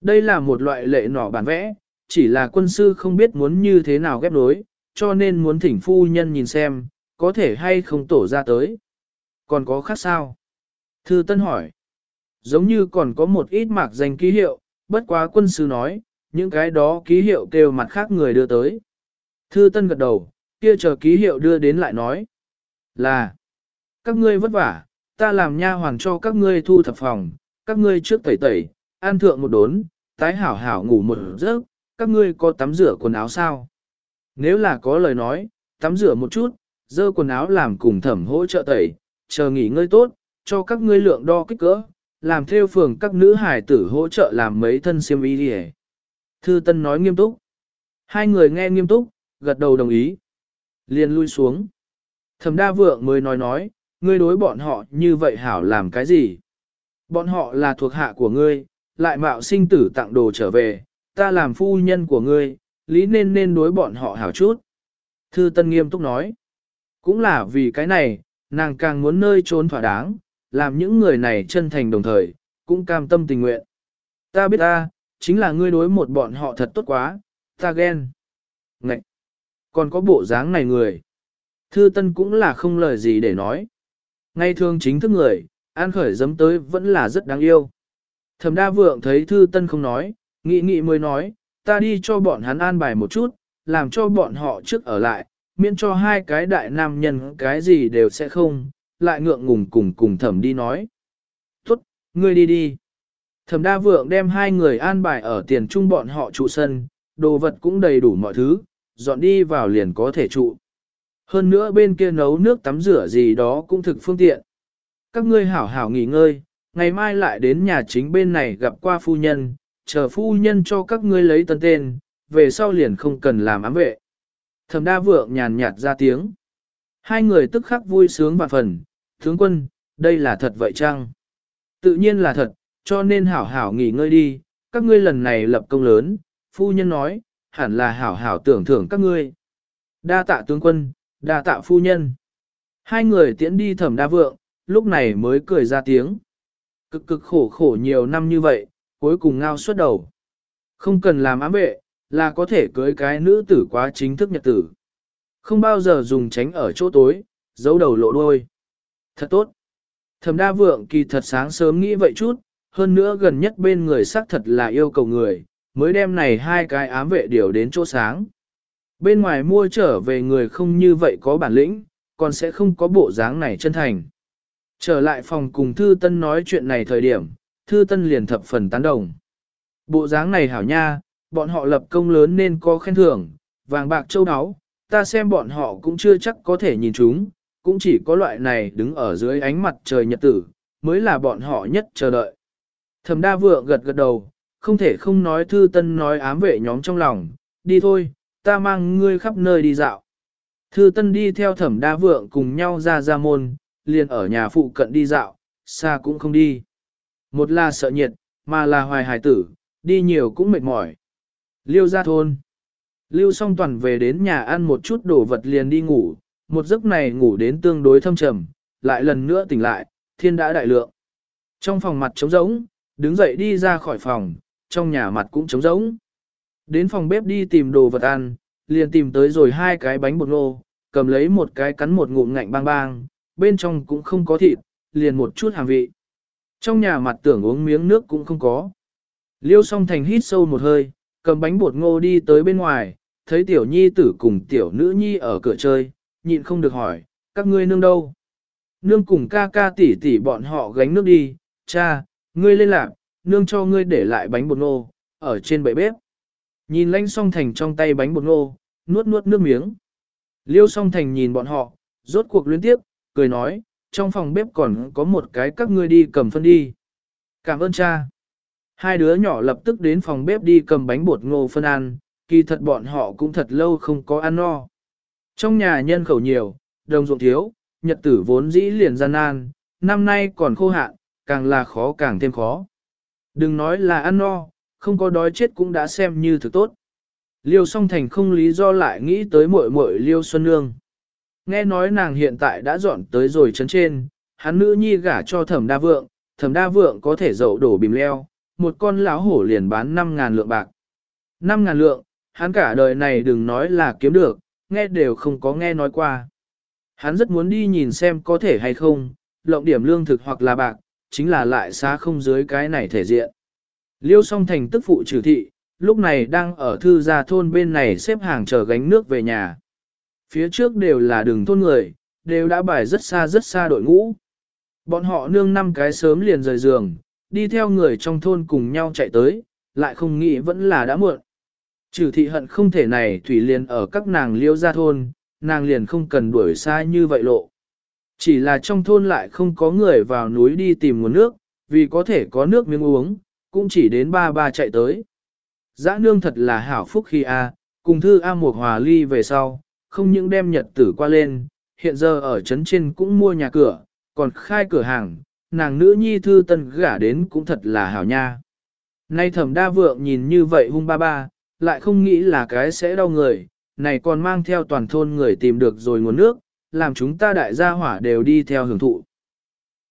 Đây là một loại lệ nỏ bản vẽ, chỉ là quân sư không biết muốn như thế nào ghép đối, cho nên muốn thỉnh phu nhân nhìn xem, có thể hay không tổ ra tới. Còn có khác sao? Thư Tân hỏi. Giống như còn có một ít mạc danh ký hiệu, bất quá quân sư nói, những cái đó ký hiệu kêu mặt khác người đưa tới. Thư Tân gật đầu, kia chờ ký hiệu đưa đến lại nói. Là, các ngươi vất vả, ta làm nha hoàng cho các ngươi thu thập phòng, các ngươi trước tẩy tẩy, an thượng một đốn, tái hảo hảo ngủ một giấc, các ngươi có tắm rửa quần áo sao? Nếu là có lời nói, tắm rửa một chút, dơ quần áo làm cùng thẩm hỗ trợ tẩy, chờ nghỉ ngơi tốt, cho các ngươi lượng đo kích cỡ, làm theo phường các nữ hải tử hỗ trợ làm mấy thân xiêm y đi Thư Tân nói nghiêm túc. Hai người nghe nghiêm túc, gật đầu đồng ý. Liền lui xuống. Thẩm đa vượng mới nói nói, ngươi đối bọn họ như vậy hảo làm cái gì? Bọn họ là thuộc hạ của ngươi, lại mạo sinh tử tặng đồ trở về, ta làm phu nhân của ngươi, lý nên nên đối bọn họ hảo chút. Thư Tân nghiêm túc nói, cũng là vì cái này, nàng càng muốn nơi trốn thỏa đáng, làm những người này chân thành đồng thời, cũng cam tâm tình nguyện. Ta biết ta, chính là ngươi đối một bọn họ thật tốt quá, ta ghen. Ngậy! Còn có bộ dáng này người. Thư Tân cũng là không lời gì để nói. Ngay thường chính thức người, an khởi dấm tới vẫn là rất đáng yêu. Thẩm đa vượng thấy Thư Tân không nói, nghĩ nghĩ mới nói, ta đi cho bọn hắn an bài một chút, làm cho bọn họ trước ở lại, miễn cho hai cái đại nam nhân cái gì đều sẽ không, lại ngượng ngùng cùng cùng thẩm đi nói. Tốt, ngươi đi đi. Thẩm đa vượng đem hai người an bài ở tiền trung bọn họ trụ sân, đồ vật cũng đầy đủ mọi thứ, dọn đi vào liền có thể trụ. Hơn nữa bên kia nấu nước tắm rửa gì đó cũng thực phương tiện. Các ngươi hảo hảo nghỉ ngơi, ngày mai lại đến nhà chính bên này gặp qua phu nhân, chờ phu nhân cho các ngươi lấy tân tên, về sau liền không cần làm ám vệ. Thẩm đa vượng nhàn nhạt ra tiếng. Hai người tức khắc vui sướng và phần, tướng quân, đây là thật vậy chăng? Tự nhiên là thật, cho nên hảo hảo nghỉ ngơi đi, các ngươi lần này lập công lớn, phu nhân nói, hẳn là hảo hảo tưởng thưởng các ngươi. Đa tạ tướng quân, đa tạ phu nhân. Hai người tiễn đi thẩm đa vượng, lúc này mới cười ra tiếng. Cực cực khổ khổ nhiều năm như vậy, cuối cùng ngao suốt đầu. Không cần làm ám vệ, là có thể cưới cái nữ tử quá chính thức nhật tử. Không bao giờ dùng tránh ở chỗ tối, giấu đầu lộ đuôi. Thật tốt. Thẩm đa vượng kỳ thật sáng sớm nghĩ vậy chút, hơn nữa gần nhất bên người xác thật là yêu cầu người, mới đem này hai cái ám vệ điều đến chỗ sáng. Bên ngoài mua trở về người không như vậy có bản lĩnh, còn sẽ không có bộ dáng này chân thành. Trở lại phòng cùng Thư Tân nói chuyện này thời điểm, Thư Tân liền thập phần tán đồng. Bộ dáng này hảo nha, bọn họ lập công lớn nên có khen thưởng, vàng bạc châu áo, ta xem bọn họ cũng chưa chắc có thể nhìn chúng, cũng chỉ có loại này đứng ở dưới ánh mặt trời nhật tử, mới là bọn họ nhất chờ đợi. Thẩm đa vượng gật gật đầu, không thể không nói thư tân nói ám vệ nhóm trong lòng, đi thôi, ta mang ngươi khắp nơi đi dạo. Thư tân đi theo thẩm đa vượng cùng nhau ra ra môn, liền ở nhà phụ cận đi dạo, xa cũng không đi. Một là sợ nhiệt, mà là hoài hài tử, đi nhiều cũng mệt mỏi. Liêu ra thôn. Lưu song toàn về đến nhà ăn một chút đồ vật liền đi ngủ, một giấc này ngủ đến tương đối thâm trầm, lại lần nữa tỉnh lại, thiên đã đại lượng. Trong phòng mặt trống rỗng, đứng dậy đi ra khỏi phòng, trong nhà mặt cũng trống rỗng. Đến phòng bếp đi tìm đồ vật ăn, liền tìm tới rồi hai cái bánh bột ngô, cầm lấy một cái cắn một ngụm ngạnh bang bang, bên trong cũng không có thịt, liền một chút hàm vị. Trong nhà mặt tưởng uống miếng nước cũng không có. Liêu song thành hít sâu một hơi, cầm bánh bột ngô đi tới bên ngoài, thấy tiểu nhi tử cùng tiểu nữ nhi ở cửa chơi, nhịn không được hỏi, các ngươi nương đâu? Nương cùng ca ca tỷ tỷ bọn họ gánh nước đi, cha, ngươi lên lạc, nương cho ngươi để lại bánh bột ngô, ở trên bệ bếp. Nhìn lanh song thành trong tay bánh bột ngô, nuốt nuốt nước miếng. Liêu song thành nhìn bọn họ, rốt cuộc liên tiếp, cười nói, trong phòng bếp còn có một cái các ngươi đi cầm phân đi. Cảm ơn cha. Hai đứa nhỏ lập tức đến phòng bếp đi cầm bánh bột ngô phân ăn, kỳ thật bọn họ cũng thật lâu không có ăn no. Trong nhà nhân khẩu nhiều, đồng ruộng thiếu, nhật tử vốn dĩ liền gian nan, năm nay còn khô hạn, càng là khó càng thêm khó. Đừng nói là ăn no, không có đói chết cũng đã xem như thứ tốt. Liêu song thành không lý do lại nghĩ tới muội muội Liêu Xuân Nương. Nghe nói nàng hiện tại đã dọn tới rồi chấn trên, hắn nữ nhi gả cho thẩm đa vượng, thẩm đa vượng có thể dậu đổ bìm leo, một con lão hổ liền bán 5.000 lượng bạc. 5.000 lượng, hắn cả đời này đừng nói là kiếm được, nghe đều không có nghe nói qua. Hắn rất muốn đi nhìn xem có thể hay không, lộng điểm lương thực hoặc là bạc, chính là lại xa không dưới cái này thể diện. Liêu song thành tức phụ trừ thị, lúc này đang ở thư gia thôn bên này xếp hàng chờ gánh nước về nhà. Phía trước đều là đường thôn người, đều đã bài rất xa rất xa đội ngũ. Bọn họ nương năm cái sớm liền rời giường, đi theo người trong thôn cùng nhau chạy tới, lại không nghĩ vẫn là đã muộn. Trừ thị hận không thể này thủy liền ở các nàng liêu ra thôn, nàng liền không cần đuổi xa như vậy lộ. Chỉ là trong thôn lại không có người vào núi đi tìm nguồn nước, vì có thể có nước miếng uống, cũng chỉ đến ba ba chạy tới. Giã nương thật là hảo phúc khi A, cùng thư A một hòa ly về sau, không những đem nhật tử qua lên, hiện giờ ở trấn trên cũng mua nhà cửa, còn khai cửa hàng, nàng nữ nhi thư tân gả đến cũng thật là hảo nha. Nay thẩm đa vượng nhìn như vậy hung ba ba, lại không nghĩ là cái sẽ đau người, này còn mang theo toàn thôn người tìm được rồi nguồn nước, làm chúng ta đại gia hỏa đều đi theo hưởng thụ.